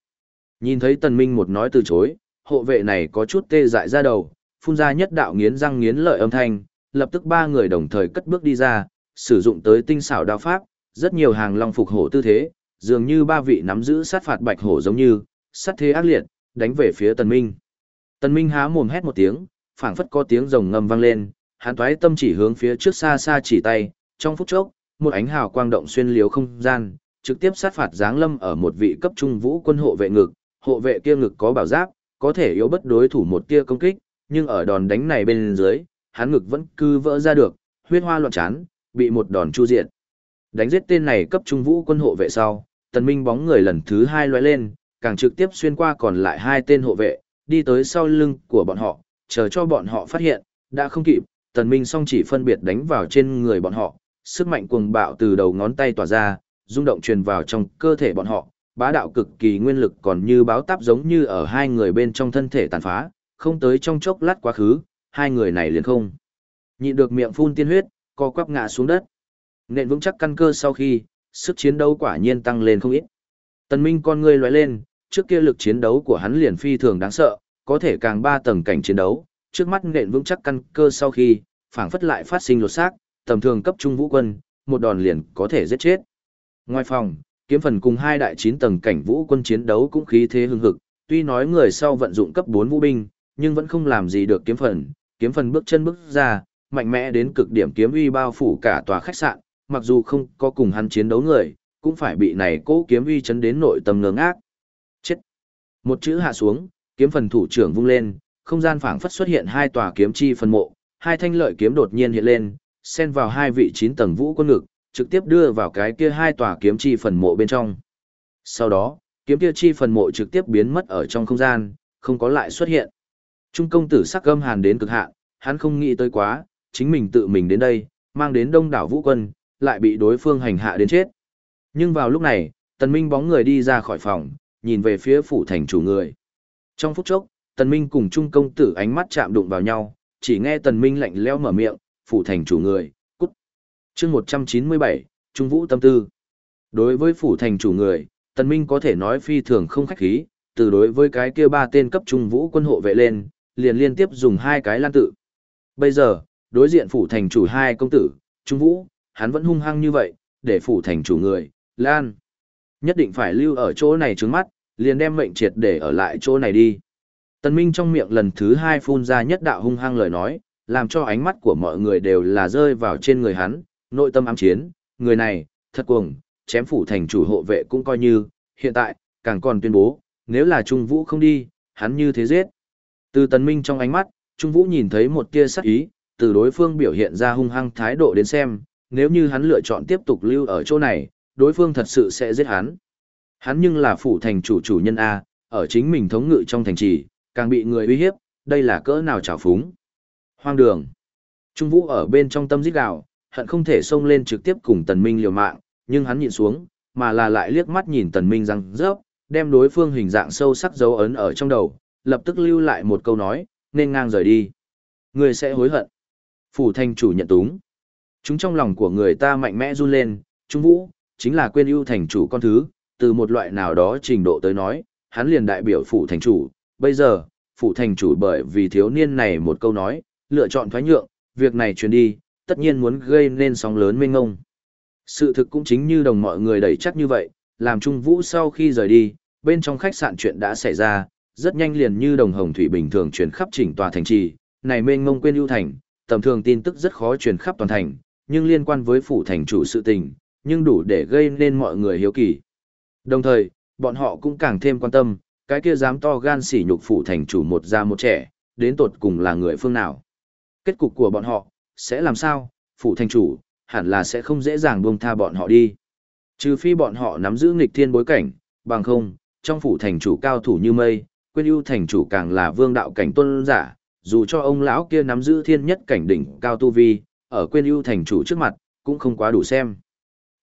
Nhìn thấy tần minh một nói từ chối, hộ vệ này có chút tê dại ra đầu, phun ra nhất đạo nghiến răng nghiến lợi âm thanh, lập tức ba người đồng thời cất bước đi ra, sử dụng tới tinh xảo đao pháp, rất nhiều hàng long phục hổ tư thế, dường như ba vị nắm giữ sát phạt bạch hổ giống như, sát thế ác liệt, đánh về phía tần minh. Tần minh há mồm hét một tiếng, phảng phất có tiếng rồng ngầm vang lên, hắn toái tâm chỉ hướng phía trước xa xa chỉ tay, trong phút chốc, một ánh hào quang động xuyên liếu không gian, trực tiếp sát phạt giáng lâm ở một vị cấp trung vũ quân hộ vệ ngực, hộ vệ kia ngực có bảo giáp, có thể yếu bất đối thủ một tia công kích, nhưng ở đòn đánh này bên dưới, hắn ngực vẫn cứ vỡ ra được, huyết hoa loạn chán, bị một đòn chu diệt. Đánh giết tên này cấp trung vũ quân hộ vệ sau, tần minh bóng người lần thứ hai lóe lên, càng trực tiếp xuyên qua còn lại hai tên hộ vệ, đi tới sau lưng của bọn họ, chờ cho bọn họ phát hiện, đã không kịp, tần minh song chỉ phân biệt đánh vào trên người bọn họ, sức mạnh cuồng bạo từ đầu ngón tay tỏa ra, rung động truyền vào trong cơ thể bọn họ, bá đạo cực kỳ nguyên lực còn như báo táp giống như ở hai người bên trong thân thể tàn phá, không tới trong chốc lát quá khứ, hai người này liền không. Nhịn được miệng phun tiên huyết, co quắp ngã xuống đất. Nện vững chắc căn cơ sau khi, sức chiến đấu quả nhiên tăng lên không ít. Tần Minh con ngươi lóe lên, trước kia lực chiến đấu của hắn liền phi thường đáng sợ, có thể càng ba tầng cảnh chiến đấu, trước mắt nện vững chắc căn cơ sau khi, phảng phất lại phát sinh lột xác, tầm thường cấp trung vũ quân, một đòn liền có thể giết chết. Ngoài phòng, kiếm phần cùng hai đại chín tầng cảnh vũ quân chiến đấu cũng khí thế hưng hực, tuy nói người sau vận dụng cấp 4 vũ binh, nhưng vẫn không làm gì được kiếm phần, kiếm phần bước chân bước ra, mạnh mẽ đến cực điểm kiếm uy bao phủ cả tòa khách sạn, mặc dù không có cùng hắn chiến đấu người, cũng phải bị này cố kiếm uy chấn đến nội tâm ngơ ngác. Một chữ hạ xuống, kiếm phần thủ trưởng vung lên, không gian phảng phất xuất hiện hai tòa kiếm chi phần mộ, hai thanh lợi kiếm đột nhiên hiện lên, xen vào hai vị chín tầng vũ quân ngực, trực tiếp đưa vào cái kia hai tòa kiếm chi phần mộ bên trong. Sau đó, kiếm kia chi phần mộ trực tiếp biến mất ở trong không gian, không có lại xuất hiện. Trung công tử sắc gâm hàn đến cực hạn, hắn không nghĩ tới quá, chính mình tự mình đến đây, mang đến đông đảo vũ quân, lại bị đối phương hành hạ đến chết. Nhưng vào lúc này, tần minh bóng người đi ra khỏi phòng, nhìn về phía phủ thành chủ người. Trong phút chốc, tần minh cùng trung công tử ánh mắt chạm đụng vào nhau, chỉ nghe tần minh lạnh lẽo mở miệng, phủ thành chủ người, cút. Chương 197, Trung Vũ tâm tư. Đối với phủ thành chủ người, tần minh có thể nói phi thường không khách khí, từ đối với cái kia ba tên cấp trung vũ quân hộ vệ lên, liền liên tiếp dùng hai cái lan tự. Bây giờ, đối diện phủ thành chủ hai công tử, Trung Vũ, hắn vẫn hung hăng như vậy, để phủ thành chủ người, Lan. Nhất định phải lưu ở chỗ này trứng mắt, liền đem mệnh triệt để ở lại chỗ này đi. Tần Minh trong miệng lần thứ hai phun ra nhất đạo hung hăng lời nói, làm cho ánh mắt của mọi người đều là rơi vào trên người hắn, nội tâm ám chiến, người này, thật cuồng, chém phủ thành chủ hộ vệ cũng coi như, hiện tại, càng còn tuyên bố, nếu là Trung Vũ không đi, hắn như thế giết. Từ Tần Minh trong ánh mắt, Trung Vũ nhìn thấy một tia sắc ý, từ đối phương biểu hiện ra hung hăng thái độ đến xem, nếu như hắn lựa chọn tiếp tục lưu ở chỗ này, đối phương thật sự sẽ giết hắn. Hắn nhưng là phủ thành chủ chủ nhân A, ở chính mình thống ngự trong thành trì, càng bị người uy hiếp, đây là cỡ nào trào phúng. Hoang đường. Trung Vũ ở bên trong tâm giết gạo, hận không thể xông lên trực tiếp cùng Tần Minh liều mạng, nhưng hắn nhìn xuống, mà là lại liếc mắt nhìn Tần Minh răng rớp, đem đối phương hình dạng sâu sắc dấu ấn ở trong đầu, lập tức lưu lại một câu nói, nên ngang rời đi. Người sẽ hối hận. Phủ thành chủ nhận túng. Chúng trong lòng của người ta mạnh mẽ run lên, Trung Vũ, chính là quên ưu thành chủ con thứ, từ một loại nào đó trình độ tới nói, hắn liền đại biểu phủ thành chủ. Bây giờ, phủ thành chủ bởi vì thiếu niên này một câu nói, lựa chọn thoái nhượng, việc này truyền đi, tất nhiên muốn gây nên sóng lớn mênh ngông. Sự thực cũng chính như đồng mọi người đẩy chắc như vậy, làm Trung Vũ sau khi rời đi, bên trong khách sạn chuyện đã xảy ra, rất nhanh liền như đồng hồng thủy bình thường truyền khắp chỉnh tòa thành trì, này mênh ngông quên ưu thành, tầm thường tin tức rất khó truyền khắp toàn thành, nhưng liên quan với phủ thành chủ sự tình, nhưng đủ để gây nên mọi người hiếu kỳ. Đồng thời, bọn họ cũng càng thêm quan tâm, cái kia dám to gan sỉ nhục phủ thành chủ một già một trẻ, đến tột cùng là người phương nào. Kết cục của bọn họ, sẽ làm sao, phủ thành chủ, hẳn là sẽ không dễ dàng buông tha bọn họ đi. Trừ phi bọn họ nắm giữ nghịch thiên bối cảnh, bằng không, trong phủ thành chủ cao thủ như mây, quên ưu thành chủ càng là vương đạo cảnh tuân giả, dù cho ông lão kia nắm giữ thiên nhất cảnh đỉnh cao tu vi, ở quên ưu thành chủ trước mặt, cũng không quá đủ xem.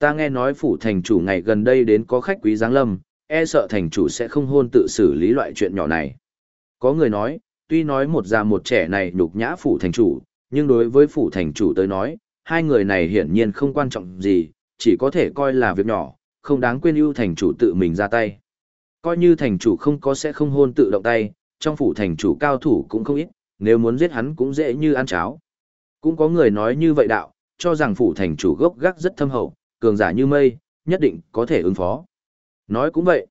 Ta nghe nói phủ thành chủ ngày gần đây đến có khách quý giáng lâm, e sợ thành chủ sẽ không hôn tự xử lý loại chuyện nhỏ này. Có người nói, tuy nói một già một trẻ này nhục nhã phủ thành chủ, nhưng đối với phủ thành chủ tới nói, hai người này hiển nhiên không quan trọng gì, chỉ có thể coi là việc nhỏ, không đáng quên ưu thành chủ tự mình ra tay. Coi như thành chủ không có sẽ không hôn tự động tay, trong phủ thành chủ cao thủ cũng không ít, nếu muốn giết hắn cũng dễ như ăn cháo. Cũng có người nói như vậy đạo, cho rằng phủ thành chủ gốc gác rất thâm hậu, cường giả như mây, nhất định có thể ứng phó. Nói cũng vậy.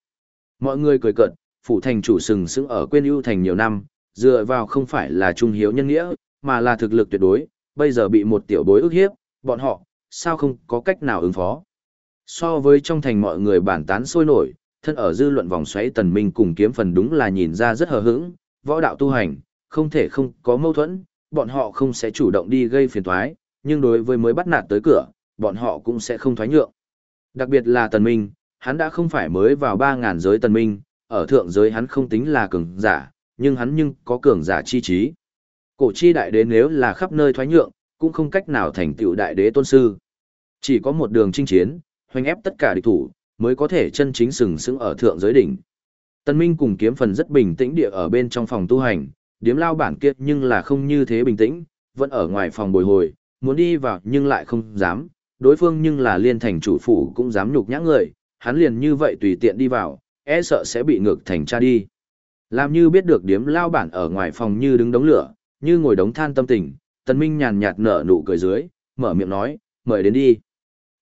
Mọi người cười cợt, phủ thành chủ sừng sững ở quên ưu thành nhiều năm, dựa vào không phải là trung hiếu nhân nghĩa, mà là thực lực tuyệt đối, bây giờ bị một tiểu bối ức hiếp, bọn họ, sao không có cách nào ứng phó. So với trong thành mọi người bản tán sôi nổi, thân ở dư luận vòng xoáy tần minh cùng kiếm phần đúng là nhìn ra rất hờ hững, võ đạo tu hành, không thể không có mâu thuẫn, bọn họ không sẽ chủ động đi gây phiền toái, nhưng đối với mới bắt nạt tới cửa, bọn họ cũng sẽ không thoái nhượng. Đặc biệt là tần minh, hắn đã không phải mới vào 3.000 giới tần minh, ở thượng giới hắn không tính là cường giả, nhưng hắn nhưng có cường giả chi trí. Cổ chi đại đế nếu là khắp nơi thoái nhượng, cũng không cách nào thành tựu đại đế tôn sư. Chỉ có một đường chinh chiến, hoành ép tất cả địch thủ, mới có thể chân chính sừng sững ở thượng giới đỉnh. Tân Minh cùng kiếm phần rất bình tĩnh địa ở bên trong phòng tu hành, điếm lao bản kiệt nhưng là không như thế bình tĩnh, vẫn ở ngoài phòng bồi hồi, muốn đi vào nhưng lại không dám, đối phương nhưng là liên thành chủ phủ cũng dám nhục nhã người, hắn liền như vậy tùy tiện đi vào, e sợ sẽ bị ngược thành cha đi. Làm như biết được điếm lao bản ở ngoài phòng như đứng đống lửa, như ngồi đống than tâm tình, tần minh nhàn nhạt nở nụ cười dưới, mở miệng nói, mời đến đi.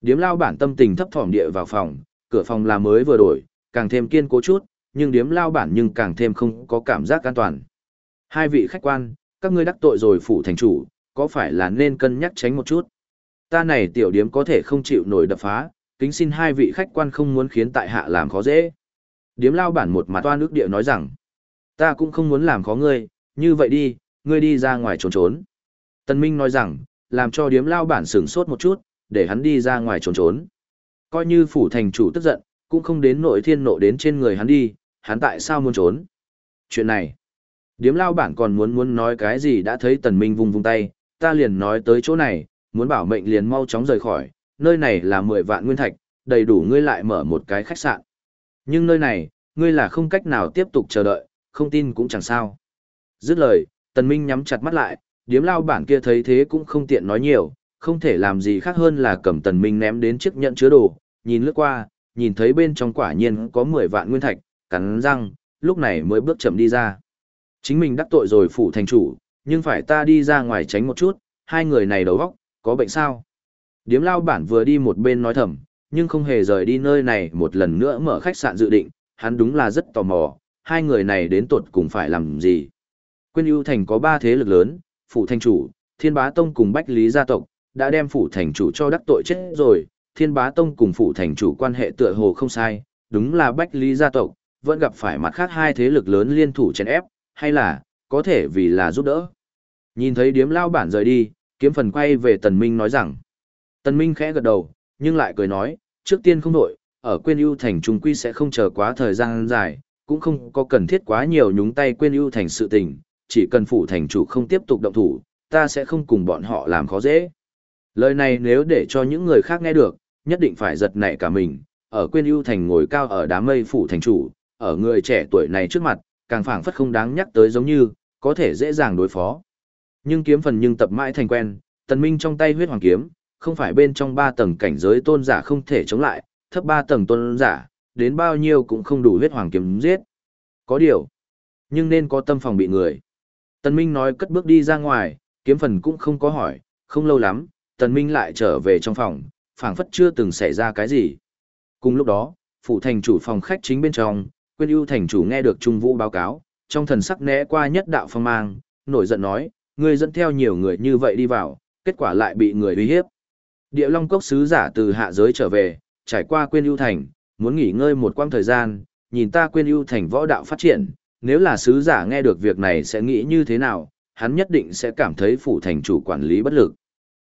Điếm lao bản tâm tình thấp thỏm địa vào phòng, cửa phòng là mới vừa đổi, càng thêm kiên cố chút, nhưng điếm lao bản nhưng càng thêm không có cảm giác an toàn. Hai vị khách quan, các ngươi đắc tội rồi phủ thành chủ, có phải là nên cân nhắc tránh một chút? Ta này tiểu điếm có thể không chịu nổi đập phá, kính xin hai vị khách quan không muốn khiến tại hạ làm khó dễ. Điếm lao bản một mặt toa nước địa nói rằng, ta cũng không muốn làm khó ngươi, như vậy đi, ngươi đi ra ngoài trốn trốn. Tân Minh nói rằng, làm cho điếm lao bản sửng sốt một chút, để hắn đi ra ngoài trốn trốn. Coi như phủ thành chủ tức giận, cũng không đến nội thiên nộ đến trên người hắn đi, hắn tại sao muốn trốn. Chuyện này, điếm lao bản còn muốn muốn nói cái gì đã thấy tần minh vung vung tay, ta liền nói tới chỗ này, muốn bảo mệnh liền mau chóng rời khỏi, nơi này là 10 vạn nguyên thạch, đầy đủ ngươi lại mở một cái khách sạn. Nhưng nơi này, ngươi là không cách nào tiếp tục chờ đợi, không tin cũng chẳng sao. Dứt lời, tần minh nhắm chặt mắt lại, điếm lao bản kia thấy thế cũng không tiện nói nhiều, không thể làm gì khác hơn là cầm tần minh ném đến chiếc nhận chứa đồ, nhìn lướt qua, nhìn thấy bên trong quả nhiên có 10 vạn nguyên thạch, cắn răng, lúc này mới bước chậm đi ra. Chính mình đắc tội rồi phủ thành chủ, nhưng phải ta đi ra ngoài tránh một chút, hai người này đầu óc, có bệnh sao? Điếm lao bản vừa đi một bên nói thầm, nhưng không hề rời đi nơi này một lần nữa mở khách sạn dự định, hắn đúng là rất tò mò, hai người này đến tuột cùng phải làm gì. Quyên ưu thành có ba thế lực lớn, phủ thành chủ, thiên bá tông cùng bách lý gia tộc, đã đem phủ thành chủ cho đắc tội chết rồi, thiên bá tông cùng phủ thành chủ quan hệ tựa hồ không sai, đúng là bách lý gia tộc, vẫn gặp phải mặt khác hai thế lực lớn liên thủ chèn ép, hay là, có thể vì là giúp đỡ. Nhìn thấy điếm lao bản rời đi, kiếm phần quay về tần minh nói rằng, tần minh khẽ gật đầu, nhưng lại cười nói, trước tiên không đổi, ở quên ưu thành trung quy sẽ không chờ quá thời gian dài, cũng không có cần thiết quá nhiều nhúng tay quên ưu thành sự tình, chỉ cần phủ thành chủ không tiếp tục động thủ, ta sẽ không cùng bọn họ làm khó dễ. Lời này nếu để cho những người khác nghe được, nhất định phải giật nảy cả mình, ở quên ưu thành ngồi cao ở đám mây phủ thành chủ, ở người trẻ tuổi này trước mặt, càng phảng phất không đáng nhắc tới giống như, có thể dễ dàng đối phó. Nhưng kiếm phần nhưng tập mãi thành quen, tần minh trong tay huyết hoàng kiếm, không phải bên trong ba tầng cảnh giới tôn giả không thể chống lại, thấp ba tầng tôn giả, đến bao nhiêu cũng không đủ huyết hoàng kiếm giết. Có điều, nhưng nên có tâm phòng bị người. Tần Minh nói cất bước đi ra ngoài, kiếm phần cũng không có hỏi, không lâu lắm, Tần Minh lại trở về trong phòng, phảng phất chưa từng xảy ra cái gì. Cùng lúc đó, phụ thành chủ phòng khách chính bên trong, quyên ưu thành chủ nghe được Trung Vũ báo cáo, trong thần sắc né qua nhất đạo phong mang, nổi giận nói, ngươi dẫn theo nhiều người như vậy đi vào, kết quả lại bị người uy hiếp. Địa Long Cốc sứ giả từ hạ giới trở về, trải qua quên ưu thành, muốn nghỉ ngơi một quãng thời gian, nhìn ta quên ưu thành võ đạo phát triển, nếu là sứ giả nghe được việc này sẽ nghĩ như thế nào, hắn nhất định sẽ cảm thấy phủ thành chủ quản lý bất lực.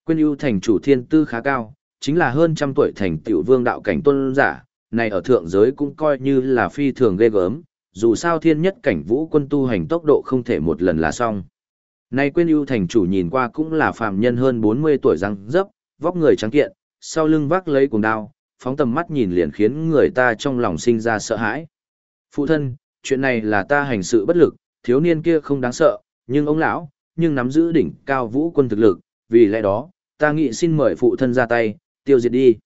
Quên ưu thành chủ thiên tư khá cao, chính là hơn trăm tuổi thành tiểu vương đạo cảnh tôn giả, này ở thượng giới cũng coi như là phi thường ghê gớm, dù sao thiên nhất cảnh vũ quân tu hành tốc độ không thể một lần là xong nay quên ưu thành chủ nhìn qua cũng là phàm nhân hơn 40 tuổi răng dấp, vóc người trắng kiện, sau lưng vác lấy cuồng đao, phóng tầm mắt nhìn liền khiến người ta trong lòng sinh ra sợ hãi. Phụ thân, chuyện này là ta hành sự bất lực, thiếu niên kia không đáng sợ, nhưng ông lão, nhưng nắm giữ đỉnh cao vũ quân thực lực, vì lẽ đó, ta nghĩ xin mời phụ thân ra tay, tiêu diệt đi.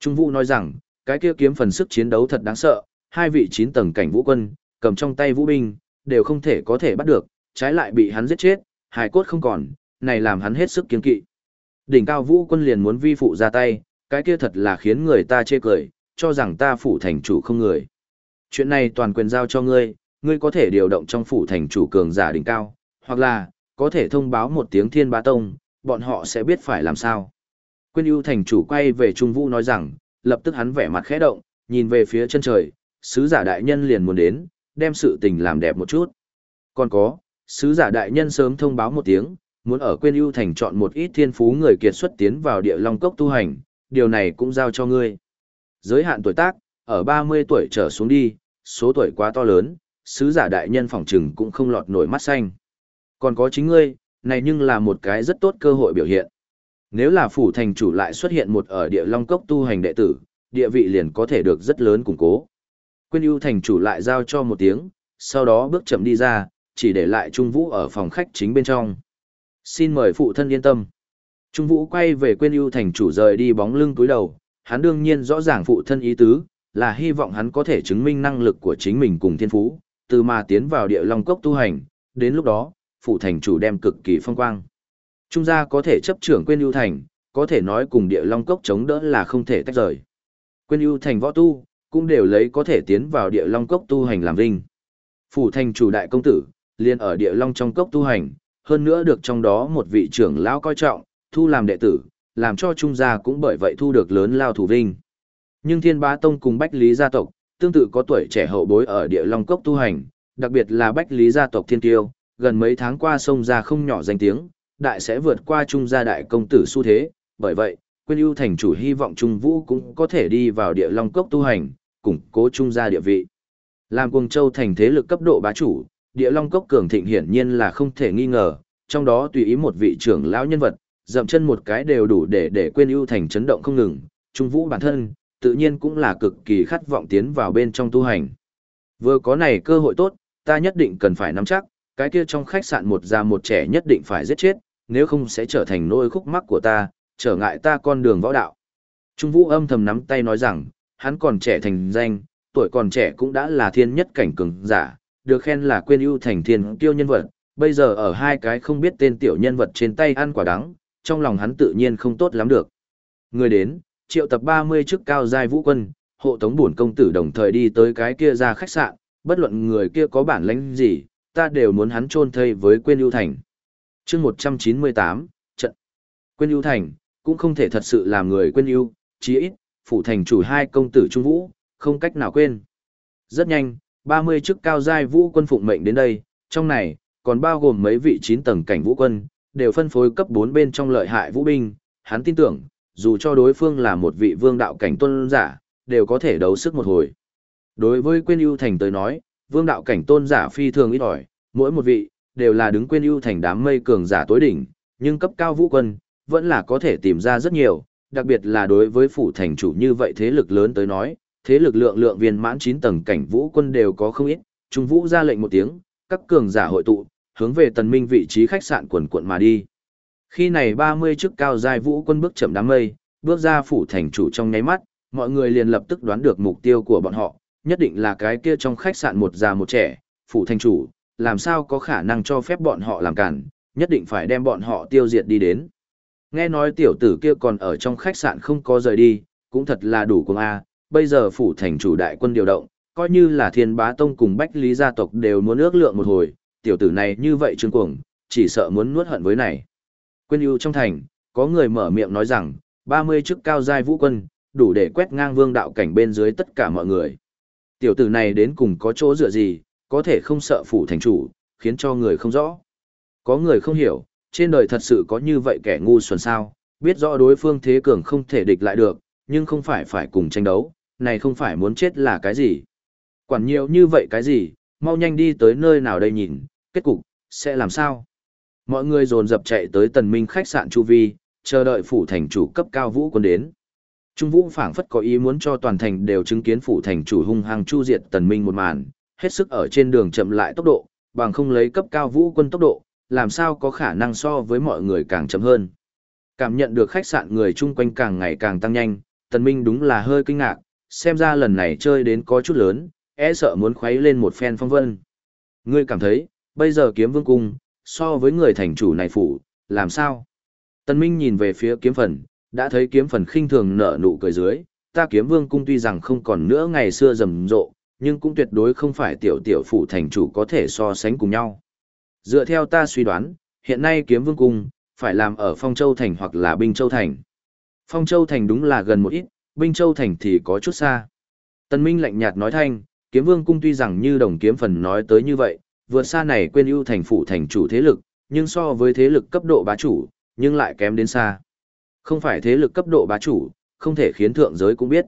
Trung Vũ nói rằng, cái kia kiếm phần sức chiến đấu thật đáng sợ, hai vị chín tầng cảnh vũ quân, cầm trong tay vũ binh, đều không thể có thể bắt được, trái lại bị hắn giết chết, hài cốt không còn, này làm hắn hết sức kiên kỵ. Đỉnh cao vũ quân liền muốn vi phụ ra tay, cái kia thật là khiến người ta chê cười, cho rằng ta phủ thành chủ không người. Chuyện này toàn quyền giao cho ngươi, ngươi có thể điều động trong phủ thành chủ cường giả đỉnh cao, hoặc là, có thể thông báo một tiếng thiên bá tông, bọn họ sẽ biết phải làm sao. Quyên ưu thành chủ quay về Trung Vũ nói rằng, lập tức hắn vẻ mặt khẽ động, nhìn về phía chân trời, sứ giả đại nhân liền muốn đến, đem sự tình làm đẹp một chút. Còn có, sứ giả đại nhân sớm thông báo một tiếng, muốn ở Quyên ưu thành chọn một ít thiên phú người kiệt xuất tiến vào địa long cốc tu hành, điều này cũng giao cho ngươi. Giới hạn tuổi tác, ở 30 tuổi trở xuống đi, số tuổi quá to lớn, sứ giả đại nhân phỏng trừng cũng không lọt nổi mắt xanh. Còn có chính ngươi, này nhưng là một cái rất tốt cơ hội biểu hiện. Nếu là phủ thành chủ lại xuất hiện một ở địa long cốc tu hành đệ tử, địa vị liền có thể được rất lớn củng cố. Quyên ưu thành chủ lại giao cho một tiếng, sau đó bước chậm đi ra, chỉ để lại Trung Vũ ở phòng khách chính bên trong. Xin mời phụ thân yên tâm. Trung Vũ quay về Quyên ưu thành chủ rời đi bóng lưng túi đầu, hắn đương nhiên rõ ràng phụ thân ý tứ, là hy vọng hắn có thể chứng minh năng lực của chính mình cùng thiên phú, từ mà tiến vào địa long cốc tu hành, đến lúc đó, phụ thành chủ đem cực kỳ phong quang. Trung gia có thể chấp trưởng quên ưu thành, có thể nói cùng địa long cốc chống đỡ là không thể tách rời. Quên ưu thành võ tu, cũng đều lấy có thể tiến vào địa long cốc tu hành làm vinh. Phủ thành chủ đại công tử, liền ở địa long trong cốc tu hành, hơn nữa được trong đó một vị trưởng lão coi trọng, thu làm đệ tử, làm cho trung gia cũng bởi vậy thu được lớn lao thủ vinh. Nhưng thiên bá tông cùng bách lý gia tộc, tương tự có tuổi trẻ hậu bối ở địa long cốc tu hành, đặc biệt là bách lý gia tộc thiên tiêu, gần mấy tháng qua sông ra không nhỏ danh tiếng, đại sẽ vượt qua trung gia đại công tử xu thế, bởi vậy, quên ưu thành chủ hy vọng trung vũ cũng có thể đi vào địa long cốc tu hành, củng cố trung gia địa vị. Làm cuồng châu thành thế lực cấp độ bá chủ, địa long cốc cường thịnh hiển nhiên là không thể nghi ngờ, trong đó tùy ý một vị trưởng lão nhân vật, dậm chân một cái đều đủ để để quên ưu thành chấn động không ngừng, trung vũ bản thân, tự nhiên cũng là cực kỳ khát vọng tiến vào bên trong tu hành. Vừa có này cơ hội tốt, ta nhất định cần phải nắm chắc, cái kia trong khách sạn một già một trẻ nhất định phải giết chết, nếu không sẽ trở thành nỗi khúc mắc của ta, trở ngại ta con đường võ đạo. Trung Vũ âm thầm nắm tay nói rằng, hắn còn trẻ thành danh, tuổi còn trẻ cũng đã là thiên nhất cảnh cường giả, được khen là quên ưu thành thiên tiêu nhân vật, bây giờ ở hai cái không biết tên tiểu nhân vật trên tay ăn quả đắng, trong lòng hắn tự nhiên không tốt lắm được. Người đến, triệu tập 30 chức cao giai vũ quân, hộ tống bổn công tử đồng thời đi tới cái kia ra khách sạn, bất luận người kia có bản lãnh gì, ta đều muốn hắn chôn thây với quên ưu thành. chương 198, trận. Quên ưu thành, cũng không thể thật sự làm người quên ưu, chí ít, phủ thành chủ hai công tử trung vũ, không cách nào quên. Rất nhanh, 30 chức cao giai vũ quân phụng mệnh đến đây, trong này, còn bao gồm mấy vị 9 tầng cảnh vũ quân, đều phân phối cấp 4 bên trong lợi hại vũ binh, hắn tin tưởng, dù cho đối phương là một vị vương đạo cảnh tôn giả, đều có thể đấu sức một hồi. Đối với quên ưu thành tới nói, vương đạo cảnh tôn giả phi thường ít ỏi, mỗi một vị, đều là đứng quên ưu thành đám mây cường giả tối đỉnh, nhưng cấp cao vũ quân, vẫn là có thể tìm ra rất nhiều, đặc biệt là đối với phủ thành chủ như vậy thế lực lớn tới nói, thế lực lượng lượng viên mãn 9 tầng cảnh vũ quân đều có không ít, trung vũ ra lệnh một tiếng, các cường giả hội tụ, hướng về tần minh vị trí khách sạn quần quận mà đi. Khi này 30 chức cao giai vũ quân bước chậm đám mây, bước ra phủ thành chủ trong nháy mắt, mọi người liền lập tức đoán được mục tiêu của bọn họ, nhất định là cái kia trong khách sạn một già một trẻ, phủ thành chủ, làm sao có khả năng cho phép bọn họ làm cản, nhất định phải đem bọn họ tiêu diệt đi đến. Nghe nói tiểu tử kia còn ở trong khách sạn không có rời đi, cũng thật là đủ cùng A, bây giờ phủ thành chủ đại quân điều động, coi như là thiên bá tông cùng bách lý gia tộc đều muốn ước lượng một hồi, tiểu tử này như vậy trương cuồng, chỉ sợ muốn nuốt hận với này. Quên ưu trong thành, có người mở miệng nói rằng, 30 chức cao giai vũ quân, đủ để quét ngang vương đạo cảnh bên dưới tất cả mọi người. Tiểu tử này đến cùng có chỗ dựa gì, có thể không sợ phủ thành chủ, khiến cho người không rõ. Có người không hiểu, trên đời thật sự có như vậy kẻ ngu xuẩn sao, biết rõ đối phương thế cường không thể địch lại được, nhưng không phải phải cùng tranh đấu, này không phải muốn chết là cái gì. Quản nhiều như vậy cái gì, mau nhanh đi tới nơi nào đây nhìn, kết cục, sẽ làm sao? Mọi người dồn dập chạy tới tần minh khách sạn Chu Vi, chờ đợi phủ thành chủ cấp cao vũ quân đến. Trung vũ phảng phất có ý muốn cho toàn thành đều chứng kiến phủ thành chủ hung hăng chu diệt tần minh một màn, hết sức ở trên đường chậm lại tốc độ, bằng không lấy cấp cao vũ quân tốc độ, làm sao có khả năng so với mọi người càng chậm hơn. Cảm nhận được khách sạn người chung quanh càng ngày càng tăng nhanh, tần minh đúng là hơi kinh ngạc, xem ra lần này chơi đến có chút lớn, e sợ muốn khuấy lên một phen phong vân. Ngươi cảm thấy, bây giờ kiếm vương cung, so với người thành chủ này phủ, làm sao? Tân Minh nhìn về phía kiếm phần, đã thấy kiếm phần khinh thường nở nụ cười dưới, ta kiếm vương cung tuy rằng không còn nữa ngày xưa rầm rộ, nhưng cũng tuyệt đối không phải tiểu tiểu phủ thành chủ có thể so sánh cùng nhau. Dựa theo ta suy đoán, hiện nay kiếm vương cung, phải làm ở Phong Châu Thành hoặc là Binh Châu Thành. Phong Châu Thành đúng là gần một ít, Binh Châu Thành thì có chút xa. Tân Minh lạnh nhạt nói thanh, kiếm vương cung tuy rằng như đồng kiếm phần nói tới như vậy, vượt xa này quên ưu thành phủ thành chủ thế lực, nhưng so với thế lực cấp độ bá chủ, nhưng lại kém đến xa. Không phải thế lực cấp độ bá chủ, không thể khiến thượng giới cũng biết.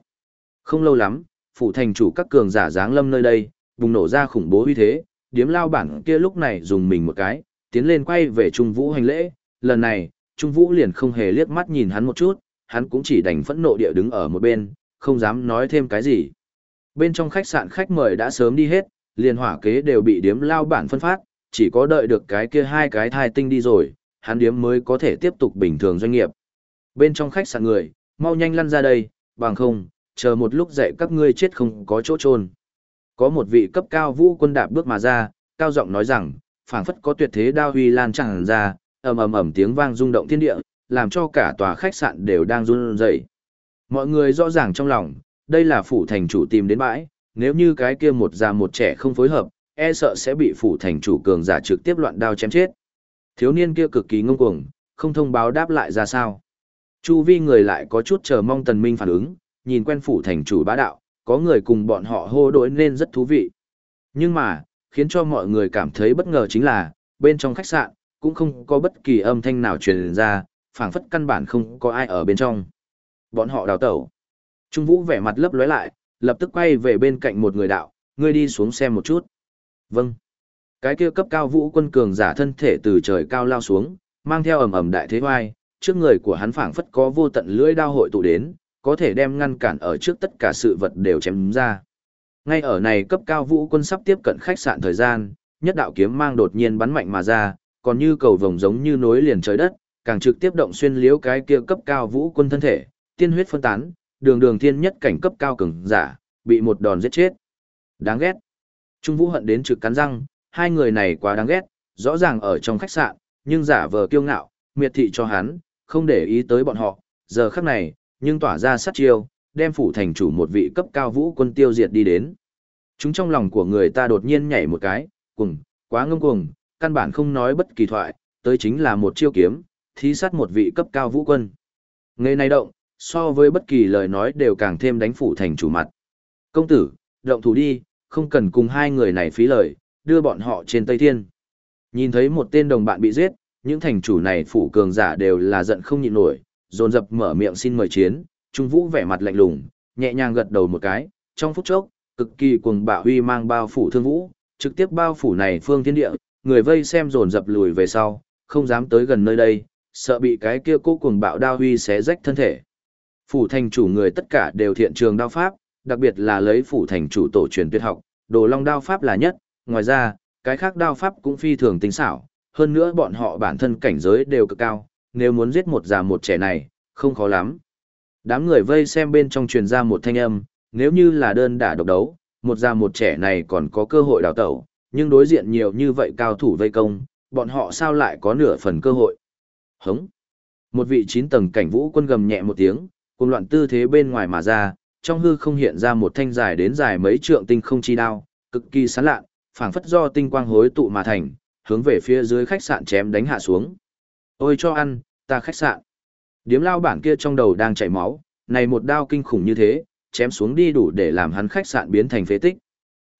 Không lâu lắm, phủ thành chủ các cường giả dáng lâm nơi đây, bùng nổ ra khủng bố uy thế, điếm lao bản kia lúc này dùng mình một cái, tiến lên quay về Trung Vũ hành lễ, lần này, Trung Vũ liền không hề liếc mắt nhìn hắn một chút, hắn cũng chỉ đành phẫn nộ địa đứng ở một bên, không dám nói thêm cái gì. Bên trong khách sạn khách mời đã sớm đi hết, liền hỏa kế đều bị điếm lao bản phân phát, chỉ có đợi được cái kia hai cái thai tinh đi rồi, hắn điếm mới có thể tiếp tục bình thường doanh nghiệp. Bên trong khách sạn người, mau nhanh lăn ra đây, bằng không, chờ một lúc dậy các ngươi chết không có chỗ trôn. Có một vị cấp cao vũ quân đạp bước mà ra, cao giọng nói rằng, phảng phất có tuyệt thế đao huy lan tràn ra, ầm ầm ầm tiếng vang rung động thiên địa, làm cho cả tòa khách sạn đều đang run rẩy. Mọi người rõ ràng trong lòng, đây là phủ thành chủ tìm đến bãi, nếu như cái kia một già một trẻ không phối hợp, e sợ sẽ bị phủ thành chủ cường giả trực tiếp loạn đao chém chết. Thiếu niên kia cực kỳ ngông cuồng, không thông báo đáp lại ra sao. Chu vi người lại có chút chờ mong tần minh phản ứng, nhìn quen phủ thành chủ bá đạo, có người cùng bọn họ hô đối nên rất thú vị. Nhưng mà, khiến cho mọi người cảm thấy bất ngờ chính là, bên trong khách sạn, cũng không có bất kỳ âm thanh nào truyền ra, phảng phất căn bản không có ai ở bên trong. Bọn họ đào tẩu. Trung Vũ vẻ mặt lấp lóe lại, lập tức quay về bên cạnh một người đạo, ngươi đi xuống xem một chút. Vâng. Cái kia cấp cao vũ quân cường giả thân thể từ trời cao lao xuống, mang theo ầm ầm đại thế hoai, trước người của hắn phảng phất có vô tận lưỡi đao hội tụ đến, có thể đem ngăn cản ở trước tất cả sự vật đều chém ra. Ngay ở này cấp cao vũ quân sắp tiếp cận khách sạn thời gian, nhất đạo kiếm mang đột nhiên bắn mạnh mà ra, còn như cầu vồng giống như nối liền trời đất, càng trực tiếp động xuyên liếu cái kia cấp cao vũ quân thân thể, tiên huyết phân tán, đường đường thiên nhất cảnh cấp cao cường giả, bị một đòn giết chết. Đáng ghét. Trung Vũ hận đến trực cắn răng, hai người này quá đáng ghét, rõ ràng ở trong khách sạn, nhưng giả vờ kiêu ngạo, miệt thị cho hắn, không để ý tới bọn họ, giờ khắc này, nhưng tỏa ra sát chiêu, đem phủ thành chủ một vị cấp cao vũ quân tiêu diệt đi đến. Chúng trong lòng của người ta đột nhiên nhảy một cái, cùng, quá ngông cuồng, căn bản không nói bất kỳ thoại, tới chính là một chiêu kiếm, thí sát một vị cấp cao vũ quân. Người này động, so với bất kỳ lời nói đều càng thêm đánh phủ thành chủ mặt. Công tử, động thủ đi, không cần cùng hai người này phí lời, đưa bọn họ trên Tây Thiên. Nhìn thấy một tên đồng bạn bị giết, những thành chủ này phủ cường giả đều là giận không nhịn nổi, dồn dập mở miệng xin mời chiến, Trung Vũ vẻ mặt lạnh lùng, nhẹ nhàng gật đầu một cái, trong phút chốc, cực kỳ cuồng bạo huy mang bao phủ thương vũ, trực tiếp bao phủ này phương thiên địa, người vây xem dồn dập lùi về sau, không dám tới gần nơi đây, sợ bị cái kia cô cuồng bạo đao huy xé rách thân thể. Phủ thành chủ người tất cả đều thiện trường đao pháp, đặc biệt là lấy phủ thành chủ tổ truyền tuyệt học, đồ long đao pháp là nhất, ngoài ra, cái khác đao pháp cũng phi thường tinh xảo, hơn nữa bọn họ bản thân cảnh giới đều cực cao, nếu muốn giết một già một trẻ này, không khó lắm. Đám người vây xem bên trong truyền ra một thanh âm, nếu như là đơn đả độc đấu, một già một trẻ này còn có cơ hội đào tẩu, nhưng đối diện nhiều như vậy cao thủ vây công, bọn họ sao lại có nửa phần cơ hội. Hống! Một vị chín tầng cảnh vũ quân gầm nhẹ một tiếng, cùng loạn tư thế bên ngoài mà ra, trong hư không hiện ra một thanh dài đến dài mấy trượng tinh không chi đao, cực kỳ sáng lạ, phảng phất do tinh quang hối tụ mà thành, hướng về phía dưới khách sạn chém đánh hạ xuống. Ôi cho ăn, ta khách sạn. Điếm lao bản kia trong đầu đang chảy máu, này một đao kinh khủng như thế, chém xuống đi đủ để làm hắn khách sạn biến thành phế tích.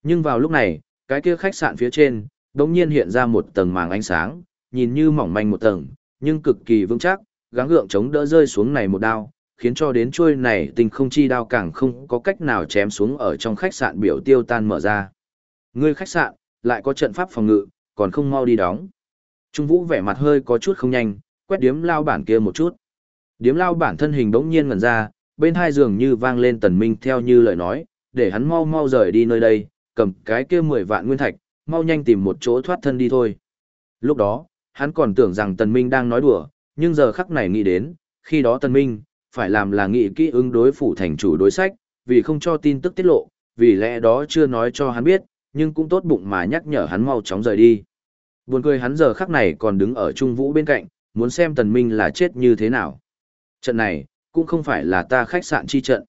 Nhưng vào lúc này, cái kia khách sạn phía trên, đột nhiên hiện ra một tầng màng ánh sáng, nhìn như mỏng manh một tầng, nhưng cực kỳ vững chắc, gắng gượng chống đỡ rơi xuống này một đao, khiến cho đến chuôi này tình không chi đao càng không có cách nào chém xuống ở trong khách sạn biểu tiêu tan mở ra. Ngươi khách sạn, lại có trận pháp phòng ngự, còn không mau đi đóng. Trung Vũ vẻ mặt hơi có chút không nhanh, quét điếm lao bản kia một chút. Điếm lao bản thân hình đống nhiên ngẩn ra, bên hai giường như vang lên tần minh theo như lời nói, để hắn mau mau rời đi nơi đây, cầm cái kia 10 vạn nguyên thạch, mau nhanh tìm một chỗ thoát thân đi thôi. Lúc đó, hắn còn tưởng rằng tần minh đang nói đùa, nhưng giờ khắc này nghĩ đến, khi đó tần minh, phải làm là nghĩ kỹ ứng đối phủ thành chủ đối sách, vì không cho tin tức tiết lộ, vì lẽ đó chưa nói cho hắn biết, nhưng cũng tốt bụng mà nhắc nhở hắn mau chóng rời đi. Buồn cười hắn giờ khắc này còn đứng ở Trung Vũ bên cạnh, muốn xem tần minh là chết như thế nào. Trận này, cũng không phải là ta khách sạn chi trận.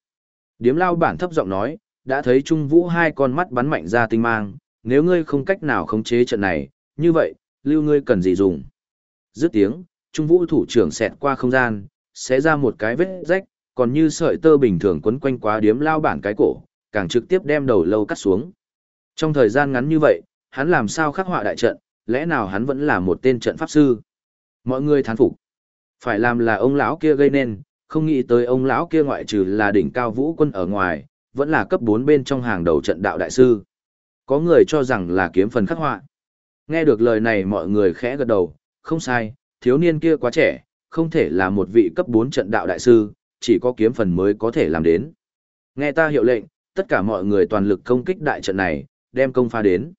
Điếm lao bản thấp giọng nói, đã thấy Trung Vũ hai con mắt bắn mạnh ra tinh mang, nếu ngươi không cách nào khống chế trận này, như vậy, lưu ngươi cần gì dùng. Dứt tiếng, Trung Vũ thủ trưởng xẹt qua không gian, sẽ ra một cái vết rách, còn như sợi tơ bình thường quấn quanh quá điếm lao bản cái cổ, càng trực tiếp đem đầu lâu cắt xuống. Trong thời gian ngắn như vậy, hắn làm sao khắc họa đại trận, lẽ nào hắn vẫn là một tên trận pháp sư? Mọi người thán phục. Phải làm là ông lão kia gây nên, không nghĩ tới ông lão kia ngoại trừ là đỉnh cao vũ quân ở ngoài, vẫn là cấp 4 bên trong hàng đầu trận đạo đại sư. Có người cho rằng là kiếm phần khắc họa. Nghe được lời này mọi người khẽ gật đầu, không sai, thiếu niên kia quá trẻ, không thể là một vị cấp 4 trận đạo đại sư, chỉ có kiếm phần mới có thể làm đến. Nghe ta hiệu lệnh, tất cả mọi người toàn lực công kích đại trận này, đem công phá đến.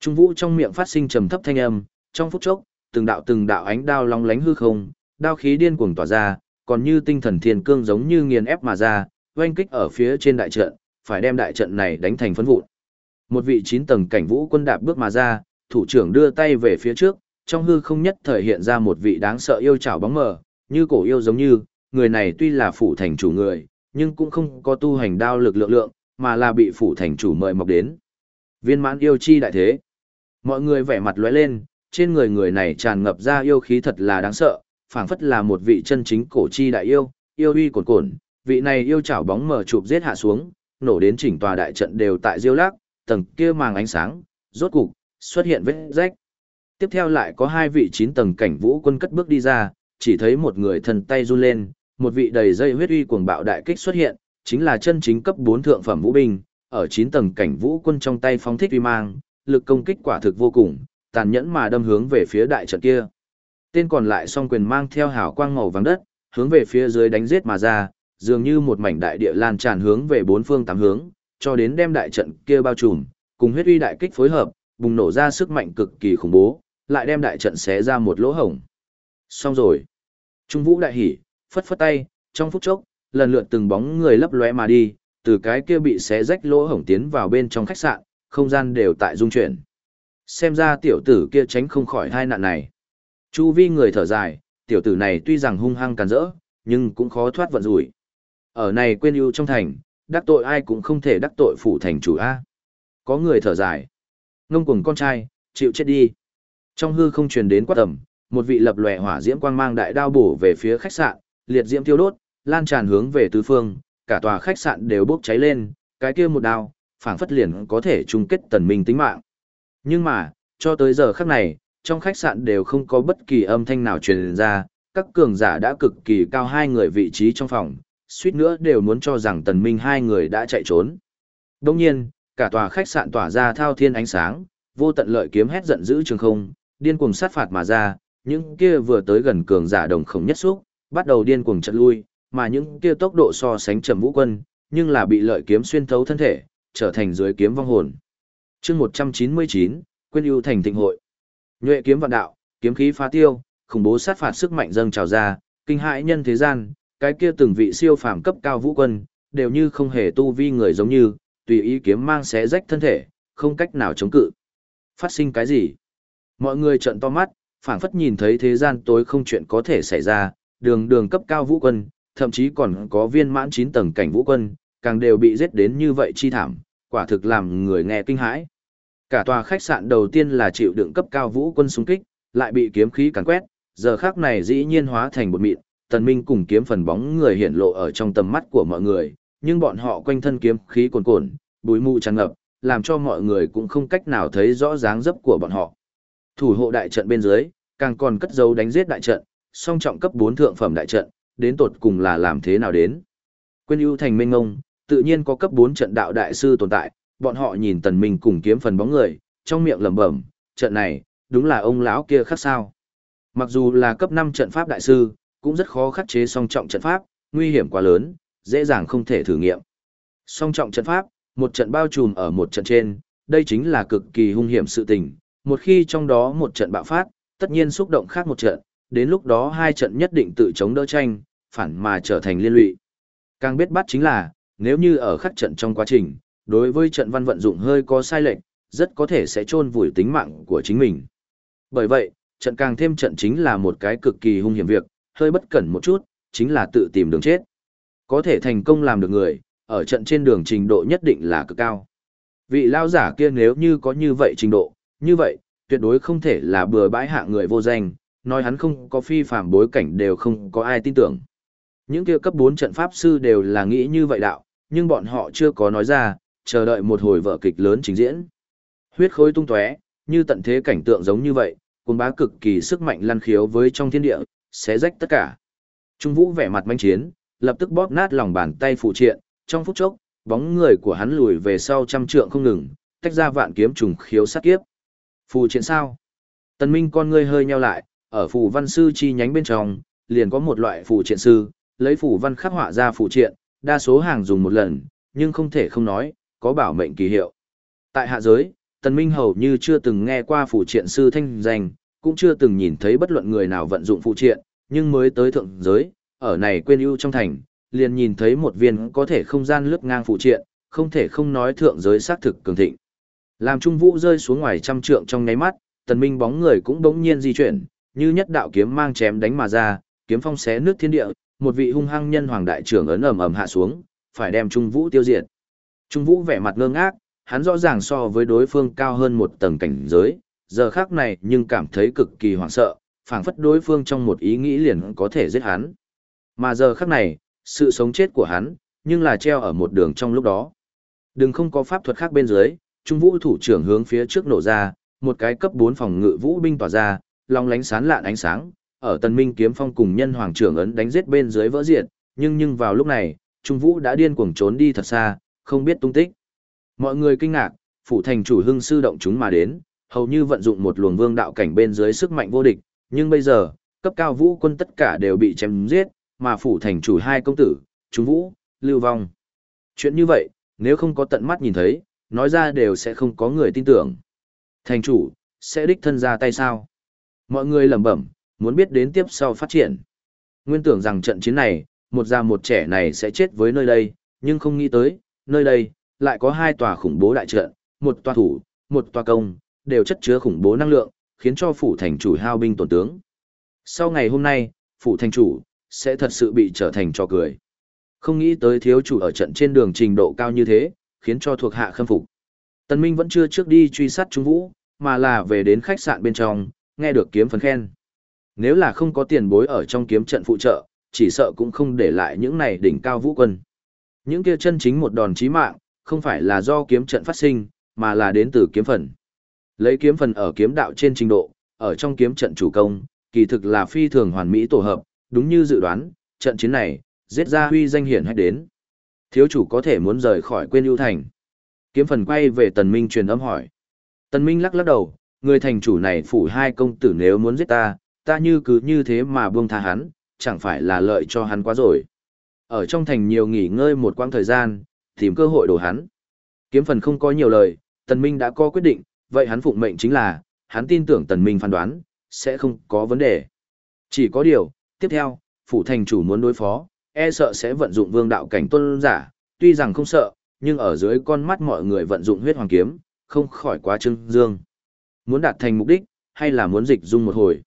Trung vũ trong miệng phát sinh trầm thấp thanh âm, trong phút chốc, từng đạo từng đạo ánh đao long lánh hư không, đao khí điên cuồng tỏa ra, còn như tinh thần thiên cương giống như nghiền ép mà ra, oanh kích ở phía trên đại trận, phải đem đại trận này đánh thành phấn vụn. Một vị chín tầng cảnh vũ quân đạp bước mà ra, thủ trưởng đưa tay về phía trước, trong hư không nhất thời hiện ra một vị đáng sợ yêu chảo bóng mờ, như cổ yêu giống như, người này tuy là phủ thành chủ người, nhưng cũng không có tu hành đao lực lượng lượng, mà là bị phủ thành chủ mời mọc đến. Viên mãn yêu chi đại thế. Mọi người vẻ mặt lóe lên, trên người người này tràn ngập ra yêu khí thật là đáng sợ, phảng phất là một vị chân chính cổ chi đại yêu, yêu uy cồn cồn, vị này yêu chảo bóng mờ chụp giết hạ xuống, nổ đến chỉnh tòa đại trận đều tại diêu lác tầng kia màng ánh sáng, rốt cục xuất hiện vết rách. Tiếp theo lại có hai vị chín tầng cảnh vũ quân cất bước đi ra, chỉ thấy một người thần tay run lên, một vị đầy dây huyết uy cuồng bạo đại kích xuất hiện, chính là chân chính cấp 4 thượng phẩm vũ binh, ở chín tầng cảnh vũ quân trong tay phóng thích uy mang, lực công kích quả thực vô cùng, tàn nhẫn mà đâm hướng về phía đại trận kia. Tên còn lại song quyền mang theo hào quang màu vàng đất, hướng về phía dưới đánh giết mà ra, dường như một mảnh đại địa lan tràn hướng về bốn phương tám hướng, cho đến đem đại trận kia bao trùm, cùng huyết uy đại kích phối hợp, bùng nổ ra sức mạnh cực kỳ khủng bố, lại đem đại trận xé ra một lỗ hổng. Xong rồi. Trung Vũ đại hỉ, phất phất tay, trong phút chốc, lần lượt từng bóng người lấp lóe mà đi, từ cái kia bị xé rách lỗ hổng tiến vào bên trong khách sạn, không gian đều tại dung chuyển. Xem ra tiểu tử kia tránh không khỏi hai nạn này. Chu vi người thở dài, tiểu tử này tuy rằng hung hăng càn rỡ, nhưng cũng khó thoát vận rủi. Ở này quên ưu trong thành, đắc tội ai cũng không thể đắc tội phủ thành chủ A. Có người thở dài. Ngông cuồng con trai, chịu chết đi. Trong hư không truyền đến quát tầm, một vị lập lòe hỏa diễm quang mang đại đao bổ về phía khách sạn, liệt diễm thiêu đốt, lan tràn hướng về tứ phương, cả tòa khách sạn đều bốc cháy lên, cái kia một đao, phảng phất liền có thể chung kết tần minh tính mạng. Nhưng mà, cho tới giờ khắc này, trong khách sạn đều không có bất kỳ âm thanh nào truyền ra, các cường giả đã cực kỳ cao hai người vị trí trong phòng, suýt nữa đều muốn cho rằng tần minh hai người đã chạy trốn. Đồng nhiên, cả tòa khách sạn tỏa ra thao thiên ánh sáng, vô tận lợi kiếm hét giận dữ trường không, điên cuồng sát phạt mà ra, những kia vừa tới gần cường giả đồng không nhất xúc, bắt đầu điên cuồng chặn lui, mà những kia tốc độ so sánh trầm vũ quân, nhưng là bị lợi kiếm xuyên thấu thân thể, trở thành dưới kiếm vong hồn. Chương 199, Quyên ưu thành thịnh hội. Nhuệ kiếm vạn đạo, kiếm khí phá tiêu, khủng bố sát phạt sức mạnh dâng trào ra, kinh hãi nhân thế gian, cái kia từng vị siêu phàm cấp cao vũ quân, đều như không hề tu vi người giống như, tùy ý kiếm mang xé rách thân thể, không cách nào chống cự. Phát sinh cái gì? Mọi người trợn to mắt, phảng phất nhìn thấy thế gian tối không chuyện có thể xảy ra, đường đường cấp cao vũ quân, thậm chí còn có viên mãn 9 tầng cảnh vũ quân, càng đều bị giết đến như vậy chi thảm, quả thực làm người nghe kinh hãi. Cả tòa khách sạn đầu tiên là chịu đựng cấp cao vũ quân xung kích, lại bị kiếm khí càn quét, giờ khắc này dĩ nhiên hóa thành một mịn, tần minh cùng kiếm phần bóng người hiện lộ ở trong tầm mắt của mọi người, nhưng bọn họ quanh thân kiếm khí cuồn cuộn, bụi mù tràn ngập, làm cho mọi người cũng không cách nào thấy rõ dáng dấp của bọn họ. Thủ hộ đại trận bên dưới, càng còn cất dấu đánh giết đại trận, song trọng cấp 4 thượng phẩm đại trận, đến tột cùng là làm thế nào đến. Quên ưu thành minh ngông, tự nhiên có cấp 4 trận đạo đại sư tồn tại, bọn họ nhìn tần minh cùng kiếm phần bóng người, trong miệng lẩm bẩm, trận này, đúng là ông lão kia khác sao. Mặc dù là cấp 5 trận pháp đại sư, cũng rất khó khắc chế song trọng trận pháp, nguy hiểm quá lớn, dễ dàng không thể thử nghiệm. Song trọng trận pháp, một trận bao trùm ở một trận trên, đây chính là cực kỳ hung hiểm sự tình, một khi trong đó một trận bạo phát, tất nhiên xúc động khác một trận, đến lúc đó hai trận nhất định tự chống đỡ tranh, phản mà trở thành liên lụy. Càng biết bắt chính là, nếu như ở khắc trận trong quá trình, đối với trận văn vận dụng hơi có sai lệch, rất có thể sẽ chôn vùi tính mạng của chính mình. Bởi vậy, trận càng thêm trận chính là một cái cực kỳ hung hiểm việc, hơi bất cẩn một chút, chính là tự tìm đường chết. Có thể thành công làm được người, ở trận trên đường trình độ nhất định là cực cao. Vị lao giả kia nếu như có như vậy trình độ, như vậy, tuyệt đối không thể là bừa bãi hạ người vô danh, nói hắn không có phi phạm bối cảnh đều không có ai tin tưởng. Những kia cấp 4 trận pháp sư đều là nghĩ như vậy đạo, nhưng bọn họ chưa có nói ra, chờ đợi một hồi vở kịch lớn trình diễn. Huyết khối tung tóe, như tận thế cảnh tượng giống như vậy, cuồng bá cực kỳ sức mạnh lăn khiếu với trong thiên địa, xé rách tất cả. Trung Vũ vẻ mặt manh chiến, lập tức bóp nát lòng bàn tay phụ triện, trong phút chốc, bóng người của hắn lùi về sau trăm trượng không ngừng, tách ra vạn kiếm trùng khiếu sát kiếp. Phù triện sao? Tần Minh con ngươi hơi nheo lại, ở phù văn sư chi nhánh bên trong, liền có một loại phù triện sư, lấy phù văn khắc họa ra phù triện, đa số hàng dùng một lần, nhưng không thể không nói, có bảo mệnh kỳ hiệu. Tại hạ giới, Tần Minh hầu như chưa từng nghe qua phù triện sư thanh danh, cũng chưa từng nhìn thấy bất luận người nào vận dụng phù triện, nhưng mới tới thượng giới, ở này quên ưu trong thành, liền nhìn thấy một viên có thể không gian lướt ngang phụ triện, không thể không nói thượng giới xác thực cường thịnh. Làm Trung Vũ rơi xuống ngoài trăm trượng trong nháy mắt, tần minh bóng người cũng bỗng nhiên di chuyển, như nhất đạo kiếm mang chém đánh mà ra, kiếm phong xé nước thiên địa, một vị hung hăng nhân hoàng đại trưởng ấn ầm ầm hạ xuống, phải đem Trung Vũ tiêu diệt. Trung Vũ vẻ mặt ngơ ngác, hắn rõ ràng so với đối phương cao hơn một tầng cảnh giới, giờ khác này nhưng cảm thấy cực kỳ hoảng sợ, phảng phất đối phương trong một ý nghĩ liền có thể giết hắn. Mà giờ khắc này, sự sống chết của hắn, nhưng là treo ở một đường trong lúc đó. Đừng không có pháp thuật khác bên dưới, Trung Vũ thủ trưởng hướng phía trước nổ ra, một cái cấp 4 phòng ngự vũ binh tỏa ra, long lánh sáng lạn ánh sáng, ở Tần Minh kiếm phong cùng nhân hoàng trưởng ấn đánh giết bên dưới vỡ diệt, nhưng nhưng vào lúc này, Trung Vũ đã điên cuồng trốn đi thật xa, không biết tung tích. Mọi người kinh ngạc, phủ thành chủ hưng sư động chúng mà đến, hầu như vận dụng một luồng vương đạo cảnh bên dưới sức mạnh vô địch, nhưng bây giờ, cấp cao vũ quân tất cả đều bị chém giết, mà phủ thành chủ hai công tử, Trung Vũ, Lưu Vong. Chuyện như vậy, nếu không có tận mắt nhìn thấy, nói ra đều sẽ không có người tin tưởng. Thành chủ, sẽ đích thân ra tay sao? Mọi người lẩm bẩm, muốn biết đến tiếp sau phát triển. Nguyên tưởng rằng trận chiến này, một già một trẻ này sẽ chết với nơi đây, nhưng không nghĩ tới, nơi đây, lại có hai tòa khủng bố đại trận, một tòa thủ, một tòa công, đều chất chứa khủng bố năng lượng, khiến cho phủ thành chủ hao binh tổn tướng. Sau ngày hôm nay, phủ thành chủ, sẽ thật sự bị trở thành trò cười. Không nghĩ tới thiếu chủ ở trận trên đường trình độ cao như thế, khiến cho thuộc hạ khâm phục. Tần Minh vẫn chưa trước đi truy sát Trung Vũ, mà là về đến khách sạn bên trong, nghe được kiếm phấn khen. Nếu là không có tiền bối ở trong kiếm trận phụ trợ, chỉ sợ cũng không để lại những này đỉnh cao vũ quân. Những kia chân chính một đòn chí mạng, không phải là do kiếm trận phát sinh, mà là đến từ kiếm phần. Lấy kiếm phần ở kiếm đạo trên trình độ, ở trong kiếm trận chủ công, kỳ thực là phi thường hoàn mỹ tổ hợp, đúng như dự đoán, trận chiến này, giết ra huy danh hiển hách đến. Thiếu chủ có thể muốn rời khỏi quên ưu thành. Kiếm phần quay về tần minh truyền âm hỏi. Tần minh lắc lắc đầu, người thành chủ này phủ hai công tử nếu muốn giết ta, ta như cứ như thế mà buông tha hắn, chẳng phải là lợi cho hắn quá rồi. Ở trong thành nhiều nghỉ ngơi một quãng thời gian, tìm cơ hội đổ hắn. Kiếm phần không có nhiều lời, tần minh đã có quyết định, vậy hắn phụng mệnh chính là, hắn tin tưởng tần minh phán đoán, sẽ không có vấn đề. Chỉ có điều, tiếp theo, phủ thành chủ muốn đối phó, e sợ sẽ vận dụng vương đạo cảnh tuân giả, tuy rằng không sợ, nhưng ở dưới con mắt mọi người vận dụng huyết hoàng kiếm, không khỏi quá trưng dương. Muốn đạt thành mục đích, hay là muốn dịch dung một hồi.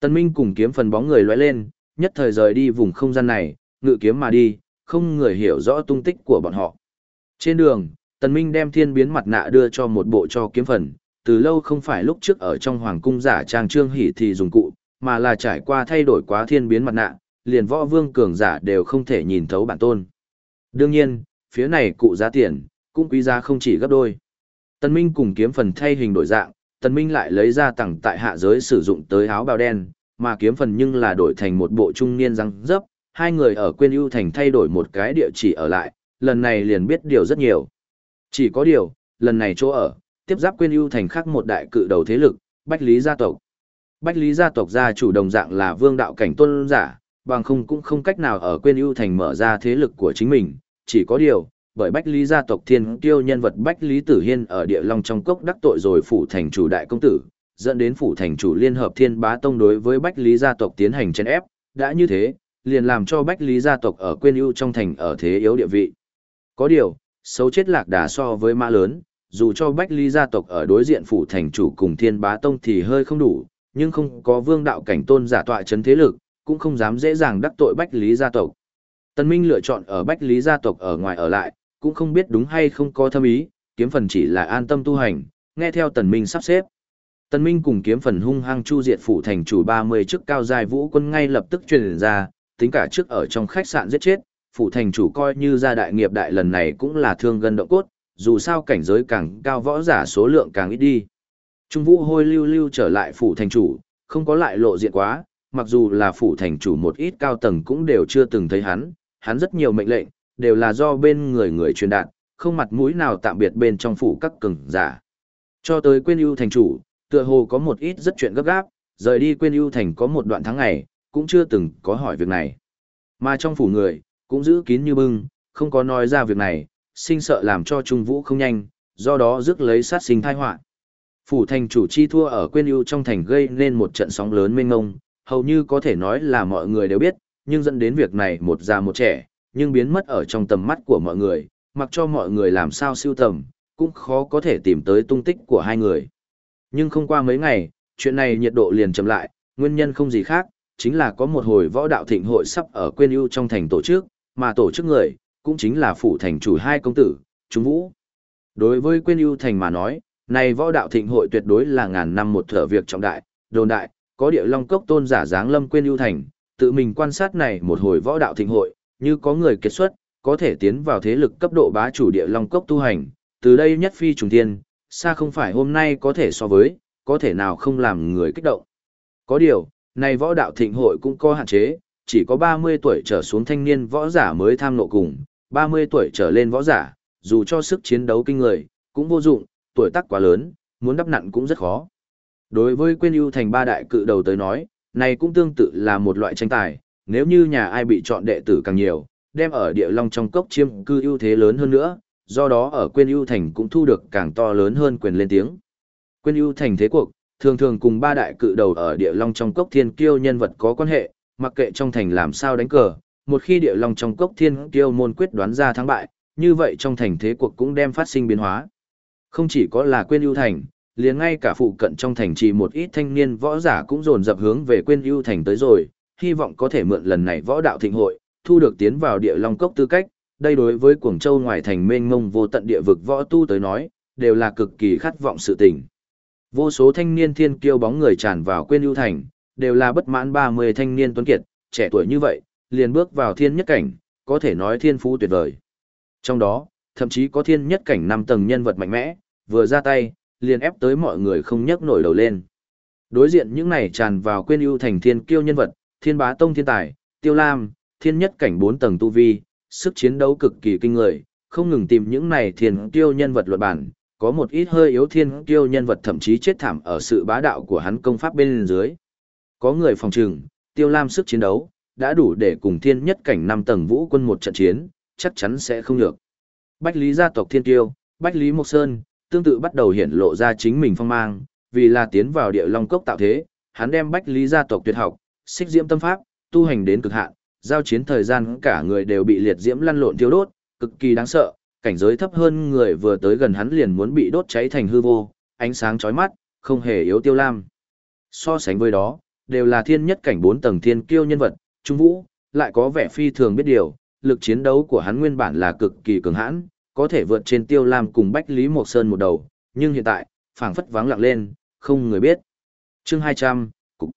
Tân Minh cùng kiếm phần bóng người lóe lên, nhất thời rời đi vùng không gian này, ngự kiếm mà đi, không người hiểu rõ tung tích của bọn họ. Trên đường, Tần Minh đem thiên biến mặt nạ đưa cho một bộ cho kiếm phần, từ lâu không phải lúc trước ở trong hoàng cung giả trang trương hỉ thì dùng cụ, mà là trải qua thay đổi quá thiên biến mặt nạ, liền võ vương cường giả đều không thể nhìn thấu bản tôn. Đương nhiên, phía này cụ giá tiền, cũng quý giá không chỉ gấp đôi. Tần Minh cùng kiếm phần thay hình đổi dạng, Tần Minh lại lấy ra tặng tại hạ giới sử dụng tới áo bào đen, mà kiếm phần nhưng là đổi thành một bộ trung niên răng dấp, hai người ở quên ưu thành thay đổi một cái địa chỉ ở lại, lần này liền biết điều rất nhiều. Chỉ có điều, lần này chỗ ở, tiếp giáp quên ưu thành khác một đại cự đầu thế lực, Bách Lý gia tộc. Bách Lý gia tộc gia chủ đồng dạng là vương đạo cảnh tôn giả, bằng không cũng không cách nào ở quên ưu thành mở ra thế lực của chính mình, chỉ có điều, bởi Bách Lý gia tộc thiên tiêu nhân vật Bách Lý Tử Hiên ở địa long trong cốc đắc tội rồi phủ thành chủ đại công tử, dẫn đến phủ thành chủ liên hợp thiên bá tông đối với Bách Lý gia tộc tiến hành chấn ép, đã như thế, liền làm cho Bách Lý gia tộc ở quên ưu trong thành ở thế yếu địa vị. Có điều, xấu chết lạc đà so với mã lớn, dù cho Bách Lý gia tộc ở đối diện phủ thành chủ cùng thiên bá tông thì hơi không đủ, nhưng không có vương đạo cảnh tôn giả tọa chấn thế lực, cũng không dám dễ dàng đắc tội Bách Lý gia tộc. Tân Minh lựa chọn ở Bách Lý gia tộc ở ngoài ở lại, cũng không biết đúng hay không có thâm ý, kiếm phần chỉ là an tâm tu hành, nghe theo Tần Minh sắp xếp. Tần Minh cùng kiếm phần hung hăng chu diệt phủ thành chủ 30 chức cao giai vũ quân ngay lập tức truyền ra, tính cả trước ở trong khách sạn giết chết, phủ thành chủ coi như gia đại nghiệp đại lần này cũng là thương gần động cốt, dù sao cảnh giới càng cao võ giả số lượng càng ít đi. Trung vũ hôi lưu lưu trở lại phủ thành chủ, không có lại lộ diện quá, mặc dù là phủ thành chủ một ít cao tầng cũng đều chưa từng thấy hắn, hắn rất nhiều mệnh lệnh, đều là do bên người người truyền đạt, không mặt mũi nào tạm biệt bên trong phủ các cường giả. Cho tới quên ưu thành chủ, tựa hồ có một ít rất chuyện gấp gáp, rời đi quên ưu thành có một đoạn tháng ngày, cũng chưa từng có hỏi việc này. Mà trong phủ người, cũng giữ kín như bưng, không có nói ra việc này, sinh sợ làm cho Trung Vũ không nhanh, do đó rước lấy sát sinh thai họa. Phủ thành chủ chi thua ở quên ưu trong thành gây nên một trận sóng lớn mênh ngông, hầu như có thể nói là mọi người đều biết, nhưng dẫn đến việc này một già một trẻ, nhưng biến mất ở trong tầm mắt của mọi người, mặc cho mọi người làm sao siêu tầm, cũng khó có thể tìm tới tung tích của hai người. Nhưng không qua mấy ngày, chuyện này nhiệt độ liền chậm lại, nguyên nhân không gì khác, chính là có một hồi võ đạo thịnh hội sắp ở quên ưu trong thành tổ chức, mà tổ chức người, cũng chính là phủ thành chủ hai công tử, Trung Vũ. Đối với quên ưu thành mà nói, này võ đạo thịnh hội tuyệt đối là ngàn năm một thở việc trọng đại, đồn đại, có địa long cốc tôn giả dáng lâm quên ưu thành, tự mình quan sát này một hồi võ đạo thịnh hội, như có người kết xuất, có thể tiến vào thế lực cấp độ bá chủ địa long cốc tu hành, từ đây nhất phi trùng thiên, xa không phải hôm nay có thể so với, có thể nào không làm người kích động. Có điều, này võ đạo thịnh hội cũng có hạn chế, chỉ có 30 tuổi trở xuống thanh niên võ giả mới tham nộ cùng, 30 tuổi trở lên võ giả, dù cho sức chiến đấu kinh người, cũng vô dụng, tuổi tác quá lớn, muốn đắp nặn cũng rất khó. Đối với quên ưu thành ba đại cự đầu tới nói, này cũng tương tự là một loại tranh tài, nếu như nhà ai bị chọn đệ tử càng nhiều, đem ở địa long trong cốc chiêm cư ưu thế lớn hơn nữa, do đó ở quên ưu thành cũng thu được càng to lớn hơn quyền lên tiếng. Quên ưu thành thế cuộc, thường thường cùng ba đại cự đầu ở địa long trong cốc thiên kiêu nhân vật có quan hệ, mặc kệ trong thành làm sao đánh cờ, một khi địa long trong cốc thiên kiêu môn quyết đoán ra thắng bại, như vậy trong thành thế cuộc cũng đem phát sinh biến hóa. Không chỉ có là quên ưu thành, liền ngay cả phụ cận trong thành trì một ít thanh niên võ giả cũng dồn dập hướng về quên ưu thành tới rồi, hy vọng có thể mượn lần này võ đạo thịnh hội, thu được tiến vào địa long cốc tư cách, đây đối với Quảng Châu ngoài thành mênh mông vô tận địa vực võ tu tới nói, đều là cực kỳ khát vọng sự tình. Vô số thanh niên thiên kiêu bóng người tràn vào quên ưu thành, đều là bất mãn 30 thanh niên tuấn kiệt, trẻ tuổi như vậy, liền bước vào thiên nhất cảnh, có thể nói thiên phú tuyệt vời. Trong đó, thậm chí có thiên nhất cảnh năm tầng nhân vật mạnh mẽ, vừa ra tay, liền ép tới mọi người không nhấc nổi đầu lên. Đối diện những này tràn vào quên ưu thành thiên kiêu nhân vật, thiên bá tông thiên tài, tiêu lam, thiên nhất cảnh 4 tầng tu vi, sức chiến đấu cực kỳ kinh người, không ngừng tìm những này thiên kiêu nhân vật luận bản, có một ít hơi yếu thiên kiêu nhân vật thậm chí chết thảm ở sự bá đạo của hắn công pháp bên dưới. Có người phòng trừng, tiêu lam sức chiến đấu, đã đủ để cùng thiên nhất cảnh 5 tầng vũ quân một trận chiến, chắc chắn sẽ không được. Bách Lý gia tộc thiên kiêu, Bách Lý Mộc Sơn, tương tự bắt đầu hiển lộ ra chính mình phong mang, vì là tiến vào địa long cốc tạo thế, hắn đem Bách Lý gia tộc tuyệt học, xích diễm tâm pháp, tu hành đến cực hạn, giao chiến thời gian cả người đều bị liệt diễm lăn lộn thiêu đốt, cực kỳ đáng sợ, cảnh giới thấp hơn người vừa tới gần hắn liền muốn bị đốt cháy thành hư vô, ánh sáng chói mắt, không hề yếu tiêu lam. So sánh với đó, đều là thiên nhất cảnh bốn tầng thiên kiêu nhân vật, trung vũ, lại có vẻ phi thường biết điều, lực chiến đấu của hắn nguyên bản là cực kỳ cường hãn, có thể vượt trên tiêu lam cùng Bách Lý Mộc Sơn một đầu, nhưng hiện tại, phảng phất vắng lặng lên, không người biết. chương 200, Cục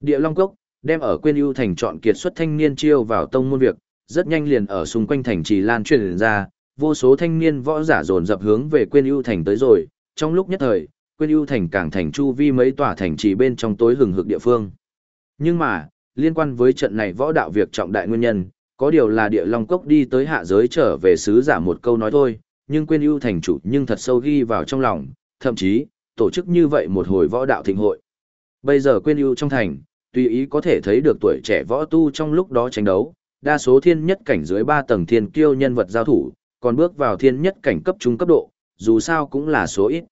Địa Long Cốc, đem ở quên ưu thành chọn kiệt xuất thanh niên chiêu vào tông môn việc, rất nhanh liền ở xung quanh thành trì lan truyền ra, vô số thanh niên võ giả dồn dập hướng về quên ưu thành tới rồi, trong lúc nhất thời, quên ưu thành càng thành chu vi mấy tòa thành trì bên trong tối hừng hực địa phương. Nhưng mà, liên quan với trận này võ đạo việc trọng đại nguyên nhân, có điều là địa long cốc đi tới hạ giới trở về sứ giả một câu nói thôi, nhưng quên ưu thành chủ nhưng thật sâu ghi vào trong lòng, thậm chí, tổ chức như vậy một hồi võ đạo thịnh hội. Bây giờ quên ưu trong thành, tùy ý có thể thấy được tuổi trẻ võ tu trong lúc đó tranh đấu, đa số thiên nhất cảnh dưới 3 tầng thiên kiêu nhân vật giao thủ, còn bước vào thiên nhất cảnh cấp trung cấp độ, dù sao cũng là số ít.